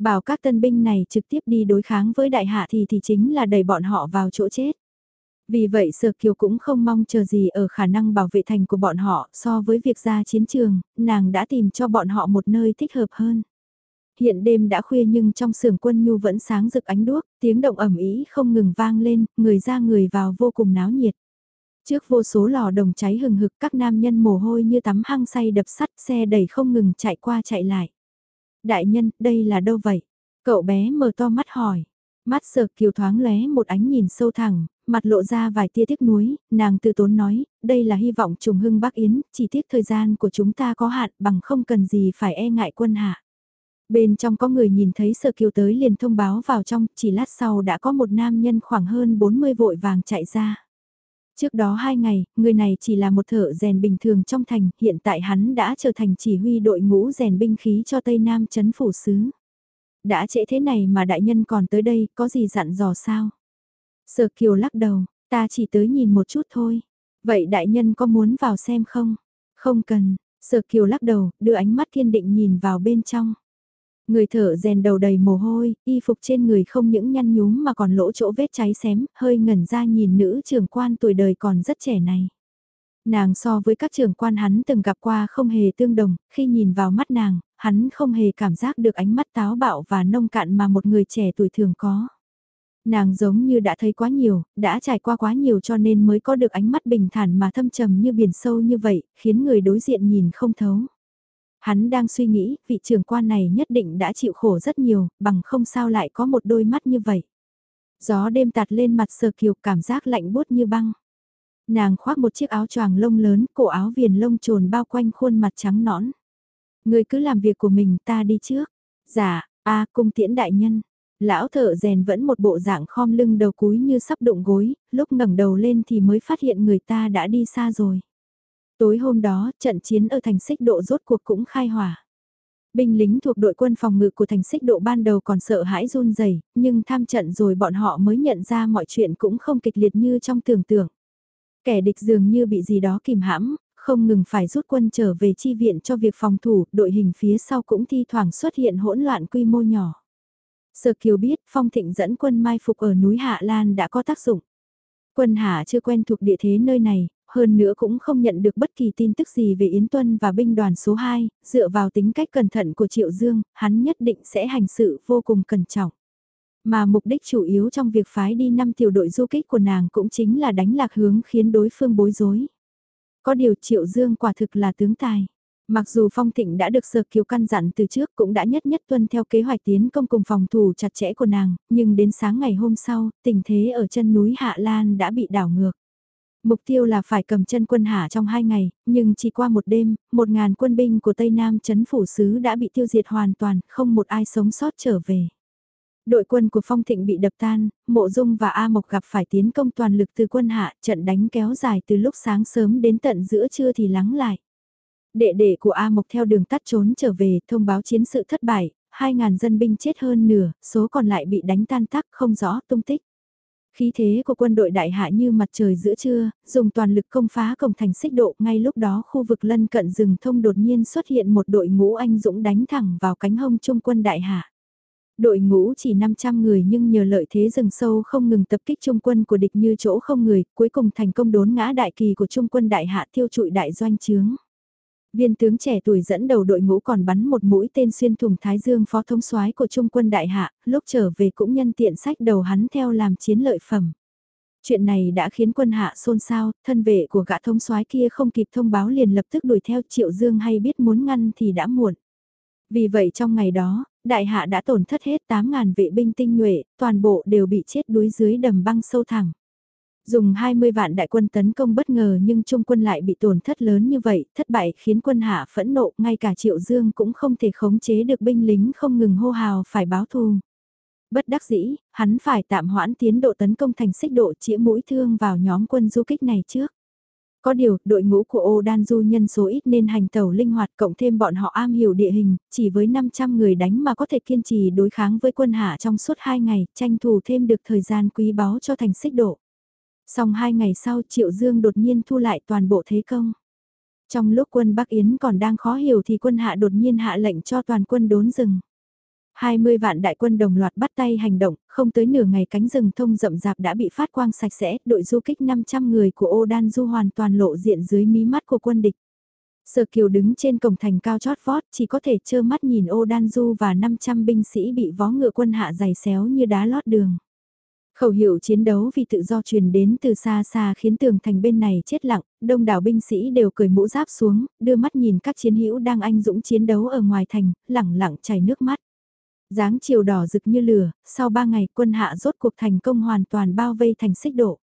Bảo các tân binh này trực tiếp đi đối kháng với đại hạ thì thì chính là đẩy bọn họ vào chỗ chết. Vì vậy Sở Kiều cũng không mong chờ gì ở khả năng bảo vệ thành của bọn họ so với việc ra chiến trường, nàng đã tìm cho bọn họ một nơi thích hợp hơn. Hiện đêm đã khuya nhưng trong xưởng quân nhu vẫn sáng rực ánh đuốc, tiếng động ẩm ý không ngừng vang lên, người ra người vào vô cùng náo nhiệt. Trước vô số lò đồng cháy hừng hực các nam nhân mồ hôi như tắm hăng say đập sắt xe đẩy không ngừng chạy qua chạy lại. Đại nhân, đây là đâu vậy? Cậu bé mở to mắt hỏi. Mắt sờ kiều thoáng lóe một ánh nhìn sâu thẳng, mặt lộ ra vài tia tiếc nuối, nàng tự tốn nói, đây là hy vọng trùng hưng Bắc Yến, chỉ tiếc thời gian của chúng ta có hạn bằng không cần gì phải e ngại quân hạ. Bên trong có người nhìn thấy sơ kiều tới liền thông báo vào trong, chỉ lát sau đã có một nam nhân khoảng hơn 40 vội vàng chạy ra. Trước đó hai ngày, người này chỉ là một thợ rèn bình thường trong thành, hiện tại hắn đã trở thành chỉ huy đội ngũ rèn binh khí cho Tây Nam chấn phủ sứ. Đã trễ thế này mà đại nhân còn tới đây, có gì dặn dò sao? Sở Kiều lắc đầu, ta chỉ tới nhìn một chút thôi. Vậy đại nhân có muốn vào xem không? Không cần, Sở Kiều lắc đầu, đưa ánh mắt kiên định nhìn vào bên trong. Người thợ rèn đầu đầy mồ hôi, y phục trên người không những nhăn nhúm mà còn lỗ chỗ vết cháy xém, hơi ngẩn ra nhìn nữ trưởng quan tuổi đời còn rất trẻ này. Nàng so với các trưởng quan hắn từng gặp qua không hề tương đồng, khi nhìn vào mắt nàng, hắn không hề cảm giác được ánh mắt táo bạo và nông cạn mà một người trẻ tuổi thường có. Nàng giống như đã thấy quá nhiều, đã trải qua quá nhiều cho nên mới có được ánh mắt bình thản mà thâm trầm như biển sâu như vậy, khiến người đối diện nhìn không thấu. Hắn đang suy nghĩ, vị trưởng quan này nhất định đã chịu khổ rất nhiều, bằng không sao lại có một đôi mắt như vậy. Gió đêm tạt lên mặt sờ kiều cảm giác lạnh buốt như băng. Nàng khoác một chiếc áo choàng lông lớn, cổ áo viền lông trồn bao quanh khuôn mặt trắng nõn. Người cứ làm việc của mình ta đi trước. Dạ, a cung tiễn đại nhân. Lão thợ rèn vẫn một bộ dạng khom lưng đầu cúi như sắp đụng gối, lúc ngẩng đầu lên thì mới phát hiện người ta đã đi xa rồi. Tối hôm đó, trận chiến ở thành xích độ rốt cuộc cũng khai hỏa. Binh lính thuộc đội quân phòng ngự của thành xích độ ban đầu còn sợ hãi run rẩy, nhưng tham trận rồi bọn họ mới nhận ra mọi chuyện cũng không kịch liệt như trong tưởng tượng. Kẻ địch dường như bị gì đó kìm hãm, không ngừng phải rút quân trở về chi viện cho việc phòng thủ, đội hình phía sau cũng thi thoảng xuất hiện hỗn loạn quy mô nhỏ. Sở Kiều biết Phong Thịnh dẫn quân mai phục ở núi Hạ Lan đã có tác dụng. Quân Hạ chưa quen thuộc địa thế nơi này, hơn nữa cũng không nhận được bất kỳ tin tức gì về Yến Tuân và binh đoàn số 2, dựa vào tính cách cẩn thận của Triệu Dương, hắn nhất định sẽ hành sự vô cùng cẩn trọng. Mà mục đích chủ yếu trong việc phái đi 5 tiểu đội du kích của nàng cũng chính là đánh lạc hướng khiến đối phương bối rối. Có điều Triệu Dương quả thực là tướng tài. Mặc dù Phong Thịnh đã được Sở Kiều căn dặn từ trước cũng đã nhất nhất tuân theo kế hoạch tiến công cùng phòng thủ chặt chẽ của nàng, nhưng đến sáng ngày hôm sau, tình thế ở chân núi Hạ Lan đã bị đảo ngược. Mục tiêu là phải cầm chân quân Hạ trong hai ngày, nhưng chỉ qua một đêm, một ngàn quân binh của Tây Nam chấn phủ sứ đã bị tiêu diệt hoàn toàn, không một ai sống sót trở về. Đội quân của Phong Thịnh bị đập tan, Mộ Dung và A Mộc gặp phải tiến công toàn lực từ quân hạ, trận đánh kéo dài từ lúc sáng sớm đến tận giữa trưa thì lắng lại. Đệ đệ của A Mộc theo đường tắt trốn trở về, thông báo chiến sự thất bại, 2.000 dân binh chết hơn nửa, số còn lại bị đánh tan tác không rõ tung tích. Khí thế của quân đội đại hạ như mặt trời giữa trưa, dùng toàn lực công phá cổng thành xích độ, ngay lúc đó khu vực lân cận rừng thông đột nhiên xuất hiện một đội ngũ anh dũng đánh thẳng vào cánh hông trung quân đại hạ. Đội ngũ chỉ 500 người nhưng nhờ lợi thế rừng sâu không ngừng tập kích trung quân của địch như chỗ không người, cuối cùng thành công đốn ngã đại kỳ của trung quân đại hạ tiêu trụi đại doanh trướng. Viên tướng trẻ tuổi dẫn đầu đội ngũ còn bắn một mũi tên xuyên thủng Thái Dương phó thống soái của Trung quân Đại Hạ, lúc trở về cũng nhân tiện sách đầu hắn theo làm chiến lợi phẩm. Chuyện này đã khiến quân hạ xôn xao, thân vệ của gã thống soái kia không kịp thông báo liền lập tức đuổi theo Triệu Dương hay biết muốn ngăn thì đã muộn. Vì vậy trong ngày đó, đại hạ đã tổn thất hết 8.000 vệ binh tinh nhuệ, toàn bộ đều bị chết đuối dưới đầm băng sâu thẳng. Dùng 20 vạn đại quân tấn công bất ngờ nhưng trung quân lại bị tổn thất lớn như vậy, thất bại khiến quân hạ phẫn nộ, ngay cả Triệu Dương cũng không thể khống chế được binh lính không ngừng hô hào phải báo thù. Bất đắc dĩ, hắn phải tạm hoãn tiến độ tấn công thành xích độ chĩa mũi thương vào nhóm quân du kích này trước. Có điều, đội ngũ của ô đan du nhân số ít nên hành tàu linh hoạt cộng thêm bọn họ am hiểu địa hình, chỉ với 500 người đánh mà có thể kiên trì đối kháng với quân hạ trong suốt 2 ngày, tranh thủ thêm được thời gian quý báu cho thành xích độ. Xong hai ngày sau Triệu Dương đột nhiên thu lại toàn bộ thế công. Trong lúc quân Bắc Yến còn đang khó hiểu thì quân hạ đột nhiên hạ lệnh cho toàn quân đốn rừng. 20 vạn đại quân đồng loạt bắt tay hành động, không tới nửa ngày cánh rừng thông rậm rạp đã bị phát quang sạch sẽ, đội du kích 500 người của ô đan du hoàn toàn lộ diện dưới mí mắt của quân địch. Sở Kiều đứng trên cổng thành cao chót vót chỉ có thể trơ mắt nhìn ô đan du và 500 binh sĩ bị vó ngựa quân hạ giày xéo như đá lót đường. Khẩu hiệu chiến đấu vì tự do truyền đến từ xa xa khiến tường thành bên này chết lặng, đông đảo binh sĩ đều cười mũ giáp xuống, đưa mắt nhìn các chiến hữu đang anh dũng chiến đấu ở ngoài thành, lẳng lặng chảy nước mắt. dáng chiều đỏ rực như lửa, sau ba ngày quân hạ rốt cuộc thành công hoàn toàn bao vây thành xích độ.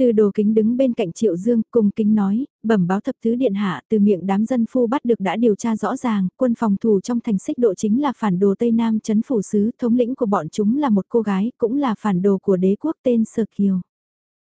Từ đồ kính đứng bên cạnh Triệu Dương, cùng kính nói, bẩm báo thập tứ điện hạ từ miệng đám dân phu bắt được đã điều tra rõ ràng, quân phòng thủ trong thành xích độ chính là phản đồ Tây Nam chấn phủ sứ, thống lĩnh của bọn chúng là một cô gái, cũng là phản đồ của đế quốc tên Sở Kiều.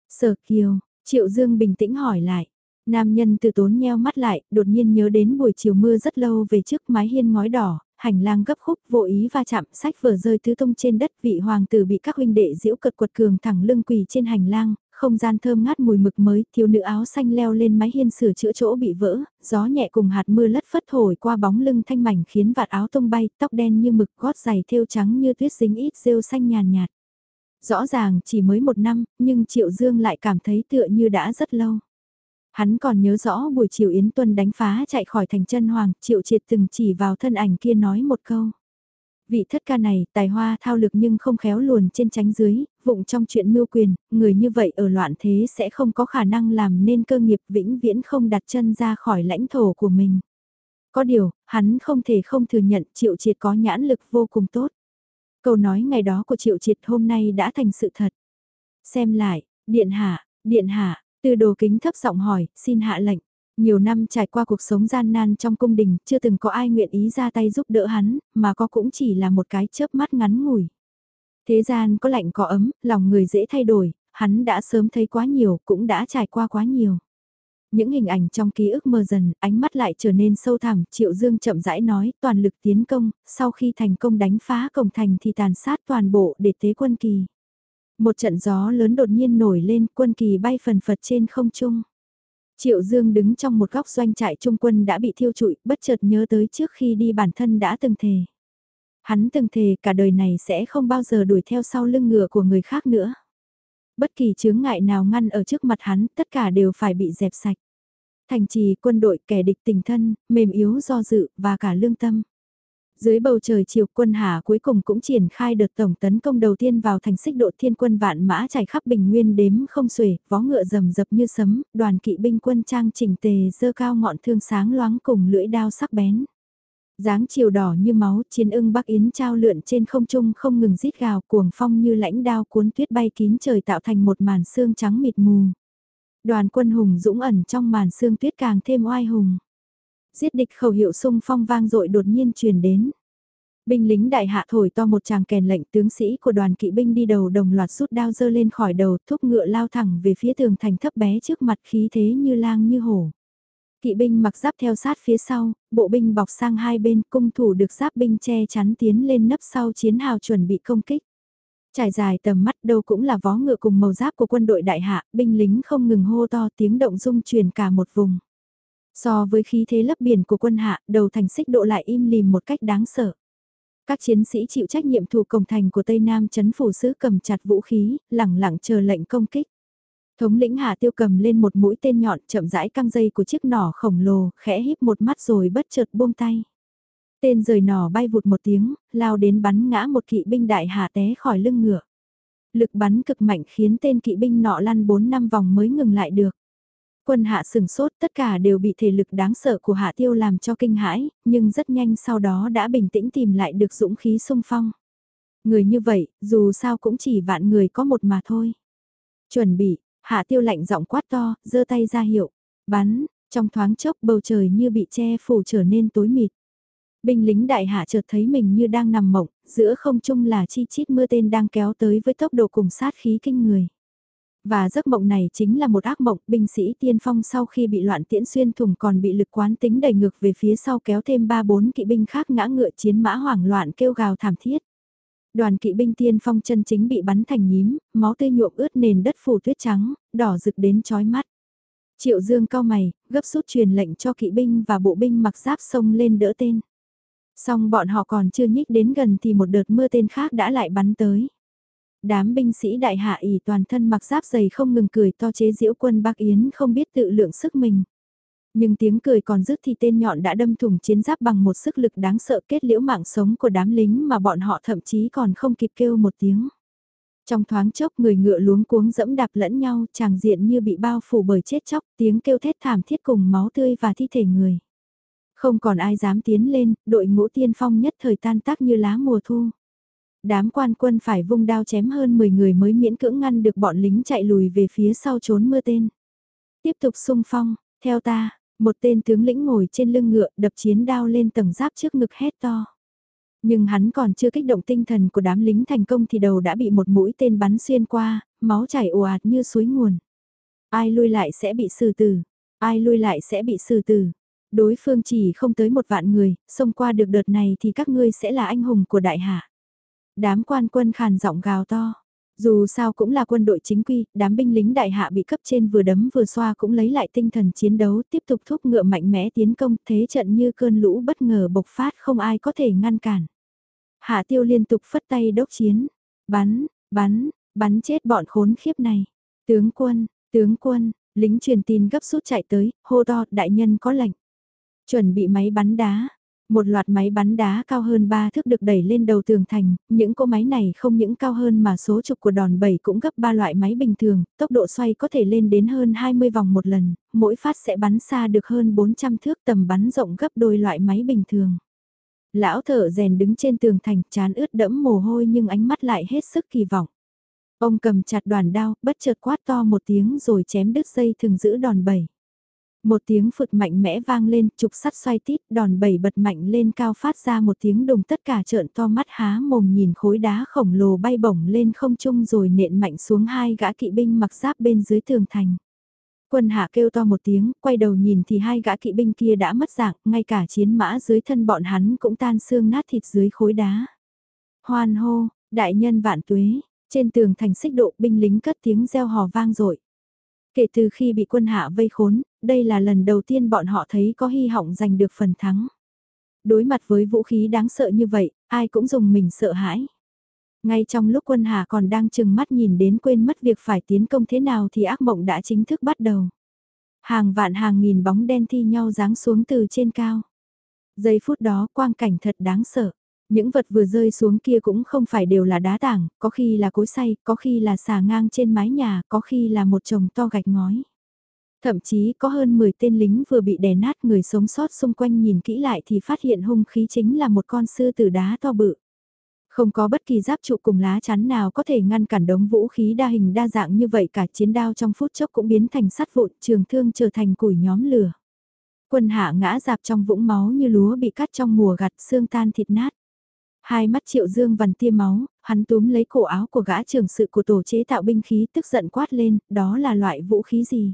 Sở Kiều, Triệu Dương bình tĩnh hỏi lại. Nam nhân từ tốn nheo mắt lại, đột nhiên nhớ đến buổi chiều mưa rất lâu về trước mái hiên ngói đỏ, hành lang gấp khúc vô ý va chạm sách vở rơi tứ tung trên đất vị hoàng tử bị các huynh đệ diễu cật quật cường thẳng lưng quỳ trên hành lang, không gian thơm ngát mùi mực mới, thiếu nữ áo xanh leo lên mái hiên sửa chữa chỗ bị vỡ, gió nhẹ cùng hạt mưa lất phất thổi qua bóng lưng thanh mảnh khiến vạt áo tung bay, tóc đen như mực gót giày thêu trắng như tuyết dính ít rêu xanh nhàn nhạt. Rõ ràng chỉ mới một năm, nhưng Triệu Dương lại cảm thấy tựa như đã rất lâu. Hắn còn nhớ rõ buổi chiều Yến Tuân đánh phá chạy khỏi thành chân hoàng, Triệu Triệt từng chỉ vào thân ảnh kia nói một câu. Vị thất ca này, tài hoa thao lực nhưng không khéo luồn trên tránh dưới, vụng trong chuyện mưu quyền, người như vậy ở loạn thế sẽ không có khả năng làm nên cơ nghiệp vĩnh viễn không đặt chân ra khỏi lãnh thổ của mình. Có điều, hắn không thể không thừa nhận Triệu Triệt có nhãn lực vô cùng tốt. Câu nói ngày đó của Triệu Triệt hôm nay đã thành sự thật. Xem lại, điện hạ, điện hạ, từ đồ kính thấp giọng hỏi, xin hạ lệnh. Nhiều năm trải qua cuộc sống gian nan trong cung đình, chưa từng có ai nguyện ý ra tay giúp đỡ hắn, mà có cũng chỉ là một cái chớp mắt ngắn ngủi. Thế gian có lạnh có ấm, lòng người dễ thay đổi, hắn đã sớm thấy quá nhiều, cũng đã trải qua quá nhiều. Những hình ảnh trong ký ức mờ dần, ánh mắt lại trở nên sâu thẳm, Triệu Dương chậm rãi nói, toàn lực tiến công, sau khi thành công đánh phá cổng thành thì tàn sát toàn bộ để tế quân kỳ. Một trận gió lớn đột nhiên nổi lên, quân kỳ bay phần phật trên không trung. Triệu Dương đứng trong một góc doanh trại trung quân đã bị thiêu trụi, bất chợt nhớ tới trước khi đi bản thân đã từng thề. Hắn từng thề cả đời này sẽ không bao giờ đuổi theo sau lưng ngựa của người khác nữa. Bất kỳ chướng ngại nào ngăn ở trước mặt hắn, tất cả đều phải bị dẹp sạch. Thành trì, quân đội, kẻ địch tình thân, mềm yếu do dự, và cả lương tâm. Dưới bầu trời chiều quân hạ cuối cùng cũng triển khai đợt tổng tấn công đầu tiên vào thành xích độ thiên quân vạn mã trải khắp bình nguyên đếm không xuể, vó ngựa rầm rập như sấm, đoàn kỵ binh quân trang chỉnh tề dơ cao ngọn thương sáng loáng cùng lưỡi đao sắc bén. dáng chiều đỏ như máu, chiến ưng bắc yến trao lượn trên không trung không ngừng rít gào cuồng phong như lãnh đao cuốn tuyết bay kín trời tạo thành một màn xương trắng mịt mù. Đoàn quân hùng dũng ẩn trong màn xương tuyết càng thêm oai hùng. Giết địch khẩu hiệu sung phong vang dội đột nhiên truyền đến. Binh lính đại hạ thổi to một tràng kèn lệnh tướng sĩ của đoàn kỵ binh đi đầu đồng loạt rút đao dơ lên khỏi đầu thúc ngựa lao thẳng về phía tường thành thấp bé trước mặt khí thế như lang như hổ. Kỵ binh mặc giáp theo sát phía sau, bộ binh bọc sang hai bên cung thủ được giáp binh che chắn tiến lên nấp sau chiến hào chuẩn bị công kích. Trải dài tầm mắt đâu cũng là vó ngựa cùng màu giáp của quân đội đại hạ, binh lính không ngừng hô to tiếng động rung truyền cả một vùng. So với khí thế lấp biển của quân hạ, đầu thành xích độ lại im lìm một cách đáng sợ. Các chiến sĩ chịu trách nhiệm thủ cổng thành của Tây Nam chấn phủ sứ cầm chặt vũ khí, lẳng lặng chờ lệnh công kích. Thống lĩnh Hạ Tiêu cầm lên một mũi tên nhọn chậm rãi căng dây của chiếc nỏ khổng lồ, khẽ híp một mắt rồi bất chợt buông tay. Tên rời nỏ bay vụt một tiếng, lao đến bắn ngã một kỵ binh đại hạ té khỏi lưng ngựa. Lực bắn cực mạnh khiến tên kỵ binh nọ lăn 4 năm vòng mới ngừng lại được. Quân hạ sừng sốt tất cả đều bị thể lực đáng sợ của hạ tiêu làm cho kinh hãi, nhưng rất nhanh sau đó đã bình tĩnh tìm lại được dũng khí sung phong. Người như vậy, dù sao cũng chỉ vạn người có một mà thôi. Chuẩn bị, hạ tiêu lạnh giọng quát to, giơ tay ra hiệu, bắn, trong thoáng chốc bầu trời như bị che phủ trở nên tối mịt. Binh lính đại hạ chợt thấy mình như đang nằm mộng, giữa không trung là chi chít mưa tên đang kéo tới với tốc độ cùng sát khí kinh người. Và giấc mộng này chính là một ác mộng, binh sĩ tiên phong sau khi bị loạn tiễn xuyên thủng còn bị lực quán tính đẩy ngược về phía sau kéo thêm 3-4 kỵ binh khác ngã ngựa chiến mã hoảng loạn kêu gào thảm thiết. Đoàn kỵ binh tiên phong chân chính bị bắn thành nhím, máu tươi nhuộm ướt nền đất phủ tuyết trắng, đỏ rực đến chói mắt. Triệu Dương cao mày, gấp rút truyền lệnh cho kỵ binh và bộ binh mặc giáp sông lên đỡ tên. Xong bọn họ còn chưa nhích đến gần thì một đợt mưa tên khác đã lại bắn tới. Đám binh sĩ đại hạ ỉ toàn thân mặc giáp dày không ngừng cười to chế diễu quân Bắc Yến không biết tự lượng sức mình. Nhưng tiếng cười còn dứt thì tên nhọn đã đâm thủng chiến giáp bằng một sức lực đáng sợ kết liễu mạng sống của đám lính mà bọn họ thậm chí còn không kịp kêu một tiếng. Trong thoáng chốc người ngựa luống cuống dẫm đạp lẫn nhau tràng diện như bị bao phủ bởi chết chóc tiếng kêu thét thảm thiết cùng máu tươi và thi thể người. Không còn ai dám tiến lên, đội ngũ tiên phong nhất thời tan tác như lá mùa thu. Đám quan quân phải vung đao chém hơn 10 người mới miễn cưỡng ngăn được bọn lính chạy lùi về phía sau trốn mưa tên. Tiếp tục xung phong, theo ta, một tên tướng lĩnh ngồi trên lưng ngựa đập chiến đao lên tầng giáp trước ngực hét to. Nhưng hắn còn chưa kích động tinh thần của đám lính thành công thì đầu đã bị một mũi tên bắn xuyên qua, máu chảy ồ ạt như suối nguồn. Ai lui lại sẽ bị xử tử, ai lui lại sẽ bị xử tử. Đối phương chỉ không tới một vạn người, xông qua được đợt này thì các ngươi sẽ là anh hùng của đại hạ. Đám quan quân khàn giọng gào to. Dù sao cũng là quân đội chính quy, đám binh lính đại hạ bị cấp trên vừa đấm vừa xoa cũng lấy lại tinh thần chiến đấu tiếp tục thúc ngựa mạnh mẽ tiến công thế trận như cơn lũ bất ngờ bộc phát không ai có thể ngăn cản. Hạ tiêu liên tục phất tay đốc chiến, bắn, bắn, bắn chết bọn khốn khiếp này. Tướng quân, tướng quân, lính truyền tin gấp rút chạy tới, hô to đại nhân có lệnh. Chuẩn bị máy bắn đá. Một loạt máy bắn đá cao hơn 3 thước được đẩy lên đầu tường thành, những cỗ máy này không những cao hơn mà số trục của đòn bẩy cũng gấp 3 loại máy bình thường, tốc độ xoay có thể lên đến hơn 20 vòng một lần, mỗi phát sẽ bắn xa được hơn 400 thước tầm bắn rộng gấp đôi loại máy bình thường. Lão thợ rèn đứng trên tường thành, chán ướt đẫm mồ hôi nhưng ánh mắt lại hết sức kỳ vọng. Ông cầm chặt đoàn đao, bất chợt quát to một tiếng rồi chém đứt dây thường giữ đòn bẩy. Một tiếng phượt mạnh mẽ vang lên, trục sắt xoay tít, đòn bẩy bật mạnh lên cao phát ra một tiếng đùng tất cả trợn to mắt há mồm nhìn khối đá khổng lồ bay bổng lên không trung rồi nện mạnh xuống hai gã kỵ binh mặc giáp bên dưới tường thành. Quân hạ kêu to một tiếng, quay đầu nhìn thì hai gã kỵ binh kia đã mất dạng, ngay cả chiến mã dưới thân bọn hắn cũng tan xương nát thịt dưới khối đá. Hoan hô, đại nhân vạn tuế, trên tường thành xích độ binh lính cất tiếng reo hò vang dội Kể từ khi bị quân hạ vây khốn, đây là lần đầu tiên bọn họ thấy có hy vọng giành được phần thắng. Đối mặt với vũ khí đáng sợ như vậy, ai cũng dùng mình sợ hãi. Ngay trong lúc quân hạ còn đang chừng mắt nhìn đến quên mất việc phải tiến công thế nào thì ác mộng đã chính thức bắt đầu. Hàng vạn hàng nghìn bóng đen thi nhau giáng xuống từ trên cao. Giây phút đó quang cảnh thật đáng sợ. Những vật vừa rơi xuống kia cũng không phải đều là đá tảng, có khi là cối xay, có khi là xà ngang trên mái nhà, có khi là một chồng to gạch ngói. Thậm chí có hơn 10 tên lính vừa bị đè nát người sống sót xung quanh nhìn kỹ lại thì phát hiện hung khí chính là một con sư tử đá to bự. Không có bất kỳ giáp trụ cùng lá chắn nào có thể ngăn cản đống vũ khí đa hình đa dạng như vậy cả chiến đao trong phút chốc cũng biến thành sắt vụn trường thương trở thành củi nhóm lửa. Quân hạ ngã dạp trong vũng máu như lúa bị cắt trong mùa gặt xương tan thịt nát. Hai mắt triệu dương vằn tia máu, hắn túm lấy cổ áo của gã trưởng sự của tổ chế tạo binh khí tức giận quát lên, đó là loại vũ khí gì?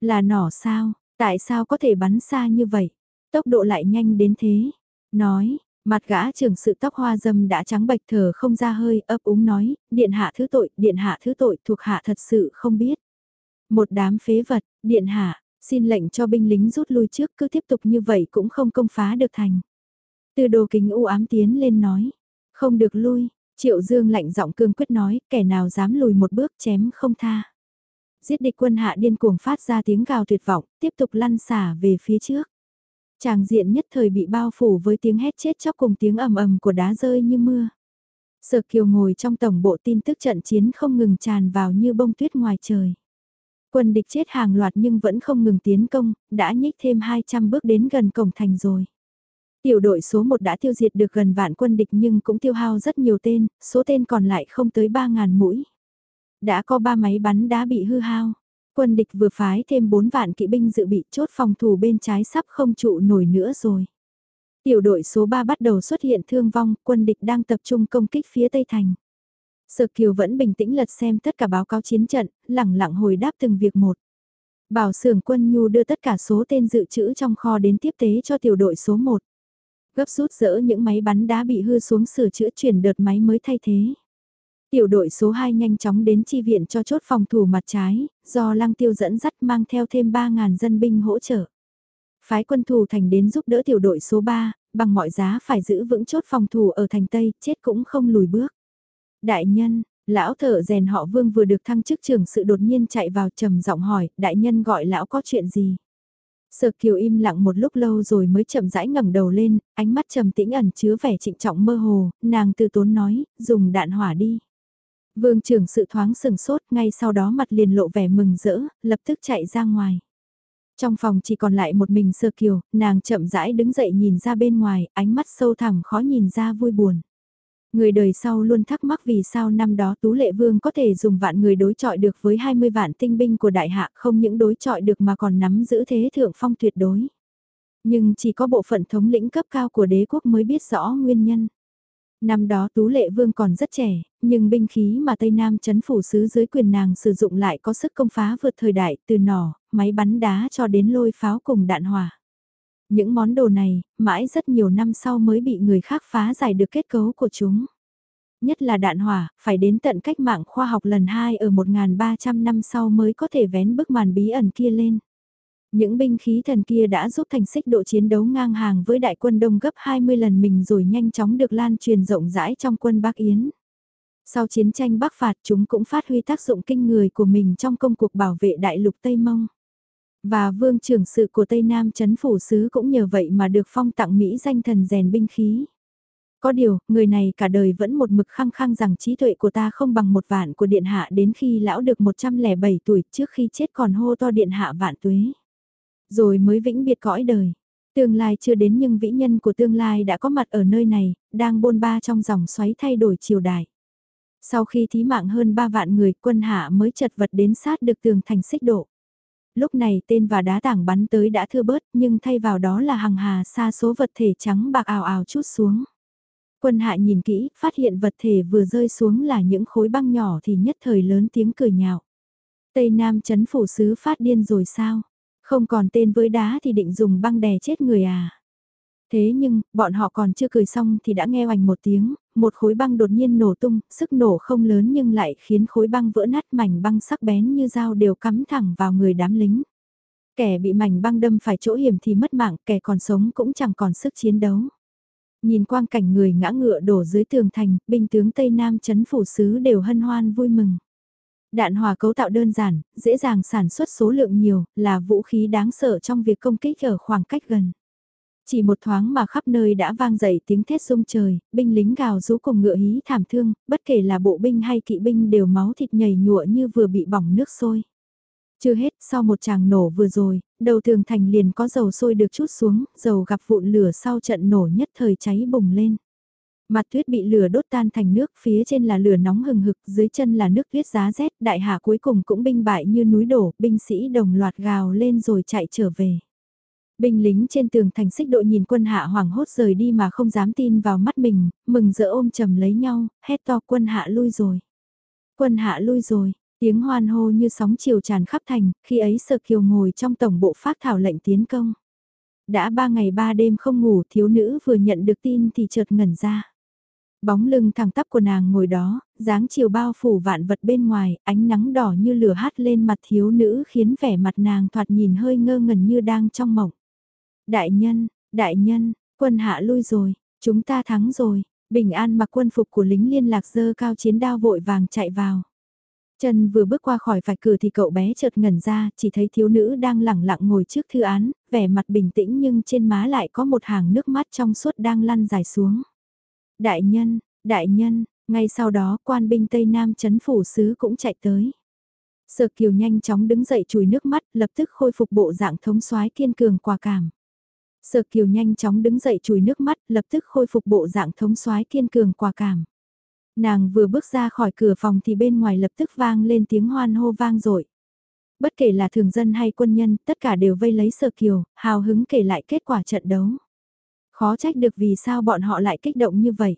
Là nỏ sao, tại sao có thể bắn xa như vậy? Tốc độ lại nhanh đến thế. Nói, mặt gã trưởng sự tóc hoa dâm đã trắng bạch thở không ra hơi ấp úng nói, điện hạ thứ tội, điện hạ thứ tội thuộc hạ thật sự không biết. Một đám phế vật, điện hạ, xin lệnh cho binh lính rút lui trước cứ tiếp tục như vậy cũng không công phá được thành. Từ đồ kính u ám tiến lên nói, không được lui, triệu dương lạnh giọng cương quyết nói, kẻ nào dám lùi một bước chém không tha. Giết địch quân hạ điên cuồng phát ra tiếng gào tuyệt vọng, tiếp tục lăn xả về phía trước. Tràng diện nhất thời bị bao phủ với tiếng hét chết chóc cùng tiếng ầm ầm của đá rơi như mưa. Sở Kiều ngồi trong tổng bộ tin tức trận chiến không ngừng tràn vào như bông tuyết ngoài trời. Quân địch chết hàng loạt nhưng vẫn không ngừng tiến công, đã nhích thêm 200 bước đến gần cổng thành rồi. Tiểu đội số 1 đã tiêu diệt được gần vạn quân địch nhưng cũng tiêu hao rất nhiều tên, số tên còn lại không tới 3.000 mũi. Đã có 3 máy bắn đã bị hư hao. Quân địch vừa phái thêm 4 vạn kỵ binh dự bị chốt phòng thủ bên trái sắp không trụ nổi nữa rồi. Tiểu đội số 3 bắt đầu xuất hiện thương vong, quân địch đang tập trung công kích phía Tây Thành. Sở Kiều vẫn bình tĩnh lật xem tất cả báo cáo chiến trận, lẳng lặng hồi đáp từng việc một. Bảo sưởng quân nhu đưa tất cả số tên dự trữ trong kho đến tiếp tế cho tiểu đội số 1 gấp rút dỡ những máy bắn đá bị hư xuống sửa chữa chuyển đợt máy mới thay thế. Tiểu đội số 2 nhanh chóng đến chi viện cho chốt phòng thủ mặt trái, do lăng tiêu dẫn dắt mang theo thêm 3.000 dân binh hỗ trợ. Phái quân thủ thành đến giúp đỡ tiểu đội số 3, bằng mọi giá phải giữ vững chốt phòng thủ ở thành Tây, chết cũng không lùi bước. Đại nhân, lão thợ rèn họ vương vừa được thăng chức trưởng sự đột nhiên chạy vào trầm giọng hỏi, đại nhân gọi lão có chuyện gì? Sở Kiều im lặng một lúc lâu rồi mới chậm rãi ngẩng đầu lên, ánh mắt trầm tĩnh ẩn chứa vẻ trịnh trọng mơ hồ, nàng từ tốn nói, dùng đạn hỏa đi. Vương trưởng sự thoáng sừng sốt, ngay sau đó mặt liền lộ vẻ mừng rỡ, lập tức chạy ra ngoài. Trong phòng chỉ còn lại một mình Sơ Kiều, nàng chậm rãi đứng dậy nhìn ra bên ngoài, ánh mắt sâu thẳm khó nhìn ra vui buồn. Người đời sau luôn thắc mắc vì sao năm đó Tú Lệ Vương có thể dùng vạn người đối chọi được với 20 vạn tinh binh của đại hạ không những đối chọi được mà còn nắm giữ thế thượng phong tuyệt đối. Nhưng chỉ có bộ phận thống lĩnh cấp cao của đế quốc mới biết rõ nguyên nhân. Năm đó Tú Lệ Vương còn rất trẻ, nhưng binh khí mà Tây Nam chấn phủ sứ dưới quyền nàng sử dụng lại có sức công phá vượt thời đại từ nỏ, máy bắn đá cho đến lôi pháo cùng đạn hỏa. Những món đồ này, mãi rất nhiều năm sau mới bị người khác phá giải được kết cấu của chúng. Nhất là đạn hỏa, phải đến tận cách mạng khoa học lần 2 ở 1.300 năm sau mới có thể vén bức màn bí ẩn kia lên. Những binh khí thần kia đã giúp thành xích độ chiến đấu ngang hàng với đại quân đông gấp 20 lần mình rồi nhanh chóng được lan truyền rộng rãi trong quân Bắc Yến. Sau chiến tranh Bắc phạt chúng cũng phát huy tác dụng kinh người của mình trong công cuộc bảo vệ đại lục Tây Mông. Và vương trưởng sự của Tây Nam chấn phủ sứ cũng nhờ vậy mà được phong tặng Mỹ danh thần rèn binh khí. Có điều, người này cả đời vẫn một mực khăng khăng rằng trí tuệ của ta không bằng một vạn của điện hạ đến khi lão được 107 tuổi trước khi chết còn hô to điện hạ vạn tuế. Rồi mới vĩnh biệt cõi đời. Tương lai chưa đến nhưng vĩ nhân của tương lai đã có mặt ở nơi này, đang bôn ba trong dòng xoáy thay đổi triều đại. Sau khi thí mạng hơn 3 vạn người quân hạ mới chật vật đến sát được tường thành xích độ. Lúc này tên và đá tảng bắn tới đã thưa bớt nhưng thay vào đó là hàng hà xa số vật thể trắng bạc ảo ảo chút xuống. Quân hạ nhìn kỹ, phát hiện vật thể vừa rơi xuống là những khối băng nhỏ thì nhất thời lớn tiếng cười nhạo. Tây Nam chấn phủ sứ phát điên rồi sao? Không còn tên với đá thì định dùng băng đè chết người à? Thế nhưng, bọn họ còn chưa cười xong thì đã nghe oành một tiếng, một khối băng đột nhiên nổ tung, sức nổ không lớn nhưng lại khiến khối băng vỡ nát mảnh băng sắc bén như dao đều cắm thẳng vào người đám lính. Kẻ bị mảnh băng đâm phải chỗ hiểm thì mất mạng, kẻ còn sống cũng chẳng còn sức chiến đấu. Nhìn quang cảnh người ngã ngựa đổ dưới tường thành, binh tướng Tây Nam chấn phủ sứ đều hân hoan vui mừng. Đạn hòa cấu tạo đơn giản, dễ dàng sản xuất số lượng nhiều, là vũ khí đáng sợ trong việc công kích ở khoảng cách gần. Chỉ một thoáng mà khắp nơi đã vang dậy tiếng thét rung trời, binh lính gào rú cùng ngựa hí thảm thương, bất kể là bộ binh hay kỵ binh đều máu thịt nhảy nhụa như vừa bị bỏng nước sôi. Chưa hết, sau một tràng nổ vừa rồi, đầu tường thành liền có dầu sôi được chút xuống, dầu gặp vụn lửa sau trận nổ nhất thời cháy bùng lên. Mặt tuyết bị lửa đốt tan thành nước, phía trên là lửa nóng hừng hực, dưới chân là nước tuyết giá rét, đại hạ cuối cùng cũng binh bại như núi đổ, binh sĩ đồng loạt gào lên rồi chạy trở về. Binh lính trên tường thành xích đội nhìn quân hạ hoảng hốt rời đi mà không dám tin vào mắt mình, mừng rỡ ôm chầm lấy nhau, hét to quân hạ lui rồi. Quân hạ lui rồi, tiếng hoan hô như sóng chiều tràn khắp thành, khi ấy Sở Kiều ngồi trong tổng bộ phát thảo lệnh tiến công. Đã ba ngày ba đêm không ngủ thiếu nữ vừa nhận được tin thì chợt ngẩn ra. Bóng lưng thẳng tắp của nàng ngồi đó, dáng chiều bao phủ vạn vật bên ngoài, ánh nắng đỏ như lửa hát lên mặt thiếu nữ khiến vẻ mặt nàng thoạt nhìn hơi ngơ ngẩn như đang trong mộng. Đại nhân, đại nhân, quân hạ lui rồi, chúng ta thắng rồi, bình an mặc quân phục của lính liên lạc dơ cao chiến đao vội vàng chạy vào. Trần vừa bước qua khỏi vạch cửa thì cậu bé chợt ngẩn ra, chỉ thấy thiếu nữ đang lẳng lặng ngồi trước thư án, vẻ mặt bình tĩnh nhưng trên má lại có một hàng nước mắt trong suốt đang lăn dài xuống. Đại nhân, đại nhân, ngay sau đó quan binh Tây Nam chấn phủ sứ cũng chạy tới. Sở Kiều nhanh chóng đứng dậy chùi nước mắt, lập tức khôi phục bộ dạng thống soái kiên cường quả cảm. Sở Kiều nhanh chóng đứng dậy chùi nước mắt, lập tức khôi phục bộ dạng thống soái kiên cường quả cảm. Nàng vừa bước ra khỏi cửa phòng thì bên ngoài lập tức vang lên tiếng hoan hô vang dội. Bất kể là thường dân hay quân nhân, tất cả đều vây lấy Sở Kiều, hào hứng kể lại kết quả trận đấu. Khó trách được vì sao bọn họ lại kích động như vậy.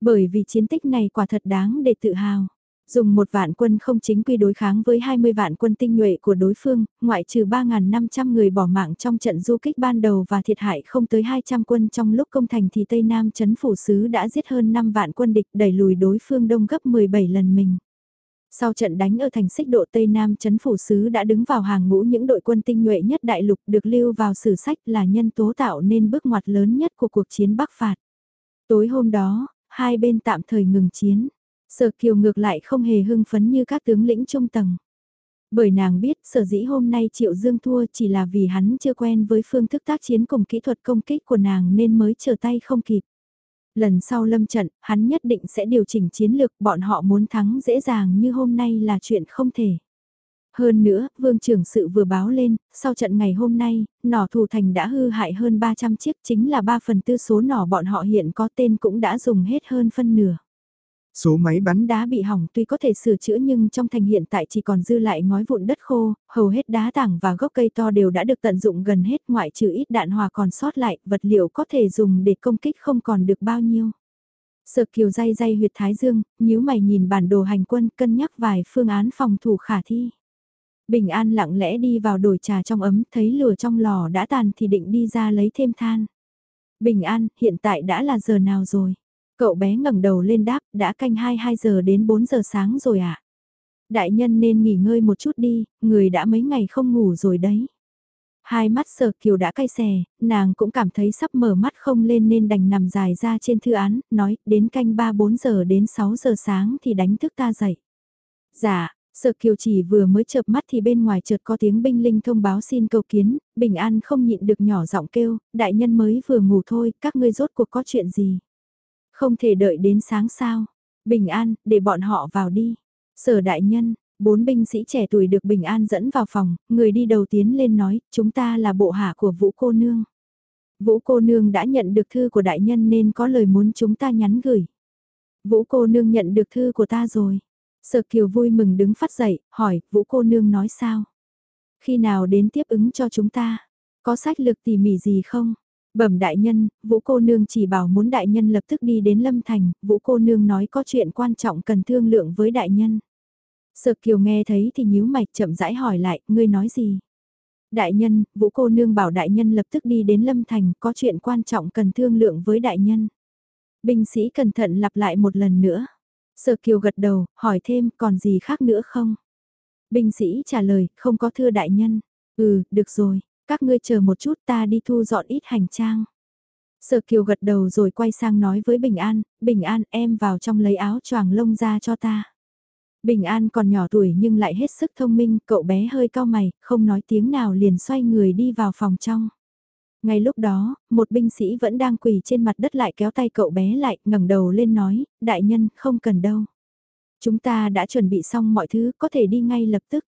Bởi vì chiến tích này quả thật đáng để tự hào. Dùng một vạn quân không chính quy đối kháng với 20 vạn quân tinh nhuệ của đối phương, ngoại trừ 3.500 người bỏ mạng trong trận du kích ban đầu và thiệt hại không tới 200 quân trong lúc công thành thì Tây Nam chấn phủ sứ đã giết hơn 5 vạn quân địch đẩy lùi đối phương đông gấp 17 lần mình. Sau trận đánh ở thành xích độ Tây Nam chấn phủ sứ đã đứng vào hàng ngũ những đội quân tinh nhuệ nhất đại lục được lưu vào sử sách là nhân tố tạo nên bước ngoặt lớn nhất của cuộc chiến Bắc phạt. Tối hôm đó, hai bên tạm thời ngừng chiến. Sở Kiều ngược lại không hề hưng phấn như các tướng lĩnh trung tầng. Bởi nàng biết sở dĩ hôm nay Triệu Dương thua chỉ là vì hắn chưa quen với phương thức tác chiến cùng kỹ thuật công kích của nàng nên mới trở tay không kịp. Lần sau lâm trận, hắn nhất định sẽ điều chỉnh chiến lược bọn họ muốn thắng dễ dàng như hôm nay là chuyện không thể. Hơn nữa, vương trưởng sự vừa báo lên, sau trận ngày hôm nay, nỏ thủ thành đã hư hại hơn 300 chiếc chính là 3 phần tư số nỏ bọn họ hiện có tên cũng đã dùng hết hơn phân nửa. Số máy bắn đá bị hỏng tuy có thể sửa chữa nhưng trong thành hiện tại chỉ còn dư lại ngói vụn đất khô, hầu hết đá tảng và gốc cây to đều đã được tận dụng gần hết ngoại trừ ít đạn hòa còn sót lại, vật liệu có thể dùng để công kích không còn được bao nhiêu. Sợ kiều dây dây huyệt thái dương, nhíu mày nhìn bản đồ hành quân cân nhắc vài phương án phòng thủ khả thi. Bình an lặng lẽ đi vào đổi trà trong ấm, thấy lửa trong lò đã tàn thì định đi ra lấy thêm than. Bình an, hiện tại đã là giờ nào rồi? Cậu bé ngẩng đầu lên đáp, đã canh 22 giờ đến 4 giờ sáng rồi ạ. À? Đại nhân nên nghỉ ngơi một chút đi, người đã mấy ngày không ngủ rồi đấy. Hai mắt sở kiều đã cay xè, nàng cũng cảm thấy sắp mở mắt không lên nên đành nằm dài ra trên thư án, nói, đến canh 3-4 giờ đến 6 giờ sáng thì đánh thức ta dậy. Dạ, Sợ Kiều chỉ vừa mới chợp mắt thì bên ngoài chợt có tiếng binh linh thông báo xin cầu kiến, Bình An không nhịn được nhỏ giọng kêu, đại nhân mới vừa ngủ thôi, các ngươi rốt cuộc có chuyện gì. Không thể đợi đến sáng sao. Bình An, để bọn họ vào đi. Sở đại nhân, bốn binh sĩ trẻ tuổi được Bình An dẫn vào phòng, người đi đầu tiến lên nói, chúng ta là bộ hạ của Vũ cô nương. Vũ cô nương đã nhận được thư của đại nhân nên có lời muốn chúng ta nhắn gửi. Vũ cô nương nhận được thư của ta rồi. Sở Kiều vui mừng đứng phát dậy, hỏi, Vũ cô nương nói sao? Khi nào đến tiếp ứng cho chúng ta? Có sách lược tỉ mỉ gì không? Bẩm đại nhân, Vũ cô nương chỉ bảo muốn đại nhân lập tức đi đến Lâm Thành, Vũ cô nương nói có chuyện quan trọng cần thương lượng với đại nhân. Sở Kiều nghe thấy thì nhíu mày chậm rãi hỏi lại, ngươi nói gì? Đại nhân, Vũ cô nương bảo đại nhân lập tức đi đến Lâm Thành, có chuyện quan trọng cần thương lượng với đại nhân. Binh sĩ cẩn thận lặp lại một lần nữa. Sở Kiều gật đầu, hỏi thêm còn gì khác nữa không? Binh sĩ trả lời, không có thưa đại nhân. Ừ, được rồi, các ngươi chờ một chút ta đi thu dọn ít hành trang. Sở Kiều gật đầu rồi quay sang nói với Bình An, Bình An em vào trong lấy áo choàng lông ra cho ta. Bình An còn nhỏ tuổi nhưng lại hết sức thông minh, cậu bé hơi cao mày, không nói tiếng nào liền xoay người đi vào phòng trong. Ngay lúc đó, một binh sĩ vẫn đang quỳ trên mặt đất lại kéo tay cậu bé lại, ngẩng đầu lên nói, đại nhân, không cần đâu. Chúng ta đã chuẩn bị xong mọi thứ, có thể đi ngay lập tức.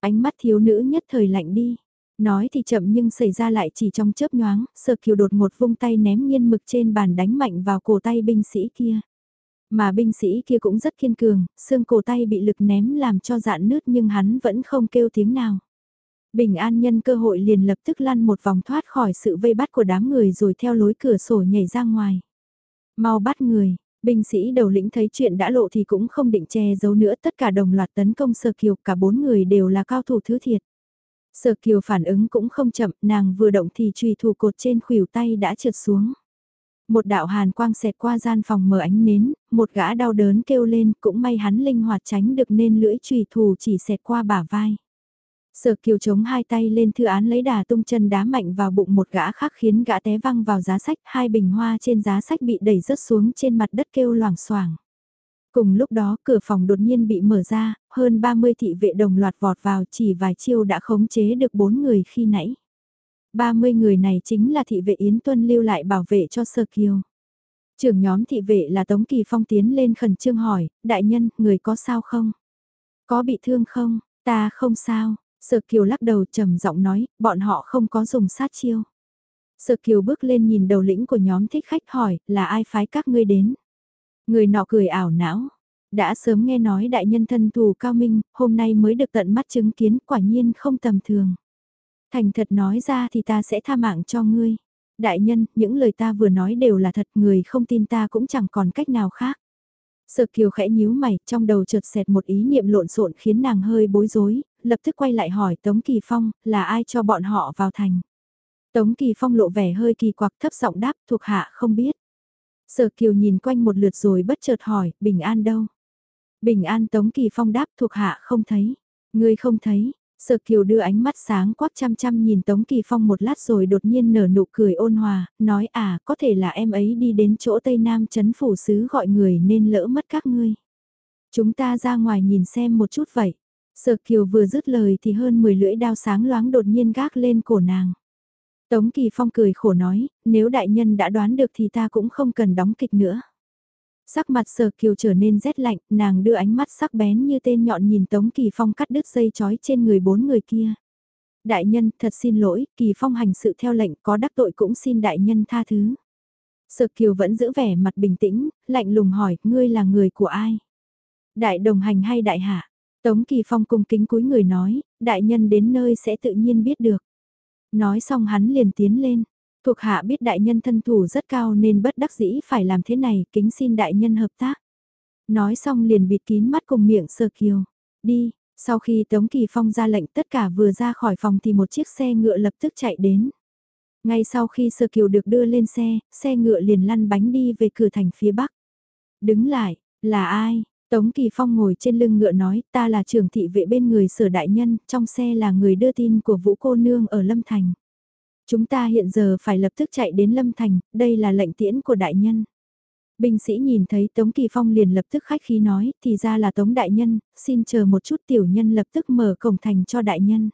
Ánh mắt thiếu nữ nhất thời lạnh đi. Nói thì chậm nhưng xảy ra lại chỉ trong chớp nhoáng, sơ kiều đột một vung tay ném nghiên mực trên bàn đánh mạnh vào cổ tay binh sĩ kia. Mà binh sĩ kia cũng rất kiên cường, xương cổ tay bị lực ném làm cho dạn nứt nhưng hắn vẫn không kêu tiếng nào. Bình an nhân cơ hội liền lập tức lăn một vòng thoát khỏi sự vây bắt của đám người rồi theo lối cửa sổ nhảy ra ngoài. Mau bắt người, binh sĩ đầu lĩnh thấy chuyện đã lộ thì cũng không định che giấu nữa tất cả đồng loạt tấn công sơ kiều cả bốn người đều là cao thủ thứ thiệt. Sở kiều phản ứng cũng không chậm, nàng vừa động thì trùy thủ cột trên khuỷu tay đã trượt xuống. Một đạo hàn quang xẹt qua gian phòng mở ánh nến, một gã đau đớn kêu lên, cũng may hắn linh hoạt tránh được nên lưỡi trùy thủ chỉ xẹt qua bả vai. Sở kiều chống hai tay lên thư án lấy đà tung chân đá mạnh vào bụng một gã khác khiến gã té văng vào giá sách, hai bình hoa trên giá sách bị đẩy rớt xuống trên mặt đất kêu loảng xoảng. Cùng lúc đó cửa phòng đột nhiên bị mở ra, hơn 30 thị vệ đồng loạt vọt vào chỉ vài chiêu đã khống chế được bốn người khi nãy. 30 người này chính là thị vệ Yến Tuân lưu lại bảo vệ cho Sơ Kiều. Trưởng nhóm thị vệ là Tống Kỳ Phong tiến lên khẩn trương hỏi, đại nhân, người có sao không? Có bị thương không? Ta không sao. Sở Kiều lắc đầu trầm giọng nói, bọn họ không có dùng sát chiêu. Sở Kiều bước lên nhìn đầu lĩnh của nhóm thích khách hỏi, là ai phái các ngươi đến? Người nọ cười ảo não. Đã sớm nghe nói đại nhân thân thù cao minh, hôm nay mới được tận mắt chứng kiến quả nhiên không tầm thường. Thành thật nói ra thì ta sẽ tha mạng cho ngươi. Đại nhân, những lời ta vừa nói đều là thật người không tin ta cũng chẳng còn cách nào khác. Sở kiều khẽ nhíu mày, trong đầu chợt xẹt một ý niệm lộn xộn khiến nàng hơi bối rối, lập tức quay lại hỏi Tống Kỳ Phong, là ai cho bọn họ vào thành. Tống Kỳ Phong lộ vẻ hơi kỳ quặc thấp giọng đáp thuộc hạ không biết. Sở kiều nhìn quanh một lượt rồi bất chợt hỏi, bình an đâu? Bình an Tống Kỳ Phong đáp thuộc hạ không thấy. Ngươi không thấy, Sở Kiều đưa ánh mắt sáng quắc chăm chăm nhìn Tống Kỳ Phong một lát rồi đột nhiên nở nụ cười ôn hòa, nói à có thể là em ấy đi đến chỗ Tây Nam chấn phủ sứ gọi người nên lỡ mất các ngươi. Chúng ta ra ngoài nhìn xem một chút vậy. Sở Kiều vừa dứt lời thì hơn 10 lưỡi đao sáng loáng đột nhiên gác lên cổ nàng. Tống Kỳ Phong cười khổ nói, nếu đại nhân đã đoán được thì ta cũng không cần đóng kịch nữa. Sắc mặt sở kiều trở nên rét lạnh, nàng đưa ánh mắt sắc bén như tên nhọn nhìn Tống Kỳ Phong cắt đứt dây chói trên người bốn người kia. Đại nhân, thật xin lỗi, Kỳ Phong hành sự theo lệnh có đắc tội cũng xin đại nhân tha thứ. Sở kiều vẫn giữ vẻ mặt bình tĩnh, lạnh lùng hỏi, ngươi là người của ai? Đại đồng hành hay đại hạ? Tống Kỳ Phong cung kính cúi người nói, đại nhân đến nơi sẽ tự nhiên biết được. Nói xong hắn liền tiến lên, Thuộc hạ biết đại nhân thân thủ rất cao nên bất đắc dĩ phải làm thế này, kính xin đại nhân hợp tác. Nói xong liền bịt kín mắt cùng miệng sơ kiều. Đi, sau khi Tống Kỳ Phong ra lệnh tất cả vừa ra khỏi phòng thì một chiếc xe ngựa lập tức chạy đến. Ngay sau khi sơ kiều được đưa lên xe, xe ngựa liền lăn bánh đi về cửa thành phía bắc. Đứng lại, là ai? Tống Kỳ Phong ngồi trên lưng ngựa nói, ta là trưởng thị vệ bên người sở đại nhân, trong xe là người đưa tin của Vũ Cô Nương ở Lâm Thành. Chúng ta hiện giờ phải lập tức chạy đến Lâm Thành, đây là lệnh tiễn của đại nhân. Binh sĩ nhìn thấy Tống Kỳ Phong liền lập tức khách khí nói, thì ra là Tống Đại Nhân, xin chờ một chút tiểu nhân lập tức mở cổng thành cho đại nhân.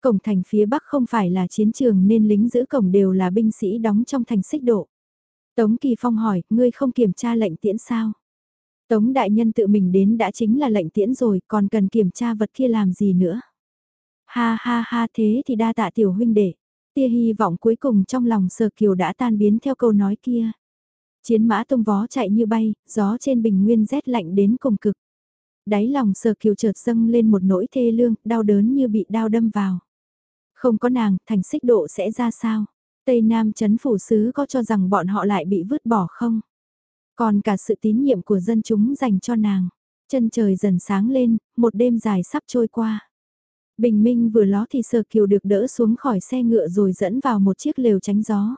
Cổng thành phía bắc không phải là chiến trường nên lính giữ cổng đều là binh sĩ đóng trong thành xích độ. Tống Kỳ Phong hỏi, ngươi không kiểm tra lệnh tiễn sao? Tống Đại Nhân tự mình đến đã chính là lệnh tiễn rồi, còn cần kiểm tra vật kia làm gì nữa? Ha ha ha thế thì đa tạ tiểu huynh đệ. Tia hy vọng cuối cùng trong lòng sở kiều đã tan biến theo câu nói kia. Chiến mã tung vó chạy như bay, gió trên bình nguyên rét lạnh đến cùng cực. Đáy lòng sờ kiều chợt dâng lên một nỗi thê lương, đau đớn như bị đau đâm vào. Không có nàng, thành xích độ sẽ ra sao? Tây Nam chấn phủ sứ có cho rằng bọn họ lại bị vứt bỏ không? Còn cả sự tín nhiệm của dân chúng dành cho nàng. Chân trời dần sáng lên, một đêm dài sắp trôi qua. Bình minh vừa ló thì sơ kiều được đỡ xuống khỏi xe ngựa rồi dẫn vào một chiếc lều tránh gió.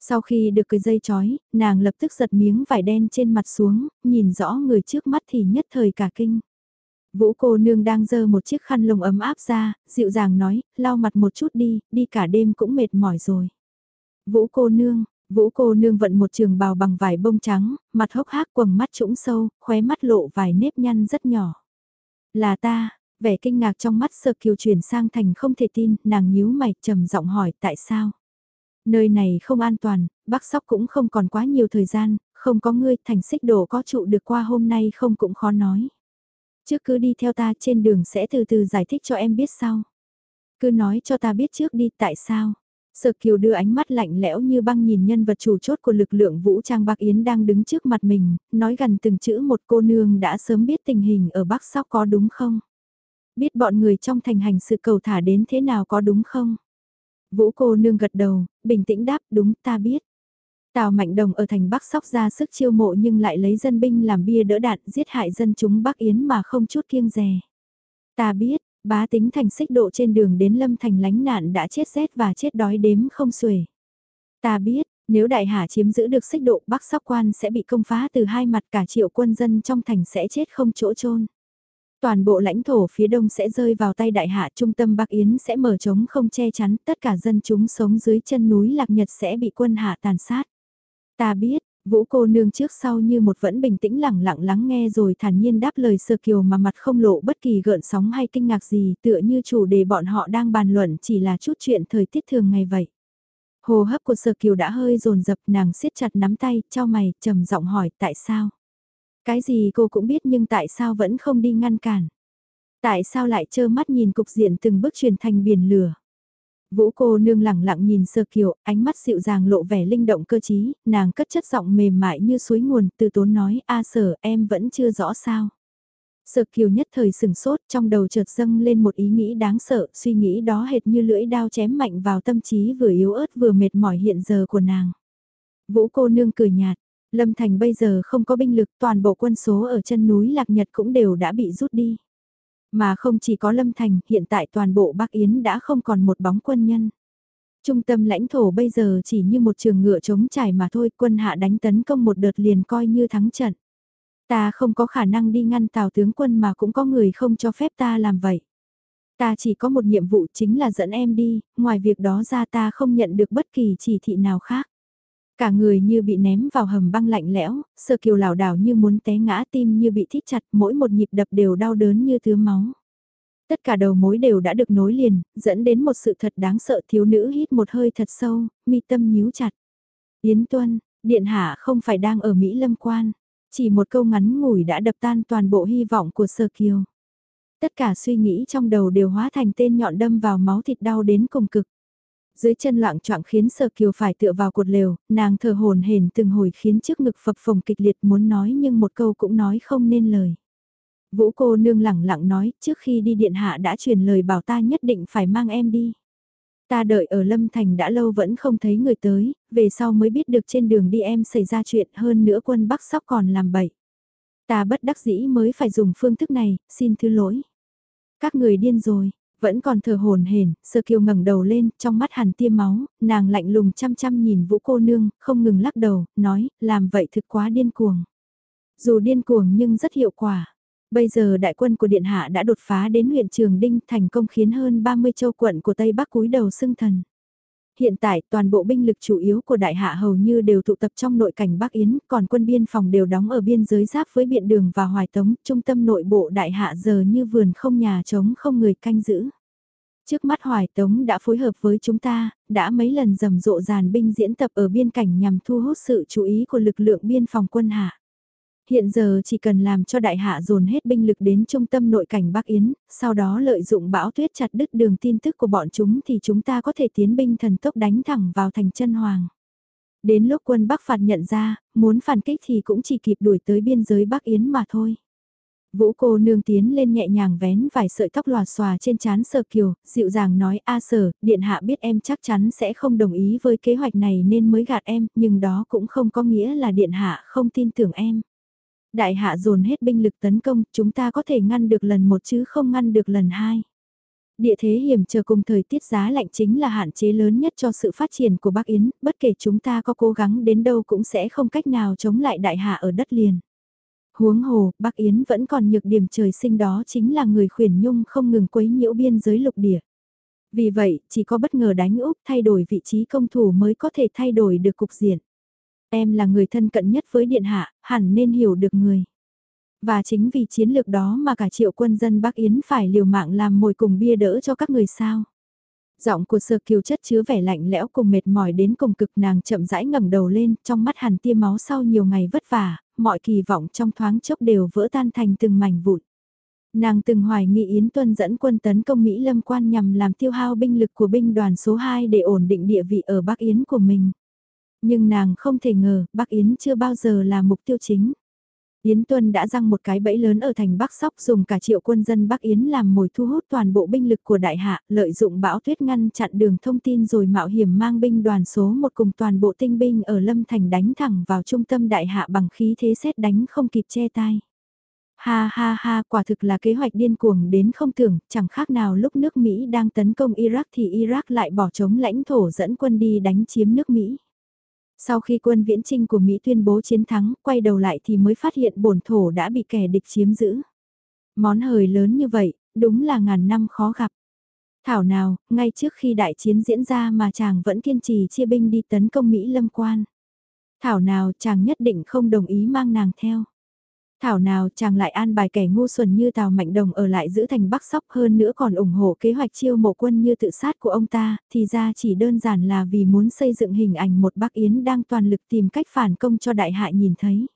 Sau khi được cười dây chói, nàng lập tức giật miếng vải đen trên mặt xuống, nhìn rõ người trước mắt thì nhất thời cả kinh. Vũ cô nương đang dơ một chiếc khăn lồng ấm áp ra, dịu dàng nói, lau mặt một chút đi, đi cả đêm cũng mệt mỏi rồi. Vũ cô nương, Vũ cô nương vận một trường bào bằng vải bông trắng, mặt hốc hác quầng mắt trũng sâu, khóe mắt lộ vài nếp nhăn rất nhỏ. Là ta, vẻ kinh ngạc trong mắt sơ kiều chuyển sang thành không thể tin, nàng nhíu mày trầm giọng hỏi tại sao. Nơi này không an toàn, bác sóc cũng không còn quá nhiều thời gian, không có ngươi thành xích đồ có trụ được qua hôm nay không cũng khó nói. Trước cứ đi theo ta trên đường sẽ từ từ giải thích cho em biết sau. Cứ nói cho ta biết trước đi tại sao. Sở Kiều đưa ánh mắt lạnh lẽo như băng nhìn nhân vật chủ chốt của lực lượng vũ trang Bắc Yến đang đứng trước mặt mình, nói gần từng chữ một cô nương đã sớm biết tình hình ở Bắc Sóc có đúng không? Biết bọn người trong thành hành sự cầu thả đến thế nào có đúng không? Vũ cô nương gật đầu, bình tĩnh đáp đúng ta biết. Tào Mạnh Đồng ở thành Bắc Sóc ra sức chiêu mộ nhưng lại lấy dân binh làm bia đỡ đạn giết hại dân chúng Bắc Yến mà không chút kiêng dè. Ta biết, bá tính thành xích độ trên đường đến lâm thành lánh nạn đã chết rét và chết đói đếm không xuể. Ta biết, nếu đại hạ chiếm giữ được xích độ Bắc Sóc quan sẽ bị công phá từ hai mặt cả triệu quân dân trong thành sẽ chết không chỗ chôn Toàn bộ lãnh thổ phía đông sẽ rơi vào tay đại hạ trung tâm Bắc Yến sẽ mở trống không che chắn tất cả dân chúng sống dưới chân núi Lạc Nhật sẽ bị quân hạ tàn sát. Ta biết, Vũ cô nương trước sau như một vẫn bình tĩnh lẳng lặng lắng nghe rồi thản nhiên đáp lời sơ kiều mà mặt không lộ bất kỳ gợn sóng hay kinh ngạc gì tựa như chủ đề bọn họ đang bàn luận chỉ là chút chuyện thời tiết thường ngày vậy. Hồ hấp của sơ kiều đã hơi rồn rập nàng siết chặt nắm tay, cho mày, trầm giọng hỏi tại sao. Cái gì cô cũng biết nhưng tại sao vẫn không đi ngăn cản. Tại sao lại trơ mắt nhìn cục diện từng bước truyền thành biển lửa. Vũ cô nương lẳng lặng nhìn sơ kiều, ánh mắt dịu dàng lộ vẻ linh động cơ trí, nàng cất chất giọng mềm mại như suối nguồn, từ tốn nói, a sở em vẫn chưa rõ sao. Sơ kiều nhất thời sừng sốt, trong đầu chợt dâng lên một ý nghĩ đáng sợ, suy nghĩ đó hệt như lưỡi đao chém mạnh vào tâm trí vừa yếu ớt vừa mệt mỏi hiện giờ của nàng. Vũ cô nương cười nhạt, Lâm Thành bây giờ không có binh lực, toàn bộ quân số ở chân núi Lạc Nhật cũng đều đã bị rút đi. Mà không chỉ có Lâm Thành, hiện tại toàn bộ Bắc Yến đã không còn một bóng quân nhân. Trung tâm lãnh thổ bây giờ chỉ như một trường ngựa trống trải mà thôi, quân hạ đánh tấn công một đợt liền coi như thắng trận. Ta không có khả năng đi ngăn tào tướng quân mà cũng có người không cho phép ta làm vậy. Ta chỉ có một nhiệm vụ chính là dẫn em đi, ngoài việc đó ra ta không nhận được bất kỳ chỉ thị nào khác. Cả người như bị ném vào hầm băng lạnh lẽo, sơ kiều lảo đảo như muốn té ngã tim như bị thít chặt, mỗi một nhịp đập đều đau đớn như thứ máu. Tất cả đầu mối đều đã được nối liền, dẫn đến một sự thật đáng sợ thiếu nữ hít một hơi thật sâu, mi tâm nhíu chặt. Yến Tuân, Điện Hạ không phải đang ở Mỹ Lâm Quan, chỉ một câu ngắn ngủi đã đập tan toàn bộ hy vọng của Sơ Kiều. Tất cả suy nghĩ trong đầu đều hóa thành tên nhọn đâm vào máu thịt đau đến cùng cực dưới chân loạn trọng khiến Sở Kiều phải tựa vào cột lều, nàng thở hồn hển từng hồi khiến trước ngực phập phồng kịch liệt muốn nói nhưng một câu cũng nói không nên lời. Vũ cô nương lẳng lặng nói, trước khi đi điện hạ đã truyền lời bảo ta nhất định phải mang em đi. Ta đợi ở Lâm Thành đã lâu vẫn không thấy người tới, về sau mới biết được trên đường đi em xảy ra chuyện hơn nữa quân Bắc Sóc còn làm bậy. Ta bất đắc dĩ mới phải dùng phương thức này, xin thứ lỗi. Các người điên rồi, vẫn còn thờ hồn hển, sơ kiều ngẩng đầu lên, trong mắt hàn tiêm máu, nàng lạnh lùng chăm chăm nhìn vũ cô nương, không ngừng lắc đầu, nói, làm vậy thực quá điên cuồng. Dù điên cuồng nhưng rất hiệu quả. Bây giờ đại quân của Điện Hạ đã đột phá đến huyện Trường Đinh thành công khiến hơn 30 châu quận của Tây Bắc cúi đầu xưng thần. Hiện tại toàn bộ binh lực chủ yếu của đại hạ hầu như đều tụ tập trong nội cảnh Bắc Yến, còn quân biên phòng đều đóng ở biên giới giáp với biện đường và hoài tống, trung tâm nội bộ đại hạ giờ như vườn không nhà trống không người canh giữ. Trước mắt hoài tống đã phối hợp với chúng ta, đã mấy lần rầm rộ dàn binh diễn tập ở biên cảnh nhằm thu hút sự chú ý của lực lượng biên phòng quân hạ. Hiện giờ chỉ cần làm cho đại hạ dồn hết binh lực đến trung tâm nội cảnh Bắc Yến, sau đó lợi dụng bão tuyết chặt đứt đường tin tức của bọn chúng thì chúng ta có thể tiến binh thần tốc đánh thẳng vào thành chân hoàng. Đến lúc quân Bắc phạt nhận ra, muốn phản kích thì cũng chỉ kịp đuổi tới biên giới Bắc Yến mà thôi. Vũ cô nương tiến lên nhẹ nhàng vén vài sợi tóc lòa xòa trên trán sờ Kiều, dịu dàng nói a Sở, điện hạ biết em chắc chắn sẽ không đồng ý với kế hoạch này nên mới gạt em, nhưng đó cũng không có nghĩa là điện hạ không tin tưởng em. Đại hạ dồn hết binh lực tấn công, chúng ta có thể ngăn được lần một chứ không ngăn được lần hai. Địa thế hiểm trở cùng thời tiết giá lạnh chính là hạn chế lớn nhất cho sự phát triển của Bắc Yến, bất kể chúng ta có cố gắng đến đâu cũng sẽ không cách nào chống lại đại hạ ở đất liền. Huống hồ, Bắc Yến vẫn còn nhược điểm trời sinh đó chính là người khuyển nhung không ngừng quấy nhiễu biên giới lục địa. Vì vậy, chỉ có bất ngờ đánh Úc thay đổi vị trí công thủ mới có thể thay đổi được cục diện. Em là người thân cận nhất với Điện Hạ, hẳn nên hiểu được người. Và chính vì chiến lược đó mà cả triệu quân dân Bắc Yến phải liều mạng làm mồi cùng bia đỡ cho các người sao. Giọng của sơ kiều chất chứa vẻ lạnh lẽo cùng mệt mỏi đến cùng cực nàng chậm rãi ngẩng đầu lên, trong mắt hàn tia máu sau nhiều ngày vất vả, mọi kỳ vọng trong thoáng chốc đều vỡ tan thành từng mảnh vụn. Nàng từng hoài nghị Yến Tuân dẫn quân tấn công Mỹ Lâm Quan nhằm làm tiêu hao binh lực của binh đoàn số 2 để ổn định địa vị ở Bắc Yến của mình. Nhưng nàng không thể ngờ Bắc Yến chưa bao giờ là mục tiêu chính. Yến Tuân đã răng một cái bẫy lớn ở thành Bắc Sóc dùng cả triệu quân dân Bắc Yến làm mồi thu hút toàn bộ binh lực của đại hạ, lợi dụng bão tuyết ngăn chặn đường thông tin rồi mạo hiểm mang binh đoàn số một cùng toàn bộ tinh binh ở Lâm Thành đánh thẳng vào trung tâm đại hạ bằng khí thế xét đánh không kịp che tai. Ha ha ha, quả thực là kế hoạch điên cuồng đến không tưởng, chẳng khác nào lúc nước Mỹ đang tấn công Iraq thì Iraq lại bỏ trống lãnh thổ dẫn quân đi đánh chiếm nước Mỹ. Sau khi quân viễn trinh của Mỹ tuyên bố chiến thắng, quay đầu lại thì mới phát hiện bổn thổ đã bị kẻ địch chiếm giữ. Món hời lớn như vậy, đúng là ngàn năm khó gặp. Thảo nào, ngay trước khi đại chiến diễn ra mà chàng vẫn kiên trì chia binh đi tấn công Mỹ lâm quan. Thảo nào chàng nhất định không đồng ý mang nàng theo. Thảo nào chàng lại an bài kẻ ngu xuẩn như Tào Mạnh Đồng ở lại giữ thành Bắc Sóc hơn nữa còn ủng hộ kế hoạch chiêu mộ quân như tự sát của ông ta, thì ra chỉ đơn giản là vì muốn xây dựng hình ảnh một Bắc Yến đang toàn lực tìm cách phản công cho đại hại nhìn thấy.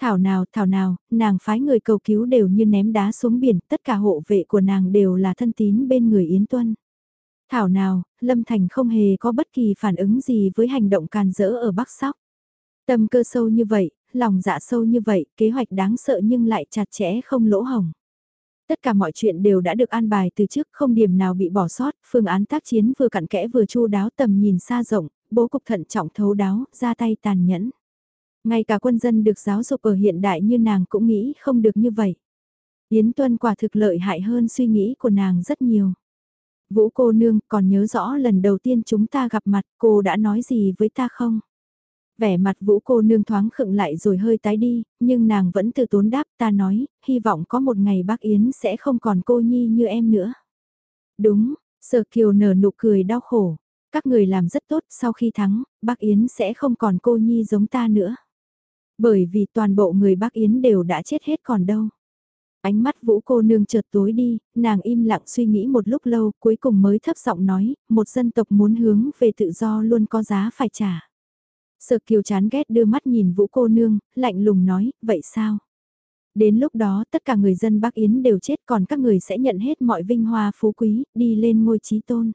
Thảo nào, thảo nào, nàng phái người cầu cứu đều như ném đá xuống biển, tất cả hộ vệ của nàng đều là thân tín bên người Yến Tuân. Thảo nào, Lâm Thành không hề có bất kỳ phản ứng gì với hành động càn rỡ ở Bắc Sóc. Tâm cơ sâu như vậy, lòng dạ sâu như vậy, kế hoạch đáng sợ nhưng lại chặt chẽ không lỗ hồng. Tất cả mọi chuyện đều đã được an bài từ trước, không điểm nào bị bỏ sót, phương án tác chiến vừa cặn kẽ vừa chu đáo tầm nhìn xa rộng, bố cục thận trọng thấu đáo, ra tay tàn nhẫn. Ngay cả quân dân được giáo dục ở hiện đại như nàng cũng nghĩ không được như vậy. Yến Tuân quả thực lợi hại hơn suy nghĩ của nàng rất nhiều. Vũ cô nương còn nhớ rõ lần đầu tiên chúng ta gặp mặt cô đã nói gì với ta không? Vẻ mặt vũ cô nương thoáng khựng lại rồi hơi tái đi, nhưng nàng vẫn từ tốn đáp ta nói, hy vọng có một ngày bác Yến sẽ không còn cô nhi như em nữa. Đúng, sở kiều nở nụ cười đau khổ. Các người làm rất tốt sau khi thắng, bác Yến sẽ không còn cô nhi giống ta nữa. Bởi vì toàn bộ người bác Yến đều đã chết hết còn đâu. Ánh mắt vũ cô nương chợt tối đi, nàng im lặng suy nghĩ một lúc lâu cuối cùng mới thấp giọng nói, một dân tộc muốn hướng về tự do luôn có giá phải trả. Sợ kiều chán ghét đưa mắt nhìn vũ cô nương, lạnh lùng nói, vậy sao? Đến lúc đó tất cả người dân Bắc Yến đều chết còn các người sẽ nhận hết mọi vinh hoa phú quý, đi lên ngôi trí tôn.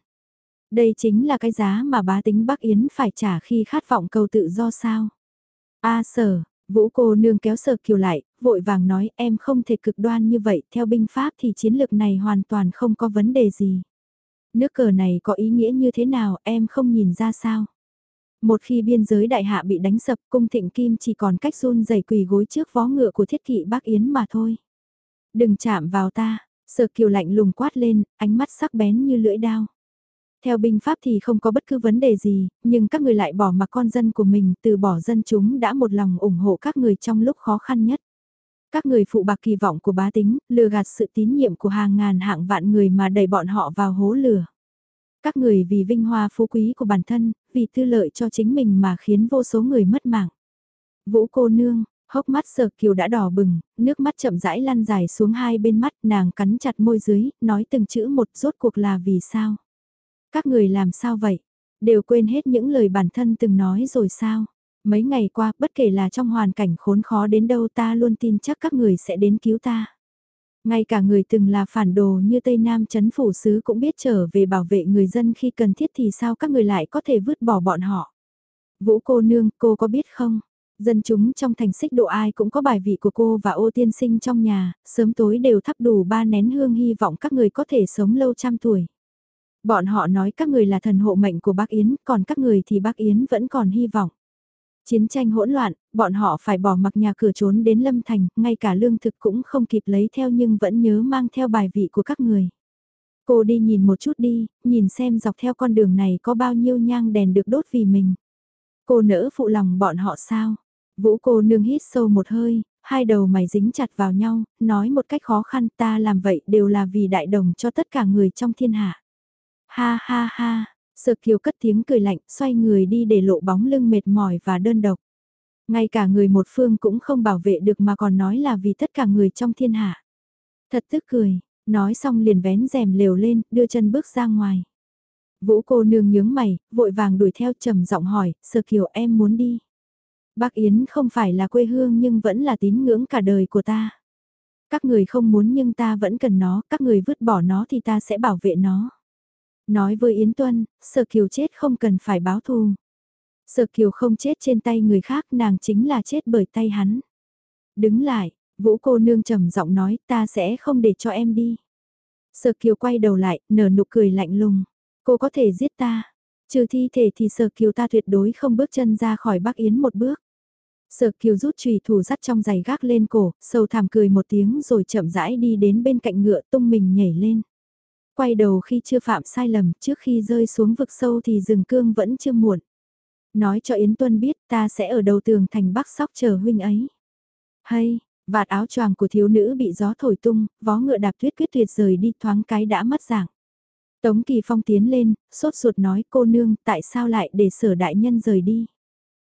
Đây chính là cái giá mà bá tính Bắc Yến phải trả khi khát vọng cầu tự do sao? A sở, vũ cô nương kéo sở kiều lại, vội vàng nói em không thể cực đoan như vậy, theo binh pháp thì chiến lược này hoàn toàn không có vấn đề gì. Nước cờ này có ý nghĩa như thế nào em không nhìn ra sao? Một khi biên giới đại hạ bị đánh sập cung thịnh kim chỉ còn cách run rẩy quỳ gối trước vó ngựa của thiết kỵ bác Yến mà thôi. Đừng chạm vào ta, sợ kiều lạnh lùng quát lên, ánh mắt sắc bén như lưỡi đao. Theo binh pháp thì không có bất cứ vấn đề gì, nhưng các người lại bỏ mặc con dân của mình từ bỏ dân chúng đã một lòng ủng hộ các người trong lúc khó khăn nhất. Các người phụ bạc kỳ vọng của bá tính, lừa gạt sự tín nhiệm của hàng ngàn hạng vạn người mà đẩy bọn họ vào hố lửa. Các người vì vinh hoa phú quý của bản thân, vì tư lợi cho chính mình mà khiến vô số người mất mạng. Vũ cô nương, hốc mắt sở kiều đã đỏ bừng, nước mắt chậm rãi lăn dài xuống hai bên mắt nàng cắn chặt môi dưới, nói từng chữ một rốt cuộc là vì sao. Các người làm sao vậy? Đều quên hết những lời bản thân từng nói rồi sao? Mấy ngày qua, bất kể là trong hoàn cảnh khốn khó đến đâu ta luôn tin chắc các người sẽ đến cứu ta. Ngay cả người từng là phản đồ như Tây Nam chấn phủ sứ cũng biết trở về bảo vệ người dân khi cần thiết thì sao các người lại có thể vứt bỏ bọn họ. Vũ cô nương, cô có biết không? Dân chúng trong thành xích độ ai cũng có bài vị của cô và ô tiên sinh trong nhà, sớm tối đều thắp đủ ba nén hương hy vọng các người có thể sống lâu trăm tuổi. Bọn họ nói các người là thần hộ mệnh của bác Yến, còn các người thì bác Yến vẫn còn hy vọng. Chiến tranh hỗn loạn, bọn họ phải bỏ mặc nhà cửa trốn đến Lâm Thành, ngay cả lương thực cũng không kịp lấy theo nhưng vẫn nhớ mang theo bài vị của các người. Cô đi nhìn một chút đi, nhìn xem dọc theo con đường này có bao nhiêu nhang đèn được đốt vì mình. Cô nỡ phụ lòng bọn họ sao? Vũ cô nương hít sâu một hơi, hai đầu mày dính chặt vào nhau, nói một cách khó khăn ta làm vậy đều là vì đại đồng cho tất cả người trong thiên hạ. Ha ha ha, Sở Kiều cất tiếng cười lạnh, xoay người đi để lộ bóng lưng mệt mỏi và đơn độc. Ngay cả người một phương cũng không bảo vệ được mà còn nói là vì tất cả người trong thiên hạ. Thật tức cười, nói xong liền vén rèm lều lên, đưa chân bước ra ngoài. Vũ cô nương nhướng mày, vội vàng đuổi theo trầm giọng hỏi, Sở Kiều em muốn đi. Bác Yến không phải là quê hương nhưng vẫn là tín ngưỡng cả đời của ta. Các người không muốn nhưng ta vẫn cần nó, các người vứt bỏ nó thì ta sẽ bảo vệ nó. Nói với Yến Tuân, Sở Kiều chết không cần phải báo thù. Sở Kiều không chết trên tay người khác nàng chính là chết bởi tay hắn. Đứng lại, Vũ cô nương trầm giọng nói ta sẽ không để cho em đi. Sở Kiều quay đầu lại, nở nụ cười lạnh lùng. Cô có thể giết ta. Trừ thi thể thì Sở Kiều ta tuyệt đối không bước chân ra khỏi Bắc Yến một bước. Sở Kiều rút chùy thủ dắt trong giày gác lên cổ, sâu thảm cười một tiếng rồi chậm rãi đi đến bên cạnh ngựa tung mình nhảy lên quay đầu khi chưa phạm sai lầm, trước khi rơi xuống vực sâu thì rừng cương vẫn chưa muộn. Nói cho Yến Tuân biết ta sẽ ở đầu tường thành bắc sóc chờ huynh ấy. Hay, vạt áo choàng của thiếu nữ bị gió thổi tung, vó ngựa đạp tuyết quyết tuyệt rời đi thoáng cái đã mất dạng. Tống Kỳ Phong tiến lên, sốt ruột nói cô nương tại sao lại để sở đại nhân rời đi.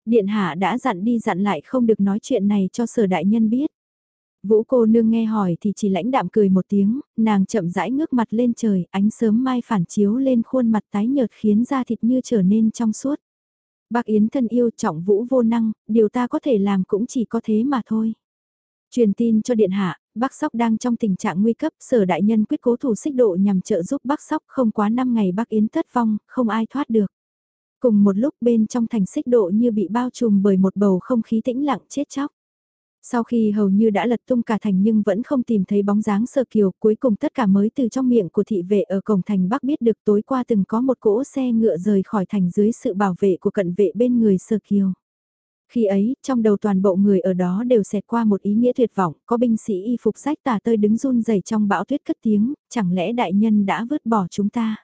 Điện hạ đã dặn đi dặn lại không được nói chuyện này cho sở đại nhân biết. Vũ cô nương nghe hỏi thì chỉ lãnh đạm cười một tiếng, nàng chậm rãi ngước mặt lên trời, ánh sớm mai phản chiếu lên khuôn mặt tái nhợt khiến da thịt như trở nên trong suốt. Bác Yến thân yêu trọng vũ vô năng, điều ta có thể làm cũng chỉ có thế mà thôi. Truyền tin cho Điện Hạ, bác Sóc đang trong tình trạng nguy cấp, sở đại nhân quyết cố thủ xích độ nhằm trợ giúp bác Sóc không quá 5 ngày bác Yến thất vong, không ai thoát được. Cùng một lúc bên trong thành xích độ như bị bao trùm bởi một bầu không khí tĩnh lặng chết chóc. Sau khi hầu như đã lật tung cả thành nhưng vẫn không tìm thấy bóng dáng sơ kiều, cuối cùng tất cả mới từ trong miệng của thị vệ ở cổng thành Bắc biết được tối qua từng có một cỗ xe ngựa rời khỏi thành dưới sự bảo vệ của cận vệ bên người sơ kiều. Khi ấy, trong đầu toàn bộ người ở đó đều xẹt qua một ý nghĩa tuyệt vọng, có binh sĩ y phục sách tà tơi đứng run rẩy trong bão tuyết cất tiếng, chẳng lẽ đại nhân đã vứt bỏ chúng ta.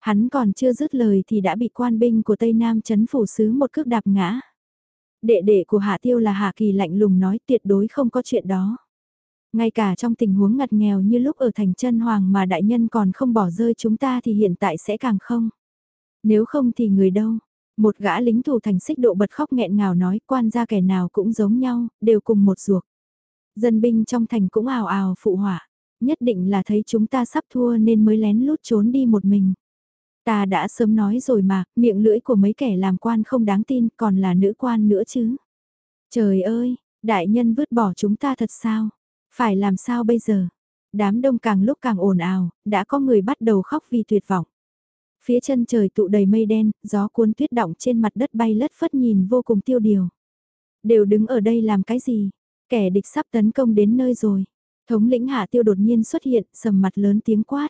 Hắn còn chưa dứt lời thì đã bị quan binh của Tây Nam chấn phủ sứ một cước đạp ngã. Đệ đệ của Hạ Tiêu là Hạ Kỳ lạnh lùng nói tuyệt đối không có chuyện đó. Ngay cả trong tình huống ngặt nghèo như lúc ở thành chân hoàng mà đại nhân còn không bỏ rơi chúng ta thì hiện tại sẽ càng không. Nếu không thì người đâu. Một gã lính thủ thành xích độ bật khóc nghẹn ngào nói quan gia kẻ nào cũng giống nhau, đều cùng một ruột. Dân binh trong thành cũng ào ào phụ họa, nhất định là thấy chúng ta sắp thua nên mới lén lút trốn đi một mình. Ta đã sớm nói rồi mà, miệng lưỡi của mấy kẻ làm quan không đáng tin, còn là nữ quan nữa chứ. Trời ơi, đại nhân vứt bỏ chúng ta thật sao? Phải làm sao bây giờ? Đám đông càng lúc càng ồn ào, đã có người bắt đầu khóc vì tuyệt vọng. Phía chân trời tụ đầy mây đen, gió cuốn tuyết động trên mặt đất bay lất phất nhìn vô cùng tiêu điều. Đều đứng ở đây làm cái gì? Kẻ địch sắp tấn công đến nơi rồi. Thống lĩnh hạ tiêu đột nhiên xuất hiện, sầm mặt lớn tiếng quát.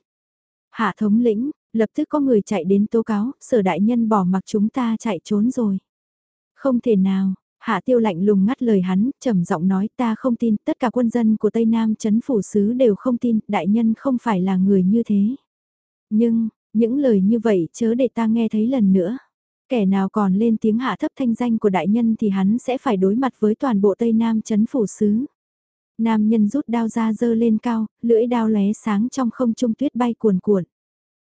Hạ thống lĩnh, Lập tức có người chạy đến tố cáo, sở đại nhân bỏ mặc chúng ta chạy trốn rồi. Không thể nào, hạ tiêu lạnh lùng ngắt lời hắn, trầm giọng nói ta không tin, tất cả quân dân của Tây Nam chấn phủ sứ đều không tin, đại nhân không phải là người như thế. Nhưng, những lời như vậy chớ để ta nghe thấy lần nữa. Kẻ nào còn lên tiếng hạ thấp thanh danh của đại nhân thì hắn sẽ phải đối mặt với toàn bộ Tây Nam chấn phủ sứ. Nam nhân rút đao ra dơ lên cao, lưỡi đao lóe sáng trong không trung tuyết bay cuồn cuộn.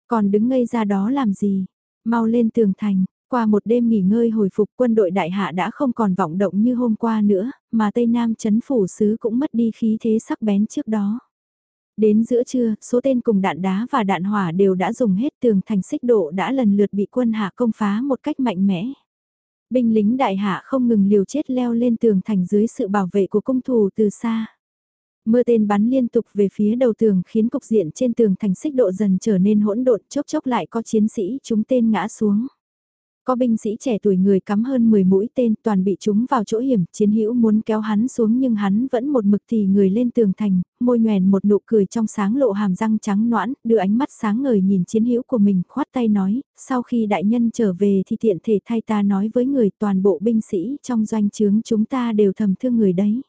Còn đứng ngây ra đó làm gì? Mau lên tường thành, qua một đêm nghỉ ngơi hồi phục quân đội đại hạ đã không còn vọng động như hôm qua nữa, mà Tây Nam chấn phủ sứ cũng mất đi khí thế sắc bén trước đó. Đến giữa trưa, số tên cùng đạn đá và đạn hỏa đều đã dùng hết tường thành xích độ đã lần lượt bị quân hạ công phá một cách mạnh mẽ. Binh lính đại hạ không ngừng liều chết leo lên tường thành dưới sự bảo vệ của cung thủ từ xa. Mưa tên bắn liên tục về phía đầu tường khiến cục diện trên tường thành xích độ dần trở nên hỗn độn chốc chốc lại có chiến sĩ chúng tên ngã xuống. Có binh sĩ trẻ tuổi người cắm hơn 10 mũi tên toàn bị chúng vào chỗ hiểm, chiến hữu muốn kéo hắn xuống nhưng hắn vẫn một mực thì người lên tường thành, môi nhoèn một nụ cười trong sáng lộ hàm răng trắng noãn, đưa ánh mắt sáng ngời nhìn chiến hữu của mình, khoát tay nói, sau khi đại nhân trở về thì tiện thể thay ta nói với người toàn bộ binh sĩ trong doanh trướng chúng ta đều thầm thương người đấy.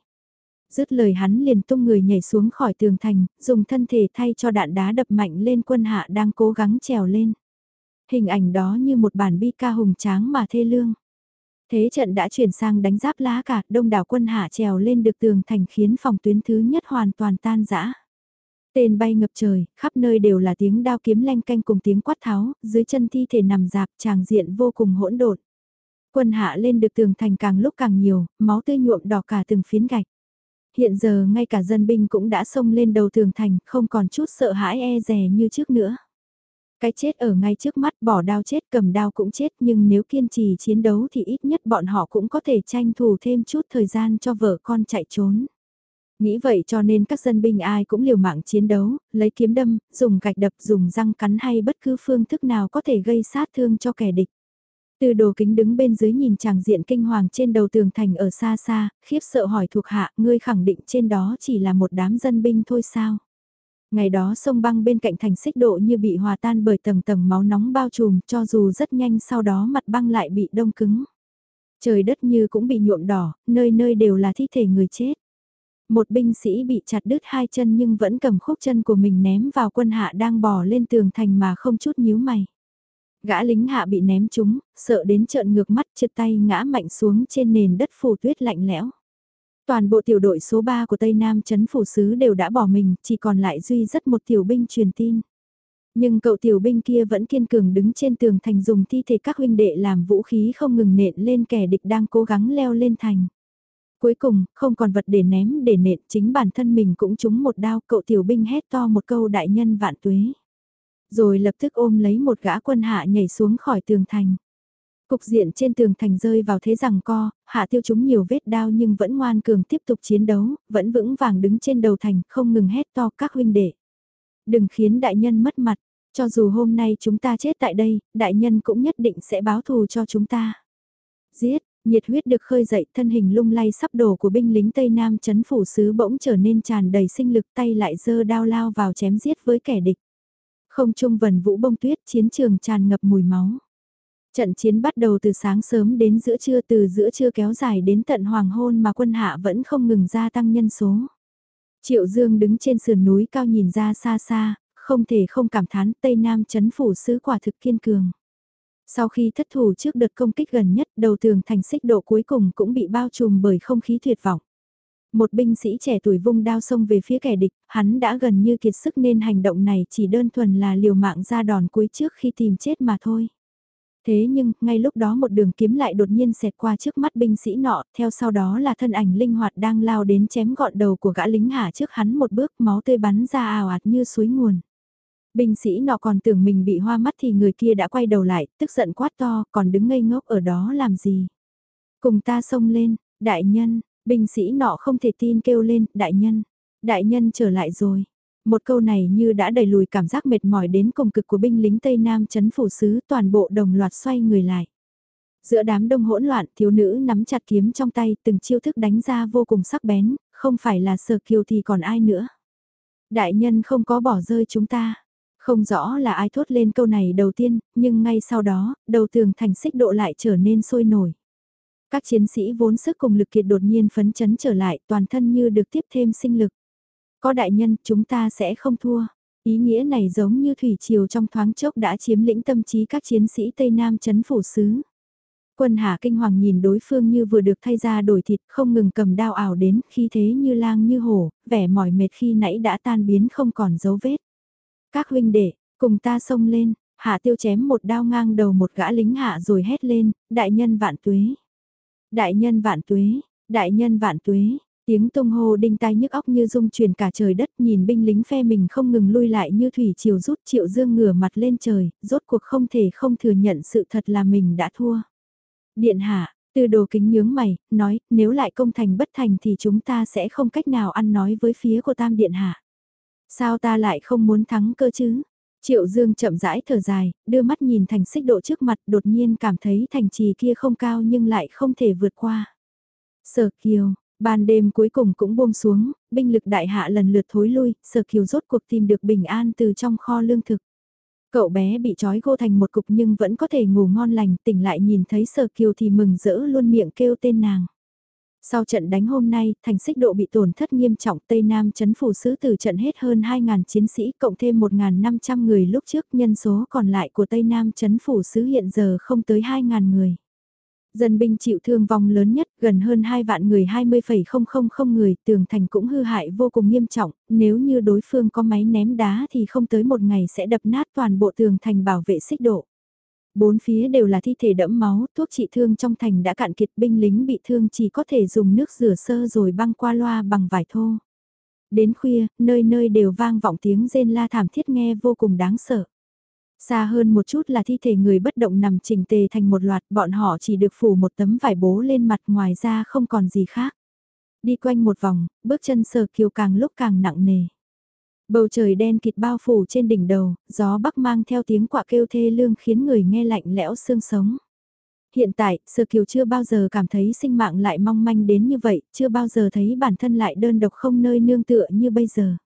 Dứt lời hắn liền tung người nhảy xuống khỏi tường thành, dùng thân thể thay cho đạn đá đập mạnh lên quân hạ đang cố gắng trèo lên. Hình ảnh đó như một bản bi ca hùng tráng mà thê lương. Thế trận đã chuyển sang đánh giáp lá cả, đông đảo quân hạ trèo lên được tường thành khiến phòng tuyến thứ nhất hoàn toàn tan rã. Tên bay ngập trời, khắp nơi đều là tiếng đao kiếm leng canh cùng tiếng quát tháo, dưới chân thi thể nằm dạp tràng diện vô cùng hỗn độn. Quân hạ lên được tường thành càng lúc càng nhiều, máu tươi nhuộm đỏ cả từng phiến gạch. Hiện giờ ngay cả dân binh cũng đã xông lên đầu tường thành, không còn chút sợ hãi e rè như trước nữa. Cái chết ở ngay trước mắt bỏ đao chết cầm đao cũng chết nhưng nếu kiên trì chiến đấu thì ít nhất bọn họ cũng có thể tranh thủ thêm chút thời gian cho vợ con chạy trốn. Nghĩ vậy cho nên các dân binh ai cũng liều mạng chiến đấu, lấy kiếm đâm, dùng gạch đập, dùng răng cắn hay bất cứ phương thức nào có thể gây sát thương cho kẻ địch. Từ đồ kính đứng bên dưới nhìn chàng diện kinh hoàng trên đầu tường thành ở xa xa, khiếp sợ hỏi thuộc hạ, ngươi khẳng định trên đó chỉ là một đám dân binh thôi sao? Ngày đó sông băng bên cạnh thành xích độ như bị hòa tan bởi tầng tầng máu nóng bao trùm cho dù rất nhanh sau đó mặt băng lại bị đông cứng. Trời đất như cũng bị nhuộm đỏ, nơi nơi đều là thi thể người chết. Một binh sĩ bị chặt đứt hai chân nhưng vẫn cầm khúc chân của mình ném vào quân hạ đang bò lên tường thành mà không chút nhíu mày. Gã lính hạ bị ném trúng, sợ đến trợn ngược mắt trượt tay ngã mạnh xuống trên nền đất phủ tuyết lạnh lẽo. Toàn bộ tiểu đội số 3 của Tây Nam chấn phủ sứ đều đã bỏ mình, chỉ còn lại duy rất một tiểu binh truyền tin. Nhưng cậu tiểu binh kia vẫn kiên cường đứng trên tường thành dùng thi thể các huynh đệ làm vũ khí không ngừng nện lên kẻ địch đang cố gắng leo lên thành. Cuối cùng, không còn vật để ném để nện, chính bản thân mình cũng trúng một đao, cậu tiểu binh hét to một câu đại nhân vạn tuế. Rồi lập tức ôm lấy một gã quân hạ nhảy xuống khỏi tường thành. Cục diện trên tường thành rơi vào thế rằng co, hạ tiêu chúng nhiều vết đao nhưng vẫn ngoan cường tiếp tục chiến đấu, vẫn vững vàng đứng trên đầu thành, không ngừng hét to các huynh đệ. Đừng khiến đại nhân mất mặt, cho dù hôm nay chúng ta chết tại đây, đại nhân cũng nhất định sẽ báo thù cho chúng ta. Giết, nhiệt huyết được khơi dậy thân hình lung lay sắp đổ của binh lính Tây Nam chấn phủ sứ bỗng trở nên tràn đầy sinh lực tay lại dơ đao lao vào chém giết với kẻ địch. Không trung vần vũ bông tuyết chiến trường tràn ngập mùi máu. Trận chiến bắt đầu từ sáng sớm đến giữa trưa từ giữa trưa kéo dài đến tận hoàng hôn mà quân hạ vẫn không ngừng gia tăng nhân số. Triệu Dương đứng trên sườn núi cao nhìn ra xa xa, không thể không cảm thán Tây Nam chấn phủ sứ quả thực kiên cường. Sau khi thất thủ trước đợt công kích gần nhất đầu tường thành xích độ cuối cùng cũng bị bao trùm bởi không khí tuyệt vọng. Một binh sĩ trẻ tuổi vung đao xông về phía kẻ địch, hắn đã gần như kiệt sức nên hành động này chỉ đơn thuần là liều mạng ra đòn cuối trước khi tìm chết mà thôi. Thế nhưng, ngay lúc đó một đường kiếm lại đột nhiên xẹt qua trước mắt binh sĩ nọ, theo sau đó là thân ảnh linh hoạt đang lao đến chém gọn đầu của gã lính hạ trước hắn một bước máu tươi bắn ra ào ạt như suối nguồn. Binh sĩ nọ còn tưởng mình bị hoa mắt thì người kia đã quay đầu lại, tức giận quát to, còn đứng ngây ngốc ở đó làm gì. Cùng ta xông lên, đại nhân, binh sĩ nọ không thể tin kêu lên, đại nhân, đại nhân trở lại rồi. Một câu này như đã đẩy lùi cảm giác mệt mỏi đến cùng cực của binh lính Tây Nam chấn phủ sứ toàn bộ đồng loạt xoay người lại. Giữa đám đông hỗn loạn thiếu nữ nắm chặt kiếm trong tay từng chiêu thức đánh ra vô cùng sắc bén, không phải là sở kiều thì còn ai nữa. Đại nhân không có bỏ rơi chúng ta. Không rõ là ai thốt lên câu này đầu tiên, nhưng ngay sau đó, đầu tường thành xích độ lại trở nên sôi nổi. Các chiến sĩ vốn sức cùng lực kiệt đột nhiên phấn chấn trở lại toàn thân như được tiếp thêm sinh lực. Có đại nhân, chúng ta sẽ không thua. Ý nghĩa này giống như thủy triều trong thoáng chốc đã chiếm lĩnh tâm trí các chiến sĩ Tây Nam chấn phủ xứ Quân hạ kinh hoàng nhìn đối phương như vừa được thay ra đổi thịt không ngừng cầm đao ảo đến khi thế như lang như hổ, vẻ mỏi mệt khi nãy đã tan biến không còn dấu vết. Các huynh đệ, cùng ta xông lên, hạ tiêu chém một đao ngang đầu một gã lính hạ rồi hét lên, đại nhân vạn tuế. Đại nhân vạn tuế, đại nhân vạn tuế, Tiếng tung hô đinh tai nhức óc như rung truyền cả trời đất nhìn binh lính phe mình không ngừng lui lại như thủy chiều rút triệu dương ngửa mặt lên trời, rốt cuộc không thể không thừa nhận sự thật là mình đã thua. Điện hạ, từ đồ kính nhướng mày, nói nếu lại công thành bất thành thì chúng ta sẽ không cách nào ăn nói với phía của tam điện hạ. Sao ta lại không muốn thắng cơ chứ? Triệu Dương chậm rãi thở dài, đưa mắt nhìn thành xích độ trước mặt đột nhiên cảm thấy thành trì kia không cao nhưng lại không thể vượt qua. Sở Kiều, ban đêm cuối cùng cũng buông xuống, binh lực đại hạ lần lượt thối lui, Sở Kiều rốt cuộc tìm được bình an từ trong kho lương thực. Cậu bé bị trói gô thành một cục nhưng vẫn có thể ngủ ngon lành, tỉnh lại nhìn thấy Sở Kiều thì mừng rỡ luôn miệng kêu tên nàng. Sau trận đánh hôm nay, thành xích độ bị tổn thất nghiêm trọng, Tây Nam chấn phủ sứ từ trận hết hơn 2.000 chiến sĩ, cộng thêm 1.500 người lúc trước, nhân số còn lại của Tây Nam chấn phủ sứ hiện giờ không tới 2.000 người. Dân binh chịu thương vong lớn nhất, gần hơn 2 vạn người 20,000 người, tường thành cũng hư hại vô cùng nghiêm trọng, nếu như đối phương có máy ném đá thì không tới một ngày sẽ đập nát toàn bộ tường thành bảo vệ xích độ. Bốn phía đều là thi thể đẫm máu, thuốc trị thương trong thành đã cạn kiệt binh lính bị thương chỉ có thể dùng nước rửa sơ rồi băng qua loa bằng vải thô. Đến khuya, nơi nơi đều vang vọng tiếng rên la thảm thiết nghe vô cùng đáng sợ. Xa hơn một chút là thi thể người bất động nằm chỉnh tề thành một loạt, bọn họ chỉ được phủ một tấm vải bố lên mặt ngoài ra không còn gì khác. Đi quanh một vòng, bước chân sờ kiều càng lúc càng nặng nề. Bầu trời đen kịt bao phủ trên đỉnh đầu, gió bắc mang theo tiếng quạ kêu thê lương khiến người nghe lạnh lẽo xương sống. Hiện tại, Sơ Kiều chưa bao giờ cảm thấy sinh mạng lại mong manh đến như vậy, chưa bao giờ thấy bản thân lại đơn độc không nơi nương tựa như bây giờ.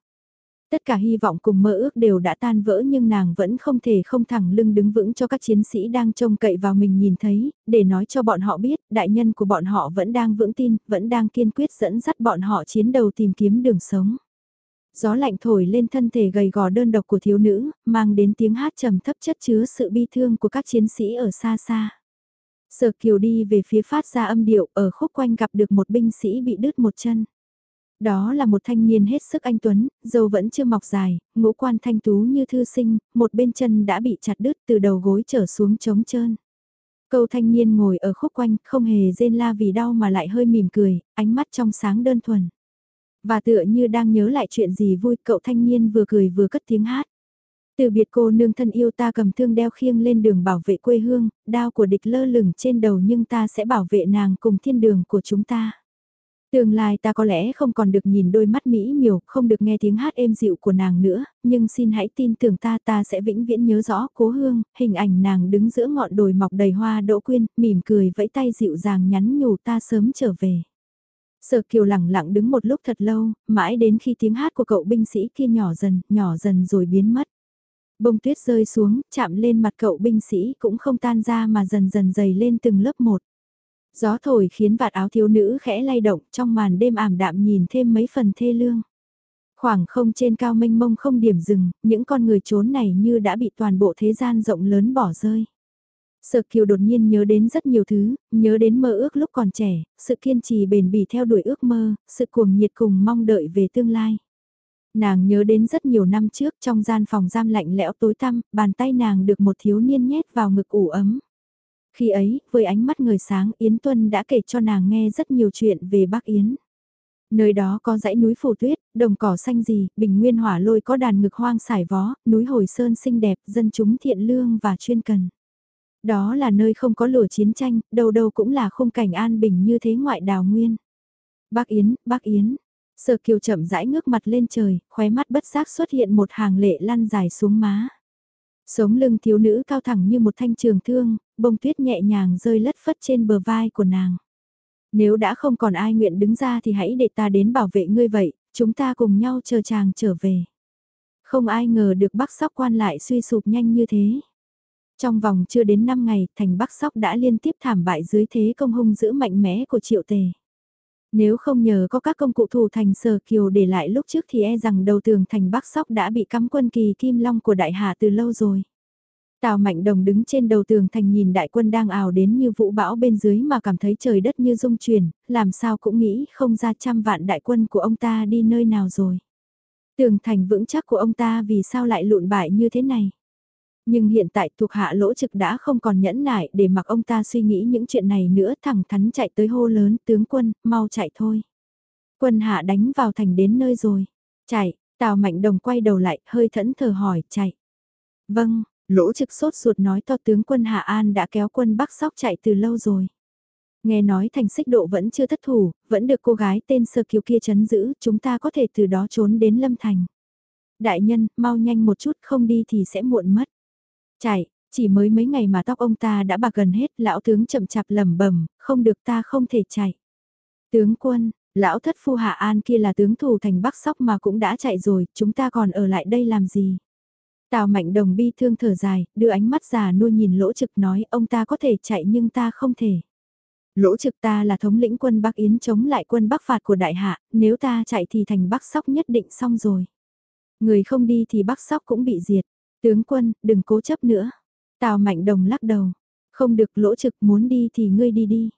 Tất cả hy vọng cùng mơ ước đều đã tan vỡ nhưng nàng vẫn không thể không thẳng lưng đứng vững cho các chiến sĩ đang trông cậy vào mình nhìn thấy, để nói cho bọn họ biết, đại nhân của bọn họ vẫn đang vững tin, vẫn đang kiên quyết dẫn dắt bọn họ chiến đầu tìm kiếm đường sống. Gió lạnh thổi lên thân thể gầy gò đơn độc của thiếu nữ, mang đến tiếng hát trầm thấp chất chứa sự bi thương của các chiến sĩ ở xa xa. Sở kiều đi về phía phát ra âm điệu ở khúc quanh gặp được một binh sĩ bị đứt một chân. Đó là một thanh niên hết sức anh Tuấn, dâu vẫn chưa mọc dài, ngũ quan thanh tú như thư sinh, một bên chân đã bị chặt đứt từ đầu gối trở xuống trống trơn. Câu thanh niên ngồi ở khúc quanh, không hề rên la vì đau mà lại hơi mỉm cười, ánh mắt trong sáng đơn thuần. Và tựa như đang nhớ lại chuyện gì vui, cậu thanh niên vừa cười vừa cất tiếng hát. Từ biệt cô nương thân yêu ta cầm thương đeo khiêng lên đường bảo vệ quê hương, đao của địch lơ lửng trên đầu nhưng ta sẽ bảo vệ nàng cùng thiên đường của chúng ta. Tương lai ta có lẽ không còn được nhìn đôi mắt mỹ miều, không được nghe tiếng hát êm dịu của nàng nữa, nhưng xin hãy tin tưởng ta ta sẽ vĩnh viễn nhớ rõ cố hương, hình ảnh nàng đứng giữa ngọn đồi mọc đầy hoa đỗ quyên, mỉm cười vẫy tay dịu dàng nhắn nhủ ta sớm trở về. Sở kiều lặng lặng đứng một lúc thật lâu, mãi đến khi tiếng hát của cậu binh sĩ kia nhỏ dần, nhỏ dần rồi biến mất. Bông tuyết rơi xuống, chạm lên mặt cậu binh sĩ cũng không tan ra mà dần dần dày lên từng lớp một. Gió thổi khiến vạt áo thiếu nữ khẽ lay động trong màn đêm ảm đạm nhìn thêm mấy phần thê lương. Khoảng không trên cao mênh mông không điểm dừng, những con người trốn này như đã bị toàn bộ thế gian rộng lớn bỏ rơi. Sở Kiều đột nhiên nhớ đến rất nhiều thứ, nhớ đến mơ ước lúc còn trẻ, sự kiên trì bền bỉ theo đuổi ước mơ, sự cuồng nhiệt cùng mong đợi về tương lai. Nàng nhớ đến rất nhiều năm trước trong gian phòng giam lạnh lẽo tối tăm, bàn tay nàng được một thiếu niên nhét vào ngực ủ ấm. Khi ấy, với ánh mắt người sáng Yến Tuân đã kể cho nàng nghe rất nhiều chuyện về Bắc Yến. Nơi đó có dãy núi phủ tuyết, đồng cỏ xanh gì, bình nguyên hỏa lôi có đàn ngực hoang sải vó, núi hồi sơn xinh đẹp, dân chúng thiện lương và chuyên cần. Đó là nơi không có lửa chiến tranh, đâu đâu cũng là khung cảnh an bình như thế ngoại đào nguyên. Bác Yến, bác Yến. Sở kiều chậm rãi ngước mặt lên trời, khóe mắt bất giác xuất hiện một hàng lệ lăn dài xuống má. Sống lưng thiếu nữ cao thẳng như một thanh trường thương, bông tuyết nhẹ nhàng rơi lất phất trên bờ vai của nàng. Nếu đã không còn ai nguyện đứng ra thì hãy để ta đến bảo vệ ngươi vậy, chúng ta cùng nhau chờ chàng trở về. Không ai ngờ được bắc sóc quan lại suy sụp nhanh như thế. Trong vòng chưa đến 5 ngày, thành Bắc Sóc đã liên tiếp thảm bại dưới thế công hung giữ mạnh mẽ của triệu tề. Nếu không nhờ có các công cụ thủ thành sở kiều để lại lúc trước thì e rằng đầu tường thành Bắc Sóc đã bị cắm quân kỳ kim long của đại hạ từ lâu rồi. Tào Mạnh Đồng đứng trên đầu tường thành nhìn đại quân đang ảo đến như vũ bão bên dưới mà cảm thấy trời đất như rung chuyển, làm sao cũng nghĩ không ra trăm vạn đại quân của ông ta đi nơi nào rồi. Tường thành vững chắc của ông ta vì sao lại lụn bại như thế này. Nhưng hiện tại thuộc hạ lỗ trực đã không còn nhẫn nại để mặc ông ta suy nghĩ những chuyện này nữa thẳng thắn chạy tới hô lớn tướng quân, mau chạy thôi. Quân hạ đánh vào thành đến nơi rồi. Chạy, Tào Mạnh Đồng quay đầu lại, hơi thẫn thờ hỏi, chạy. Vâng, lỗ trực sốt ruột nói to tướng quân Hạ An đã kéo quân Bắc Sóc chạy từ lâu rồi. Nghe nói thành xích độ vẫn chưa thất thủ, vẫn được cô gái tên Sơ Kiều kia chấn giữ, chúng ta có thể từ đó trốn đến Lâm Thành. Đại nhân, mau nhanh một chút không đi thì sẽ muộn mất. Chạy, chỉ mới mấy ngày mà tóc ông ta đã bạc gần hết, lão tướng chậm chạp lẩm bẩm không được ta không thể chạy. Tướng quân, lão thất phu Hạ An kia là tướng thủ thành Bắc Sóc mà cũng đã chạy rồi, chúng ta còn ở lại đây làm gì? Tào Mạnh Đồng bi thương thở dài, đưa ánh mắt già nuôi nhìn lỗ trực nói ông ta có thể chạy nhưng ta không thể. Lỗ trực ta là thống lĩnh quân Bắc Yến chống lại quân Bắc phạt của đại hạ, nếu ta chạy thì thành Bắc Sóc nhất định xong rồi. Người không đi thì Bắc Sóc cũng bị diệt. Tướng quân, đừng cố chấp nữa. Tào Mạnh Đồng lắc đầu. Không được lỗ trực muốn đi thì ngươi đi đi.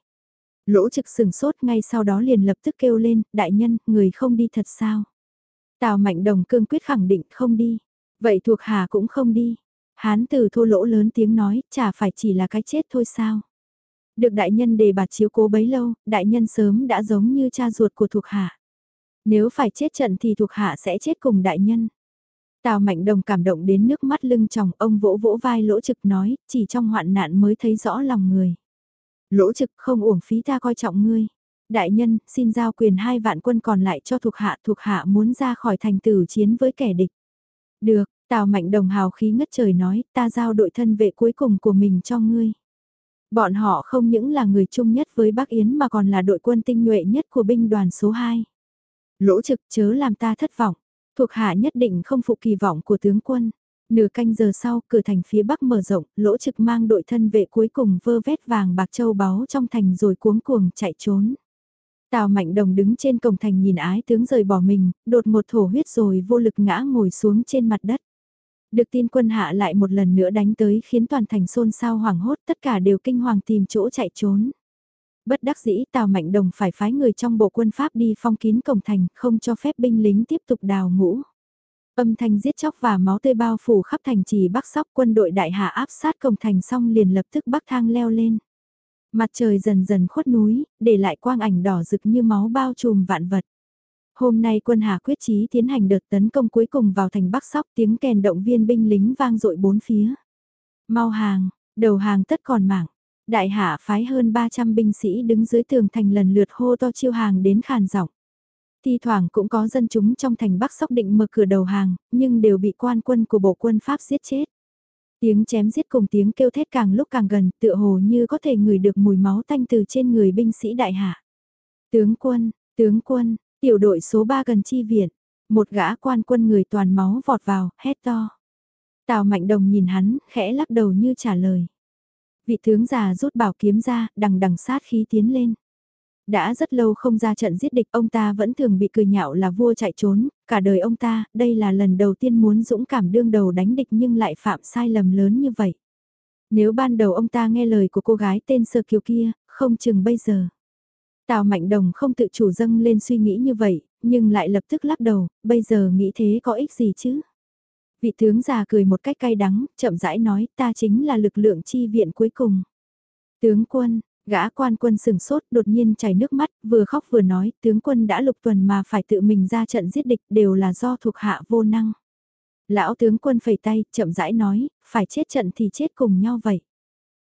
Lỗ trực sừng sốt ngay sau đó liền lập tức kêu lên, đại nhân, người không đi thật sao? Tào Mạnh Đồng cương quyết khẳng định không đi. Vậy thuộc hạ cũng không đi. Hán từ thô lỗ lớn tiếng nói, chả phải chỉ là cái chết thôi sao? Được đại nhân đề bạt chiếu cố bấy lâu, đại nhân sớm đã giống như cha ruột của thuộc hạ. Nếu phải chết trận thì thuộc hạ sẽ chết cùng đại nhân. Tào Mạnh Đồng cảm động đến nước mắt lưng tròng, ông vỗ vỗ vai lỗ trực nói, chỉ trong hoạn nạn mới thấy rõ lòng người. Lỗ trực không uổng phí ta coi trọng ngươi. Đại nhân, xin giao quyền hai vạn quân còn lại cho thuộc hạ, thuộc hạ muốn ra khỏi thành tử chiến với kẻ địch. Được, Tào Mạnh Đồng hào khí ngất trời nói, ta giao đội thân vệ cuối cùng của mình cho ngươi. Bọn họ không những là người chung nhất với Bắc Yến mà còn là đội quân tinh nhuệ nhất của binh đoàn số 2. Lỗ trực chớ làm ta thất vọng, thuộc hạ nhất định không phụ kỳ vọng của tướng quân. Nửa canh giờ sau, cửa thành phía bắc mở rộng, lỗ trực mang đội thân vệ cuối cùng vơ vét vàng bạc châu báu trong thành rồi cuống cuồng chạy trốn. Tào Mạnh Đồng đứng trên cổng thành nhìn ái tướng rời bỏ mình, đột một thổ huyết rồi vô lực ngã ngồi xuống trên mặt đất. Được tin quân hạ lại một lần nữa đánh tới khiến toàn thành xôn xao hoảng hốt tất cả đều kinh hoàng tìm chỗ chạy trốn. Bất đắc dĩ Tào Mạnh Đồng phải phái người trong bộ quân Pháp đi phong kín cổng thành không cho phép binh lính tiếp tục đào ngũ. Âm thanh giết chóc và máu tươi bao phủ khắp thành trì Bắc Sóc quân đội đại hạ áp sát cổng thành xong liền lập tức bắc thang leo lên. Mặt trời dần dần khuất núi, để lại quang ảnh đỏ rực như máu bao trùm vạn vật. Hôm nay quân Hà quyết chí tiến hành đợt tấn công cuối cùng vào thành Bắc Sóc tiếng kèn động viên binh lính vang dội bốn phía. Mau hàng, đầu hàng tất còn mảng Đại hạ phái hơn 300 binh sĩ đứng dưới tường thành lần lượt hô to chiêu hàng đến khàn giọng. Thi thoảng cũng có dân chúng trong thành Bắc Sóc định mở cửa đầu hàng, nhưng đều bị quan quân của bộ quân Pháp giết chết. Tiếng chém giết cùng tiếng kêu thét càng lúc càng gần, tựa hồ như có thể ngửi được mùi máu tanh từ trên người binh sĩ đại hạ. Tướng quân, tướng quân, tiểu đội số 3 gần chi viện, một gã quan quân người toàn máu vọt vào, hét to. Tào Mạnh Đồng nhìn hắn, khẽ lắc đầu như trả lời. Vị tướng già rút bảo kiếm ra, đằng đằng sát khí tiến lên. Đã rất lâu không ra trận giết địch ông ta vẫn thường bị cười nhạo là vua chạy trốn, cả đời ông ta, đây là lần đầu tiên muốn dũng cảm đương đầu đánh địch nhưng lại phạm sai lầm lớn như vậy. Nếu ban đầu ông ta nghe lời của cô gái tên Sơ Kiều kia, không chừng bây giờ. Tào Mạnh Đồng không tự chủ dâng lên suy nghĩ như vậy, nhưng lại lập tức lắc đầu, bây giờ nghĩ thế có ích gì chứ? Vị tướng già cười một cách cay đắng, chậm rãi nói ta chính là lực lượng chi viện cuối cùng. Tướng quân, Gã quan quân sừng sốt đột nhiên chảy nước mắt, vừa khóc vừa nói, tướng quân đã lục tuần mà phải tự mình ra trận giết địch đều là do thuộc hạ vô năng. Lão tướng quân phẩy tay, chậm rãi nói, phải chết trận thì chết cùng nhau vậy.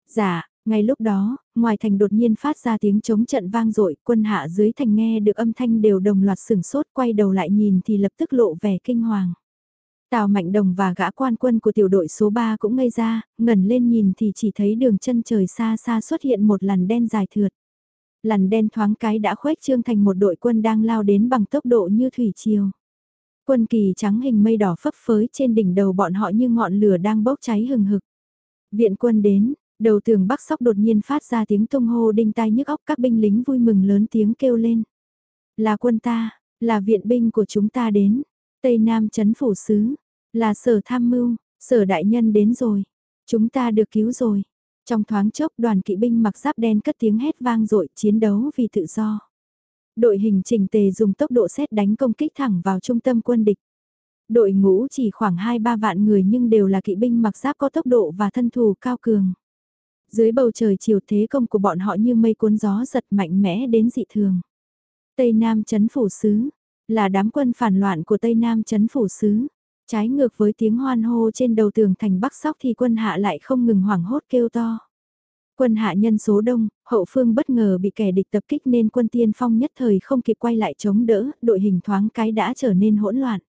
Dạ, ngay lúc đó, ngoài thành đột nhiên phát ra tiếng chống trận vang dội quân hạ dưới thành nghe được âm thanh đều đồng loạt sừng sốt quay đầu lại nhìn thì lập tức lộ vẻ kinh hoàng. Tào Mạnh Đồng và gã quan quân của tiểu đội số 3 cũng ngây ra, ngẩn lên nhìn thì chỉ thấy đường chân trời xa xa xuất hiện một làn đen dài thượt. Làn đen thoáng cái đã khuếch trương thành một đội quân đang lao đến bằng tốc độ như thủy triều. Quân kỳ trắng hình mây đỏ phấp phới trên đỉnh đầu bọn họ như ngọn lửa đang bốc cháy hừng hực. Viện quân đến, đầu tường bắc sóc đột nhiên phát ra tiếng tung hô đinh tai nhức óc các binh lính vui mừng lớn tiếng kêu lên. Là quân ta, là viện binh của chúng ta đến. Tây Nam chấn phủ sứ, là sở tham mưu, sở đại nhân đến rồi. Chúng ta được cứu rồi. Trong thoáng chốc đoàn kỵ binh mặc giáp đen cất tiếng hét vang dội chiến đấu vì tự do. Đội hình trình tề dùng tốc độ xét đánh công kích thẳng vào trung tâm quân địch. Đội ngũ chỉ khoảng 2-3 vạn người nhưng đều là kỵ binh mặc giáp có tốc độ và thân thù cao cường. Dưới bầu trời chiều thế công của bọn họ như mây cuốn gió giật mạnh mẽ đến dị thường. Tây Nam chấn phủ sứ, là đám quân phản loạn của Tây Nam chấn phủ sứ. Trái ngược với tiếng hoan hô trên đầu tường thành Bắc Sóc thì quân hạ lại không ngừng hoảng hốt kêu to. Quân hạ nhân số đông, hậu phương bất ngờ bị kẻ địch tập kích nên quân tiên phong nhất thời không kịp quay lại chống đỡ, đội hình thoáng cái đã trở nên hỗn loạn.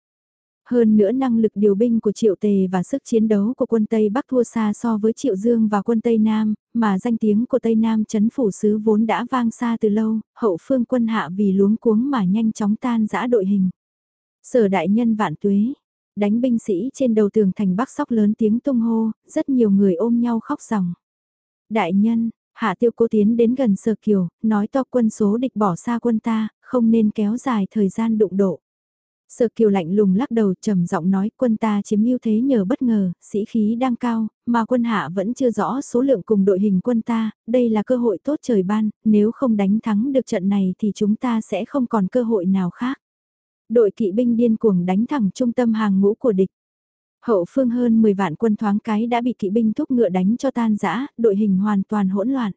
Hơn nữa năng lực điều binh của Triệu Tề và sức chiến đấu của quân Tây Bắc thua xa so với Triệu Dương và quân Tây Nam, mà danh tiếng của Tây Nam chấn phủ sứ vốn đã vang xa từ lâu, hậu phương quân hạ vì luống cuống mà nhanh chóng tan giã đội hình. Sở đại nhân vạn tuế, đánh binh sĩ trên đầu tường thành Bắc sóc lớn tiếng tung hô, rất nhiều người ôm nhau khóc ròng. Đại nhân, Hạ tiêu cố tiến đến gần Sở Kiều, nói to quân số địch bỏ xa quân ta, không nên kéo dài thời gian đụng độ. Sở Kiều lạnh lùng lắc đầu trầm giọng nói quân ta chiếm ưu thế nhờ bất ngờ, sĩ khí đang cao, mà quân hạ vẫn chưa rõ số lượng cùng đội hình quân ta, đây là cơ hội tốt trời ban, nếu không đánh thắng được trận này thì chúng ta sẽ không còn cơ hội nào khác. Đội kỵ binh điên cuồng đánh thẳng trung tâm hàng ngũ của địch. Hậu phương hơn 10 vạn quân thoáng cái đã bị kỵ binh thúc ngựa đánh cho tan rã, đội hình hoàn toàn hỗn loạn.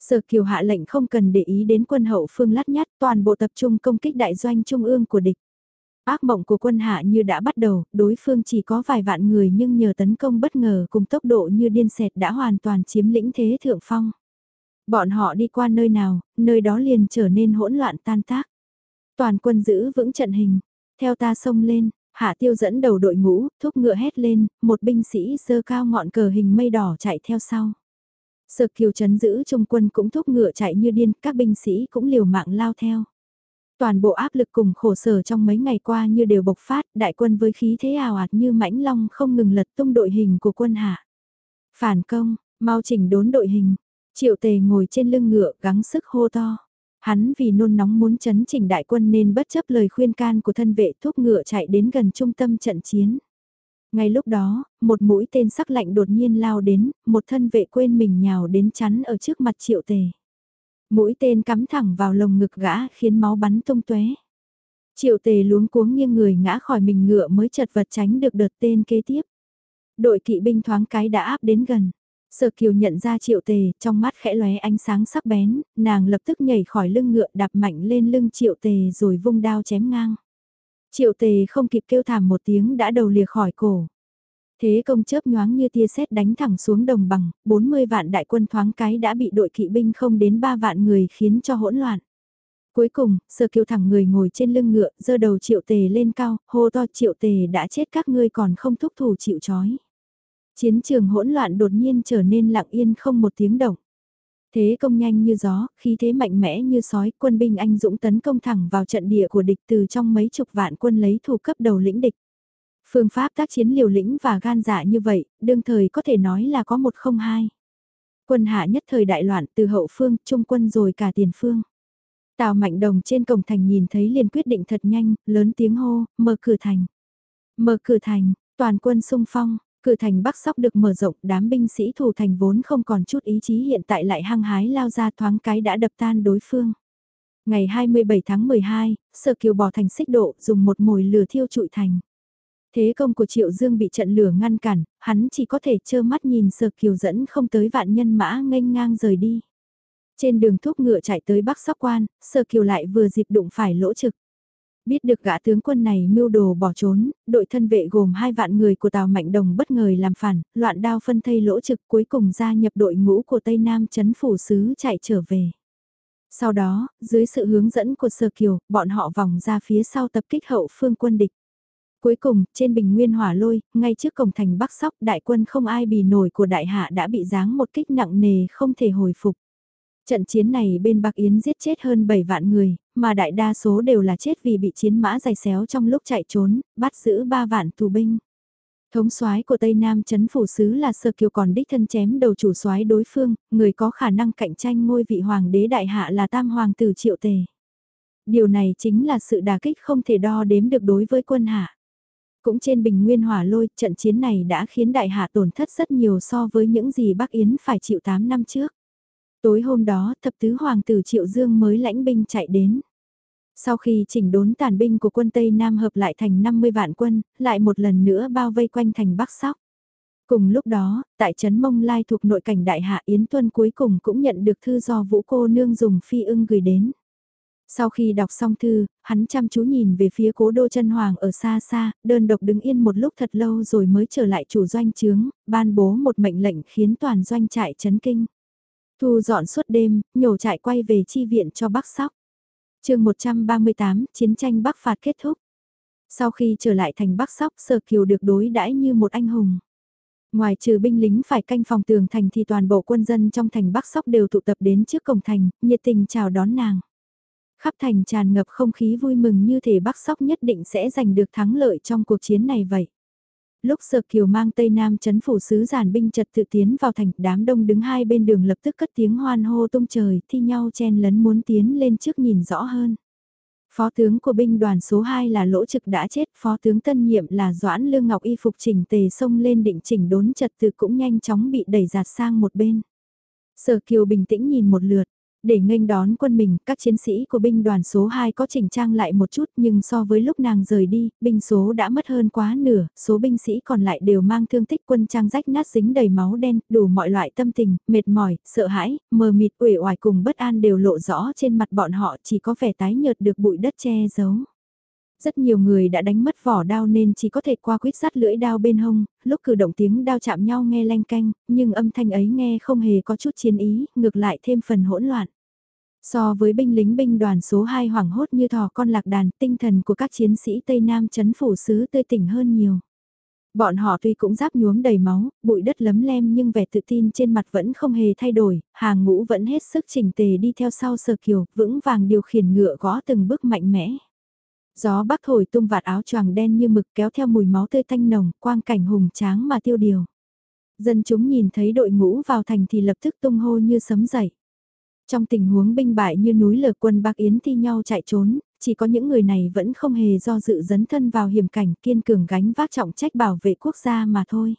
Sở Kiều hạ lệnh không cần để ý đến quân hậu phương lát nhát toàn bộ tập trung công kích đại doanh trung ương của địch. Ác mộng của quân hạ như đã bắt đầu, đối phương chỉ có vài vạn người nhưng nhờ tấn công bất ngờ cùng tốc độ như điên sệt đã hoàn toàn chiếm lĩnh thế thượng phong. Bọn họ đi qua nơi nào, nơi đó liền trở nên hỗn loạn tan tác. Toàn quân giữ vững trận hình, theo ta xông lên, hạ tiêu dẫn đầu đội ngũ, thúc ngựa hét lên, một binh sĩ sơ cao ngọn cờ hình mây đỏ chạy theo sau. Sợ kiều chấn giữ trong quân cũng thúc ngựa chạy như điên, các binh sĩ cũng liều mạng lao theo. Toàn bộ áp lực cùng khổ sở trong mấy ngày qua như đều bộc phát, đại quân với khí thế ào ạt như mãnh long không ngừng lật tung đội hình của quân hạ. Phản công, mau chỉnh đốn đội hình, triệu tề ngồi trên lưng ngựa gắng sức hô to. Hắn vì nôn nóng muốn chấn chỉnh đại quân nên bất chấp lời khuyên can của thân vệ thúc ngựa chạy đến gần trung tâm trận chiến. Ngay lúc đó, một mũi tên sắc lạnh đột nhiên lao đến, một thân vệ quên mình nhào đến chắn ở trước mặt triệu tề. Mũi tên cắm thẳng vào lồng ngực gã khiến máu bắn tung tóe. Triệu tề luống cuống nghiêng người ngã khỏi mình ngựa mới chật vật tránh được đợt tên kế tiếp. Đội kỵ binh thoáng cái đã áp đến gần. Sở kiều nhận ra triệu tề, trong mắt khẽ lóe ánh sáng sắc bén, nàng lập tức nhảy khỏi lưng ngựa đạp mạnh lên lưng triệu tề rồi vung đao chém ngang. Triệu tề không kịp kêu thảm một tiếng đã đầu lìa khỏi cổ. Thế công chớp nhoáng như tia sét đánh thẳng xuống đồng bằng, 40 vạn đại quân thoáng cái đã bị đội kỵ binh không đến 3 vạn người khiến cho hỗn loạn. Cuối cùng, sơ kiều thẳng người ngồi trên lưng ngựa, giơ đầu triệu tề lên cao, hô to triệu tề đã chết các ngươi còn không thúc thủ chịu chói. Chiến trường hỗn loạn đột nhiên trở nên lặng yên không một tiếng động. Thế công nhanh như gió, khí thế mạnh mẽ như sói, quân binh anh dũng tấn công thẳng vào trận địa của địch từ trong mấy chục vạn quân lấy thủ cấp đầu lĩnh địch. Phương pháp tác chiến liều lĩnh và gan dạ như vậy, đương thời có thể nói là có một không hai. Quân hạ nhất thời đại loạn từ hậu phương, trung quân rồi cả tiền phương. Tào Mạnh Đồng trên cổng thành nhìn thấy liền quyết định thật nhanh, lớn tiếng hô, mở cửa thành. Mở cửa thành, toàn quân sung phong, cửa thành bắc sóc được mở rộng, đám binh sĩ thủ thành vốn không còn chút ý chí hiện tại lại hăng hái lao ra thoáng cái đã đập tan đối phương. Ngày 27 tháng 12, Sở Kiều bỏ thành xích độ dùng một mồi lửa thiêu trụi thành. Thế công của Triệu Dương bị trận lửa ngăn cản, hắn chỉ có thể trơ mắt nhìn Sở Kiều dẫn không tới vạn nhân mã nghênh ngang rời đi. Trên đường thúc ngựa chạy tới Bắc Sóc Quan, Sở Kiều lại vừa dịp đụng phải lỗ trực. Biết được gã tướng quân này mưu đồ bỏ trốn, đội thân vệ gồm hai vạn người của Tào Mạnh Đồng bất ngờ làm phản, loạn đao phân thây lỗ trực cuối cùng gia nhập đội ngũ của Tây Nam chấn phủ sứ chạy trở về. Sau đó, dưới sự hướng dẫn của Sở Kiều, bọn họ vòng ra phía sau tập kích hậu phương quân địch. Cuối cùng, trên bình nguyên hỏa lôi, ngay trước cổng thành Bắc Sóc đại quân không ai bì nổi của đại hạ đã bị giáng một kích nặng nề không thể hồi phục. Trận chiến này bên Bắc Yến giết chết hơn 7 vạn người, mà đại đa số đều là chết vì bị chiến mã giày xéo trong lúc chạy trốn, bắt giữ 3 vạn tù binh. Thống soái của Tây Nam chấn phủ sứ là Sơ Kiều còn đích thân chém đầu chủ soái đối phương, người có khả năng cạnh tranh ngôi vị hoàng đế đại hạ là tam hoàng tử triệu tề. Điều này chính là sự đà kích không thể đo đếm được đối với quân hạ. Cũng trên bình nguyên hỏa lôi, trận chiến này đã khiến đại hạ tổn thất rất nhiều so với những gì Bắc Yến phải chịu 8 năm trước. Tối hôm đó, thập tứ hoàng tử Triệu Dương mới lãnh binh chạy đến. Sau khi chỉnh đốn tàn binh của quân Tây Nam hợp lại thành 50 vạn quân, lại một lần nữa bao vây quanh thành Bắc Sóc. Cùng lúc đó, tại Trấn Mông Lai thuộc nội cảnh Đại Hạ Yến Tuân cuối cùng cũng nhận được thư do Vũ Cô Nương dùng phi ưng gửi đến. Sau khi đọc xong thư, hắn chăm chú nhìn về phía cố đô chân hoàng ở xa xa, đơn độc đứng yên một lúc thật lâu rồi mới trở lại chủ doanh trướng, ban bố một mệnh lệnh khiến toàn doanh trại chấn kinh. Thu dọn suốt đêm, nhổ trại quay về chi viện cho Bắc Sóc. chương 138, chiến tranh Bắc phạt kết thúc. Sau khi trở lại thành Bắc Sóc, Sở Kiều được đối đãi như một anh hùng. Ngoài trừ binh lính phải canh phòng tường thành thì toàn bộ quân dân trong thành Bắc Sóc đều tụ tập đến trước cổng thành, nhiệt tình chào đón nàng. Khắp thành tràn ngập không khí vui mừng như thể Bắc Sóc nhất định sẽ giành được thắng lợi trong cuộc chiến này vậy. Lúc Sở Kiều mang Tây Nam chấn phủ sứ giản binh trật tự tiến vào thành, đám đông đứng hai bên đường lập tức cất tiếng hoan hô tung trời, thi nhau chen lấn muốn tiến lên trước nhìn rõ hơn. Phó tướng của binh đoàn số 2 là Lỗ Trực đã chết, phó tướng tân nhiệm là Doãn Lương Ngọc y phục chỉnh tề xông lên định chỉnh đốn trật tự cũng nhanh chóng bị đẩy giạt sang một bên. Sở Kiều bình tĩnh nhìn một lượt, để nghênh đón quân mình, các chiến sĩ của binh đoàn số 2 có chỉnh trang lại một chút nhưng so với lúc nàng rời đi, binh số đã mất hơn quá nửa, số binh sĩ còn lại đều mang thương tích quân trang rách nát dính đầy máu đen, đủ mọi loại tâm tình, mệt mỏi, sợ hãi, mờ mịt uể oải cùng bất an đều lộ rõ trên mặt bọn họ chỉ có vẻ tái nhợt được bụi đất che giấu. Rất nhiều người đã đánh mất vỏ đao nên chỉ có thể qua quyết sắt lưỡi đao bên hông, lúc cử động tiếng đao chạm nhau nghe lanh canh, nhưng âm thanh ấy nghe không hề có chút chiến ý, ngược lại thêm phần hỗn loạn. So với binh lính binh đoàn số 2 hoảng hốt như thỏ con lạc đàn, tinh thần của các chiến sĩ Tây Nam chấn phủ xứ tươi tỉnh hơn nhiều. Bọn họ tuy cũng giáp nhuốm đầy máu, bụi đất lấm lem nhưng vẻ tự tin trên mặt vẫn không hề thay đổi, hàng ngũ vẫn hết sức chỉnh tề đi theo sau sờ kiều, vững vàng điều khiển ngựa gõ từng bước mạnh mẽ. Gió bắc thổi tung vạt áo choàng đen như mực kéo theo mùi máu tươi tanh nồng, quang cảnh hùng tráng mà tiêu điều. Dân chúng nhìn thấy đội ngũ vào thành thì lập tức tung hô như sấm dậy. Trong tình huống binh bại như núi lở quân Bắc Yến thi nhau chạy trốn, chỉ có những người này vẫn không hề do dự dấn thân vào hiểm cảnh kiên cường gánh vác trọng trách bảo vệ quốc gia mà thôi.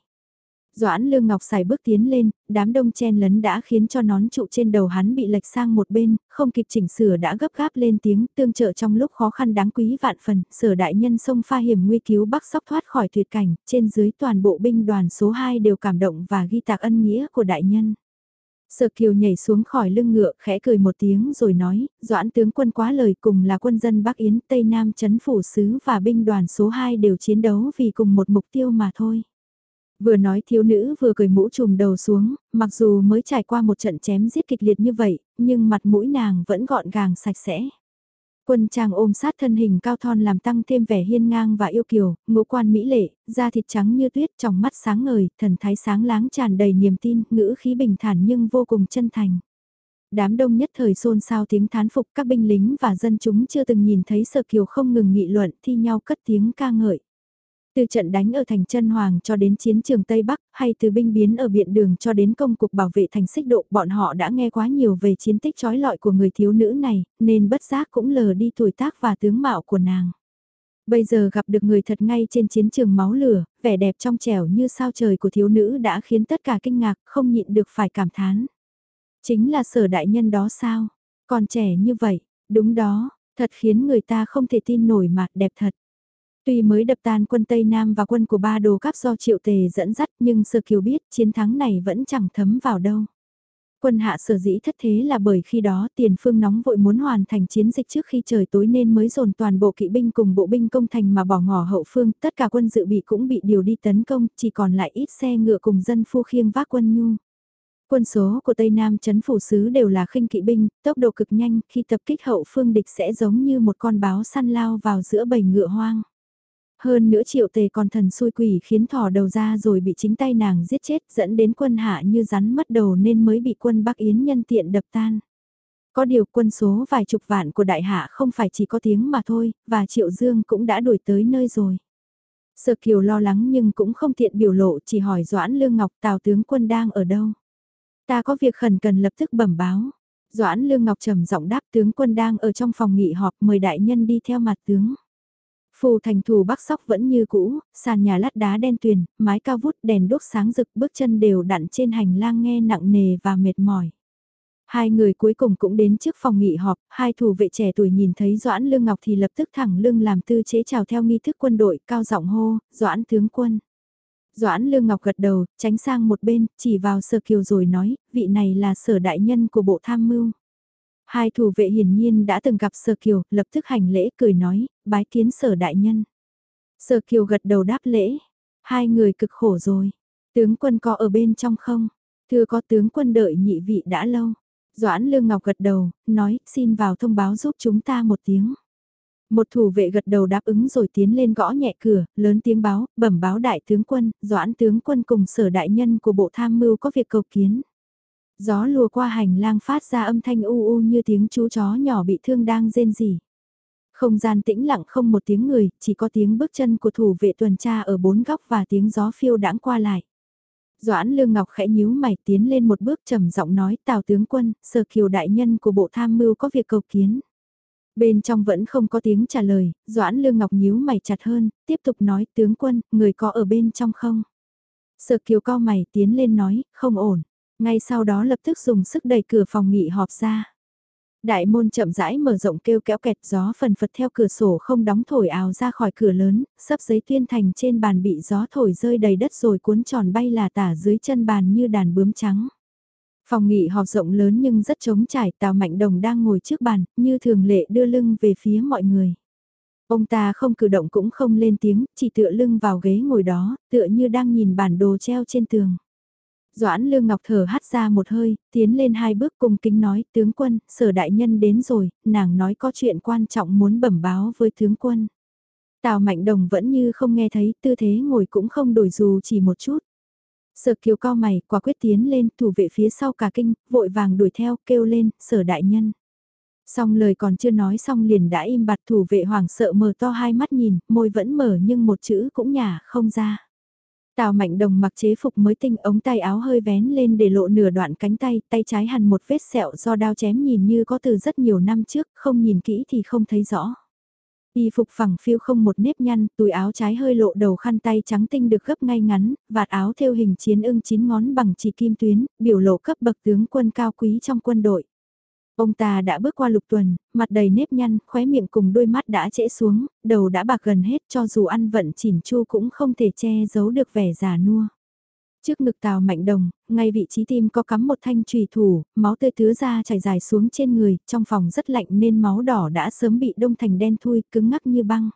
Doãn Lương Ngọc xài bước tiến lên, đám đông chen lấn đã khiến cho nón trụ trên đầu hắn bị lệch sang một bên, không kịp chỉnh sửa đã gấp gáp lên tiếng tương trợ trong lúc khó khăn đáng quý vạn phần, sở đại nhân sông pha hiểm nguy cứu bắc sóc thoát khỏi tuyệt cảnh, trên dưới toàn bộ binh đoàn số 2 đều cảm động và ghi tạc ân nghĩa của đại nhân. Sở Kiều nhảy xuống khỏi lưng ngựa khẽ cười một tiếng rồi nói, Doãn tướng quân quá lời cùng là quân dân Bắc Yến, Tây Nam chấn phủ sứ và binh đoàn số 2 đều chiến đấu vì cùng một mục tiêu mà thôi. Vừa nói thiếu nữ vừa cười mũ trùm đầu xuống, mặc dù mới trải qua một trận chém giết kịch liệt như vậy, nhưng mặt mũi nàng vẫn gọn gàng sạch sẽ. Quân trang ôm sát thân hình cao thon làm tăng thêm vẻ hiên ngang và yêu kiều, ngũ quan mỹ lệ, da thịt trắng như tuyết, trong mắt sáng ngời, thần thái sáng láng tràn đầy niềm tin, ngữ khí bình thản nhưng vô cùng chân thành. Đám đông nhất thời xôn xao tiếng thán phục các binh lính và dân chúng chưa từng nhìn thấy sở kiều không ngừng nghị luận thi nhau cất tiếng ca ngợi. Từ trận đánh ở thành chân Hoàng cho đến chiến trường Tây Bắc, hay từ binh biến ở biện đường cho đến công cuộc bảo vệ thành xích độ, bọn họ đã nghe quá nhiều về chiến tích trói lọi của người thiếu nữ này, nên bất giác cũng lờ đi tuổi tác và tướng mạo của nàng. Bây giờ gặp được người thật ngay trên chiến trường máu lửa, vẻ đẹp trong trẻo như sao trời của thiếu nữ đã khiến tất cả kinh ngạc, không nhịn được phải cảm thán. Chính là sở đại nhân đó sao? Còn trẻ như vậy, đúng đó, thật khiến người ta không thể tin nổi mà đẹp thật. Tuy mới đập tan quân Tây Nam và quân của ba đồ cáp do triệu tề dẫn dắt nhưng Sơ Kiều biết chiến thắng này vẫn chẳng thấm vào đâu. Quân hạ sở dĩ thất thế là bởi khi đó tiền phương nóng vội muốn hoàn thành chiến dịch trước khi trời tối nên mới dồn toàn bộ kỵ binh cùng bộ binh công thành mà bỏ ngỏ hậu phương, tất cả quân dự bị cũng bị điều đi tấn công, chỉ còn lại ít xe ngựa cùng dân phu khiêng vác quân nhu. Quân số của Tây Nam chấn phủ sứ đều là khinh kỵ binh, tốc độ cực nhanh, khi tập kích hậu phương địch sẽ giống như một con báo săn lao vào giữa bầy ngựa hoang. Hơn nữa triệu tề còn thần xui quỷ khiến thỏ đầu ra rồi bị chính tay nàng giết chết dẫn đến quân hạ như rắn mất đầu nên mới bị quân Bắc Yến nhân tiện đập tan. Có điều quân số vài chục vạn của đại hạ không phải chỉ có tiếng mà thôi, và triệu dương cũng đã đuổi tới nơi rồi. Sở Kiều lo lắng nhưng cũng không tiện biểu lộ chỉ hỏi Doãn Lương Ngọc Tào tướng quân đang ở đâu. Ta có việc khẩn cần lập tức bẩm báo. Doãn Lương Ngọc trầm giọng đáp tướng quân đang ở trong phòng nghị họp mời đại nhân đi theo mặt tướng. Phù thành thủ bắc sóc vẫn như cũ, sàn nhà lát đá đen tuyền, mái cao vút đèn đốt sáng rực bước chân đều đặn trên hành lang nghe nặng nề và mệt mỏi. Hai người cuối cùng cũng đến trước phòng nghị họp, hai thủ vệ trẻ tuổi nhìn thấy Doãn Lương Ngọc thì lập tức thẳng lưng làm tư chế chào theo nghi thức quân đội, cao giọng hô, Doãn tướng quân. Doãn Lương Ngọc gật đầu, tránh sang một bên, chỉ vào sở kiều rồi nói, vị này là sở đại nhân của bộ tham mưu. Hai thủ vệ hiển nhiên đã từng gặp Sở Kiều, lập tức hành lễ cười nói, bái kiến Sở Đại Nhân. Sở Kiều gật đầu đáp lễ, hai người cực khổ rồi. Tướng quân có ở bên trong không? Thưa có tướng quân đợi nhị vị đã lâu. Doãn Lương Ngọc gật đầu, nói xin vào thông báo giúp chúng ta một tiếng. Một thủ vệ gật đầu đáp ứng rồi tiến lên gõ nhẹ cửa, lớn tiếng báo, bẩm báo đại tướng quân, doãn tướng quân cùng sở đại nhân của bộ tham mưu có việc cầu kiến. Gió lùa qua hành lang phát ra âm thanh u u như tiếng chú chó nhỏ bị thương đang rên rỉ. Không gian tĩnh lặng không một tiếng người, chỉ có tiếng bước chân của thủ vệ tuần tra ở bốn góc và tiếng gió phiêu đãng qua lại. Doãn Lương Ngọc khẽ nhíu mày tiến lên một bước trầm giọng nói Tào tướng quân, sở kiều đại nhân của bộ tham mưu có việc cầu kiến. Bên trong vẫn không có tiếng trả lời, Doãn Lương Ngọc nhíu mày chặt hơn, tiếp tục nói tướng quân, người có ở bên trong không? Sở kiều cao mày tiến lên nói, không ổn. Ngay sau đó lập tức dùng sức đẩy cửa phòng nghị họp ra. Đại môn chậm rãi mở rộng kêu kéo kẹt gió phần phật theo cửa sổ không đóng thổi ào ra khỏi cửa lớn, sấp giấy tuyên thành trên bàn bị gió thổi rơi đầy đất rồi cuốn tròn bay là tả dưới chân bàn như đàn bướm trắng. Phòng nghị họp rộng lớn nhưng rất trống trải, Tào Mạnh Đồng đang ngồi trước bàn, như thường lệ đưa lưng về phía mọi người. Ông ta không cử động cũng không lên tiếng, chỉ tựa lưng vào ghế ngồi đó, tựa như đang nhìn bản đồ treo trên tường. Doãn Lương Ngọc thở hắt ra một hơi, tiến lên hai bước cùng kính nói, tướng quân, sở đại nhân đến rồi, nàng nói có chuyện quan trọng muốn bẩm báo với tướng quân. Tào Mạnh Đồng vẫn như không nghe thấy, tư thế ngồi cũng không đổi dù chỉ một chút. Sở kiều cao mày, quả quyết tiến lên, thủ vệ phía sau cả kinh, vội vàng đuổi theo, kêu lên, sở đại nhân. Xong lời còn chưa nói xong liền đã im bặt thủ vệ hoảng sợ mở to hai mắt nhìn, môi vẫn mở nhưng một chữ cũng nhả không ra. Tào Mạnh Đồng mặc chế phục mới tinh ống tay áo hơi vén lên để lộ nửa đoạn cánh tay, tay trái hằn một vết sẹo do đao chém nhìn như có từ rất nhiều năm trước, không nhìn kỹ thì không thấy rõ. Y phục phẳng phiêu không một nếp nhăn, túi áo trái hơi lộ đầu khăn tay trắng tinh được gấp ngay ngắn, vạt áo theo hình chiến ưng chín ngón bằng chỉ kim tuyến, biểu lộ cấp bậc tướng quân cao quý trong quân đội. Ông ta đã bước qua lục tuần, mặt đầy nếp nhăn, khóe miệng cùng đôi mắt đã trễ xuống, đầu đã bạc gần hết cho dù ăn vận chỉn chu cũng không thể che giấu được vẻ già nua. Trước ngực tào mạnh đồng, ngay vị trí tim có cắm một thanh trùy thủ, máu tươi tứa ra chảy dài xuống trên người, trong phòng rất lạnh nên máu đỏ đã sớm bị đông thành đen thui, cứng ngắc như băng.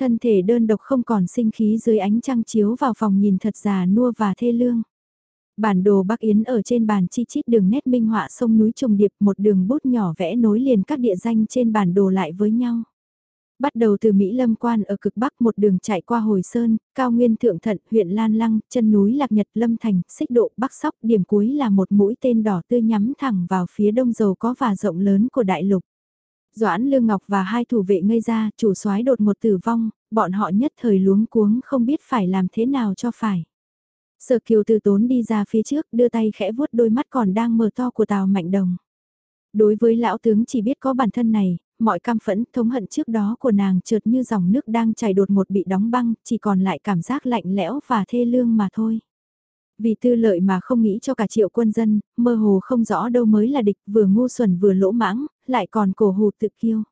Thân thể đơn độc không còn sinh khí dưới ánh trăng chiếu vào phòng nhìn thật già nua và thê lương. Bản đồ Bắc Yến ở trên bàn chi chít đường nét minh họa sông núi trùng điệp một đường bút nhỏ vẽ nối liền các địa danh trên bản đồ lại với nhau. Bắt đầu từ Mỹ Lâm Quan ở cực Bắc một đường chạy qua Hồi Sơn, Cao Nguyên Thượng Thận, huyện Lan Lăng, chân núi Lạc Nhật Lâm Thành, xích độ Bắc Sóc, điểm cuối là một mũi tên đỏ tươi nhắm thẳng vào phía đông dầu có và rộng lớn của đại lục. Doãn Lương Ngọc và hai thủ vệ ngây ra, chủ soái đột một tử vong, bọn họ nhất thời luống cuống không biết phải làm thế nào cho phải. Sở kiều từ tốn đi ra phía trước đưa tay khẽ vuốt đôi mắt còn đang mở to của Tào Mạnh Đồng. Đối với lão tướng chỉ biết có bản thân này, mọi cam phẫn thống hận trước đó của nàng trượt như dòng nước đang chảy đột một bị đóng băng, chỉ còn lại cảm giác lạnh lẽo và thê lương mà thôi. Vì tư lợi mà không nghĩ cho cả triệu quân dân, mơ hồ không rõ đâu mới là địch vừa ngu xuẩn vừa lỗ mãng, lại còn cổ hù tự kiêu.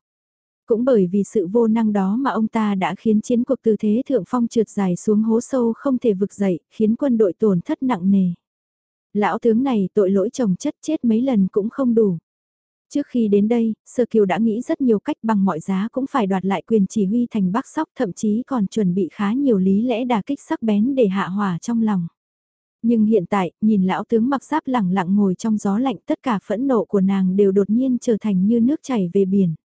Cũng bởi vì sự vô năng đó mà ông ta đã khiến chiến cuộc từ thế thượng phong trượt dài xuống hố sâu không thể vực dậy, khiến quân đội tổn thất nặng nề. Lão tướng này tội lỗi chồng chất chết mấy lần cũng không đủ. Trước khi đến đây, Sơ Kiều đã nghĩ rất nhiều cách bằng mọi giá cũng phải đoạt lại quyền chỉ huy thành Bắc Sóc thậm chí còn chuẩn bị khá nhiều lý lẽ đà kích sắc bén để hạ hỏa trong lòng. Nhưng hiện tại, nhìn lão tướng mặc giáp lẳng lặng ngồi trong gió lạnh tất cả phẫn nộ của nàng đều đột nhiên trở thành như nước chảy về biển.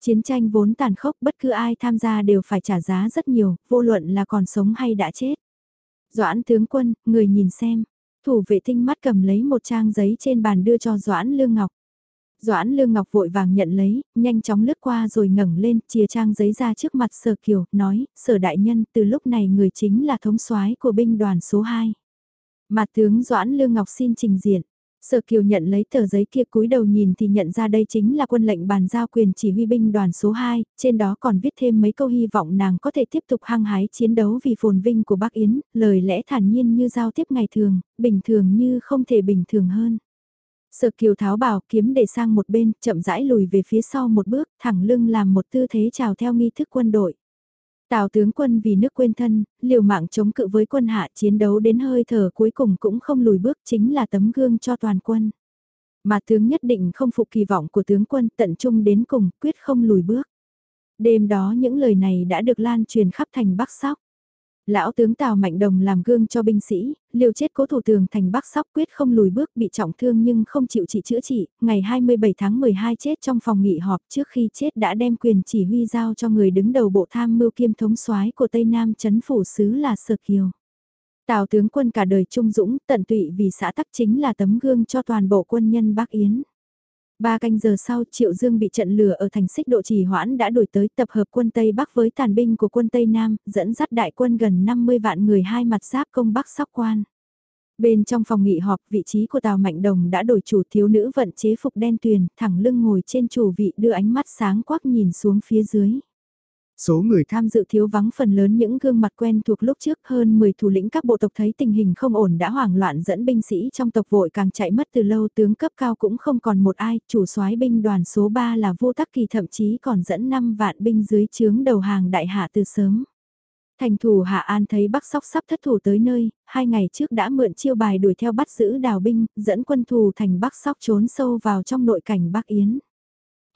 Chiến tranh vốn tàn khốc bất cứ ai tham gia đều phải trả giá rất nhiều, vô luận là còn sống hay đã chết. Doãn tướng quân, người nhìn xem, thủ vệ tinh mắt cầm lấy một trang giấy trên bàn đưa cho Doãn Lương Ngọc. Doãn Lương Ngọc vội vàng nhận lấy, nhanh chóng lướt qua rồi ngẩng lên, chia trang giấy ra trước mặt Sở Kiều, nói, Sở Đại Nhân, từ lúc này người chính là thống soái của binh đoàn số 2. Mặt tướng Doãn Lương Ngọc xin trình diện. Sở Kiều nhận lấy tờ giấy kia cúi đầu nhìn thì nhận ra đây chính là quân lệnh bàn giao quyền chỉ huy binh đoàn số 2, trên đó còn viết thêm mấy câu hy vọng nàng có thể tiếp tục hăng hái chiến đấu vì phồn vinh của Bắc Yến, lời lẽ thản nhiên như giao tiếp ngày thường, bình thường như không thể bình thường hơn. Sở Kiều tháo bảo kiếm để sang một bên, chậm rãi lùi về phía sau một bước, thẳng lưng làm một tư thế chào theo nghi thức quân đội. Tào tướng quân vì nước quên thân, liều mạng chống cự với quân hạ chiến đấu đến hơi thở cuối cùng cũng không lùi bước chính là tấm gương cho toàn quân. Mà tướng nhất định không phụ kỳ vọng của tướng quân tận trung đến cùng, quyết không lùi bước. Đêm đó những lời này đã được lan truyền khắp thành Bắc Sóc. Lão tướng Tào Mạnh Đồng làm gương cho binh sĩ, liều chết cố thủ tường thành Bắc Sóc quyết không lùi bước bị trọng thương nhưng không chịu trị chữa trị, ngày 27 tháng 12 chết trong phòng nghị họp trước khi chết đã đem quyền chỉ huy giao cho người đứng đầu bộ tham mưu kiêm thống soái của Tây Nam chấn phủ sứ là Sở Kiều. Tào tướng quân cả đời trung dũng tận tụy vì xã tắc chính là tấm gương cho toàn bộ quân nhân Bắc Yến. Ba canh giờ sau Triệu Dương bị trận lửa ở thành xích độ trì hoãn đã đổi tới tập hợp quân Tây Bắc với tàn binh của quân Tây Nam, dẫn dắt đại quân gần 50 vạn người hai mặt giáp công Bắc sóc quan. Bên trong phòng nghị họp vị trí của Tào Mạnh Đồng đã đổi chủ thiếu nữ vận chế phục đen tuyền, thẳng lưng ngồi trên chủ vị đưa ánh mắt sáng quắc nhìn xuống phía dưới. Số người tham dự thiếu vắng phần lớn những gương mặt quen thuộc lúc trước hơn 10 thủ lĩnh các bộ tộc thấy tình hình không ổn đã hoảng loạn dẫn binh sĩ trong tộc vội càng chạy mất từ lâu tướng cấp cao cũng không còn một ai, chủ soái binh đoàn số 3 là vô tắc kỳ thậm chí còn dẫn 5 vạn binh dưới chướng đầu hàng đại hạ từ sớm. Thành thủ Hạ An thấy Bắc Sóc sắp thất thủ tới nơi, hai ngày trước đã mượn chiêu bài đuổi theo bắt giữ đào binh, dẫn quân thù thành Bắc Sóc trốn sâu vào trong nội cảnh Bắc Yến.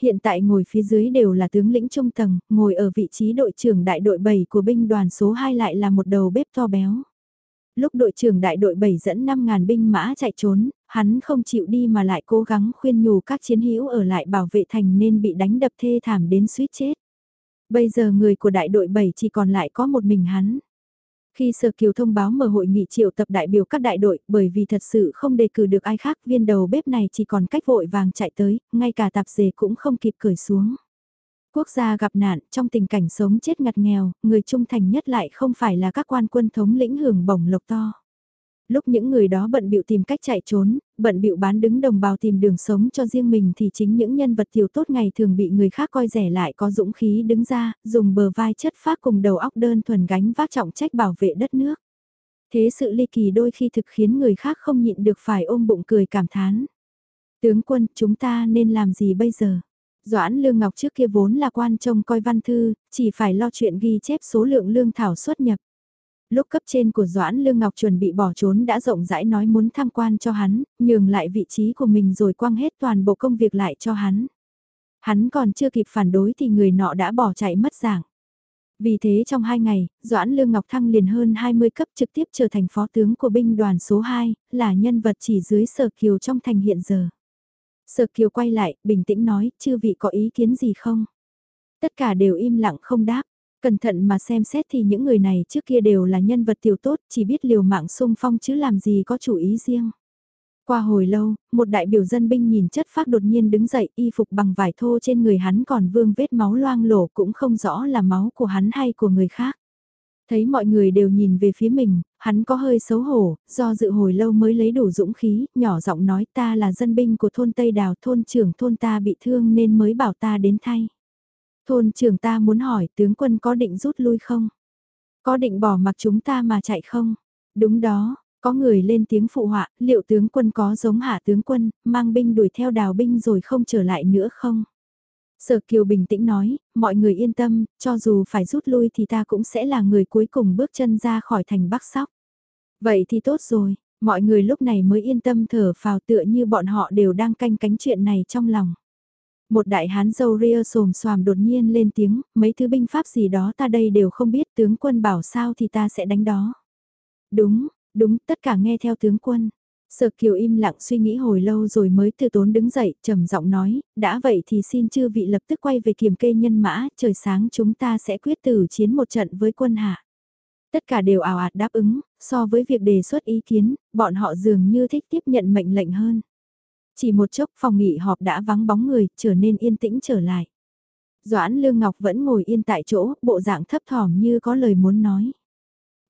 Hiện tại ngồi phía dưới đều là tướng lĩnh trung tầng, ngồi ở vị trí đội trưởng đại đội 7 của binh đoàn số 2 lại là một đầu bếp to béo. Lúc đội trưởng đại đội 7 dẫn 5.000 binh mã chạy trốn, hắn không chịu đi mà lại cố gắng khuyên nhủ các chiến hữu ở lại bảo vệ thành nên bị đánh đập thê thảm đến suýt chết. Bây giờ người của đại đội 7 chỉ còn lại có một mình hắn. Khi Sở Kiều thông báo mở hội nghị triệu tập đại biểu các đại đội, bởi vì thật sự không đề cử được ai khác, viên đầu bếp này chỉ còn cách vội vàng chạy tới, ngay cả tạp dề cũng không kịp cởi xuống. Quốc gia gặp nạn, trong tình cảnh sống chết ngặt nghèo, người trung thành nhất lại không phải là các quan quân thống lĩnh hưởng bổng lộc to. Lúc những người đó bận bịu tìm cách chạy trốn, bận bịu bán đứng đồng bào tìm đường sống cho riêng mình thì chính những nhân vật tiểu tốt ngày thường bị người khác coi rẻ lại có dũng khí đứng ra, dùng bờ vai chất phác cùng đầu óc đơn thuần gánh vác trọng trách bảo vệ đất nước. Thế sự ly kỳ đôi khi thực khiến người khác không nhịn được phải ôm bụng cười cảm thán. Tướng quân, chúng ta nên làm gì bây giờ? Doãn Lương Ngọc trước kia vốn là quan trông coi văn thư, chỉ phải lo chuyện ghi chép số lượng lương thảo xuất nhập. Lúc cấp trên của Doãn Lương Ngọc chuẩn bị bỏ trốn đã rộng rãi nói muốn thăng quan cho hắn, nhường lại vị trí của mình rồi quăng hết toàn bộ công việc lại cho hắn. Hắn còn chưa kịp phản đối thì người nọ đã bỏ chạy mất dạng. Vì thế trong hai ngày, Doãn Lương Ngọc Thăng liền hơn 20 cấp trực tiếp trở thành phó tướng của binh đoàn số 2, là nhân vật chỉ dưới Sở Kiều trong thành hiện giờ. Sở Kiều quay lại, bình tĩnh nói, chư vị có ý kiến gì không? Tất cả đều im lặng không đáp. Cẩn thận mà xem xét thì những người này trước kia đều là nhân vật tiểu tốt, chỉ biết liều mạng sung phong chứ làm gì có chủ ý riêng. Qua hồi lâu, một đại biểu dân binh nhìn chất phác đột nhiên đứng dậy y phục bằng vải thô trên người hắn còn vương vết máu loang lổ cũng không rõ là máu của hắn hay của người khác. Thấy mọi người đều nhìn về phía mình, hắn có hơi xấu hổ, do dự hồi lâu mới lấy đủ dũng khí, nhỏ giọng nói ta là dân binh của thôn Tây Đào thôn trưởng thôn ta bị thương nên mới bảo ta đến thay. Thôn trưởng ta muốn hỏi tướng quân có định rút lui không? Có định bỏ mặc chúng ta mà chạy không? Đúng đó, có người lên tiếng phụ họa, liệu tướng quân có giống hạ tướng quân, mang binh đuổi theo đào binh rồi không trở lại nữa không? Sở Kiều bình tĩnh nói, mọi người yên tâm, cho dù phải rút lui thì ta cũng sẽ là người cuối cùng bước chân ra khỏi thành Bắc Sóc. Vậy thì tốt rồi, mọi người lúc này mới yên tâm thở phào tựa như bọn họ đều đang canh cánh chuyện này trong lòng. Một đại hán dâu ria xồm xoàm đột nhiên lên tiếng, mấy thứ binh pháp gì đó ta đây đều không biết tướng quân bảo sao thì ta sẽ đánh đó. Đúng, đúng, tất cả nghe theo tướng quân. Sở Kiều im lặng suy nghĩ hồi lâu rồi mới từ tốn đứng dậy, trầm giọng nói, đã vậy thì xin chư vị lập tức quay về kiểm kê nhân mã, trời sáng chúng ta sẽ quyết tử chiến một trận với quân hạ. Tất cả đều ảo ạt đáp ứng, so với việc đề xuất ý kiến, bọn họ dường như thích tiếp nhận mệnh lệnh hơn. Chỉ một chốc phòng nghị họp đã vắng bóng người, trở nên yên tĩnh trở lại. Doãn Lương Ngọc vẫn ngồi yên tại chỗ, bộ dạng thấp thỏm như có lời muốn nói.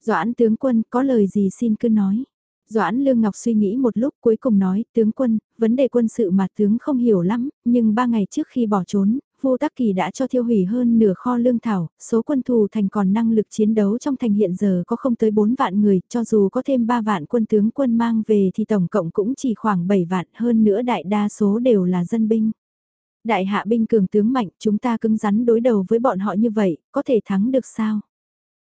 Doãn tướng quân có lời gì xin cứ nói. Doãn Lương Ngọc suy nghĩ một lúc cuối cùng nói, tướng quân, vấn đề quân sự mà tướng không hiểu lắm, nhưng ba ngày trước khi bỏ trốn, Vô Tắc Kỳ đã cho thiêu hủy hơn nửa kho lương thảo, số quân thù thành còn năng lực chiến đấu trong thành hiện giờ có không tới 4 vạn người, cho dù có thêm 3 vạn quân tướng quân mang về thì tổng cộng cũng chỉ khoảng 7 vạn, hơn nữa đại đa số đều là dân binh. Đại hạ binh cường tướng mạnh, chúng ta cứng rắn đối đầu với bọn họ như vậy, có thể thắng được sao?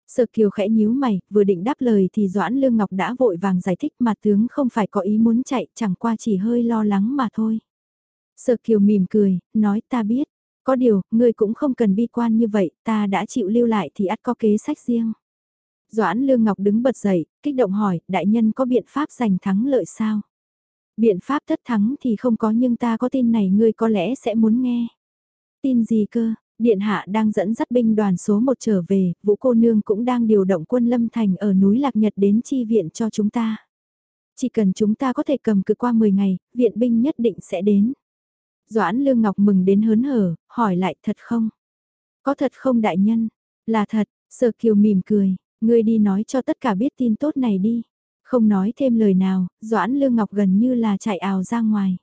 Sở Kiều khẽ nhíu mày, vừa định đáp lời thì Doãn Lương Ngọc đã vội vàng giải thích mà tướng không phải có ý muốn chạy, chẳng qua chỉ hơi lo lắng mà thôi. Sở Kiều mỉm cười, nói ta biết, có điều, ngươi cũng không cần bi quan như vậy, ta đã chịu lưu lại thì ắt có kế sách riêng. Doãn Lương Ngọc đứng bật dậy, kích động hỏi, đại nhân có biện pháp giành thắng lợi sao? Biện pháp thất thắng thì không có nhưng ta có tin này ngươi có lẽ sẽ muốn nghe. Tin gì cơ? Điện hạ đang dẫn dắt binh đoàn số 1 trở về, vũ cô nương cũng đang điều động quân lâm thành ở núi Lạc Nhật đến chi viện cho chúng ta. Chỉ cần chúng ta có thể cầm cự qua 10 ngày, viện binh nhất định sẽ đến. Doãn Lương Ngọc mừng đến hớn hở, hỏi lại thật không? Có thật không đại nhân? Là thật, Sở Kiều mỉm cười, ngươi đi nói cho tất cả biết tin tốt này đi. Không nói thêm lời nào, Doãn Lương Ngọc gần như là chạy ào ra ngoài.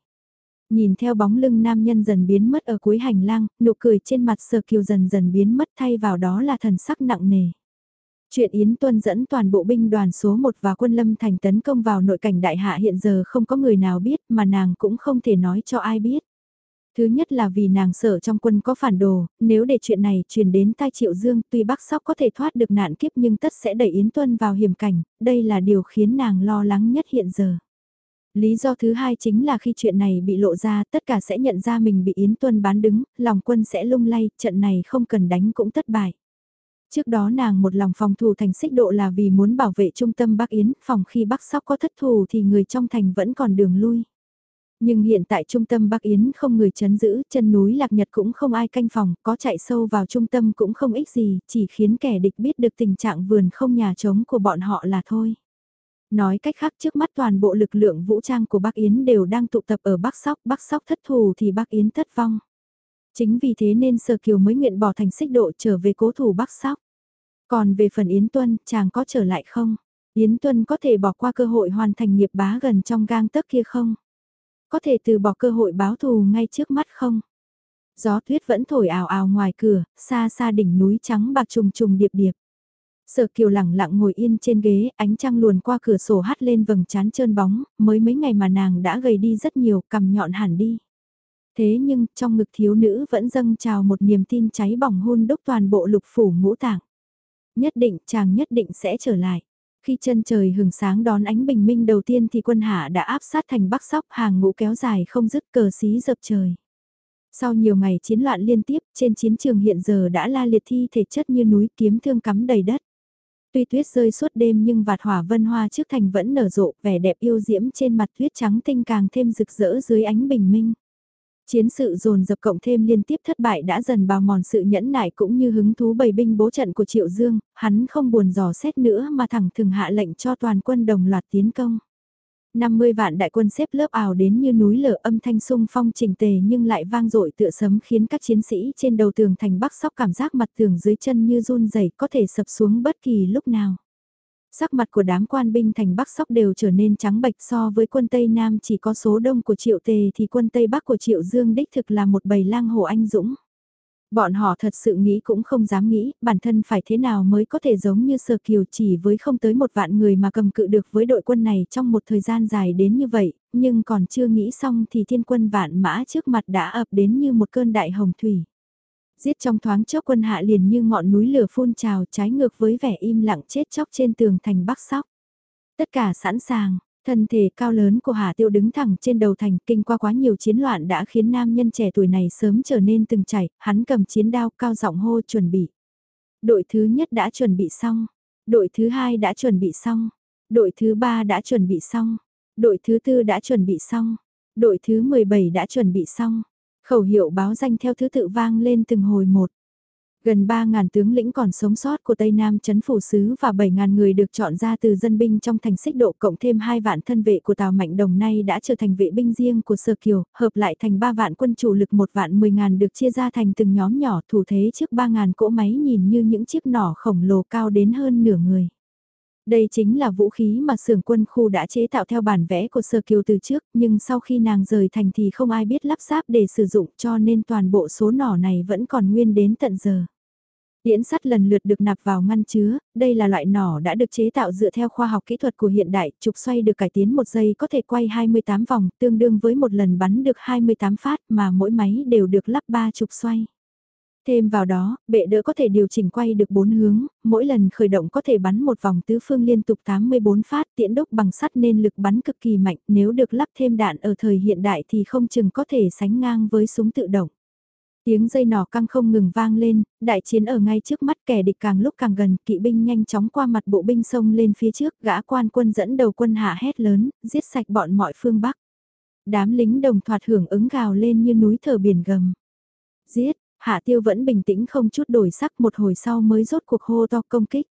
Nhìn theo bóng lưng nam nhân dần biến mất ở cuối hành lang, nụ cười trên mặt Sở Kiều dần dần biến mất thay vào đó là thần sắc nặng nề. Chuyện Yến Tuân dẫn toàn bộ binh đoàn số 1 và quân lâm thành tấn công vào nội cảnh đại hạ hiện giờ không có người nào biết mà nàng cũng không thể nói cho ai biết. Thứ nhất là vì nàng sợ trong quân có phản đồ, nếu để chuyện này truyền đến tai Triệu Dương tuy Bắc Sóc có thể thoát được nạn kiếp nhưng tất sẽ đẩy Yến Tuân vào hiểm cảnh, đây là điều khiến nàng lo lắng nhất hiện giờ. Lý do thứ hai chính là khi chuyện này bị lộ ra tất cả sẽ nhận ra mình bị Yến Tuân bán đứng, lòng quân sẽ lung lay, trận này không cần đánh cũng thất bại. Trước đó nàng một lòng phòng thủ thành xích độ là vì muốn bảo vệ trung tâm Bắc Yến, phòng khi Bắc Sóc có thất thù thì người trong thành vẫn còn đường lui. Nhưng hiện tại trung tâm Bắc Yến không người chấn giữ, chân núi Lạc Nhật cũng không ai canh phòng, có chạy sâu vào trung tâm cũng không ích gì, chỉ khiến kẻ địch biết được tình trạng vườn không nhà trống của bọn họ là thôi. Nói cách khác trước mắt toàn bộ lực lượng vũ trang của Bắc Yến đều đang tụ tập ở Bắc Sóc, Bắc Sóc thất thù thì Bắc Yến thất vong. Chính vì thế nên Sở Kiều mới nguyện bỏ thành xích độ trở về cố thủ Bắc Sóc. Còn về phần Yến Tuân, chàng có trở lại không? Yến Tuân có thể bỏ qua cơ hội hoàn thành nghiệp bá gần trong gang tấc kia không? Có thể từ bỏ cơ hội báo thù ngay trước mắt không? Gió tuyết vẫn thổi ào ào ngoài cửa, xa xa đỉnh núi trắng bạc trùng trùng điệp điệp. Sở kiều lẳng lặng ngồi yên trên ghế, ánh trăng luồn qua cửa sổ hắt lên vầng trán trơn bóng, mới mấy ngày mà nàng đã gầy đi rất nhiều, cầm nhọn hẳn đi. Thế nhưng, trong ngực thiếu nữ vẫn dâng trào một niềm tin cháy bỏng hôn đúc toàn bộ lục phủ ngũ tạng. Nhất định, chàng nhất định sẽ trở lại. Khi chân trời hừng sáng đón ánh bình minh đầu tiên thì quân hạ đã áp sát thành bắc sóc hàng ngũ kéo dài không dứt cờ xí dập trời. Sau nhiều ngày chiến loạn liên tiếp, trên chiến trường hiện giờ đã la liệt thi thể chất như núi kiếm thương cắm đầy đất. Tuy tuyết rơi suốt đêm nhưng vạt hỏa vân hoa trước thành vẫn nở rộ, vẻ đẹp yêu diễm trên mặt tuyết trắng tinh càng thêm rực rỡ dưới ánh bình minh. Chiến sự dồn dập cộng thêm liên tiếp thất bại đã dần bào mòn sự nhẫn nại cũng như hứng thú bầy binh bố trận của Triệu Dương, hắn không buồn dò xét nữa mà thẳng thừng hạ lệnh cho toàn quân đồng loạt tiến công. 50 vạn đại quân xếp lớp ảo đến như núi lở âm thanh sung phong trình tề nhưng lại vang dội tựa sấm khiến các chiến sĩ trên đầu tường thành bắc sóc cảm giác mặt tường dưới chân như run rẩy có thể sập xuống bất kỳ lúc nào. Sắc mặt của đám quan binh thành Bắc Sóc đều trở nên trắng bệch so với quân Tây Nam chỉ có số đông của Triệu Tề thì quân Tây Bắc của Triệu Dương đích thực là một bầy lang hồ anh dũng. Bọn họ thật sự nghĩ cũng không dám nghĩ bản thân phải thế nào mới có thể giống như Sơ Kiều chỉ với không tới một vạn người mà cầm cự được với đội quân này trong một thời gian dài đến như vậy, nhưng còn chưa nghĩ xong thì thiên quân vạn mã trước mặt đã ập đến như một cơn đại hồng thủy giết trong thoáng chốc quân hạ liền như ngọn núi lửa phun trào trái ngược với vẻ im lặng chết chóc trên tường thành bắc sóc. Tất cả sẵn sàng, thân thể cao lớn của Hà Tiêu đứng thẳng trên đầu thành kinh qua quá nhiều chiến loạn đã khiến nam nhân trẻ tuổi này sớm trở nên từng chảy, hắn cầm chiến đao cao giọng hô chuẩn bị. Đội thứ nhất đã chuẩn bị xong, đội thứ hai đã chuẩn bị xong, đội thứ ba đã chuẩn bị xong, đội thứ tư đã chuẩn bị xong, đội thứ 17 đã chuẩn bị xong. Khẩu hiệu báo danh theo thứ tự vang lên từng hồi một. Gần 3.000 tướng lĩnh còn sống sót của Tây Nam chấn phủ sứ và 7.000 người được chọn ra từ dân binh trong thành xích độ cộng thêm 2 vạn thân vệ của Tào Mạnh Đồng nay đã trở thành vệ binh riêng của Sơ Kiều, hợp lại thành 3 vạn quân chủ lực 1 vạn 10.000 được chia ra thành từng nhóm nhỏ thủ thế trước 3.000 cỗ máy nhìn như những chiếc nỏ khổng lồ cao đến hơn nửa người. Đây chính là vũ khí mà xưởng quân khu đã chế tạo theo bản vẽ của Sơ Kiều từ trước, nhưng sau khi nàng rời thành thì không ai biết lắp ráp để sử dụng cho nên toàn bộ số nỏ này vẫn còn nguyên đến tận giờ. Điễn sắt lần lượt được nạp vào ngăn chứa, đây là loại nỏ đã được chế tạo dựa theo khoa học kỹ thuật của hiện đại, trục xoay được cải tiến một giây có thể quay 28 vòng, tương đương với một lần bắn được 28 phát mà mỗi máy đều được lắp 3 trục xoay. Thêm vào đó, bệ đỡ có thể điều chỉnh quay được 4 hướng, mỗi lần khởi động có thể bắn một vòng tứ phương liên tục 84 phát tiễn đúc bằng sắt nên lực bắn cực kỳ mạnh nếu được lắp thêm đạn ở thời hiện đại thì không chừng có thể sánh ngang với súng tự động. Tiếng dây nỏ căng không ngừng vang lên, đại chiến ở ngay trước mắt kẻ địch càng lúc càng gần, kỵ binh nhanh chóng qua mặt bộ binh sông lên phía trước, gã quan quân dẫn đầu quân hạ hét lớn, giết sạch bọn mọi phương Bắc. Đám lính đồng thoạt hưởng ứng gào lên như núi thở biển gầm. Giết, hạ tiêu vẫn bình tĩnh không chút đổi sắc một hồi sau mới rốt cuộc hô to công kích.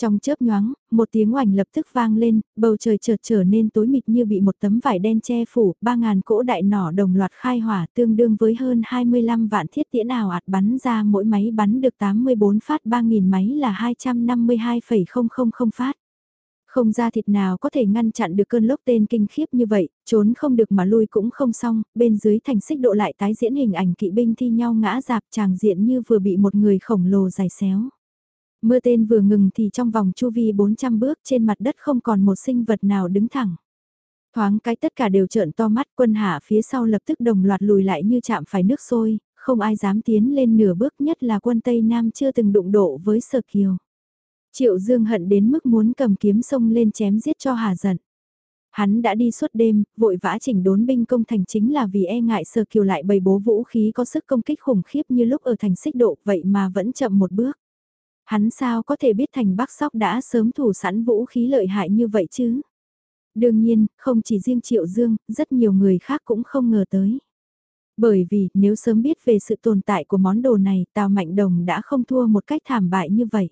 Trong chớp nhoáng, một tiếng oành lập tức vang lên, bầu trời chợt trở nên tối mịt như bị một tấm vải đen che phủ, ba ngàn cỗ đại nỏ đồng loạt khai hỏa tương đương với hơn 25 vạn thiết tiễn ảo ạt bắn ra mỗi máy bắn được 84 phát 3.000 máy là 252,000 phát. Không ra thịt nào có thể ngăn chặn được cơn lốc tên kinh khiếp như vậy, trốn không được mà lui cũng không xong, bên dưới thành xích độ lại tái diễn hình ảnh kỵ binh thi nhau ngã dạp tràng diện như vừa bị một người khổng lồ dài xéo. Mưa tên vừa ngừng thì trong vòng chu vi 400 bước trên mặt đất không còn một sinh vật nào đứng thẳng. Thoáng cái tất cả đều trợn to mắt quân hạ phía sau lập tức đồng loạt lùi lại như chạm phải nước sôi, không ai dám tiến lên nửa bước nhất là quân Tây Nam chưa từng đụng độ với Sở Kiều. Triệu Dương hận đến mức muốn cầm kiếm sông lên chém giết cho hà giận. Hắn đã đi suốt đêm, vội vã chỉnh đốn binh công thành chính là vì e ngại Sở Kiều lại bày bố vũ khí có sức công kích khủng khiếp như lúc ở thành xích độ vậy mà vẫn chậm một bước. Hắn sao có thể biết thành Bắc Sóc đã sớm thủ sẵn vũ khí lợi hại như vậy chứ? Đương nhiên, không chỉ riêng Triệu Dương, rất nhiều người khác cũng không ngờ tới. Bởi vì, nếu sớm biết về sự tồn tại của món đồ này, Tào Mạnh Đồng đã không thua một cách thảm bại như vậy.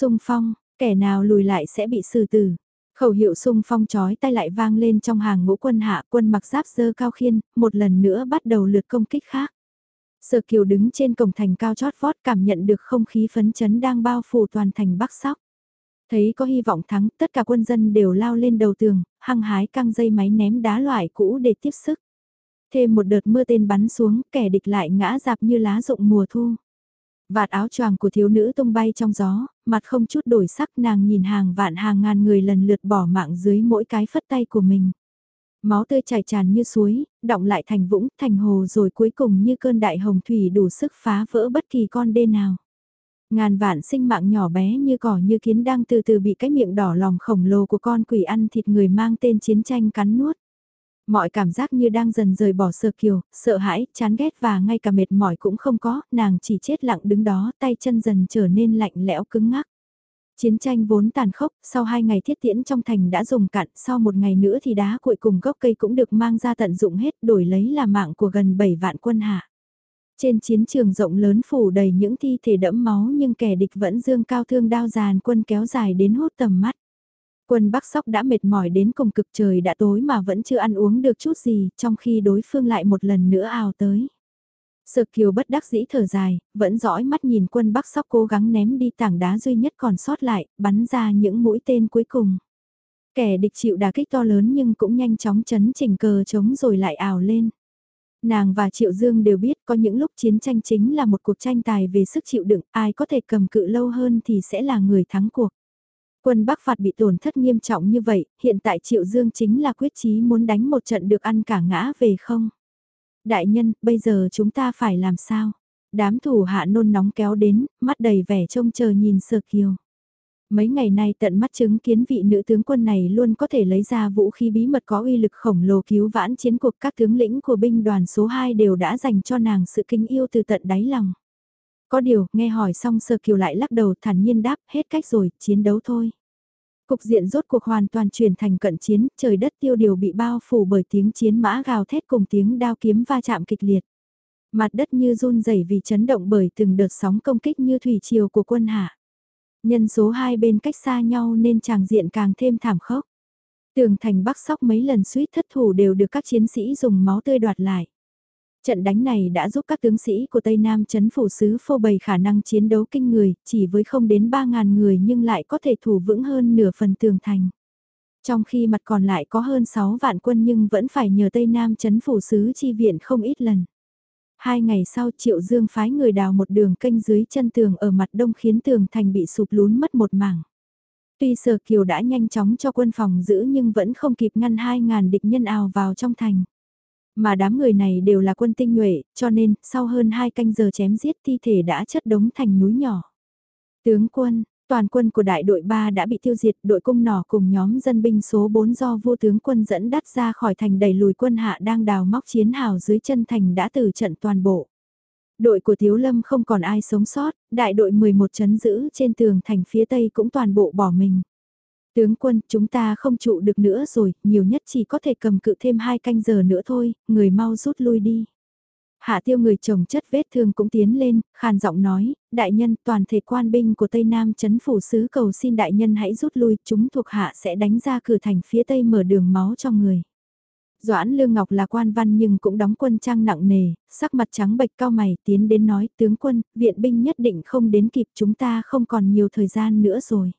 Xung phong, kẻ nào lùi lại sẽ bị xử tử. Khẩu hiệu xung phong chói tay lại vang lên trong hàng ngũ quân hạ quân mặc giáp dơ cao khiên, một lần nữa bắt đầu lượt công kích khác. Sở Kiều đứng trên cổng thành cao chót vót cảm nhận được không khí phấn chấn đang bao phủ toàn thành Bắc Sóc. Thấy có hy vọng thắng, tất cả quân dân đều lao lên đầu tường, hăng hái căng dây máy ném đá loại cũ để tiếp sức. Thêm một đợt mưa tên bắn xuống, kẻ địch lại ngã dạp như lá rụng mùa thu. Vạt áo choàng của thiếu nữ tung bay trong gió, mặt không chút đổi sắc nàng nhìn hàng vạn hàng ngàn người lần lượt bỏ mạng dưới mỗi cái phất tay của mình. Máu tươi chảy tràn như suối, động lại thành vũng, thành hồ rồi cuối cùng như cơn đại hồng thủy đủ sức phá vỡ bất kỳ con đê nào. Ngàn vạn sinh mạng nhỏ bé như cỏ như kiến đang từ từ bị cái miệng đỏ lòng khổng lồ của con quỷ ăn thịt người mang tên chiến tranh cắn nuốt. Mọi cảm giác như đang dần rời bỏ sơ kiều, sợ hãi, chán ghét và ngay cả mệt mỏi cũng không có, nàng chỉ chết lặng đứng đó, tay chân dần trở nên lạnh lẽo cứng ngắc. Chiến tranh vốn tàn khốc, sau hai ngày thiết tiễn trong thành đã dùng cạn, sau một ngày nữa thì đá cuội cùng gốc cây cũng được mang ra tận dụng hết đổi lấy là mạng của gần 7 vạn quân hạ. Trên chiến trường rộng lớn phủ đầy những thi thể đẫm máu nhưng kẻ địch vẫn dương cao thương đao giàn quân kéo dài đến hút tầm mắt. Quân Bắc Sóc đã mệt mỏi đến cùng cực trời đã tối mà vẫn chưa ăn uống được chút gì, trong khi đối phương lại một lần nữa ào tới. Sở kiều bất đắc dĩ thở dài, vẫn dõi mắt nhìn quân Bắc Sóc cố gắng ném đi tảng đá duy nhất còn sót lại, bắn ra những mũi tên cuối cùng. Kẻ địch chịu đả kích to lớn nhưng cũng nhanh chóng chấn chỉnh cờ chống rồi lại ảo lên. Nàng và Triệu Dương đều biết có những lúc chiến tranh chính là một cuộc tranh tài về sức chịu đựng, ai có thể cầm cự lâu hơn thì sẽ là người thắng cuộc. Quân Bắc phạt bị tổn thất nghiêm trọng như vậy, hiện tại Triệu Dương chính là quyết chí muốn đánh một trận được ăn cả ngã về không? Đại nhân, bây giờ chúng ta phải làm sao? Đám thủ hạ nôn nóng kéo đến, mắt đầy vẻ trông chờ nhìn Sơ Kiều. Mấy ngày nay tận mắt chứng kiến vị nữ tướng quân này luôn có thể lấy ra vũ khí bí mật có uy lực khổng lồ cứu vãn chiến cuộc các tướng lĩnh của binh đoàn số 2 đều đã dành cho nàng sự kính yêu từ tận đáy lòng. Có điều, nghe hỏi xong Sơ Kiều lại lắc đầu thản nhiên đáp, hết cách rồi, chiến đấu thôi. Cục diện rốt cuộc hoàn toàn chuyển thành cận chiến, trời đất tiêu điều bị bao phủ bởi tiếng chiến mã gào thét cùng tiếng đao kiếm va chạm kịch liệt. Mặt đất như run rẩy vì chấn động bởi từng đợt sóng công kích như thủy triều của quân hạ. Nhân số hai bên cách xa nhau nên tràng diện càng thêm thảm khốc. Tường thành bắc sóc mấy lần suýt thất thủ đều được các chiến sĩ dùng máu tươi đoạt lại. Trận đánh này đã giúp các tướng sĩ của Tây Nam chấn phủ sứ phô bày khả năng chiến đấu kinh người, chỉ với không đến 3.000 người nhưng lại có thể thủ vững hơn nửa phần tường thành. Trong khi mặt còn lại có hơn 6 vạn quân nhưng vẫn phải nhờ Tây Nam chấn phủ sứ chi viện không ít lần. Hai ngày sau Triệu Dương phái người đào một đường kênh dưới chân tường ở mặt đông khiến tường thành bị sụp lún mất một mảng. Tuy Sở Kiều đã nhanh chóng cho quân phòng giữ nhưng vẫn không kịp ngăn 2.000 địch nhân ào vào trong thành. Mà đám người này đều là quân tinh nhuệ, cho nên, sau hơn 2 canh giờ chém giết thi thể đã chất đống thành núi nhỏ. Tướng quân, toàn quân của đại đội 3 đã bị tiêu diệt, đội cung nỏ cùng nhóm dân binh số 4 do vua tướng quân dẫn đắt ra khỏi thành đẩy lùi quân hạ đang đào móc chiến hào dưới chân thành đã từ trận toàn bộ. Đội của thiếu Lâm không còn ai sống sót, đại đội 11 chấn giữ trên tường thành phía tây cũng toàn bộ bỏ mình. Tướng quân, chúng ta không trụ được nữa rồi, nhiều nhất chỉ có thể cầm cự thêm hai canh giờ nữa thôi, người mau rút lui đi. Hạ tiêu người chồng chất vết thương cũng tiến lên, khàn giọng nói, đại nhân toàn thể quan binh của Tây Nam chấn phủ sứ cầu xin đại nhân hãy rút lui, chúng thuộc hạ sẽ đánh ra cửa thành phía Tây mở đường máu cho người. Doãn Lương Ngọc là quan văn nhưng cũng đóng quân trang nặng nề, sắc mặt trắng bệch cao mày tiến đến nói tướng quân, viện binh nhất định không đến kịp chúng ta không còn nhiều thời gian nữa rồi.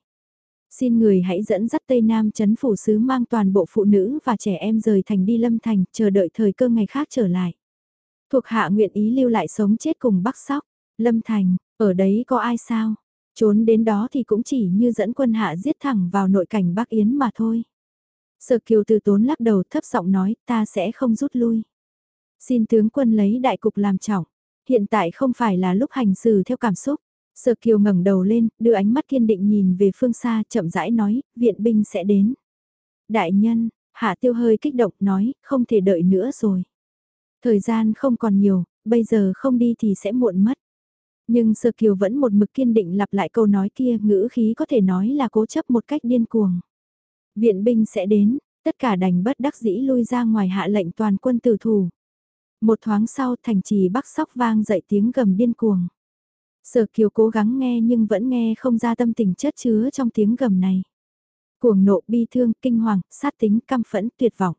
Xin người hãy dẫn dắt Tây Nam chấn phủ sứ mang toàn bộ phụ nữ và trẻ em rời thành đi lâm thành, chờ đợi thời cơ ngày khác trở lại. Thuộc hạ nguyện ý lưu lại sống chết cùng Bắc Sóc, lâm thành, ở đấy có ai sao? Trốn đến đó thì cũng chỉ như dẫn quân hạ giết thẳng vào nội cảnh Bắc Yến mà thôi. Sở kiều từ tốn lắc đầu thấp giọng nói ta sẽ không rút lui. Xin tướng quân lấy đại cục làm trọng. Hiện tại không phải là lúc hành xử theo cảm xúc. Sở kiều ngẩng đầu lên, đưa ánh mắt kiên định nhìn về phương xa chậm rãi nói, viện binh sẽ đến. Đại nhân, hạ tiêu hơi kích động nói, không thể đợi nữa rồi. Thời gian không còn nhiều, bây giờ không đi thì sẽ muộn mất. Nhưng Sơ Kiều vẫn một mực kiên định lặp lại câu nói kia ngữ khí có thể nói là cố chấp một cách điên cuồng. Viện binh sẽ đến, tất cả đành bất đắc dĩ lui ra ngoài hạ lệnh toàn quân tử thủ. Một thoáng sau thành trì bắc sóc vang dậy tiếng gầm điên cuồng. Sở kiều cố gắng nghe nhưng vẫn nghe không ra tâm tình chất chứa trong tiếng gầm này. Cuồng nộ bi thương, kinh hoàng, sát tính, căm phẫn, tuyệt vọng.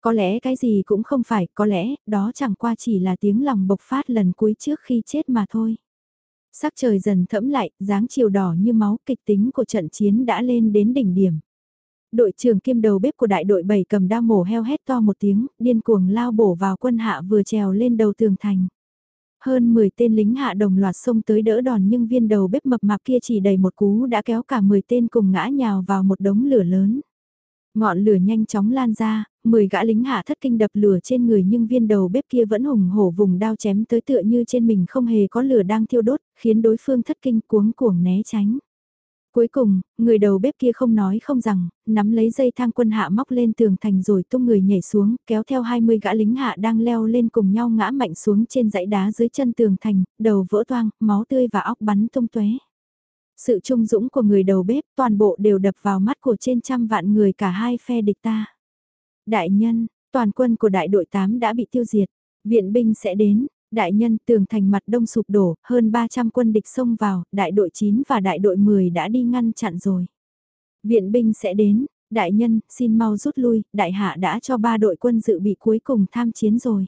Có lẽ cái gì cũng không phải, có lẽ đó chẳng qua chỉ là tiếng lòng bộc phát lần cuối trước khi chết mà thôi. Sắc trời dần thẫm lại, dáng chiều đỏ như máu kịch tính của trận chiến đã lên đến đỉnh điểm. Đội trưởng kiêm đầu bếp của đại đội 7 cầm đao mổ heo hét to một tiếng, điên cuồng lao bổ vào quân hạ vừa trèo lên đầu tường thành. Hơn 10 tên lính hạ đồng loạt xông tới đỡ đòn nhưng viên đầu bếp mập mạp kia chỉ đầy một cú đã kéo cả 10 tên cùng ngã nhào vào một đống lửa lớn. Ngọn lửa nhanh chóng lan ra, 10 gã lính hạ thất kinh đập lửa trên người nhưng viên đầu bếp kia vẫn hùng hổ vùng đao chém tới tựa như trên mình không hề có lửa đang thiêu đốt, khiến đối phương thất kinh cuống cuồng né tránh. Cuối cùng, người đầu bếp kia không nói không rằng, nắm lấy dây thang quân hạ móc lên tường thành rồi tung người nhảy xuống, kéo theo 20 gã lính hạ đang leo lên cùng nhau ngã mạnh xuống trên dãy đá dưới chân tường thành, đầu vỡ toang, máu tươi và óc bắn tung tóe. Sự trung dũng của người đầu bếp toàn bộ đều đập vào mắt của trên trăm vạn người cả hai phe địch ta. Đại nhân, toàn quân của đại đội 8 đã bị tiêu diệt, viện binh sẽ đến, Đại nhân tường thành mặt đông sụp đổ, hơn 300 quân địch xông vào, đại đội 9 và đại đội 10 đã đi ngăn chặn rồi. Viện binh sẽ đến, đại nhân, xin mau rút lui, đại hạ đã cho ba đội quân dự bị cuối cùng tham chiến rồi.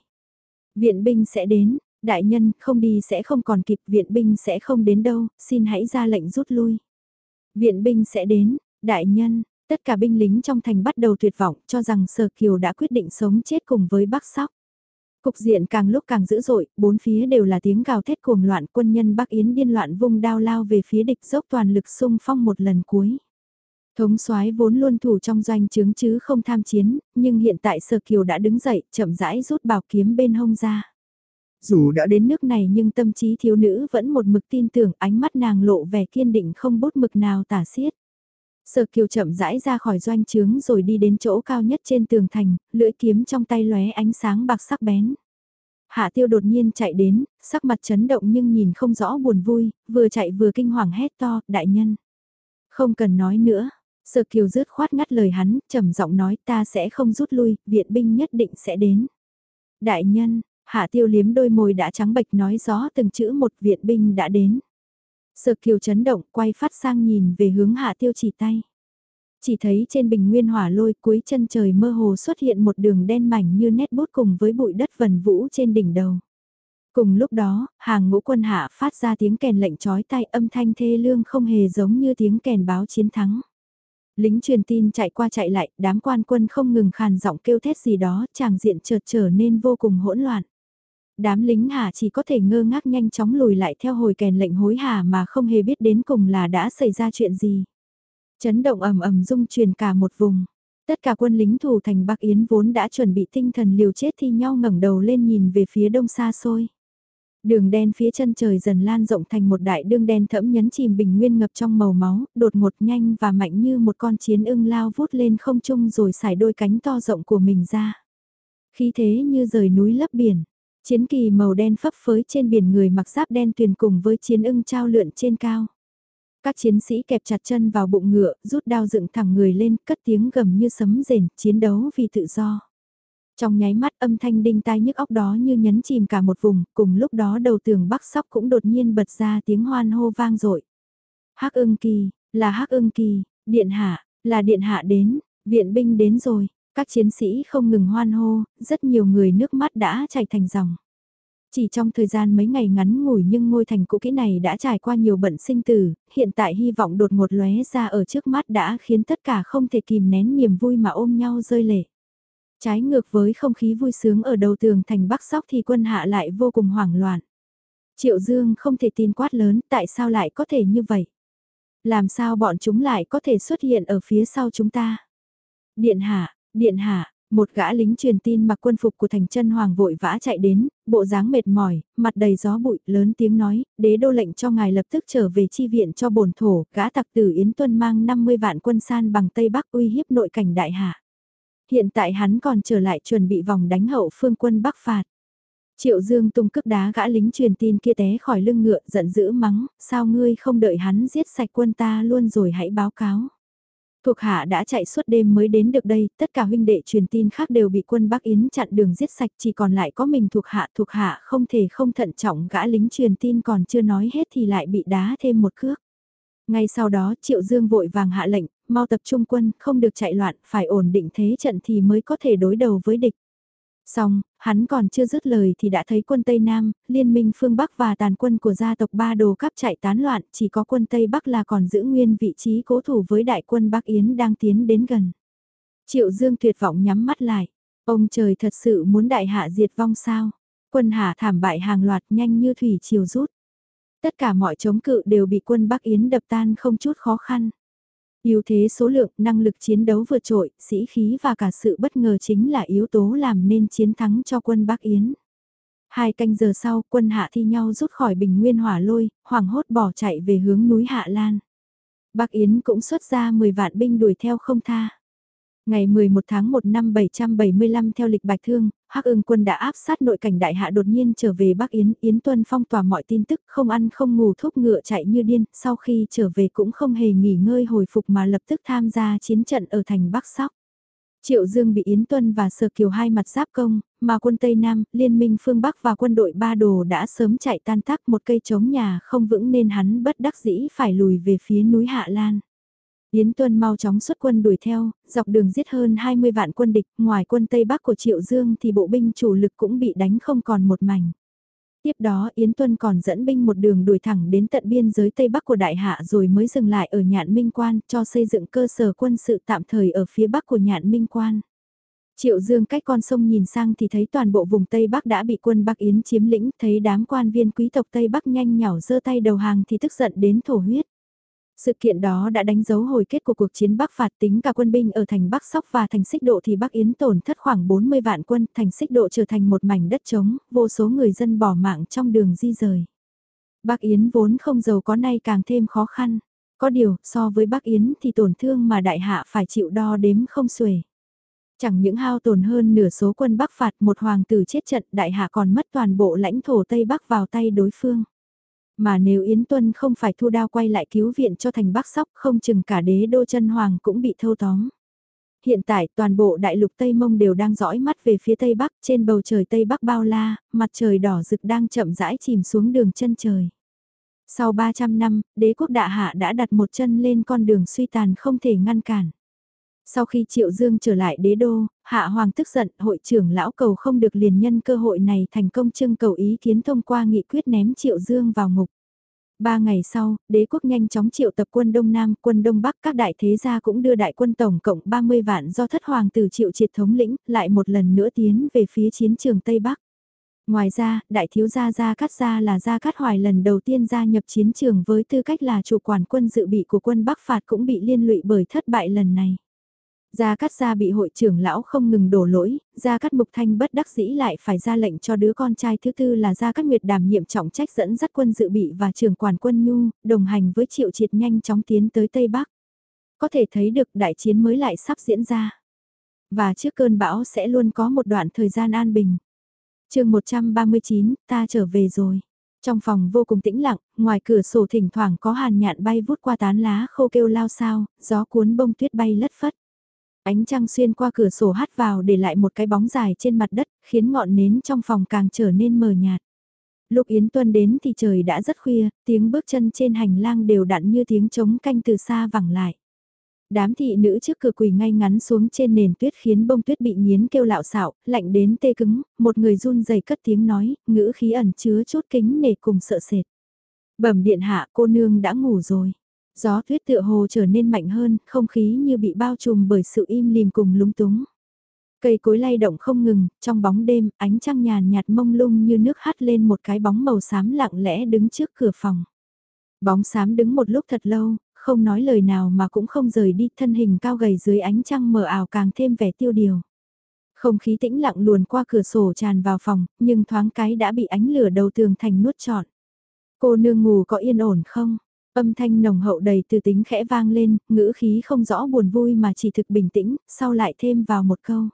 Viện binh sẽ đến, đại nhân, không đi sẽ không còn kịp, viện binh sẽ không đến đâu, xin hãy ra lệnh rút lui. Viện binh sẽ đến, đại nhân, tất cả binh lính trong thành bắt đầu tuyệt vọng cho rằng Sở Kiều đã quyết định sống chết cùng với Bắc Sóc. Cục diện càng lúc càng dữ dội, bốn phía đều là tiếng gào thét cuồng loạn quân nhân Bắc Yến điên loạn vung đao lao về phía địch dốc toàn lực xung phong một lần cuối. Thống soái vốn luôn thủ trong doanh trướng chứ không tham chiến, nhưng hiện tại Sở Kiều đã đứng dậy, chậm rãi rút bảo kiếm bên hông ra. Dù đã đến nước này nhưng tâm trí thiếu nữ vẫn một mực tin tưởng ánh mắt nàng lộ vẻ kiên định không bút mực nào tả xiết. Sở Kiều chậm rãi ra khỏi doanh trướng rồi đi đến chỗ cao nhất trên tường thành, lưỡi kiếm trong tay lóe ánh sáng bạc sắc bén. Hạ tiêu đột nhiên chạy đến, sắc mặt chấn động nhưng nhìn không rõ buồn vui, vừa chạy vừa kinh hoàng hét to, đại nhân. Không cần nói nữa, Sở Kiều rứt khoát ngắt lời hắn, trầm giọng nói ta sẽ không rút lui, viện binh nhất định sẽ đến. Đại nhân, hạ tiêu liếm đôi môi đã trắng bệch nói rõ từng chữ một viện binh đã đến sợ kiều chấn động quay phát sang nhìn về hướng hạ tiêu chỉ tay. Chỉ thấy trên bình nguyên hỏa lôi cuối chân trời mơ hồ xuất hiện một đường đen mảnh như nét bút cùng với bụi đất vần vũ trên đỉnh đầu. Cùng lúc đó, hàng ngũ quân hạ phát ra tiếng kèn lệnh chói tai âm thanh thê lương không hề giống như tiếng kèn báo chiến thắng. Lính truyền tin chạy qua chạy lại, đám quan quân không ngừng khàn giọng kêu thét gì đó, chàng diện chợt trở nên vô cùng hỗn loạn đám lính hà chỉ có thể ngơ ngác nhanh chóng lùi lại theo hồi kèn lệnh hối hả mà không hề biết đến cùng là đã xảy ra chuyện gì. Chấn động ầm ầm rung truyền cả một vùng. Tất cả quân lính thủ thành Bắc Yến vốn đã chuẩn bị tinh thần liều chết thi nhau ngẩng đầu lên nhìn về phía đông xa xôi. Đường đen phía chân trời dần lan rộng thành một đại đương đen thẫm nhấn chìm bình nguyên ngập trong màu máu, đột ngột nhanh và mạnh như một con chiến ưng lao vút lên không trung rồi xải đôi cánh to rộng của mình ra. Khí thế như rời núi lấp biển, Chiến kỳ màu đen phấp phới trên biển người mặc giáp đen tuyền cùng với chiến ưng trao lượn trên cao. Các chiến sĩ kẹp chặt chân vào bụng ngựa, rút đao dựng thẳng người lên, cất tiếng gầm như sấm rền, chiến đấu vì tự do. Trong nháy mắt âm thanh đinh tai nhức óc đó như nhấn chìm cả một vùng, cùng lúc đó đầu tường bắc sóc cũng đột nhiên bật ra tiếng hoan hô vang dội hắc ưng kỳ, là hắc ưng kỳ, điện hạ, là điện hạ đến, viện binh đến rồi, các chiến sĩ không ngừng hoan hô, rất nhiều người nước mắt đã chảy thành dòng. Chỉ trong thời gian mấy ngày ngắn ngủi nhưng ngôi thành cũ kỹ này đã trải qua nhiều bận sinh tử, hiện tại hy vọng đột ngột lóe ra ở trước mắt đã khiến tất cả không thể kìm nén niềm vui mà ôm nhau rơi lệ. Trái ngược với không khí vui sướng ở đầu tường thành Bắc Sóc thì quân hạ lại vô cùng hoảng loạn. Triệu Dương không thể tin quát lớn tại sao lại có thể như vậy. Làm sao bọn chúng lại có thể xuất hiện ở phía sau chúng ta? Điện hạ, điện hạ, một gã lính truyền tin mặc quân phục của thành chân hoàng vội vã chạy đến, bộ dáng mệt mỏi, mặt đầy gió bụi, lớn tiếng nói, đế đô lệnh cho ngài lập tức trở về chi viện cho bổn thổ, gã tặc tử Yến Tuân mang 50 vạn quân san bằng Tây Bắc uy hiếp nội cảnh đại hạ. Hiện tại hắn còn trở lại chuẩn bị vòng đánh hậu phương quân Bắc phạt. Triệu Dương tung cước đá gã lính truyền tin kia té khỏi lưng ngựa giận dữ mắng, sao ngươi không đợi hắn giết sạch quân ta luôn rồi hãy báo cáo. Thuộc hạ đã chạy suốt đêm mới đến được đây, tất cả huynh đệ truyền tin khác đều bị quân Bắc Yến chặn đường giết sạch chỉ còn lại có mình thuộc hạ. Thuộc hạ không thể không thận trọng gã lính truyền tin còn chưa nói hết thì lại bị đá thêm một cước. Ngay sau đó Triệu Dương vội vàng hạ lệnh, mau tập trung quân, không được chạy loạn, phải ổn định thế trận thì mới có thể đối đầu với địch. Xong, hắn còn chưa dứt lời thì đã thấy quân Tây Nam, liên minh phương Bắc và tàn quân của gia tộc Ba Đồ cắp chạy tán loạn, chỉ có quân Tây Bắc là còn giữ nguyên vị trí cố thủ với đại quân Bắc Yến đang tiến đến gần. Triệu Dương tuyệt vọng nhắm mắt lại. Ông trời thật sự muốn đại hạ diệt vong sao? Quân hạ thảm bại hàng loạt nhanh như thủy chiều rút. Tất cả mọi chống cự đều bị quân Bắc Yến đập tan không chút khó khăn. Yếu thế số lượng, năng lực chiến đấu vượt trội, sĩ khí và cả sự bất ngờ chính là yếu tố làm nên chiến thắng cho quân Bắc Yến. Hai canh giờ sau, quân hạ thi nhau rút khỏi bình nguyên hỏa lôi, hoảng hốt bỏ chạy về hướng núi Hạ Lan. Bắc Yến cũng xuất ra 10 vạn binh đuổi theo không tha. Ngày 11 tháng 1 năm 775 theo lịch bạch thương, Hắc ưng quân đã áp sát nội cảnh đại hạ đột nhiên trở về Bắc Yến, Yến Tuân phong tỏa mọi tin tức, không ăn không ngủ thúc ngựa chạy như điên, sau khi trở về cũng không hề nghỉ ngơi hồi phục mà lập tức tham gia chiến trận ở thành Bắc Sóc. Triệu Dương bị Yến Tuân và Sở Kiều hai mặt giáp công, mà quân Tây Nam, Liên minh phương Bắc và quân đội Ba Đồ đã sớm chạy tan tác một cây chống nhà không vững nên hắn bất đắc dĩ phải lùi về phía núi Hạ Lan. Yến Tuân mau chóng xuất quân đuổi theo, dọc đường giết hơn 20 vạn quân địch, ngoài quân Tây Bắc của Triệu Dương thì bộ binh chủ lực cũng bị đánh không còn một mảnh. Tiếp đó Yến Tuân còn dẫn binh một đường đuổi thẳng đến tận biên giới Tây Bắc của Đại Hạ rồi mới dừng lại ở Nhạn Minh Quan cho xây dựng cơ sở quân sự tạm thời ở phía Bắc của Nhạn Minh Quan. Triệu Dương cách con sông nhìn sang thì thấy toàn bộ vùng Tây Bắc đã bị quân Bắc Yến chiếm lĩnh, thấy đám quan viên quý tộc Tây Bắc nhanh nhảu giơ tay đầu hàng thì tức giận đến thổ huyết. Sự kiện đó đã đánh dấu hồi kết của cuộc chiến Bắc phạt tính cả quân binh ở thành Bắc Sóc và thành Xích Độ thì Bắc Yến tổn thất khoảng 40 vạn quân, thành Xích Độ trở thành một mảnh đất trống, vô số người dân bỏ mạng trong đường di rời. Bắc Yến vốn không giàu có nay càng thêm khó khăn. Có điều, so với Bắc Yến thì tổn thương mà đại hạ phải chịu đo đếm không xuể. Chẳng những hao tổn hơn nửa số quân Bắc phạt một hoàng tử chết trận đại hạ còn mất toàn bộ lãnh thổ Tây Bắc vào tay đối phương. Mà nếu Yến Tuân không phải thu đao quay lại cứu viện cho thành Bắc Sóc không chừng cả đế đô chân hoàng cũng bị thâu tóm. Hiện tại toàn bộ đại lục Tây Mông đều đang dõi mắt về phía Tây Bắc trên bầu trời Tây Bắc bao la, mặt trời đỏ rực đang chậm rãi chìm xuống đường chân trời. Sau 300 năm, đế quốc đại hạ đã đặt một chân lên con đường suy tàn không thể ngăn cản. Sau khi Triệu Dương trở lại đế đô, Hạ Hoàng tức giận hội trưởng lão cầu không được liền nhân cơ hội này thành công trưng cầu ý kiến thông qua nghị quyết ném Triệu Dương vào ngục. Ba ngày sau, đế quốc nhanh chóng triệu tập quân Đông Nam, quân Đông Bắc các đại thế gia cũng đưa đại quân tổng cộng 30 vạn do thất hoàng tử triệu triệt thống lĩnh, lại một lần nữa tiến về phía chiến trường Tây Bắc. Ngoài ra, đại thiếu gia Gia Cát Gia là Gia Cát Hoài lần đầu tiên gia nhập chiến trường với tư cách là chủ quản quân dự bị của quân Bắc phạt cũng bị liên lụy bởi thất bại lần này. Gia Cát Gia bị hội trưởng lão không ngừng đổ lỗi, Gia Cát Mục Thanh bất đắc dĩ lại phải ra lệnh cho đứa con trai thứ tư là Gia Cát Nguyệt đảm nhiệm trọng trách dẫn dắt quân dự bị và trưởng quản quân nhu, đồng hành với triệu triệt nhanh chóng tiến tới Tây Bắc. Có thể thấy được đại chiến mới lại sắp diễn ra. Và trước cơn bão sẽ luôn có một đoạn thời gian an bình. chương 139, ta trở về rồi. Trong phòng vô cùng tĩnh lặng, ngoài cửa sổ thỉnh thoảng có hàn nhạn bay vút qua tán lá khô kêu lao sao, gió cuốn bông tuyết bay lất phất. Ánh trăng xuyên qua cửa sổ hắt vào để lại một cái bóng dài trên mặt đất, khiến ngọn nến trong phòng càng trở nên mờ nhạt. Lúc Yến Tuân đến thì trời đã rất khuya, tiếng bước chân trên hành lang đều đặn như tiếng trống canh từ xa vẳng lại. Đám thị nữ trước cửa quỳ ngay ngắn xuống trên nền tuyết khiến bông tuyết bị nghiến kêu lạo xạo, lạnh đến tê cứng, một người run rẩy cất tiếng nói, ngữ khí ẩn chứa chút kính nể cùng sợ sệt. Bẩm điện hạ cô nương đã ngủ rồi. Gió tuyết tựa hồ trở nên mạnh hơn, không khí như bị bao trùm bởi sự im lìm cùng lúng túng. Cây cối lay động không ngừng, trong bóng đêm, ánh trăng nhàn nhạt mông lung như nước hắt lên một cái bóng màu xám lặng lẽ đứng trước cửa phòng. Bóng xám đứng một lúc thật lâu, không nói lời nào mà cũng không rời đi, thân hình cao gầy dưới ánh trăng mờ ảo càng thêm vẻ tiêu điều. Không khí tĩnh lặng luồn qua cửa sổ tràn vào phòng, nhưng thoáng cái đã bị ánh lửa đầu tường thành nuốt trọn. Cô nương ngủ có yên ổn không? Âm thanh nồng hậu đầy từ tính khẽ vang lên, ngữ khí không rõ buồn vui mà chỉ thực bình tĩnh, sau lại thêm vào một câu.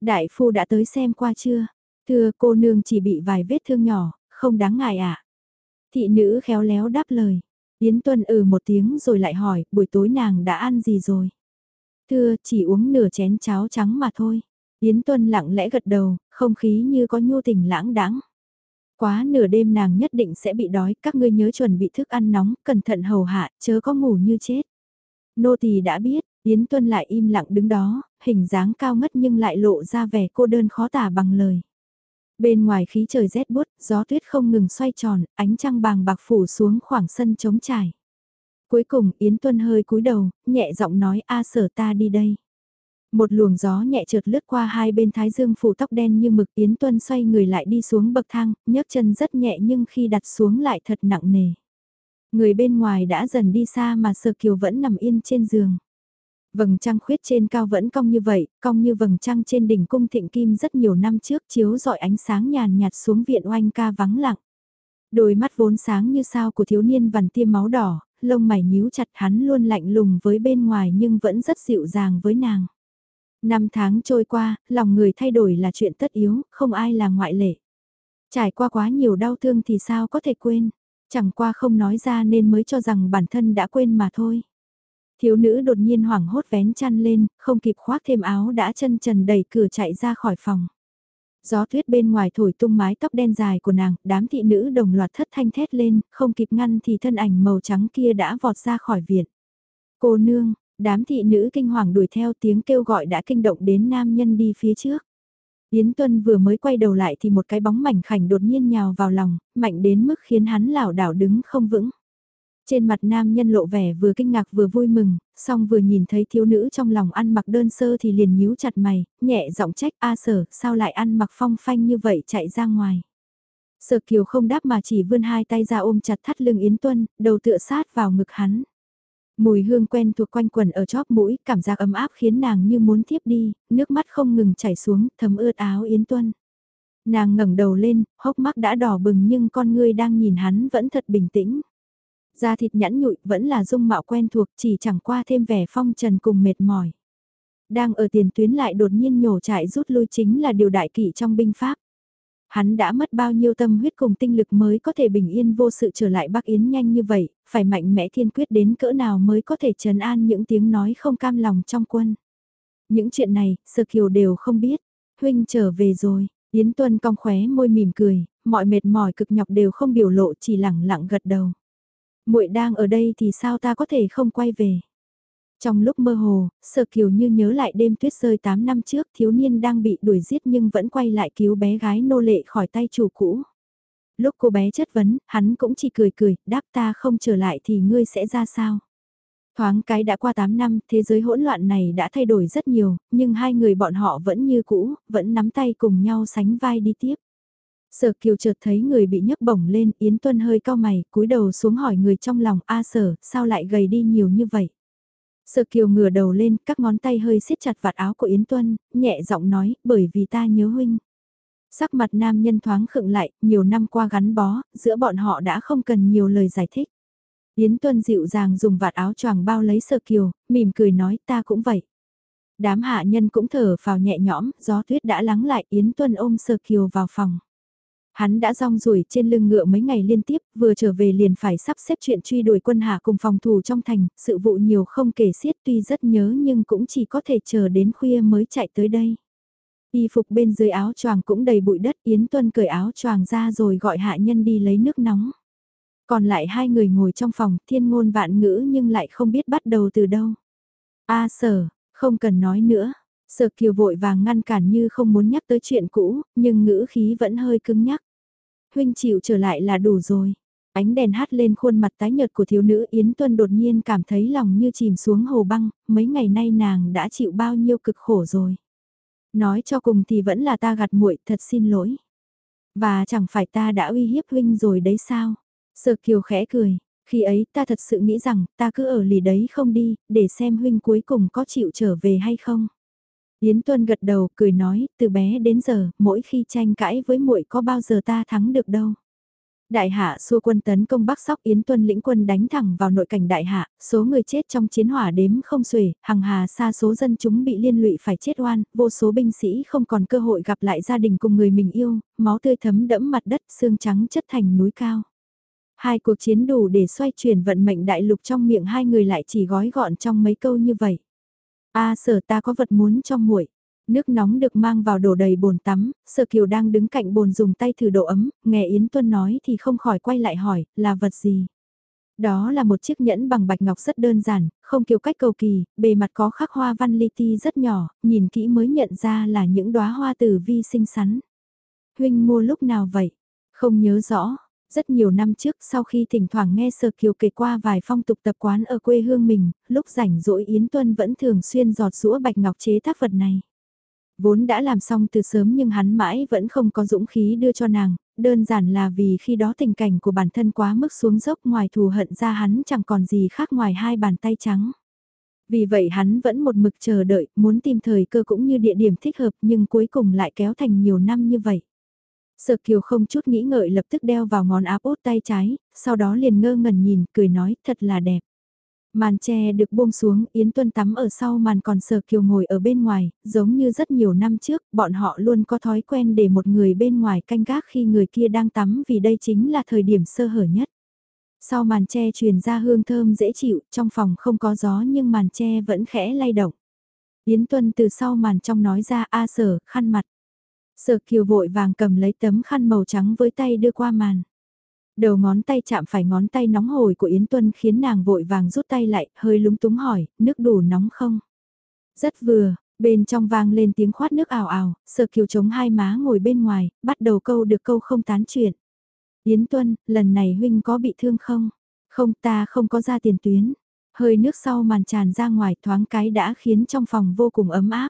Đại phu đã tới xem qua chưa? Thưa cô nương chỉ bị vài vết thương nhỏ, không đáng ngại ạ. À? Thị nữ khéo léo đáp lời. Yến Tuân ừ một tiếng rồi lại hỏi, buổi tối nàng đã ăn gì rồi? Thưa, chỉ uống nửa chén cháo trắng mà thôi. Yến Tuân lặng lẽ gật đầu, không khí như có nhu tình lãng đãng. Quá nửa đêm nàng nhất định sẽ bị đói, các ngươi nhớ chuẩn bị thức ăn nóng, cẩn thận hầu hạ, chớ có ngủ như chết. Nô tỳ đã biết, Yến Tuân lại im lặng đứng đó, hình dáng cao ngất nhưng lại lộ ra vẻ cô đơn khó tả bằng lời. Bên ngoài khí trời rét bút, gió tuyết không ngừng xoay tròn, ánh trăng bàng bạc phủ xuống khoảng sân trống trải. Cuối cùng Yến Tuân hơi cúi đầu, nhẹ giọng nói a sở ta đi đây. Một luồng gió nhẹ trượt lướt qua hai bên thái dương phủ tóc đen như mực Yến Tuân xoay người lại đi xuống bậc thang, nhấc chân rất nhẹ nhưng khi đặt xuống lại thật nặng nề. Người bên ngoài đã dần đi xa mà Sơ Kiều vẫn nằm yên trên giường. Vầng trăng khuyết trên cao vẫn cong như vậy, cong như vầng trăng trên đỉnh cung thịnh kim rất nhiều năm trước chiếu dọi ánh sáng nhàn nhạt xuống viện oanh ca vắng lặng. Đôi mắt vốn sáng như sao của thiếu niên vằn tiêm máu đỏ, lông mày nhíu chặt hắn luôn lạnh lùng với bên ngoài nhưng vẫn rất dịu dàng với nàng. Năm tháng trôi qua, lòng người thay đổi là chuyện tất yếu, không ai là ngoại lệ. Trải qua quá nhiều đau thương thì sao có thể quên, chẳng qua không nói ra nên mới cho rằng bản thân đã quên mà thôi. Thiếu nữ đột nhiên hoảng hốt vén chăn lên, không kịp khoác thêm áo đã chân trần đẩy cửa chạy ra khỏi phòng. Gió tuyết bên ngoài thổi tung mái tóc đen dài của nàng, đám thị nữ đồng loạt thất thanh thét lên, không kịp ngăn thì thân ảnh màu trắng kia đã vọt ra khỏi viện. Cô nương, đám thị nữ kinh hoàng đuổi theo tiếng kêu gọi đã kinh động đến nam nhân đi phía trước. Yến Tuân vừa mới quay đầu lại thì một cái bóng mảnh khảnh đột nhiên nhào vào lòng, mạnh đến mức khiến hắn lảo đảo đứng không vững. Trên mặt nam nhân lộ vẻ vừa kinh ngạc vừa vui mừng, song vừa nhìn thấy thiếu nữ trong lòng ăn mặc đơn sơ thì liền nhíu chặt mày, nhẹ giọng trách a sở, sao lại ăn mặc phong phanh như vậy chạy ra ngoài. Sở kiều không đáp mà chỉ vươn hai tay ra ôm chặt thắt lưng Yến Tuân, đầu tựa sát vào ngực hắn. Mùi hương quen thuộc quanh quần ở chóp mũi, cảm giác ấm áp khiến nàng như muốn tiếp đi, nước mắt không ngừng chảy xuống, thấm ướt áo Yến Tuân. Nàng ngẩng đầu lên, hốc mắt đã đỏ bừng nhưng con ngươi đang nhìn hắn vẫn thật bình tĩnh. Da thịt nhẵn nhụi vẫn là dung mạo quen thuộc chỉ chẳng qua thêm vẻ phong trần cùng mệt mỏi. Đang ở tiền tuyến lại đột nhiên nhổ chạy rút lui chính là điều đại kỵ trong binh pháp. Hắn đã mất bao nhiêu tâm huyết cùng tinh lực mới có thể bình yên vô sự trở lại Bắc Yến nhanh như vậy, phải mạnh mẽ thiên quyết đến cỡ nào mới có thể trấn an những tiếng nói không cam lòng trong quân. Những chuyện này, Sơ Kiều đều không biết. Huynh trở về rồi, Yến Tuân cong khóe môi mỉm cười, mọi mệt mỏi cực nhọc đều không biểu lộ chỉ lẳng lặng gật đầu muội đang ở đây thì sao ta có thể không quay về. Trong lúc mơ hồ, Sở Kiều như nhớ lại đêm tuyết rơi 8 năm trước thiếu niên đang bị đuổi giết nhưng vẫn quay lại cứu bé gái nô lệ khỏi tay chủ cũ. Lúc cô bé chất vấn, hắn cũng chỉ cười cười, đáp ta không trở lại thì ngươi sẽ ra sao. Thoáng cái đã qua 8 năm, thế giới hỗn loạn này đã thay đổi rất nhiều, nhưng hai người bọn họ vẫn như cũ, vẫn nắm tay cùng nhau sánh vai đi tiếp. Sở Kiều chợt thấy người bị nhấc bổng lên, Yến Tuân hơi cao mày, cúi đầu xuống hỏi người trong lòng, a sở, sao lại gầy đi nhiều như vậy? Sở Kiều ngửa đầu lên, các ngón tay hơi siết chặt vạt áo của Yến Tuân, nhẹ giọng nói, bởi vì ta nhớ huynh. Sắc mặt nam nhân thoáng khựng lại, nhiều năm qua gắn bó, giữa bọn họ đã không cần nhiều lời giải thích. Yến Tuân dịu dàng dùng vạt áo choàng bao lấy Sở Kiều, mỉm cười nói ta cũng vậy. Đám hạ nhân cũng thở vào nhẹ nhõm, gió tuyết đã lắng lại Yến Tuân ôm Sơ Kiều vào phòng. Hắn đã rong ruổi trên lưng ngựa mấy ngày liên tiếp, vừa trở về liền phải sắp xếp chuyện truy đuổi quân hạ cùng phòng thủ trong thành, sự vụ nhiều không kể xiết tuy rất nhớ nhưng cũng chỉ có thể chờ đến khuya mới chạy tới đây. Y phục bên dưới áo choàng cũng đầy bụi đất, Yến Tuân cởi áo choàng ra rồi gọi hạ nhân đi lấy nước nóng. Còn lại hai người ngồi trong phòng, thiên ngôn vạn ngữ nhưng lại không biết bắt đầu từ đâu. A sở, không cần nói nữa. Sở kiều vội vàng ngăn cản như không muốn nhắc tới chuyện cũ, nhưng ngữ khí vẫn hơi cứng nhắc. Huynh chịu trở lại là đủ rồi. Ánh đèn hát lên khuôn mặt tái nhợt của thiếu nữ Yến Tuân đột nhiên cảm thấy lòng như chìm xuống hồ băng, mấy ngày nay nàng đã chịu bao nhiêu cực khổ rồi. Nói cho cùng thì vẫn là ta gạt muội thật xin lỗi. Và chẳng phải ta đã uy hiếp huynh rồi đấy sao? Sở kiều khẽ cười, khi ấy ta thật sự nghĩ rằng ta cứ ở lì đấy không đi, để xem huynh cuối cùng có chịu trở về hay không. Yến Tuân gật đầu cười nói, từ bé đến giờ, mỗi khi tranh cãi với muội có bao giờ ta thắng được đâu. Đại hạ xua quân tấn công Bắc Sóc Yến Tuân lĩnh quân đánh thẳng vào nội cảnh đại hạ, số người chết trong chiến hỏa đếm không xuể, hằng hà xa số dân chúng bị liên lụy phải chết oan, vô số binh sĩ không còn cơ hội gặp lại gia đình cùng người mình yêu, máu tươi thấm đẫm mặt đất, xương trắng chất thành núi cao. Hai cuộc chiến đủ để xoay chuyển vận mệnh đại lục trong miệng hai người lại chỉ gói gọn trong mấy câu như vậy. A sở ta có vật muốn cho muội. Nước nóng được mang vào đổ đầy bồn tắm, Sở Kiều đang đứng cạnh bồn dùng tay thử độ ấm, nghe Yến Tuân nói thì không khỏi quay lại hỏi, là vật gì? Đó là một chiếc nhẫn bằng bạch ngọc rất đơn giản, không kiểu cách cầu kỳ, bề mặt có khắc hoa văn li ti rất nhỏ, nhìn kỹ mới nhận ra là những đóa hoa tử vi xinh xắn. Huynh mua lúc nào vậy? Không nhớ rõ, rất nhiều năm trước sau khi thỉnh thoảng nghe Sở Kiều kể qua vài phong tục tập quán ở quê hương mình, lúc rảnh rỗi Yến Tuân vẫn thường xuyên giọt rũa bạch ngọc chế tác vật này. Vốn đã làm xong từ sớm nhưng hắn mãi vẫn không có dũng khí đưa cho nàng, đơn giản là vì khi đó tình cảnh của bản thân quá mức xuống dốc ngoài thù hận ra hắn chẳng còn gì khác ngoài hai bàn tay trắng. Vì vậy hắn vẫn một mực chờ đợi, muốn tìm thời cơ cũng như địa điểm thích hợp nhưng cuối cùng lại kéo thành nhiều năm như vậy. Sở Kiều không chút nghĩ ngợi lập tức đeo vào ngón áp út tay trái, sau đó liền ngơ ngẩn nhìn, cười nói thật là đẹp. Màn tre được buông xuống, Yến Tuân tắm ở sau màn còn Sở Kiều ngồi ở bên ngoài, giống như rất nhiều năm trước, bọn họ luôn có thói quen để một người bên ngoài canh gác khi người kia đang tắm vì đây chính là thời điểm sơ hở nhất. Sau màn tre truyền ra hương thơm dễ chịu, trong phòng không có gió nhưng màn tre vẫn khẽ lay động. Yến Tuân từ sau màn trong nói ra A sở, khăn mặt. Sở kiều vội vàng cầm lấy tấm khăn màu trắng với tay đưa qua màn. Đầu ngón tay chạm phải ngón tay nóng hổi của Yến Tuân khiến nàng vội vàng rút tay lại, hơi lúng túng hỏi, nước đủ nóng không? Rất vừa, bên trong vang lên tiếng khoát nước ảo ảo, sở kiều chống hai má ngồi bên ngoài, bắt đầu câu được câu không tán chuyện. Yến Tuân, lần này huynh có bị thương không? Không ta không có ra tiền tuyến. Hơi nước sau màn tràn ra ngoài thoáng cái đã khiến trong phòng vô cùng ấm áp.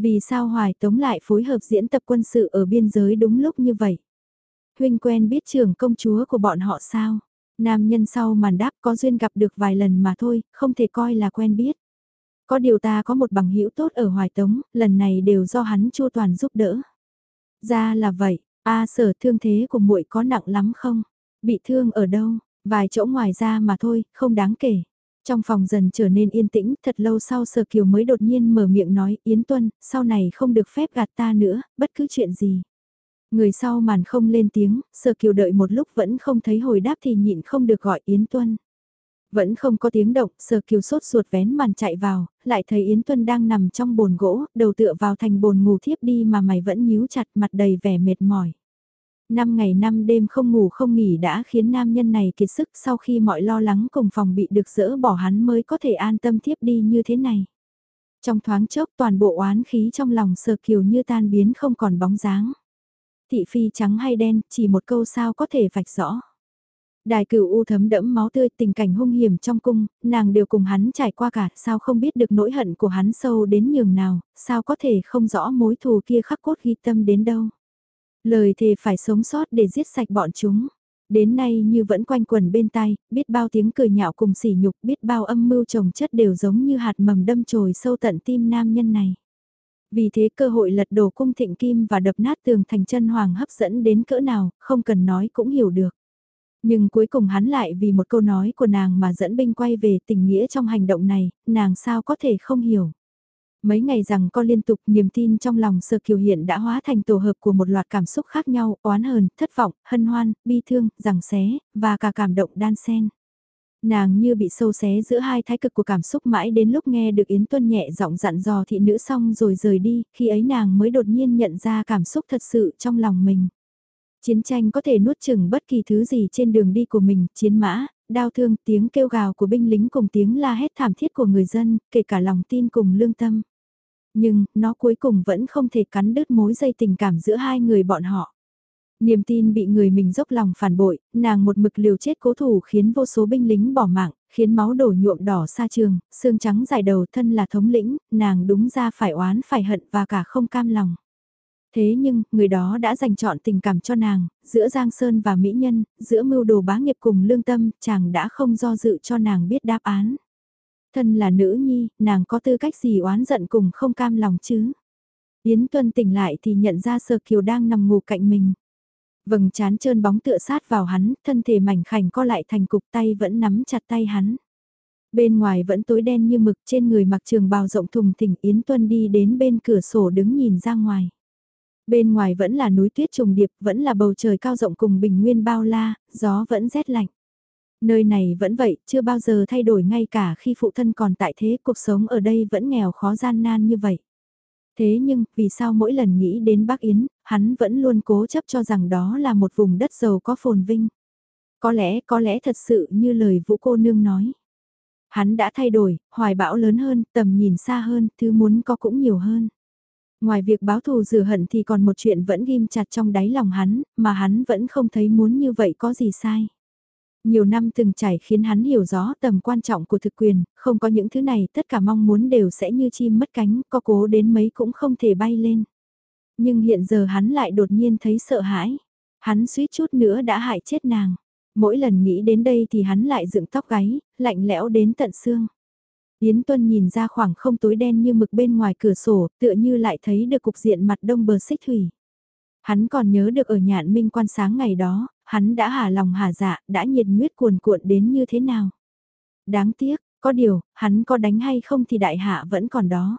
Vì sao Hoài Tống lại phối hợp diễn tập quân sự ở biên giới đúng lúc như vậy? Huynh quen biết trưởng công chúa của bọn họ sao? Nam nhân sau màn đáp có duyên gặp được vài lần mà thôi, không thể coi là quen biết. Có điều ta có một bằng hữu tốt ở Hoài Tống, lần này đều do hắn chu toàn giúp đỡ. Ra là vậy, a sở thương thế của muội có nặng lắm không? Bị thương ở đâu? Vài chỗ ngoài ra mà thôi, không đáng kể. Trong phòng dần trở nên yên tĩnh, thật lâu sau Sở Kiều mới đột nhiên mở miệng nói, Yến Tuân, sau này không được phép gạt ta nữa, bất cứ chuyện gì. Người sau màn không lên tiếng, Sở Kiều đợi một lúc vẫn không thấy hồi đáp thì nhịn không được gọi Yến Tuân. Vẫn không có tiếng động, Sở Kiều sốt ruột vén màn chạy vào, lại thấy Yến Tuân đang nằm trong bồn gỗ, đầu tựa vào thành bồn ngủ thiếp đi mà mày vẫn nhíu chặt mặt đầy vẻ mệt mỏi. Năm ngày năm đêm không ngủ không nghỉ đã khiến nam nhân này kiệt sức sau khi mọi lo lắng cùng phòng bị được dỡ bỏ hắn mới có thể an tâm tiếp đi như thế này. Trong thoáng chốc toàn bộ oán khí trong lòng sờ kiều như tan biến không còn bóng dáng. Thị phi trắng hay đen, chỉ một câu sao có thể vạch rõ. Đài cửu u thấm đẫm máu tươi tình cảnh hung hiểm trong cung, nàng đều cùng hắn trải qua cả, sao không biết được nỗi hận của hắn sâu đến nhường nào, sao có thể không rõ mối thù kia khắc cốt ghi tâm đến đâu. Lời thề phải sống sót để giết sạch bọn chúng. Đến nay như vẫn quanh quẩn bên tai, biết bao tiếng cười nhạo cùng sỉ nhục, biết bao âm mưu trồng chất đều giống như hạt mầm đâm chồi sâu tận tim nam nhân này. Vì thế cơ hội lật đổ cung thịnh kim và đập nát tường thành chân hoàng hấp dẫn đến cỡ nào, không cần nói cũng hiểu được. Nhưng cuối cùng hắn lại vì một câu nói của nàng mà dẫn binh quay về tình nghĩa trong hành động này, nàng sao có thể không hiểu. Mấy ngày rằng co liên tục niềm tin trong lòng Sơ Kiều hiện đã hóa thành tổ hợp của một loạt cảm xúc khác nhau, oán hờn, thất vọng, hân hoan, bi thương, rằng xé, và cả cảm động đan xen. Nàng như bị sâu xé giữa hai thái cực của cảm xúc mãi đến lúc nghe được Yến Tuân nhẹ giọng dặn dò thị nữ xong rồi rời đi, khi ấy nàng mới đột nhiên nhận ra cảm xúc thật sự trong lòng mình. Chiến tranh có thể nuốt chừng bất kỳ thứ gì trên đường đi của mình, chiến mã, đau thương, tiếng kêu gào của binh lính cùng tiếng la hét thảm thiết của người dân, kể cả lòng tin cùng lương tâm. Nhưng, nó cuối cùng vẫn không thể cắn đứt mối dây tình cảm giữa hai người bọn họ. Niềm tin bị người mình dốc lòng phản bội, nàng một mực liều chết cố thủ khiến vô số binh lính bỏ mạng, khiến máu đổ nhuộm đỏ xa trường, xương trắng dài đầu thân là thống lĩnh, nàng đúng ra phải oán phải hận và cả không cam lòng. Thế nhưng, người đó đã dành chọn tình cảm cho nàng, giữa Giang Sơn và Mỹ Nhân, giữa mưu đồ bá nghiệp cùng lương tâm, chàng đã không do dự cho nàng biết đáp án. Thân là nữ nhi, nàng có tư cách gì oán giận cùng không cam lòng chứ? Yến Tuân tỉnh lại thì nhận ra Sơ Kiều đang nằm ngủ cạnh mình. Vầng chán trơn bóng tựa sát vào hắn, thân thể mảnh khảnh co lại thành cục tay vẫn nắm chặt tay hắn. Bên ngoài vẫn tối đen như mực trên người mặc trường bào rộng thùng thình Yến Tuân đi đến bên cửa sổ đứng nhìn ra ngoài. Bên ngoài vẫn là núi tuyết trùng điệp, vẫn là bầu trời cao rộng cùng bình nguyên bao la, gió vẫn rét lạnh. Nơi này vẫn vậy, chưa bao giờ thay đổi ngay cả khi phụ thân còn tại thế cuộc sống ở đây vẫn nghèo khó gian nan như vậy. Thế nhưng, vì sao mỗi lần nghĩ đến Bắc Yến, hắn vẫn luôn cố chấp cho rằng đó là một vùng đất giàu có phồn vinh. Có lẽ, có lẽ thật sự như lời vũ cô nương nói. Hắn đã thay đổi, hoài bão lớn hơn, tầm nhìn xa hơn, thứ muốn có cũng nhiều hơn. Ngoài việc báo thù rửa hận thì còn một chuyện vẫn ghim chặt trong đáy lòng hắn, mà hắn vẫn không thấy muốn như vậy có gì sai. Nhiều năm từng trải khiến hắn hiểu rõ tầm quan trọng của thực quyền, không có những thứ này tất cả mong muốn đều sẽ như chim mất cánh, có cố đến mấy cũng không thể bay lên. Nhưng hiện giờ hắn lại đột nhiên thấy sợ hãi. Hắn suýt chút nữa đã hại chết nàng. Mỗi lần nghĩ đến đây thì hắn lại dựng tóc gáy, lạnh lẽo đến tận xương. Yến Tuân nhìn ra khoảng không tối đen như mực bên ngoài cửa sổ, tựa như lại thấy được cục diện mặt đông bờ xích thủy. Hắn còn nhớ được ở nhạn minh quan sáng ngày đó, hắn đã hả lòng hả dạ, đã nhiệt huyết cuồn cuộn đến như thế nào. Đáng tiếc, có điều, hắn có đánh hay không thì đại hạ vẫn còn đó.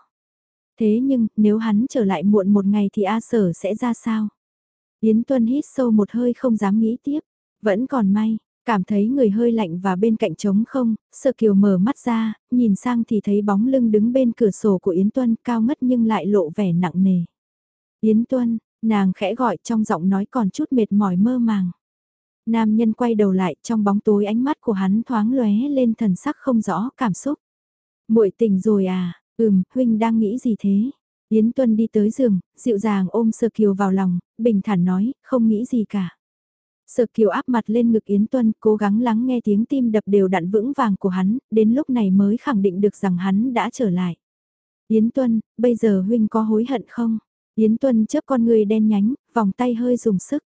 Thế nhưng, nếu hắn trở lại muộn một ngày thì A Sở sẽ ra sao? Yến Tuân hít sâu một hơi không dám nghĩ tiếp. Vẫn còn may, cảm thấy người hơi lạnh và bên cạnh trống không, Sở Kiều mở mắt ra, nhìn sang thì thấy bóng lưng đứng bên cửa sổ của Yến Tuân cao ngất nhưng lại lộ vẻ nặng nề. Yến Tuân, nàng khẽ gọi trong giọng nói còn chút mệt mỏi mơ màng. Nam nhân quay đầu lại trong bóng tối ánh mắt của hắn thoáng lóe lên thần sắc không rõ cảm xúc. muội tỉnh rồi à, ừm, huynh đang nghĩ gì thế? Yến Tuân đi tới giường, dịu dàng ôm Sơ Kiều vào lòng, bình thản nói, không nghĩ gì cả. Sơ Kiều áp mặt lên ngực Yến Tuân, cố gắng lắng nghe tiếng tim đập đều đặn vững vàng của hắn, đến lúc này mới khẳng định được rằng hắn đã trở lại. Yến Tuân, bây giờ huynh có hối hận không? Yến Tuân chớp con người đen nhánh, vòng tay hơi dùng sức.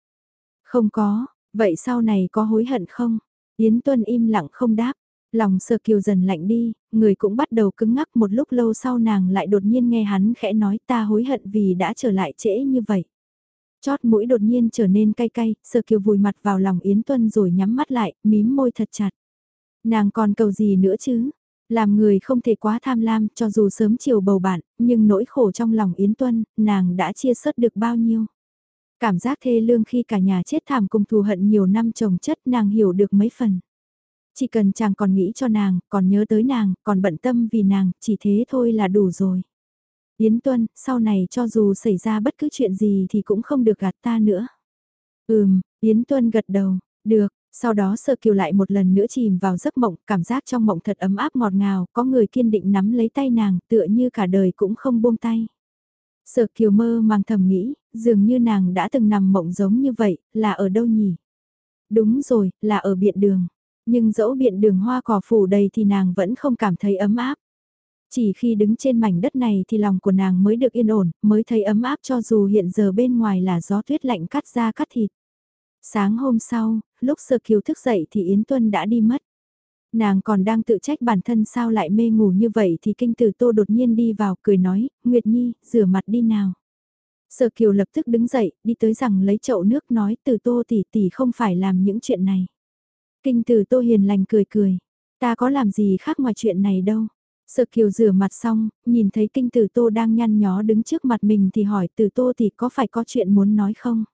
Không có, Vậy sau này có hối hận không? Yến Tuân im lặng không đáp. Lòng sơ kiều dần lạnh đi, người cũng bắt đầu cứng ngắc một lúc lâu sau nàng lại đột nhiên nghe hắn khẽ nói ta hối hận vì đã trở lại trễ như vậy. Chót mũi đột nhiên trở nên cay cay, sơ kiều vùi mặt vào lòng Yến Tuân rồi nhắm mắt lại, mím môi thật chặt. Nàng còn cầu gì nữa chứ? Làm người không thể quá tham lam cho dù sớm chiều bầu bạn, nhưng nỗi khổ trong lòng Yến Tuân, nàng đã chia sớt được bao nhiêu? Cảm giác thê lương khi cả nhà chết thảm cùng thù hận nhiều năm chồng chất nàng hiểu được mấy phần. Chỉ cần chàng còn nghĩ cho nàng, còn nhớ tới nàng, còn bận tâm vì nàng, chỉ thế thôi là đủ rồi. Yến Tuân, sau này cho dù xảy ra bất cứ chuyện gì thì cũng không được gạt ta nữa. Ừm, Yến Tuân gật đầu, được, sau đó sợ kiều lại một lần nữa chìm vào giấc mộng, cảm giác trong mộng thật ấm áp ngọt ngào, có người kiên định nắm lấy tay nàng, tựa như cả đời cũng không buông tay. Sở kiều mơ mang thầm nghĩ, dường như nàng đã từng nằm mộng giống như vậy, là ở đâu nhỉ? Đúng rồi, là ở biện đường. Nhưng dẫu biện đường hoa cỏ phủ đầy thì nàng vẫn không cảm thấy ấm áp. Chỉ khi đứng trên mảnh đất này thì lòng của nàng mới được yên ổn, mới thấy ấm áp cho dù hiện giờ bên ngoài là gió tuyết lạnh cắt da cắt thịt. Sáng hôm sau, lúc Sơ Kiều thức dậy thì Yến Tuân đã đi mất. Nàng còn đang tự trách bản thân sao lại mê ngủ như vậy thì kinh tử tô đột nhiên đi vào cười nói, Nguyệt Nhi, rửa mặt đi nào. Sở Kiều lập tức đứng dậy, đi tới rằng lấy chậu nước nói từ tô tỷ tỷ không phải làm những chuyện này. Kinh tử tô hiền lành cười cười, ta có làm gì khác ngoài chuyện này đâu. Sợ kiều rửa mặt xong, nhìn thấy kinh tử tô đang nhăn nhó đứng trước mặt mình thì hỏi từ tô thì có phải có chuyện muốn nói không?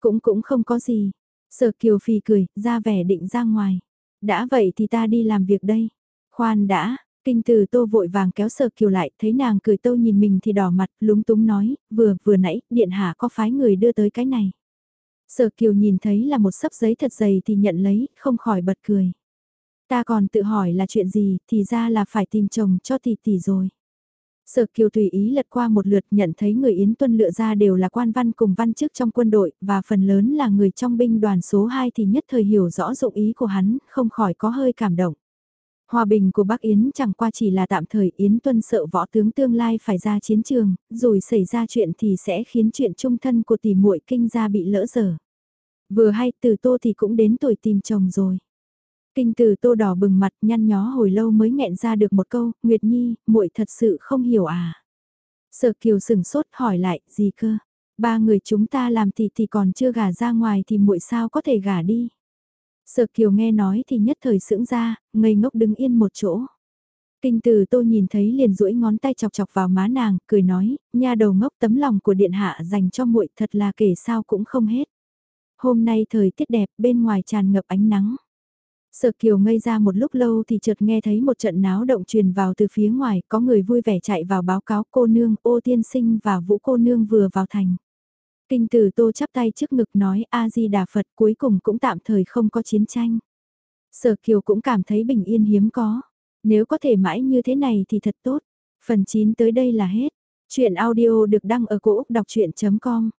Cũng cũng không có gì. Sở kiều phì cười, ra vẻ định ra ngoài. Đã vậy thì ta đi làm việc đây. Khoan đã, kinh từ tô vội vàng kéo Sở kiều lại, thấy nàng cười tâu nhìn mình thì đỏ mặt, lúng túng nói, vừa vừa nãy, điện hạ có phái người đưa tới cái này. Sở Kiều nhìn thấy là một sấp giấy thật dày thì nhận lấy, không khỏi bật cười. Ta còn tự hỏi là chuyện gì, thì ra là phải tìm chồng cho tỷ tỷ rồi. Sở Kiều tùy ý lật qua một lượt nhận thấy người Yến Tuân lựa ra đều là quan văn cùng văn chức trong quân đội, và phần lớn là người trong binh đoàn số 2 thì nhất thời hiểu rõ dụng ý của hắn, không khỏi có hơi cảm động. Hòa bình của Bắc Yến chẳng qua chỉ là tạm thời Yến Tuân sợ võ tướng tương lai phải ra chiến trường, rồi xảy ra chuyện thì sẽ khiến chuyện trung thân của tỷ muội kinh gia bị lỡ dở. Vừa hay từ tô thì cũng đến tuổi tìm chồng rồi. Kinh từ tô đỏ bừng mặt nhăn nhó hồi lâu mới nghẹn ra được một câu, Nguyệt Nhi, muội thật sự không hiểu à. Sở kiều sừng sốt hỏi lại, gì cơ? Ba người chúng ta làm thì thì còn chưa gả ra ngoài thì muội sao có thể gả đi? Sở kiều nghe nói thì nhất thời sững ra, ngây ngốc đứng yên một chỗ. Kinh từ tô nhìn thấy liền duỗi ngón tay chọc chọc vào má nàng, cười nói, nha đầu ngốc tấm lòng của điện hạ dành cho muội thật là kể sao cũng không hết. Hôm nay thời tiết đẹp bên ngoài tràn ngập ánh nắng. Sở Kiều ngây ra một lúc lâu thì chợt nghe thấy một trận náo động truyền vào từ phía ngoài, có người vui vẻ chạy vào báo cáo cô nương, ô tiên sinh và vũ cô nương vừa vào thành. Kinh tử tô chắp tay trước ngực nói A-di-đà Phật cuối cùng cũng tạm thời không có chiến tranh. Sở Kiều cũng cảm thấy bình yên hiếm có. Nếu có thể mãi như thế này thì thật tốt. Phần 9 tới đây là hết. Chuyện audio được đăng ở cổ Úc đọc chuyện.com